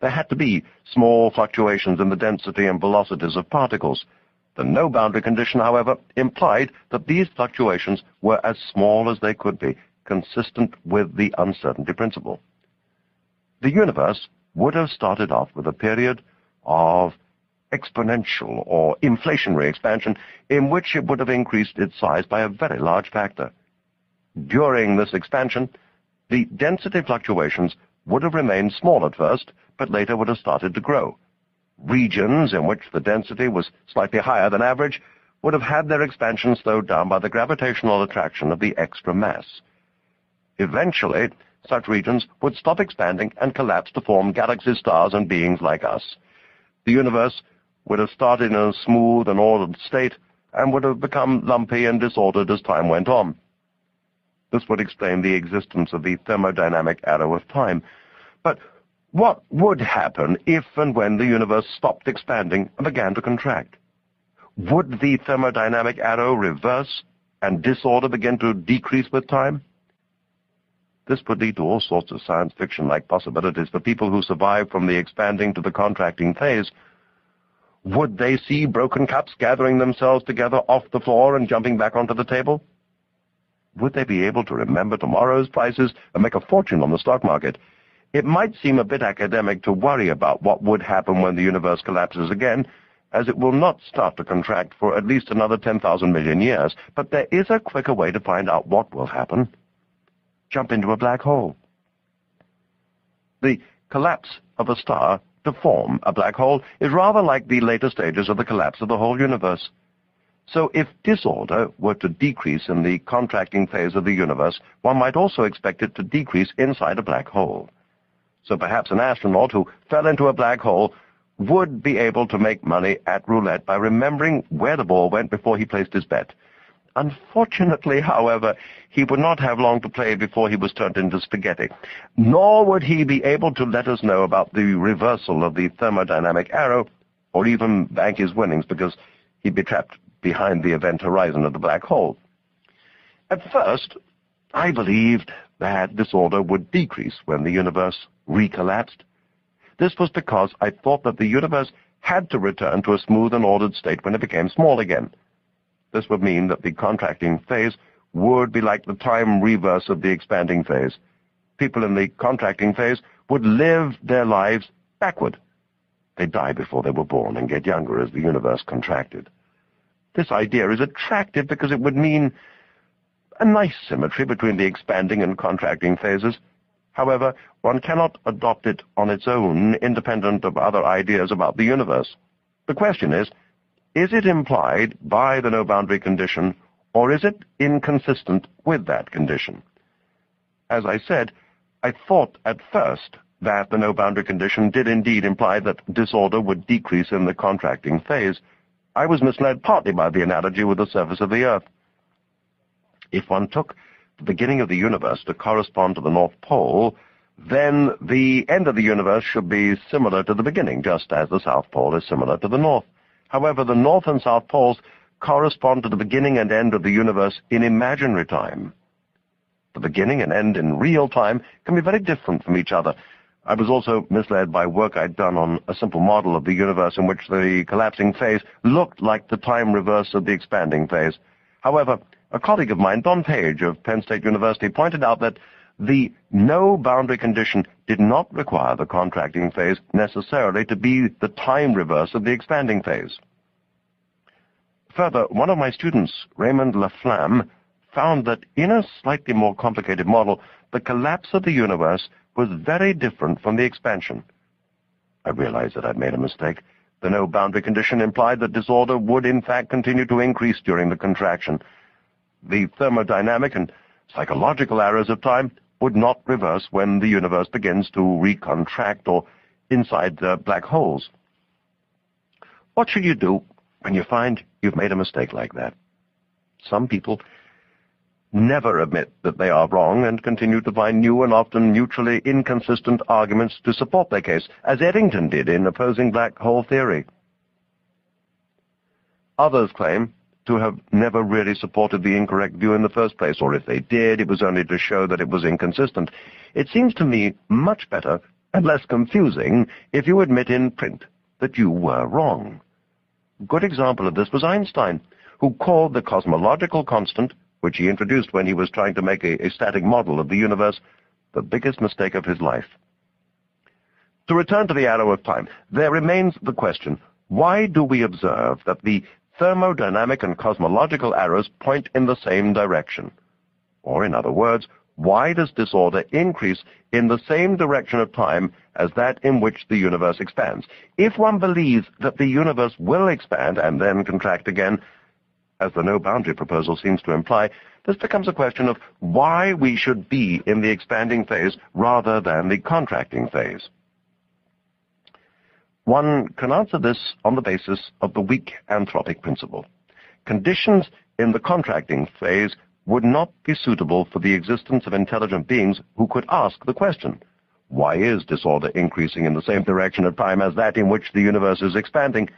There had to be small fluctuations in the density and velocities of particles. The no-boundary condition, however, implied that these fluctuations were as small as they could be, consistent with the uncertainty principle. The universe would have started off with a period of exponential or inflationary expansion in which it would have increased its size by a very large factor. During this expansion, the density fluctuations would have remained small at first, but later would have started to grow. Regions in which the density was slightly higher than average would have had their expansion slowed down by the gravitational attraction of the extra mass. Eventually, such regions would stop expanding and collapse to form galaxy stars and beings like us. The universe would have started in a smooth and ordered state and would have become lumpy and disordered as time went on. This would explain the existence of the thermodynamic arrow of time. But what would happen if and when the universe stopped expanding and began to contract? Would the thermodynamic arrow reverse and disorder begin to decrease with time? This would lead to all sorts of science fiction-like possibilities for people who survive from the expanding to the contracting phase. Would they see broken cups gathering themselves together off the floor and jumping back onto the table? Would they be able to remember tomorrow's prices and make a fortune on the stock market? It might seem a bit academic to worry about what would happen when the universe collapses again, as it will not start to contract for at least another 10,000 million years, but there is a quicker way to find out what will happen jump into a black hole. The collapse of a star to form a black hole is rather like the later stages of the collapse of the whole universe. So if disorder were to decrease in the contracting phase of the universe, one might also expect it to decrease inside a black hole. So perhaps an astronaut who fell into a black hole would be able to make money at roulette by remembering where the ball went before he placed his bet. Unfortunately, however, he would not have long to play before he was turned into spaghetti. Nor would he be able to let us know about the reversal of the thermodynamic arrow, or even bank his winnings because he'd be trapped behind the event horizon of the black hole. At first, I believed that disorder would decrease when the universe recollapsed. This was because I thought that the universe had to return to a smooth and ordered state when it became small again. This would mean that the contracting phase would be like the time reverse of the expanding phase. People in the contracting phase would live their lives backward. They'd die before they were born and get younger as the universe contracted. This idea is attractive because it would mean a nice symmetry between the expanding and contracting phases. However, one cannot adopt it on its own, independent of other ideas about the universe. The question is, is it implied by the no-boundary condition, or is it inconsistent with that condition? As I said, I thought at first that the no-boundary condition did indeed imply that disorder would decrease in the contracting phase. I was misled partly by the analogy with the surface of the Earth. If one took the beginning of the universe to correspond to the North Pole, then the end of the universe should be similar to the beginning, just as the South Pole is similar to the North. However, the North and South Poles correspond to the beginning and end of the universe in imaginary time. The beginning and end in real time can be very different from each other. I was also misled by work I'd done on a simple model of the universe in which the collapsing phase looked like the time reverse of the expanding phase. However, a colleague of mine, Don Page of Penn State University, pointed out that the no boundary condition did not require the contracting phase necessarily to be the time reverse of the expanding phase. Further, one of my students, Raymond Laflamme, found that in a slightly more complicated model, the collapse of the universe was very different from the expansion. I realized that I'd made a mistake. The no boundary condition implied that disorder would in fact continue to increase during the contraction. The thermodynamic and psychological arrows of time would not reverse when the universe begins to recontract or inside the black holes. What should you do when you find you've made a mistake like that? Some people never admit that they are wrong and continue to find new and often mutually inconsistent arguments to support their case, as Eddington did in opposing black hole theory. Others claim to have never really supported the incorrect view in the first place, or if they did, it was only to show that it was inconsistent. It seems to me much better and less confusing if you admit in print that you were wrong. A good example of this was Einstein, who called the cosmological constant, which he introduced when he was trying to make a, a static model of the universe, the biggest mistake of his life. To return to the arrow of time, there remains the question, why do we observe that the thermodynamic and cosmological arrows point in the same direction. Or, in other words, why does disorder increase in the same direction of time as that in which the universe expands? If one believes that the universe will expand and then contract again, as the no-boundary proposal seems to imply, this becomes a question of why we should be in the expanding phase rather than the contracting phase. One can answer this on the basis of the weak anthropic principle. conditions in the contracting phase would not be suitable for the existence of intelligent beings who could ask the question, why is disorder increasing in the same direction of time as that in which the universe is expanding?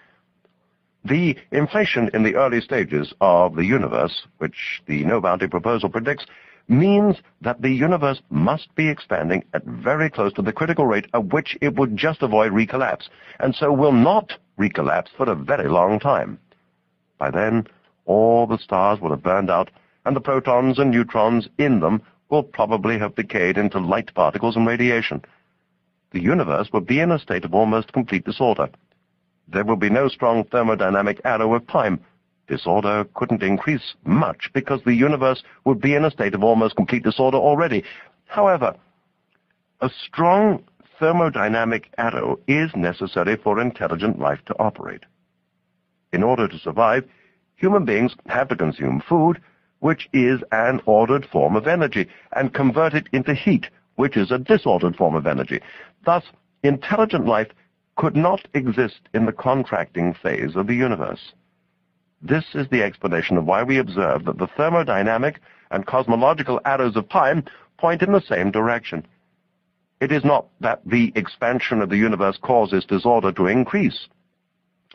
The inflation in the early stages of the universe, which the no-boundary proposal predicts, means that the universe must be expanding at very close to the critical rate at which it would just avoid recollapse, and so will not recollapse for a very long time. By then, all the stars will have burned out, and the protons and neutrons in them will probably have decayed into light particles and radiation. The universe will be in a state of almost complete disorder. There will be no strong thermodynamic arrow of time. Disorder couldn't increase much because the universe would be in a state of almost complete disorder already. However, a strong thermodynamic arrow is necessary for intelligent life to operate. In order to survive, human beings have to consume food, which is an ordered form of energy, and convert it into heat, which is a disordered form of energy. Thus, intelligent life could not exist in the contracting phase of the universe. This is the explanation of why we observe that the thermodynamic and cosmological arrows of time point in the same direction. It is not that the expansion of the universe causes disorder to increase.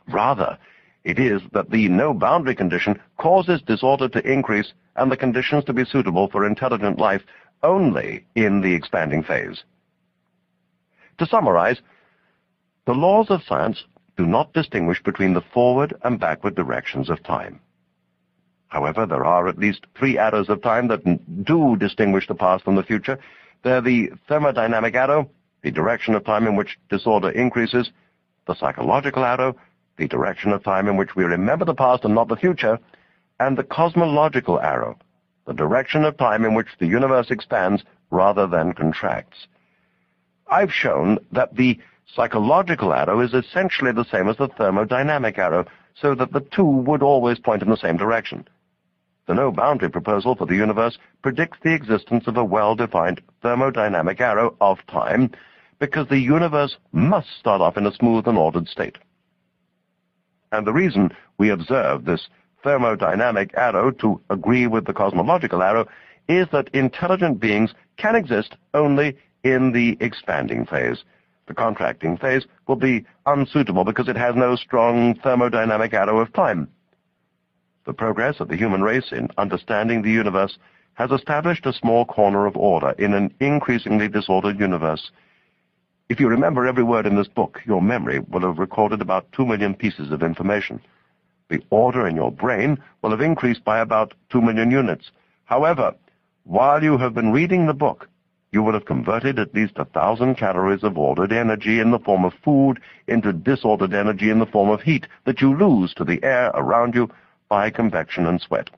Rather, it is that the no-boundary condition causes disorder to increase and the conditions to be suitable for intelligent life only in the expanding phase. To summarize, the laws of science do not distinguish between the forward and backward directions of time. However, there are at least three arrows of time that do distinguish the past from the future. They're the thermodynamic arrow, the direction of time in which disorder increases, the psychological arrow, the direction of time in which we remember the past and not the future, and the cosmological arrow, the direction of time in which the universe expands rather than contracts. I've shown that the psychological arrow is essentially the same as the thermodynamic arrow, so that the two would always point in the same direction. The no-boundary proposal for the universe predicts the existence of a well-defined thermodynamic arrow of time because the universe must start off in a smooth and ordered state. And the reason we observe this thermodynamic arrow to agree with the cosmological arrow is that intelligent beings can exist only in the expanding phase. The contracting phase will be unsuitable because it has no strong thermodynamic arrow of time. The progress of the human race in understanding the universe has established a small corner of order in an increasingly disordered universe. If you remember every word in this book, your memory will have recorded about two million pieces of information. The order in your brain will have increased by about two million units. However, while you have been reading the book, you will have converted at least a thousand calories of ordered energy in the form of food into disordered energy in the form of heat that you lose to the air around you by convection and sweat.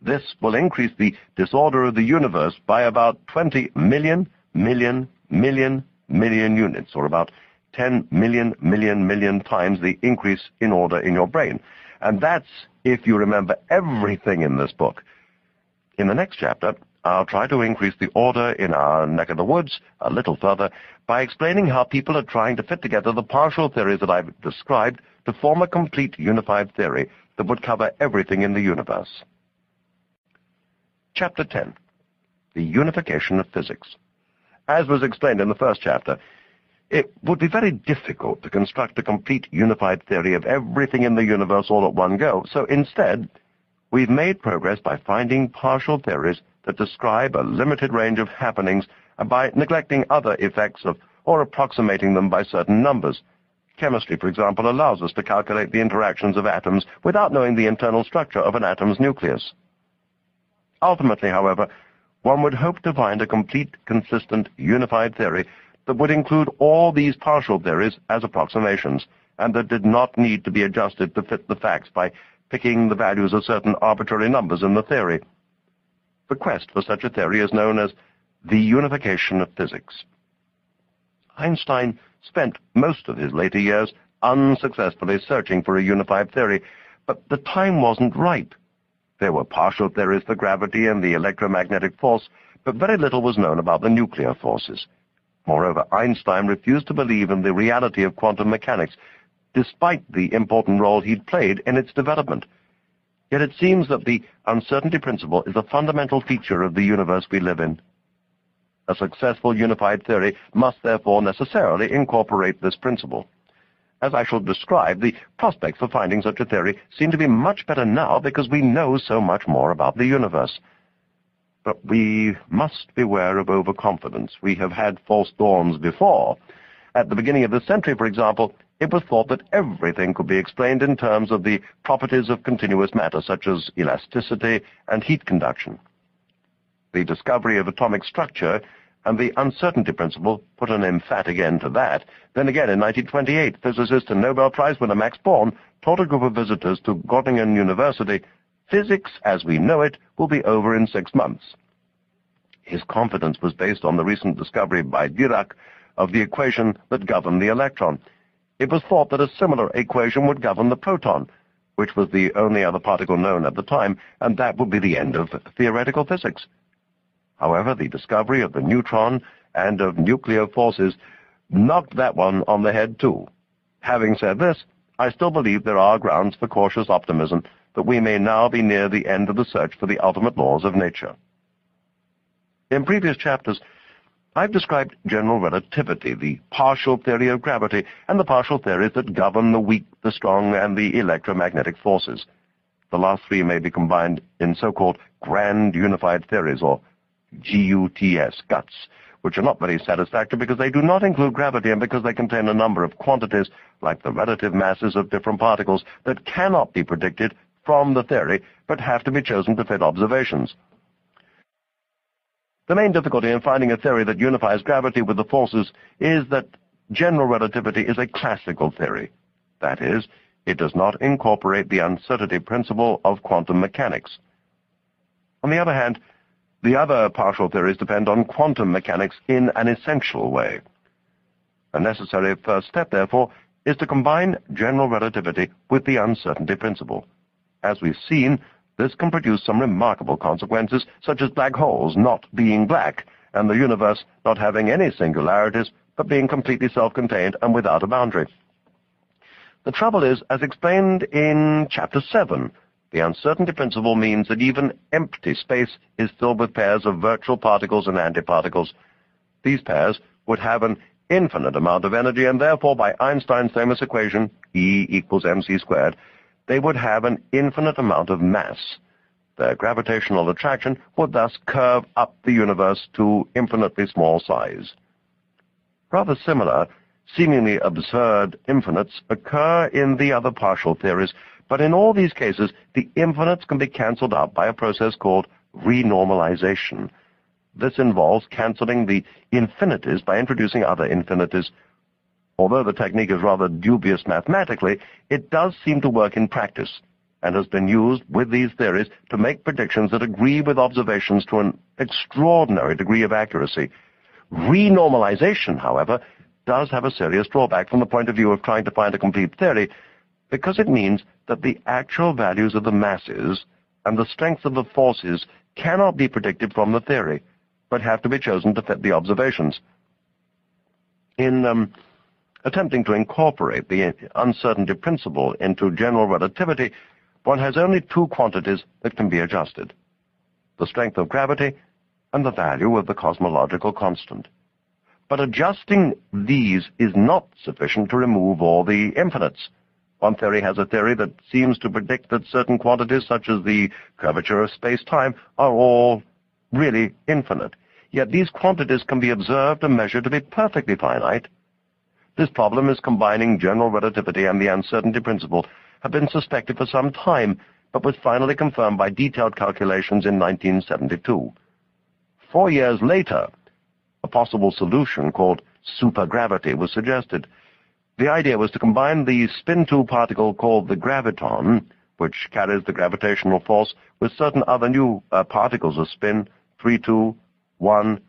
This will increase the disorder of the universe by about 20 million, million, million, million units, or about 10 million, million, million times the increase in order in your brain. And that's if you remember everything in this book. In the next chapter, I'll try to increase the order in our neck of the woods a little further by explaining how people are trying to fit together the partial theories that I've described to form a complete unified theory that would cover everything in the universe. Chapter 10. The Unification of Physics. As was explained in the first chapter, it would be very difficult to construct a complete unified theory of everything in the universe all at one go, so instead, we've made progress by finding partial theories that describe a limited range of happenings by neglecting other effects of or approximating them by certain numbers. Chemistry, for example, allows us to calculate the interactions of atoms without knowing the internal structure of an atom's nucleus. Ultimately, however, one would hope to find a complete, consistent, unified theory that would include all these partial theories as approximations, and that did not need to be adjusted to fit the facts by picking the values of certain arbitrary numbers in the theory. The quest for such a theory is known as the unification of physics. Einstein spent most of his later years unsuccessfully searching for a unified theory, but the time wasn't right. There were partial theories for gravity and the electromagnetic force, but very little was known about the nuclear forces. Moreover, Einstein refused to believe in the reality of quantum mechanics, despite the important role he'd played in its development. Yet it seems that the uncertainty principle is a fundamental feature of the universe we live in. A successful unified theory must therefore necessarily incorporate this principle. As I shall describe, the prospects for finding such a theory seem to be much better now because we know so much more about the universe. But we must beware of overconfidence. We have had false dawns before. At the beginning of the century, for example, it was thought that everything could be explained in terms of the properties of continuous matter, such as elasticity and heat conduction. The discovery of atomic structure and the uncertainty principle put an emphatic end to that. Then again, in 1928, physicist and Nobel Prize winner Max Born taught a group of visitors to Göttingen University, physics as we know it will be over in six months. His confidence was based on the recent discovery by Dirac of the equation that governed the electron. It was thought that a similar equation would govern the proton, which was the only other particle known at the time, and that would be the end of theoretical physics. However, the discovery of the neutron and of nuclear forces knocked that one on the head, too. Having said this, I still believe there are grounds for cautious optimism that we may now be near the end of the search for the ultimate laws of nature. In previous chapters, I've described general relativity, the partial theory of gravity, and the partial theories that govern the weak, the strong, and the electromagnetic forces. The last three may be combined in so-called grand unified theories, or GUTs, GUTs, which are not very satisfactory because they do not include gravity and because they contain a number of quantities, like the relative masses of different particles, that cannot be predicted from the theory, but have to be chosen to fit observations. The main difficulty in finding a theory that unifies gravity with the forces is that general relativity is a classical theory. That is, it does not incorporate the uncertainty principle of quantum mechanics. On the other hand, the other partial theories depend on quantum mechanics in an essential way. A necessary first step, therefore, is to combine general relativity with the uncertainty principle. As we've seen, this can produce some remarkable consequences, such as black holes not being black, and the universe not having any singularities, but being completely self-contained and without a boundary. The trouble is, as explained in Chapter 7, the uncertainty principle means that even empty space is filled with pairs of virtual particles and antiparticles. These pairs would have an infinite amount of energy, and therefore, by Einstein's famous equation, E equals mc squared, they would have an infinite amount of mass. Their gravitational attraction would thus curve up the universe to infinitely small size. Rather similar, seemingly absurd infinites occur in the other partial theories, but in all these cases, the infinites can be cancelled out by a process called renormalization. This involves cancelling the infinities by introducing other infinities. Although the technique is rather dubious mathematically, it does seem to work in practice and has been used with these theories to make predictions that agree with observations to an extraordinary degree of accuracy. Renormalization, however, does have a serious drawback from the point of view of trying to find a complete theory, because it means that the actual values of the masses and the strength of the forces cannot be predicted from the theory, but have to be chosen to fit the observations. In um, attempting to incorporate the uncertainty principle into general relativity, one has only two quantities that can be adjusted, the strength of gravity and the value of the cosmological constant. But adjusting these is not sufficient to remove all the infinites. One theory has a theory that seems to predict that certain quantities, such as the curvature of space-time, are all really infinite. Yet these quantities can be observed and measured to be perfectly finite. This problem is combining general relativity and the uncertainty principle have been suspected for some time, but was finally confirmed by detailed calculations in 1972. Four years later, a possible solution called supergravity was suggested. The idea was to combine the spin 2 particle called the graviton, which carries the gravitational force, with certain other new uh, particles of spin 3, 2, 1,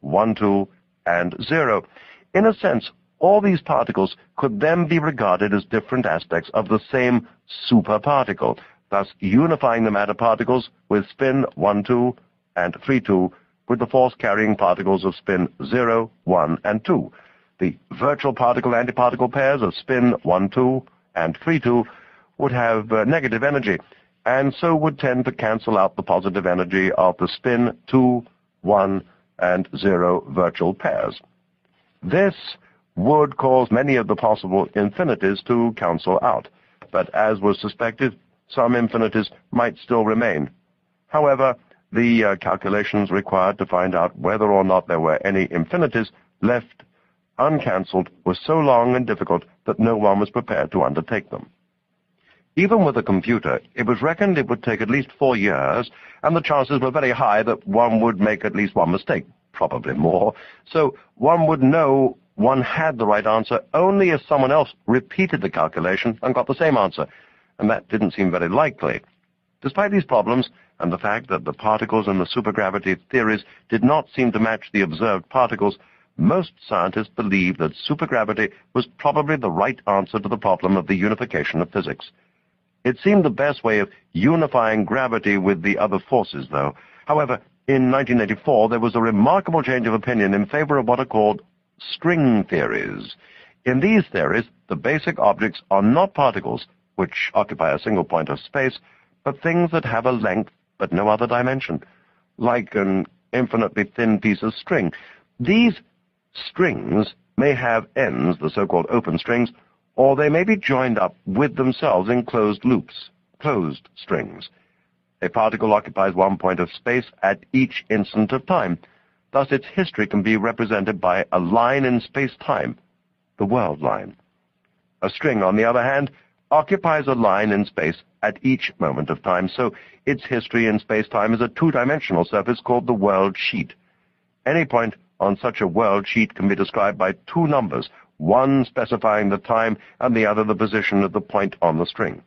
1, 2, and 0. In a sense, all these particles could then be regarded as different aspects of the same superparticle, thus unifying the matter particles with spin 1, 2, and 3, 2, with the force-carrying particles of spin 0, 1, and 2. The virtual particle-antiparticle pairs of spin 1, 2 and 3, 2 would have uh, negative energy. and so would tend to cancel out the positive energy of the spin 2, 1, and 0 virtual pairs. This would cause many of the possible infinities to cancel out, but as was suspected, some infinities might still remain. However, the uh, calculations required to find out whether or not there were any infinities left uncancelled were so long and difficult that no one was prepared to undertake them. Even with a computer, it was reckoned it would take at least four years, and the chances were very high that one would make at least one mistake, probably more. So one would know one had the right answer only if someone else repeated the calculation and got the same answer, and that didn't seem very likely. Despite these problems, and the fact that the particles in the supergravity theories did not seem to match the observed particles, most scientists believe that supergravity was probably the right answer to the problem of the unification of physics. It seemed the best way of unifying gravity with the other forces, though. However, in 1984, there was a remarkable change of opinion in favor of what are called string theories. In these theories, the basic objects are not particles, which occupy a single point of space, but things that have a length but no other dimension, like an infinitely thin piece of string. These strings may have ends, the so-called open strings, or they may be joined up with themselves in closed loops, closed strings. A particle occupies one point of space at each instant of time. Thus its history can be represented by a line in space-time, the world line. A string, on the other hand, occupies a line in space at each moment of time, so its history in space-time is a two-dimensional surface called the world sheet. Any point on such a world sheet can be described by two numbers, one specifying the time and the other the position of the point on the string.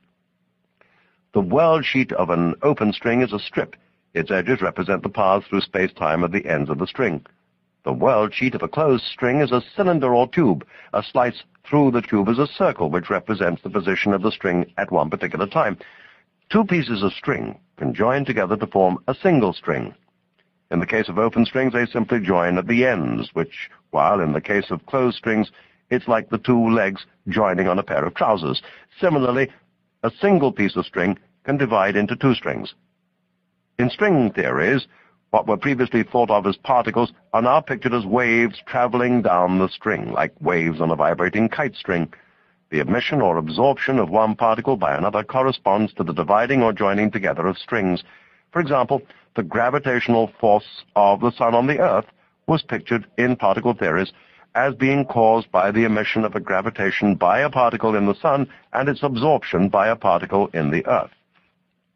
The world sheet of an open string is a strip. Its edges represent the paths through space-time of the ends of the string. The world sheet of a closed string is a cylinder or tube. A slice through the tube is a circle, which represents the position of the string at one particular time. Two pieces of string can join together to form a single string. In the case of open strings, they simply join at the ends, which, while in the case of closed strings, it's like the two legs joining on a pair of trousers. Similarly, a single piece of string can divide into two strings. In string theories, what were previously thought of as particles are now pictured as waves traveling down the string, like waves on a vibrating kite string. The emission or absorption of one particle by another corresponds to the dividing or joining together of strings. For example, the gravitational force of the sun on the Earth was pictured in particle theories as being caused by the emission of a graviton by a particle in the sun and its absorption by a particle in the Earth.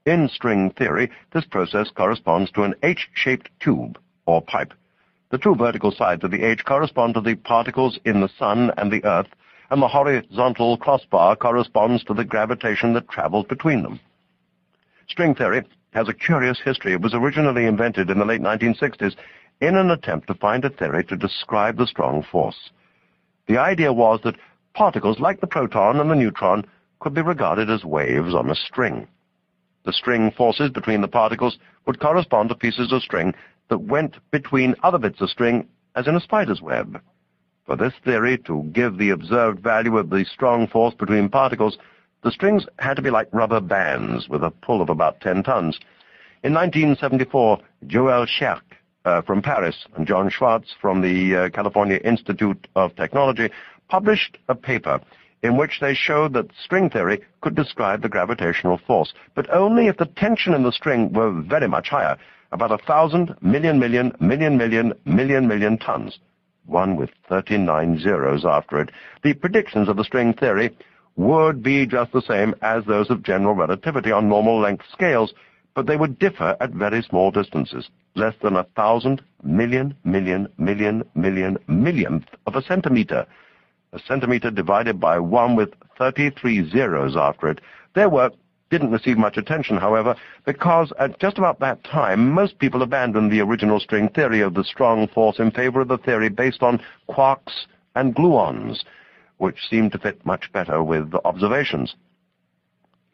In string theory, this process corresponds to an H-shaped tube, or pipe. The two vertical sides of the H correspond to the particles in the sun and the Earth, and the horizontal crossbar corresponds to the graviton that travels between them. String theory has a curious history. It was originally invented in the late 1960s in an attempt to find a theory to describe the strong force. The idea was that particles like the proton and the neutron could be regarded as waves on a string. The string forces between the particles would correspond to pieces of string that went between other bits of string as in a spider's web. For this theory to give the observed value of the strong force between particles, the strings had to be like rubber bands with a pull of about 10 tons. In 1974, Joël Scherk uh, from Paris and John Schwarz from the uh, California Institute of Technology published a paper in which they showed that string theory could describe the gravitational force, but only if the tension in the string were very much higher, about a thousand million million million million million million tons, one with 39 zeros after it. The predictions of the string theory would be just the same as those of general relativity on normal length scales, but they would differ at very small distances, less than a thousand million million million million millionth of a centimeter. A centimeter divided by 1 with 33 zeros after it. Their work didn't receive much attention, however, because at just about that time, most people abandoned the original string theory of the strong force in favor of the theory based on quarks and gluons, which seemed to fit much better with the observations.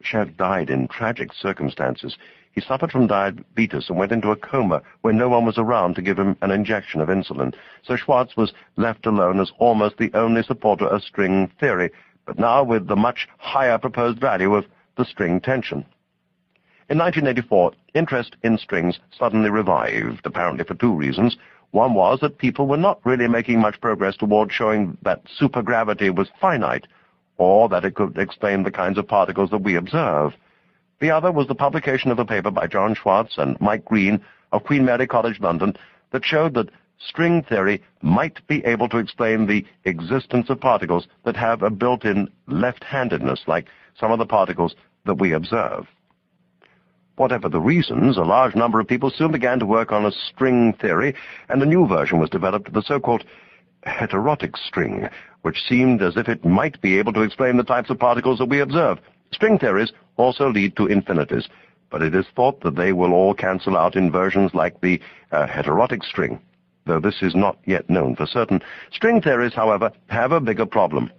Scherk died in tragic circumstances. He suffered from diabetes and went into a coma where no one was around to give him an injection of insulin. So Schwarz was left alone as almost the only supporter of string theory, but now with the much higher proposed value of the string tension. In 1984, interest in strings suddenly revived, apparently for two reasons. One was that people were not really making much progress toward showing that supergravity was finite, or that it could explain the kinds of particles that we observe. The other was the publication of a paper by John Schwarz and Mike Green of Queen Mary College, London, that showed that string theory might be able to explain the existence of particles that have a built-in left-handedness, like some of the particles that we observe. Whatever the reasons, a large number of people soon began to work on a string theory, and a new version was developed, the so-called heterotic string, which seemed as if it might be able to explain the types of particles that we observe. String theories also lead to infinities, but it is thought that they will all cancel out in versions like the uh, heterotic string, though this is not yet known for certain. String theories, however, have a bigger problem.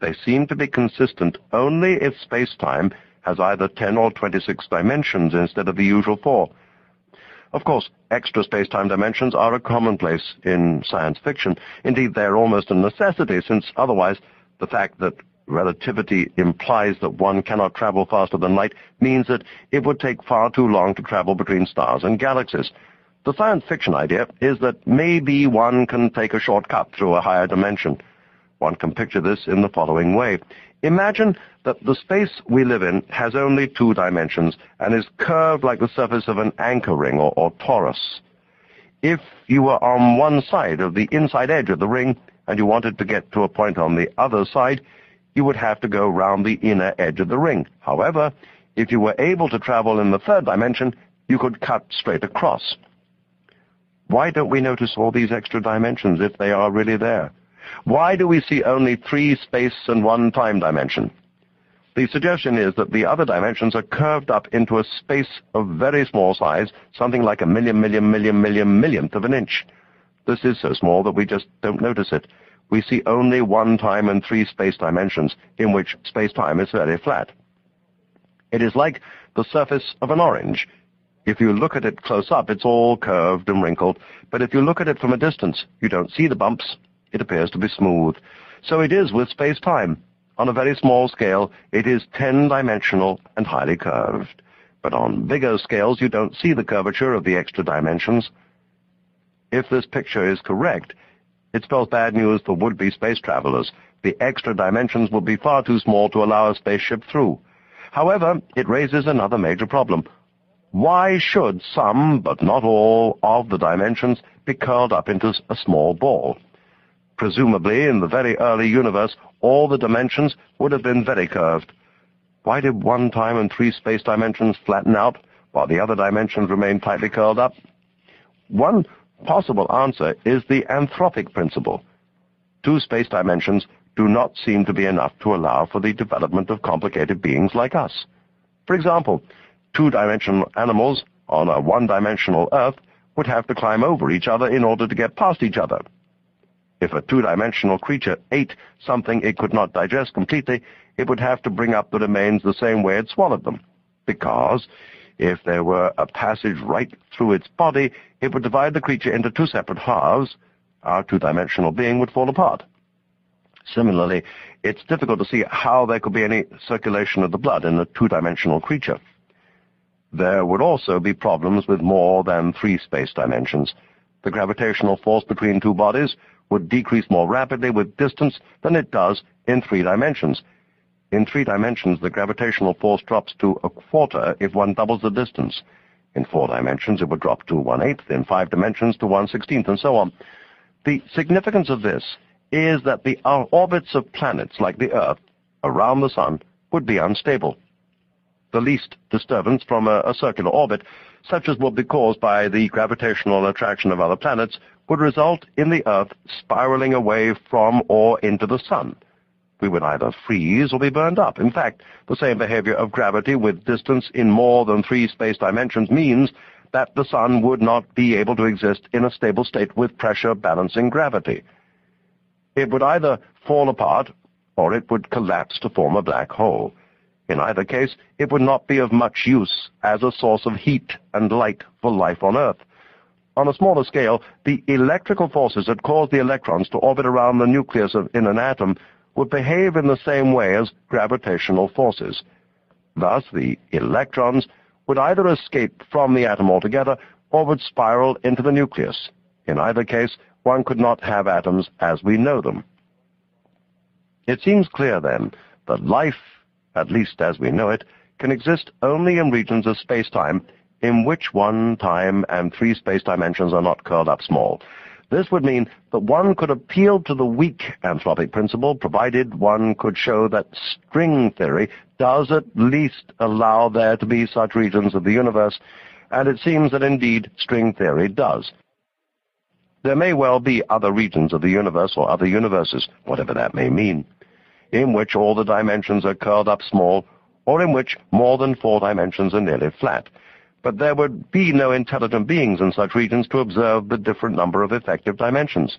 They seem to be consistent only if space-time has either 10 or 26 dimensions instead of the usual four. Of course, extra space-time dimensions are a commonplace in science fiction. Indeed, they're almost a necessity, since otherwise the fact that relativity implies that one cannot travel faster than light means that it would take far too long to travel between stars and galaxies. The science fiction idea is that maybe one can take a shortcut through a higher dimension. One can picture this in the following way. Imagine that the space we live in has only two dimensions and is curved like the surface of an anchor ring or, or torus. If you were on one side of the inside edge of the ring and you wanted to get to a point on the other side, you would have to go round the inner edge of the ring. However, if you were able to travel in the third dimension, you could cut straight across. Why don't we notice all these extra dimensions if they are really there? Why do we see only three space and one time dimension? The suggestion is that the other dimensions are curved up into a space of very small size, something like a million, million, million, million, millionth of an inch. This is so small that we just don't notice it. We see only one time and three space dimensions, in which space-time is very flat. It is like the surface of an orange. If you look at it close up, it's all curved and wrinkled, but if you look at it from a distance, you don't see the bumps, it appears to be smooth. So it is with space-time. On a very small scale, it is ten-dimensional and highly curved. But on bigger scales, you don't see the curvature of the extra dimensions. If this picture is correct, it spells bad news for would-be space travelers. The extra dimensions will be far too small to allow a spaceship through. However, it raises another major problem. Why should some, but not all, of the dimensions be curled up into a small ball? Presumably, in the very early universe, all the dimensions would have been very curved. Why did one time and three space dimensions flatten out, while the other dimensions remain tightly curled up? One possible answer is the anthropic principle. Two space dimensions do not seem to be enough to allow for the development of complicated beings like us. For example, two-dimensional animals on a one-dimensional Earth would have to climb over each other in order to get past each other. If a two-dimensional creature ate something it could not digest completely, it would have to bring up the remains the same way it swallowed them. Because if there were a passage right through its body, it would divide the creature into two separate halves. Our two-dimensional being would fall apart. Similarly, it's difficult to see how there could be any circulation of the blood in a two-dimensional creature. There would also be problems with more than three space dimensions. The gravitational force between two bodies would decrease more rapidly with distance than it does in three dimensions. In three dimensions, the gravitational force drops to a quarter if one doubles the distance. In four dimensions, it would drop to one-eighth, in five dimensions to one-sixteenth, and so on. The significance of this is that the orbits of planets like the Earth around the Sun would be unstable. The least disturbance from a, a circular orbit, such as would be caused by the gravitational attraction of other planets, would result in the Earth spiraling away from or into the Sun. We would either freeze or be burned up. In fact, the same behavior of gravity with distance in more than three space dimensions means that the Sun would not be able to exist in a stable state with pressure balancing gravity. It would either fall apart or it would collapse to form a black hole. In either case, it would not be of much use as a source of heat and light for life on Earth. On a smaller scale, the electrical forces that cause the electrons to orbit around the nucleus of, in an atom would behave in the same way as gravitational forces. Thus, the electrons would either escape from the atom altogether or would spiral into the nucleus. In either case, one could not have atoms as we know them. It seems clear, then, that life, at least as we know it, can exist only in regions of space-time in which one time and three space dimensions are not curled up small. This would mean that one could appeal to the weak anthropic principle provided one could show that string theory does at least allow there to be such regions of the universe, and it seems that indeed string theory does. There may well be other regions of the universe or other universes, whatever that may mean, in which all the dimensions are curled up small or in which more than four dimensions are nearly flat. But there would be no intelligent beings in such regions to observe the different number of effective dimensions.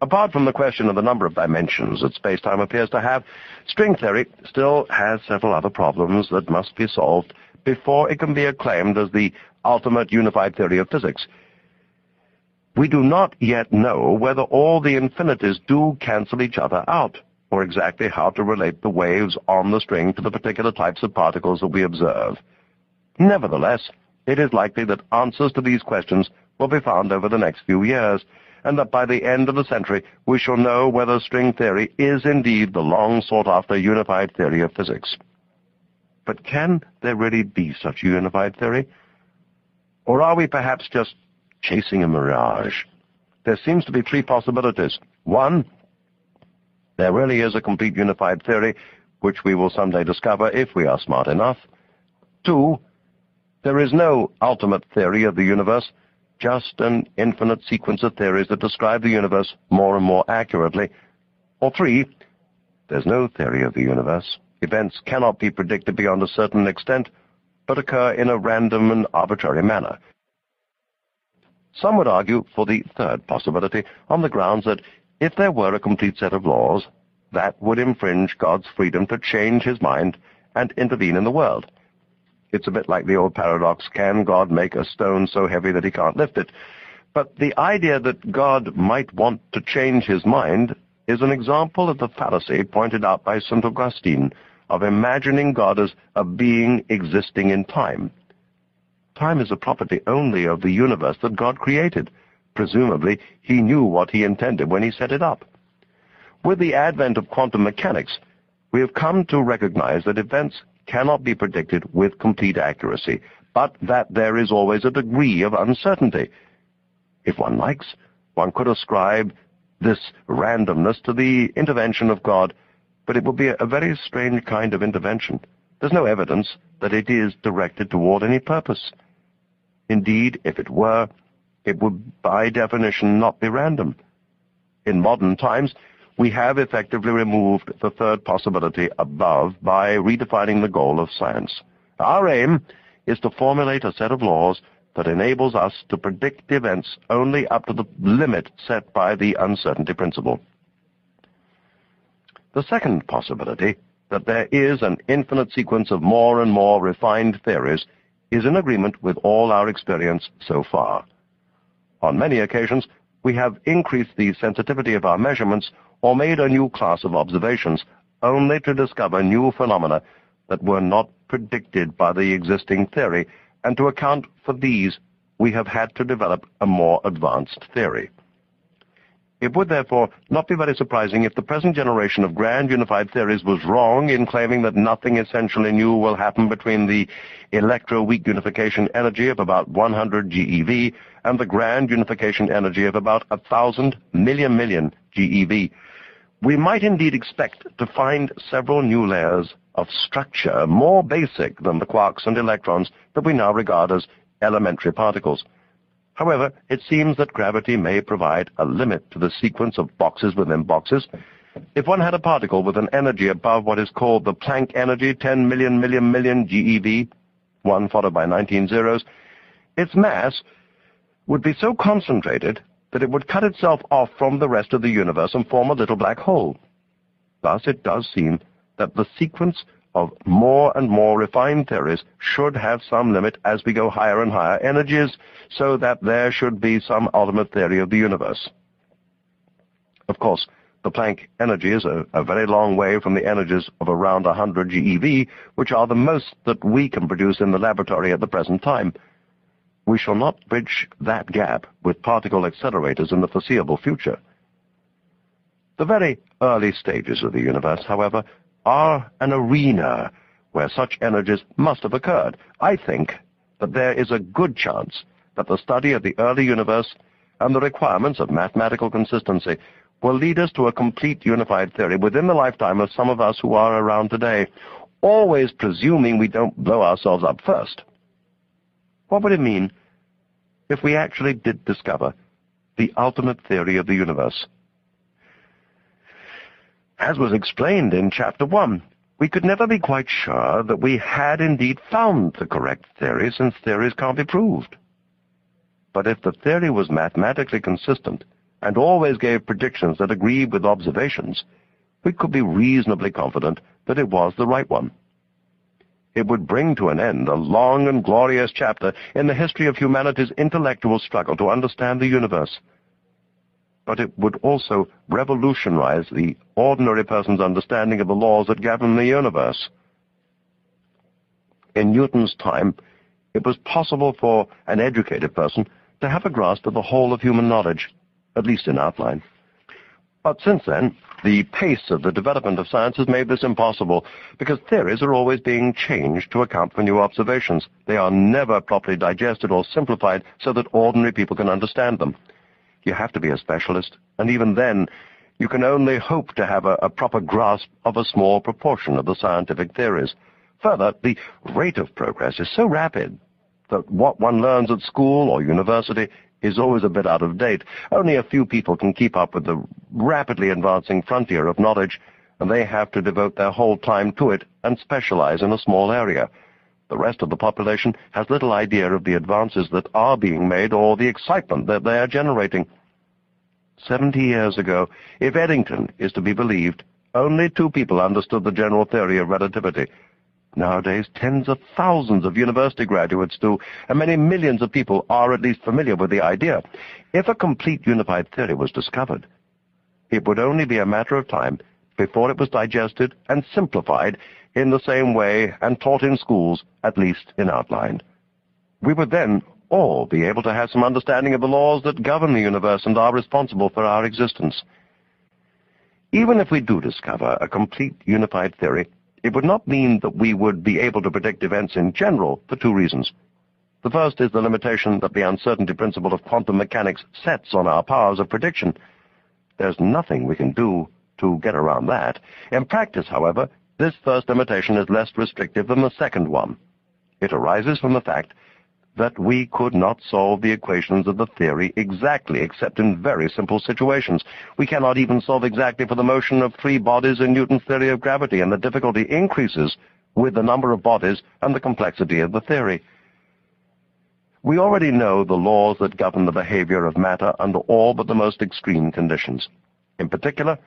Apart from the question of the number of dimensions that spacetime appears to have, string theory still has several other problems that must be solved before it can be acclaimed as the ultimate unified theory of physics. We do not yet know whether all the infinities do cancel each other out or exactly how to relate the waves on the string to the particular types of particles that we observe. Nevertheless, it is likely that answers to these questions will be found over the next few years, and that by the end of the century we shall know whether string theory is indeed the long-sought-after unified theory of physics. But can there really be such a unified theory? Or are we perhaps just chasing a mirage? There seems to be three possibilities. One, there really is a complete unified theory, which we will someday discover if we are smart enough. Two, there is no ultimate theory of the universe, just an infinite sequence of theories that describe the universe more and more accurately. Or three, there's no theory of the universe. Events cannot be predicted beyond a certain extent, but occur in a random and arbitrary manner. Some would argue for the third possibility on the grounds that if there were a complete set of laws, that would infringe God's freedom to change his mind and intervene in the world. It's a bit like the old paradox, can God make a stone so heavy that he can't lift it? But the idea that God might want to change his mind is an example of the fallacy pointed out by St. Augustine of imagining God as a being existing in time. Time is a property only of the universe that God created. Presumably, he knew what he intended when he set it up. With the advent of quantum mechanics, we have come to recognize that events cannot be predicted with complete accuracy, but that there is always a degree of uncertainty. If one likes, one could ascribe this randomness to the intervention of God, but it would be a very strange kind of intervention. There's no evidence that it is directed toward any purpose. Indeed, if it were, it would by definition not be random. In modern times, we have effectively removed the third possibility above by redefining the goal of science. Our aim is to formulate a set of laws that enables us to predict events only up to the limit set by the uncertainty principle. The second possibility, that there is an infinite sequence of more and more refined theories, is in agreement with all our experience so far. On many occasions, we have increased the sensitivity of our measurements or made a new class of observations only to discover new phenomena that were not predicted by the existing theory, and to account for these, we have had to develop a more advanced theory. It would therefore not be very surprising if the present generation of grand unified theories was wrong in claiming that nothing essentially new will happen between the electroweak unification energy of about 100 GeV and the grand unification energy of about 1,000 million million GeV. We might indeed expect to find several new layers of structure more basic than the quarks and electrons that we now regard as elementary particles. However, it seems that gravity may provide a limit to the sequence of boxes within boxes. If one had a particle with an energy above what is called the Planck energy, 10 million million million GeV, 1 followed by 19 zeros, its mass would be so concentrated that it would cut itself off from the rest of the universe and form a little black hole. Thus it does seem that the sequence of more and more refined theories should have some limit as we go higher and higher energies so that there should be some ultimate theory of the universe. Of course, The Planck energy is a, a very long way from the energies of around 100 GeV, which are the most that we can produce in the laboratory at the present time. We shall not bridge that gap with particle accelerators in the foreseeable future. The very early stages of the universe, however, are an arena where such energies must have occurred. I think that there is a good chance that the study of the early universe and the requirements of mathematical consistency will lead us to a complete unified theory within the lifetime of some of us who are around today, always presuming we don't blow ourselves up first. What would it mean if we actually did discover the ultimate theory of the universe? As was explained in Chapter 1, we could never be quite sure that we had indeed found the correct theory, since theories can't be proved. But if the theory was mathematically consistent, and always gave predictions that agreed with observations, we could be reasonably confident that it was the right one. It would bring to an end a long and glorious chapter in the history of humanity's intellectual struggle to understand the universe. But it would also revolutionize the ordinary person's understanding of the laws that govern the universe. In Newton's time, it was possible for an educated person to have a grasp of the whole of human knowledge at least in outline. But since then, the pace of the development of science has made this impossible because theories are always being changed to account for new observations. They are never properly digested or simplified so that ordinary people can understand them. You have to be a specialist, and even then, you can only hope to have a, a proper grasp of a small proportion of the scientific theories. Further, the rate of progress is so rapid that what one learns at school or university is always a bit out of date. Only a few people can keep up with the rapidly advancing frontier of knowledge, and they have to devote their whole time to it and specialize in a small area. The rest of the population has little idea of the advances that are being made or the excitement that they are generating. Seventy years ago, if Eddington is to be believed, only two people understood the general theory of relativity, Nowadays, tens of thousands of university graduates do, and many millions of people are at least familiar with the idea. If a complete unified theory was discovered, it would only be a matter of time before it was digested and simplified in the same way and taught in schools, at least in outline. We would then all be able to have some understanding of the laws that govern the universe and are responsible for our existence. Even if we do discover a complete unified theory, it would not mean that we would be able to predict events in general for two reasons. The first is the limitation that the uncertainty principle of quantum mechanics sets on our powers of prediction. There's nothing we can do to get around that. In practice, however, this first limitation is less restrictive than the second one. It arises from the fact that we could not solve the equations of the theory exactly, except in very simple situations. We cannot even solve exactly for the motion of three bodies in Newton's theory of gravity, and the difficulty increases with the number of bodies and the complexity of the theory. We already know the laws that govern the behavior of matter under all but the most extreme conditions. In particular,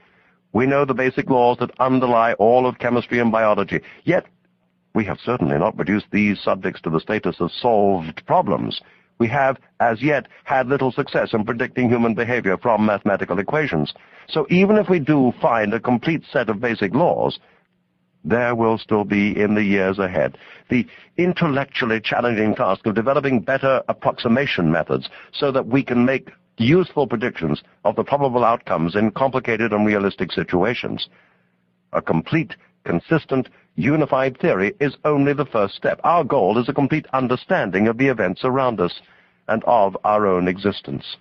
we know the basic laws that underlie all of chemistry and biology, yet we have certainly not reduced these subjects to the status of solved problems. We have, as yet, had little success in predicting human behavior from mathematical equations. So even if we do find a complete set of basic laws, there will still be, in the years ahead, the intellectually challenging task of developing better approximation methods so that we can make useful predictions of the probable outcomes in complicated and realistic situations. A complete, consistent, unified theory is only the first step. Our goal is a complete understanding of the events around us and of our own existence.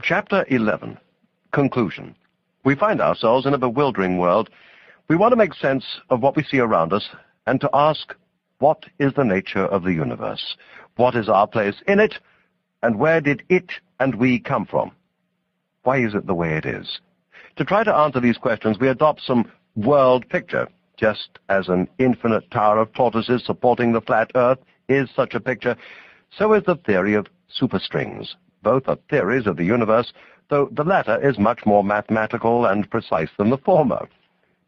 Chapter 11. Conclusion. We find ourselves in a bewildering world. We want to make sense of what we see around us and to ask, what is the nature of the universe? What is our place in it? And where did it and we come from? Why is it the way it is? To try to answer these questions, we adopt some world picture, just as an infinite tower of tortoises supporting the flat earth is such a picture, so is the theory of superstrings. Both are theories of the universe, though the latter is much more mathematical and precise than the former.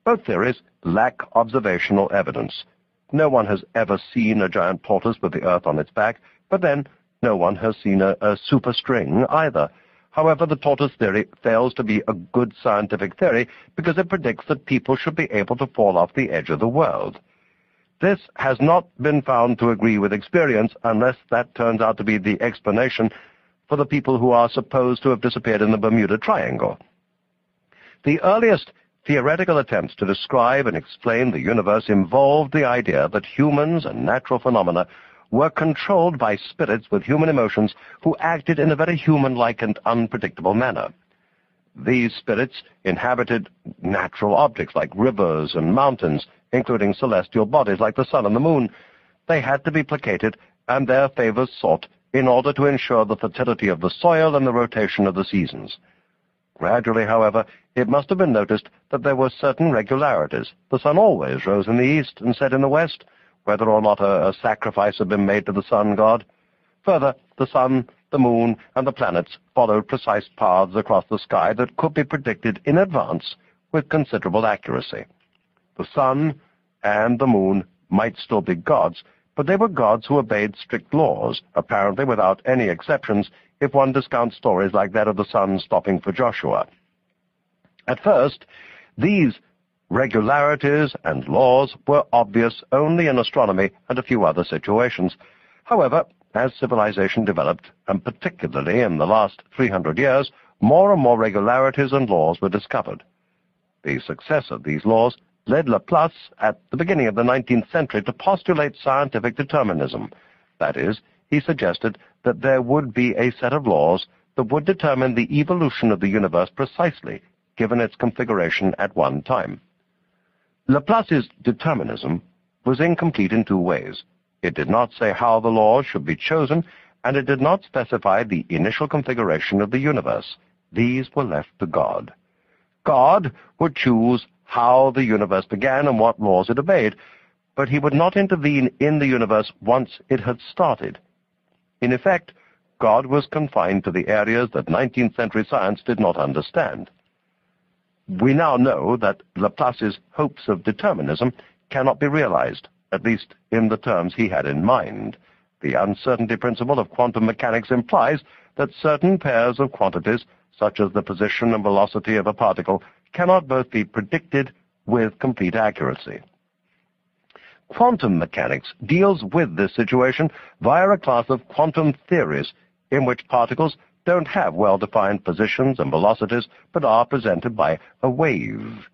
Both theories lack observational evidence. No one has ever seen a giant tortoise with the earth on its back, but then no one has seen a, a superstring either. However, the tortoise theory fails to be a good scientific theory because it predicts that people should be able to fall off the edge of the world. This has not been found to agree with experience unless that turns out to be the explanation for the people who are supposed to have disappeared in the Bermuda Triangle. The earliest theoretical attempts to describe and explain the universe involved the idea that humans and natural phenomena were controlled by spirits with human emotions who acted in a very human-like and unpredictable manner. These spirits inhabited natural objects like rivers and mountains, including celestial bodies like the sun and the moon. They had to be placated and their favors sought in order to ensure the fertility of the soil and the rotation of the seasons. Gradually, however, it must have been noticed that there were certain regularities. The sun always rose in the east and set in the west, whether or not a, a sacrifice had been made to the sun god. Further, the sun, the moon, and the planets followed precise paths across the sky that could be predicted in advance with considerable accuracy. The sun and the moon might still be gods, but they were gods who obeyed strict laws, apparently without any exceptions, if one discounts stories like that of the sun stopping for Joshua. At first, these Regularities and laws were obvious only in astronomy and a few other situations. However, as civilization developed, and particularly in the last 300 years, more and more regularities and laws were discovered. The success of these laws led Laplace at the beginning of the 19th century to postulate scientific determinism. That is, he suggested that there would be a set of laws that would determine the evolution of the universe precisely, given its configuration at one time. Laplace's determinism was incomplete in two ways. It did not say how the laws should be chosen, and it did not specify the initial configuration of the universe. These were left to God. God would choose how the universe began and what laws it obeyed, but he would not intervene in the universe once it had started. In effect, God was confined to the areas that 19th century science did not understand. We now know that Laplace's hopes of determinism cannot be realized, at least in the terms he had in mind. The uncertainty principle of quantum mechanics implies that certain pairs of quantities, such as the position and velocity of a particle, cannot both be predicted with complete accuracy. Quantum mechanics deals with this situation via a class of quantum theories in which particles don't have well-defined positions and velocities, but are presented by a wave.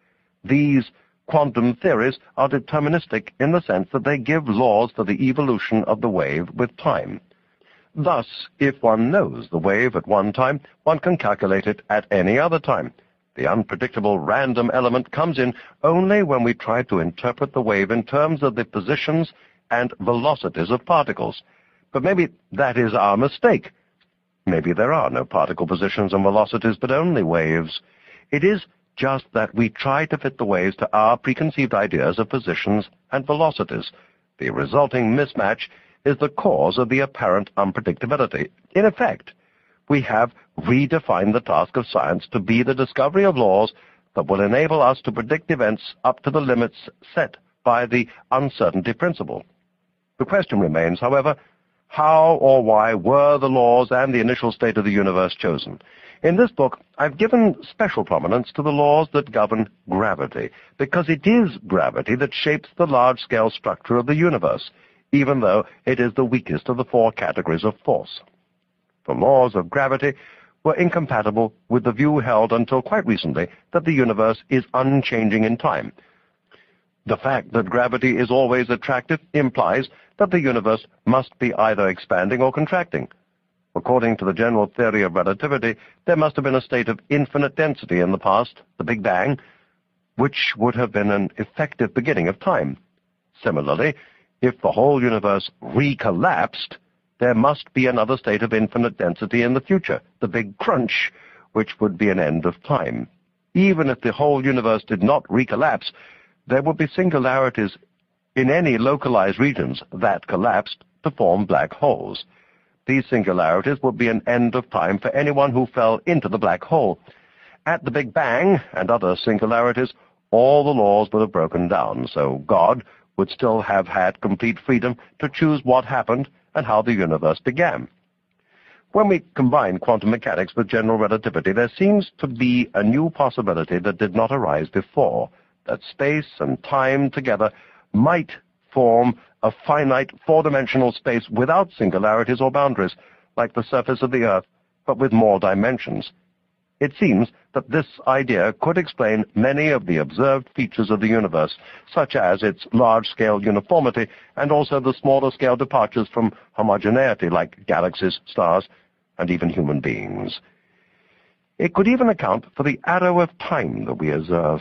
These quantum theories are deterministic in the sense that they give laws for the evolution of the wave with time. Thus, if one knows the wave at one time, one can calculate it at any other time. The unpredictable random element comes in only when we try to interpret the wave in terms of the positions and velocities of particles. But maybe that is our mistake. Maybe there are no particle positions and velocities, but only waves. It is just that we try to fit the waves to our preconceived ideas of positions and velocities. The resulting mismatch is the cause of the apparent unpredictability. In effect, we have redefined the task of science to be the discovery of laws that will enable us to predict events up to the limits set by the uncertainty principle. The question remains, however, how or why were the laws and the initial state of the universe chosen? In this book, I've given special prominence to the laws that govern gravity, because it is gravity that shapes the large-scale structure of the universe, even though it is the weakest of the four categories of force. The laws of gravity were incompatible with the view held until quite recently that the universe is unchanging in time. The fact that gravity is always attractive implies that the universe must be either expanding or contracting. According to the general theory of relativity, there must have been a state of infinite density in the past, the Big Bang, which would have been an effective beginning of time. Similarly, if the whole universe recollapsed, there must be another state of infinite density in the future, the Big Crunch, which would be an end of time. Even if the whole universe did not recollapse, there would be singularities in any localized regions that collapsed to form black holes. These singularities would be an end of time for anyone who fell into the black hole. At the Big Bang and other singularities, all the laws would have broken down, so God would still have had complete freedom to choose what happened and how the universe began. When we combine quantum mechanics with general relativity, there seems to be a new possibility that did not arise before, that space and time together might form a finite four-dimensional space without singularities or boundaries, like the surface of the Earth, but with more dimensions. It seems that this idea could explain many of the observed features of the universe, such as its large-scale uniformity and also the smaller-scale departures from homogeneity, like galaxies, stars, and even human beings. It could even account for the arrow of time that we observe.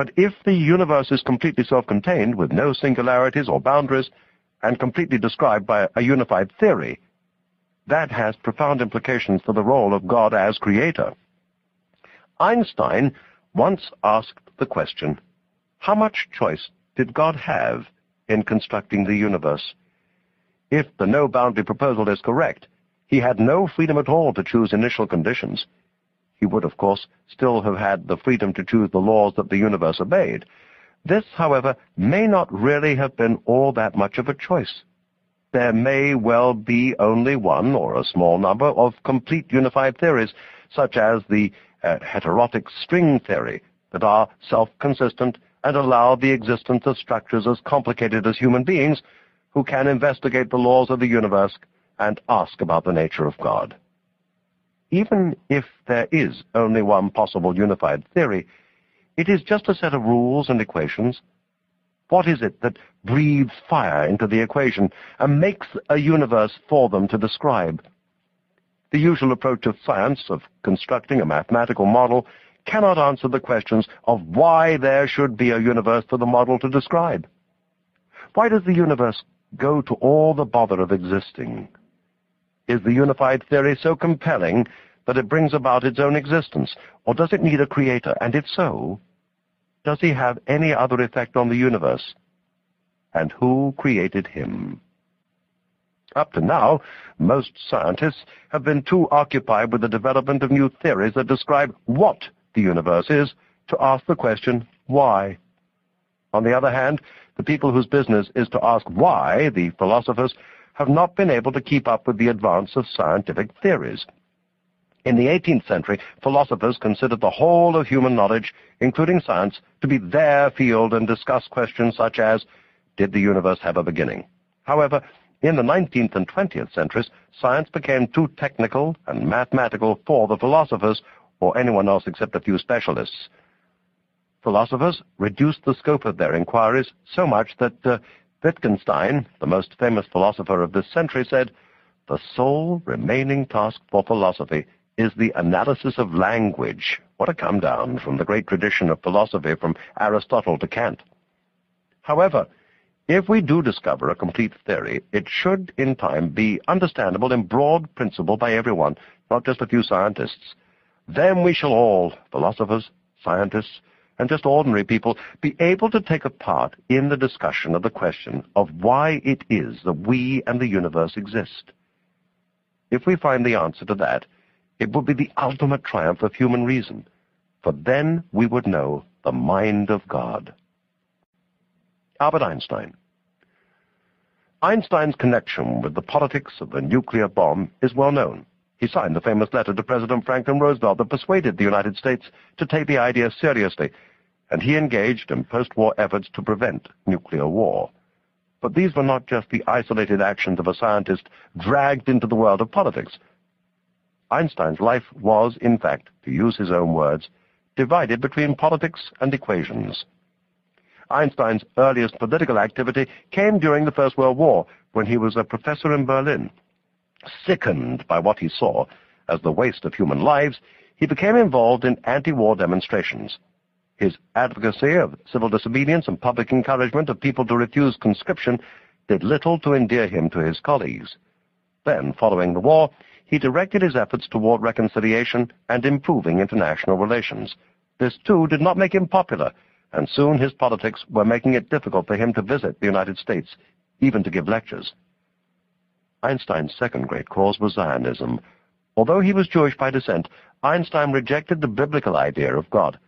But if the universe is completely self-contained, with no singularities or boundaries, and completely described by a unified theory, that has profound implications for the role of God as creator. Einstein once asked the question, how much choice did God have in constructing the universe? If the no-boundary proposal is correct, he had no freedom at all to choose initial conditions. He would, of course, still have had the freedom to choose the laws that the universe obeyed. This, however, may not really have been all that much of a choice. There may well be only one or a small number of complete unified theories, such as the uh, heterotic string theory that are self-consistent and allow the existence of structures as complicated as human beings who can investigate the laws of the universe and ask about the nature of God. Even if there is only one possible unified theory, it is just a set of rules and equations. What is it that breathes fire into the equation and makes a universe for them to describe? The usual approach of science, of constructing a mathematical model, cannot answer the questions of why there should be a universe for the model to describe. Why does the universe go to all the bother of existing? Is the unified theory so compelling that it brings about its own existence, or does it need a creator? And if so, does he have any other effect on the universe? And who created him? Up to now, most scientists have been too occupied with the development of new theories that describe what the universe is to ask the question, why? On the other hand, the people whose business is to ask why, the philosophers, have not been able to keep up with the advance of scientific theories. In the 18th century, philosophers considered the whole of human knowledge, including science, to be their field and discussed questions such as, did the universe have a beginning? However, in the 19th and 20th centuries, science became too technical and mathematical for the philosophers or anyone else except a few specialists. Philosophers reduced the scope of their inquiries so much that uh, Wittgenstein, the most famous philosopher of this century, said, The sole remaining task for philosophy is the analysis of language. What a come down from the great tradition of philosophy from Aristotle to Kant. However, if we do discover a complete theory, it should, in time, be understandable in broad principle by everyone, not just a few scientists. Then we shall all, philosophers, scientists, and just ordinary people, be able to take a part in the discussion of the question of why it is that we and the universe exist. If we find the answer to that, it would be the ultimate triumph of human reason, for then we would know the mind of God. Albert Einstein Einstein's connection with the politics of the nuclear bomb is well known. He signed the famous letter to President Franklin Roosevelt that persuaded the United States to take the idea seriously, and he engaged in post-war efforts to prevent nuclear war. But these were not just the isolated actions of a scientist dragged into the world of politics. Einstein's life was, in fact, to use his own words, divided between politics and equations. Einstein's earliest political activity came during the First World War, when he was a professor in Berlin. Sickened by what he saw as the waste of human lives, he became involved in anti-war demonstrations. His advocacy of civil disobedience and public encouragement of people to refuse conscription did little to endear him to his colleagues. Then, following the war, he directed his efforts toward reconciliation and improving international relations. This, too, did not make him popular, and soon his politics were making it difficult for him to visit the United States, even to give lectures. Einstein's second great cause was Zionism. Although he was Jewish by descent, Einstein rejected the biblical idea of God.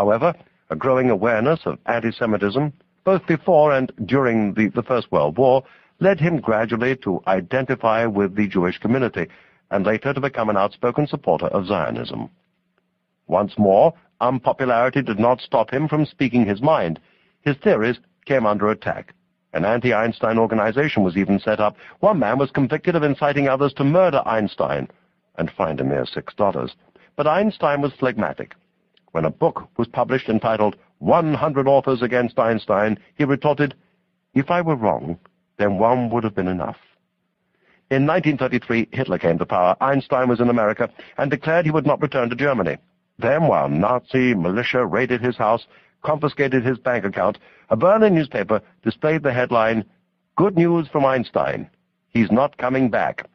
However, a growing awareness of anti-Semitism, both before and during the, the First World War, led him gradually to identify with the Jewish community, and later to become an outspoken supporter of Zionism. Once more, unpopularity did not stop him from speaking his mind. His theories came under attack. An anti-Einstein organization was even set up. One man was convicted of inciting others to murder Einstein and fined a mere six dollars. But Einstein was phlegmatic. When a book was published entitled 100 Authors Against Einstein, he retorted, If I were wrong, then one would have been enough. In 1933, Hitler came to power. Einstein was in America and declared he would not return to Germany. Then, while Nazi militia raided his house, confiscated his bank account, a Berlin newspaper displayed the headline, Good News from Einstein. He's not coming back.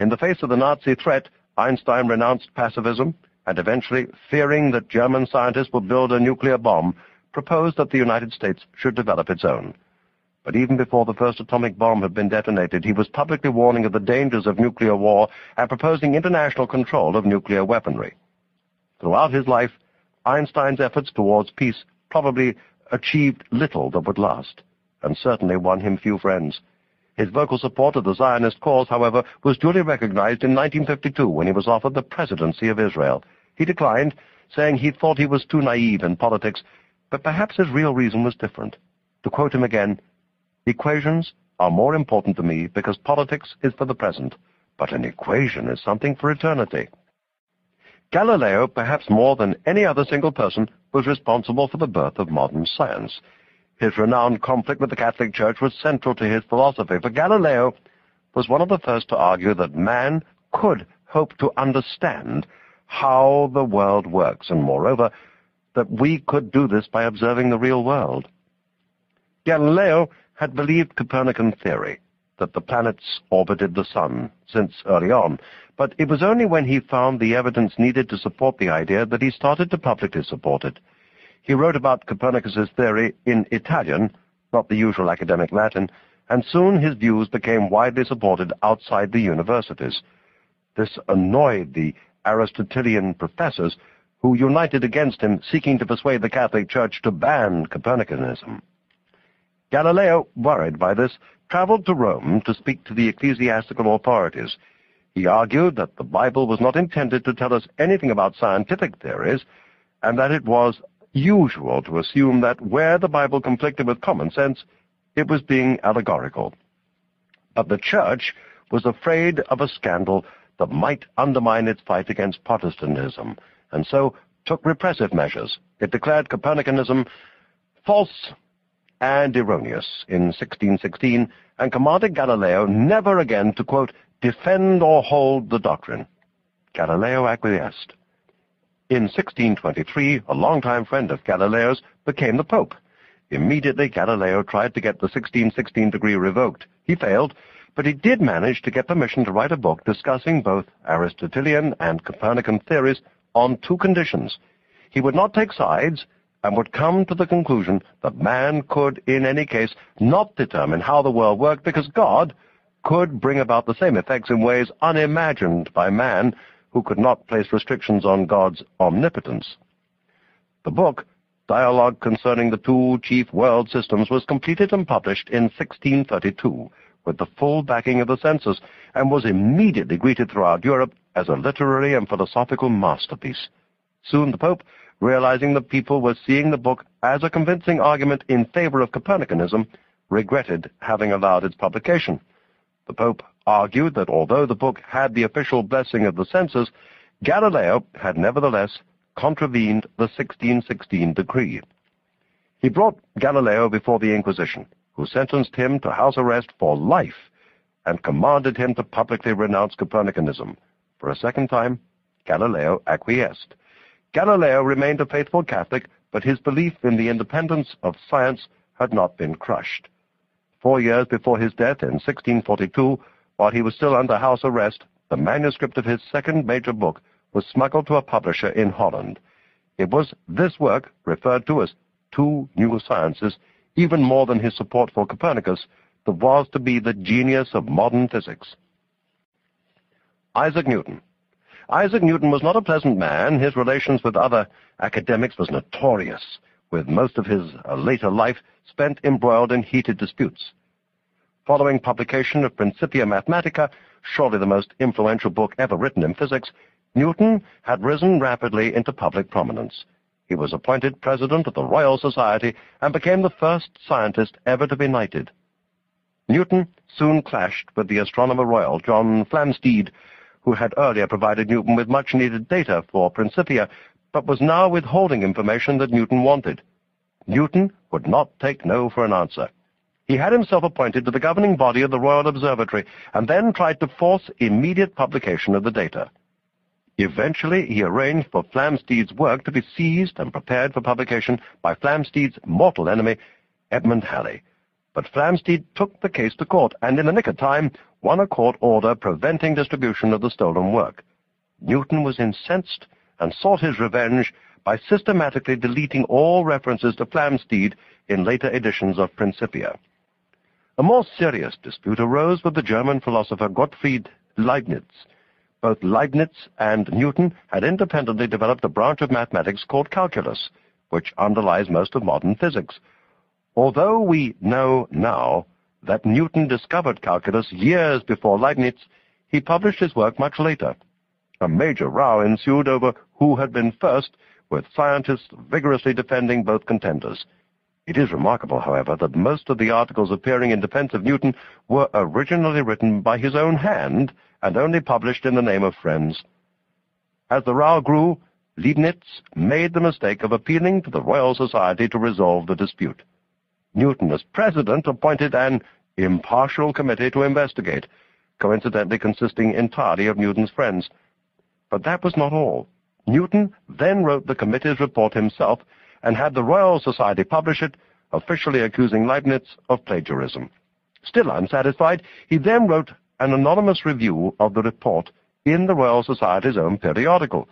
In the face of the Nazi threat, Einstein renounced pacifism and eventually, fearing that German scientists would build a nuclear bomb, proposed that the United States should develop its own. But even before the first atomic bomb had been detonated, he was publicly warning of the dangers of nuclear war and proposing international control of nuclear weaponry. Throughout his life, Einstein's efforts towards peace probably achieved little that would last, and certainly won him few friends. His vocal support of the Zionist cause, however, was duly recognized in 1952 when he was offered the presidency of Israel. He declined, saying he thought he was too naive in politics, but perhaps his real reason was different. To quote him again, Equations are more important to me because politics is for the present, but an equation is something for eternity. Galileo, perhaps more than any other single person, was responsible for the birth of modern science. His renowned conflict with the Catholic Church was central to his philosophy, for Galileo was one of the first to argue that man could hope to understand how the world works, and moreover, that we could do this by observing the real world. Galileo had believed Copernican theory, that the planets orbited the sun, since early on, but it was only when he found the evidence needed to support the idea that he started to publicly support it. He wrote about Copernicus's theory in Italian, not the usual academic Latin, and soon his views became widely supported outside the universities. This annoyed the Aristotelian professors, who united against him, seeking to persuade the Catholic Church to ban Copernicanism. Galileo, worried by this, traveled to Rome to speak to the ecclesiastical authorities. He argued that the Bible was not intended to tell us anything about scientific theories, and that it was usual to assume that where the Bible conflicted with common sense, it was being allegorical. But the Church was afraid of a scandal that might undermine its fight against Protestantism, and so took repressive measures. It declared Copernicanism false and erroneous in 1616, and commanded Galileo never again to, quote, defend or hold the doctrine. Galileo acquiesced. In 1623, a longtime friend of Galileo's became the Pope. Immediately, Galileo tried to get the 1616 decree revoked. He failed, but he did manage to get permission to write a book discussing both Aristotelian and Copernican theories on two conditions. He would not take sides and would come to the conclusion that man could, in any case, not determine how the world worked because God could bring about the same effects in ways unimagined by man who could not place restrictions on God's omnipotence. The book, Dialogue Concerning the Two Chief World Systems, was completed and published in 1632 with the full backing of the censors and was immediately greeted throughout Europe as a literary and philosophical masterpiece. Soon the Pope, realizing that people were seeing the book as a convincing argument in favor of Copernicanism, regretted having allowed its publication. The Pope argued that although the book had the official blessing of the censors, Galileo had nevertheless contravened the 1616 decree. He brought Galileo before the Inquisition, who sentenced him to house arrest for life and commanded him to publicly renounce Copernicanism. For a second time, Galileo acquiesced. Galileo remained a faithful Catholic, but his belief in the independence of science had not been crushed. Four years before his death in 1642, while he was still under house arrest, the manuscript of his second major book was smuggled to a publisher in Holland. It was this work, referred to as Two New Sciences, even more than his support for Copernicus, that was to be the genius of modern physics. Isaac Newton. Isaac Newton was not a pleasant man. His relations with other academics was notorious with most of his uh, later life spent embroiled in heated disputes. Following publication of Principia Mathematica, surely the most influential book ever written in physics, Newton had risen rapidly into public prominence. He was appointed president of the Royal Society and became the first scientist ever to be knighted. Newton soon clashed with the Astronomer Royal, John Flamsteed, who had earlier provided Newton with much-needed data for Principia, but was now withholding information that Newton wanted. Newton would not take no for an answer. He had himself appointed to the governing body of the Royal Observatory, and then tried to force immediate publication of the data. Eventually, he arranged for Flamsteed's work to be seized and prepared for publication by Flamsteed's mortal enemy, Edmund Halley. But Flamsteed took the case to court, and in the nick of time won a court order preventing distribution of the stolen work. Newton was incensed and sought his revenge by systematically deleting all references to Flamsteed in later editions of Principia. A more serious dispute arose with the German philosopher Gottfried Leibniz, both Leibniz and Newton had independently developed a branch of mathematics called calculus, which underlies most of modern physics. Although we know now that Newton discovered calculus years before Leibniz, he published his work much later. A major row ensued over who had been first, with scientists vigorously defending both contenders. It is remarkable, however, that most of the articles appearing in defense of Newton were originally written by his own hand and only published in the name of friends. As the row grew, Leibniz made the mistake of appealing to the Royal Society to resolve the dispute. Newton, as president, appointed an impartial committee to investigate, coincidentally consisting entirely of Newton's friends. But that was not all. Newton then wrote the committee's report himself and had the Royal Society publish it, officially accusing Leibniz of plagiarism. Still unsatisfied, he then wrote an anonymous review of the report in the Royal Society's own periodical.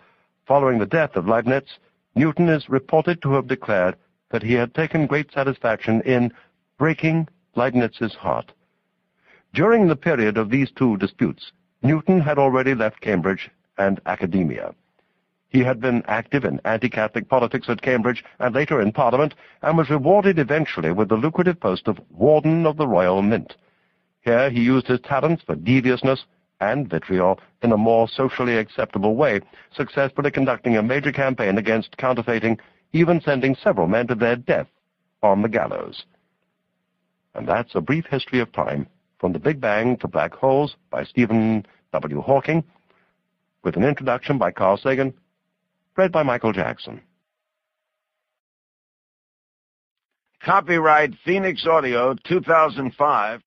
Following the death of Leibniz, Newton is reported to have declared that he had taken great satisfaction in breaking Leibniz's heart. During the period of these two disputes, Newton had already left Cambridge and academia. He had been active in anti-Catholic politics at Cambridge and later in Parliament, and was rewarded eventually with the lucrative post of Warden of the Royal Mint. Here he used his talents for deviousness and vitriol in a more socially acceptable way, successfully conducting a major campaign against counterfeiting, even sending several men to their death on the gallows. And that's a brief history of time, from the Big Bang to black holes by Stephen W. Hawking, with an introduction by Carl Sagan, read by Michael Jackson. Copyright Phoenix Audio 2005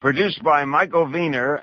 Produced by Michael Wiener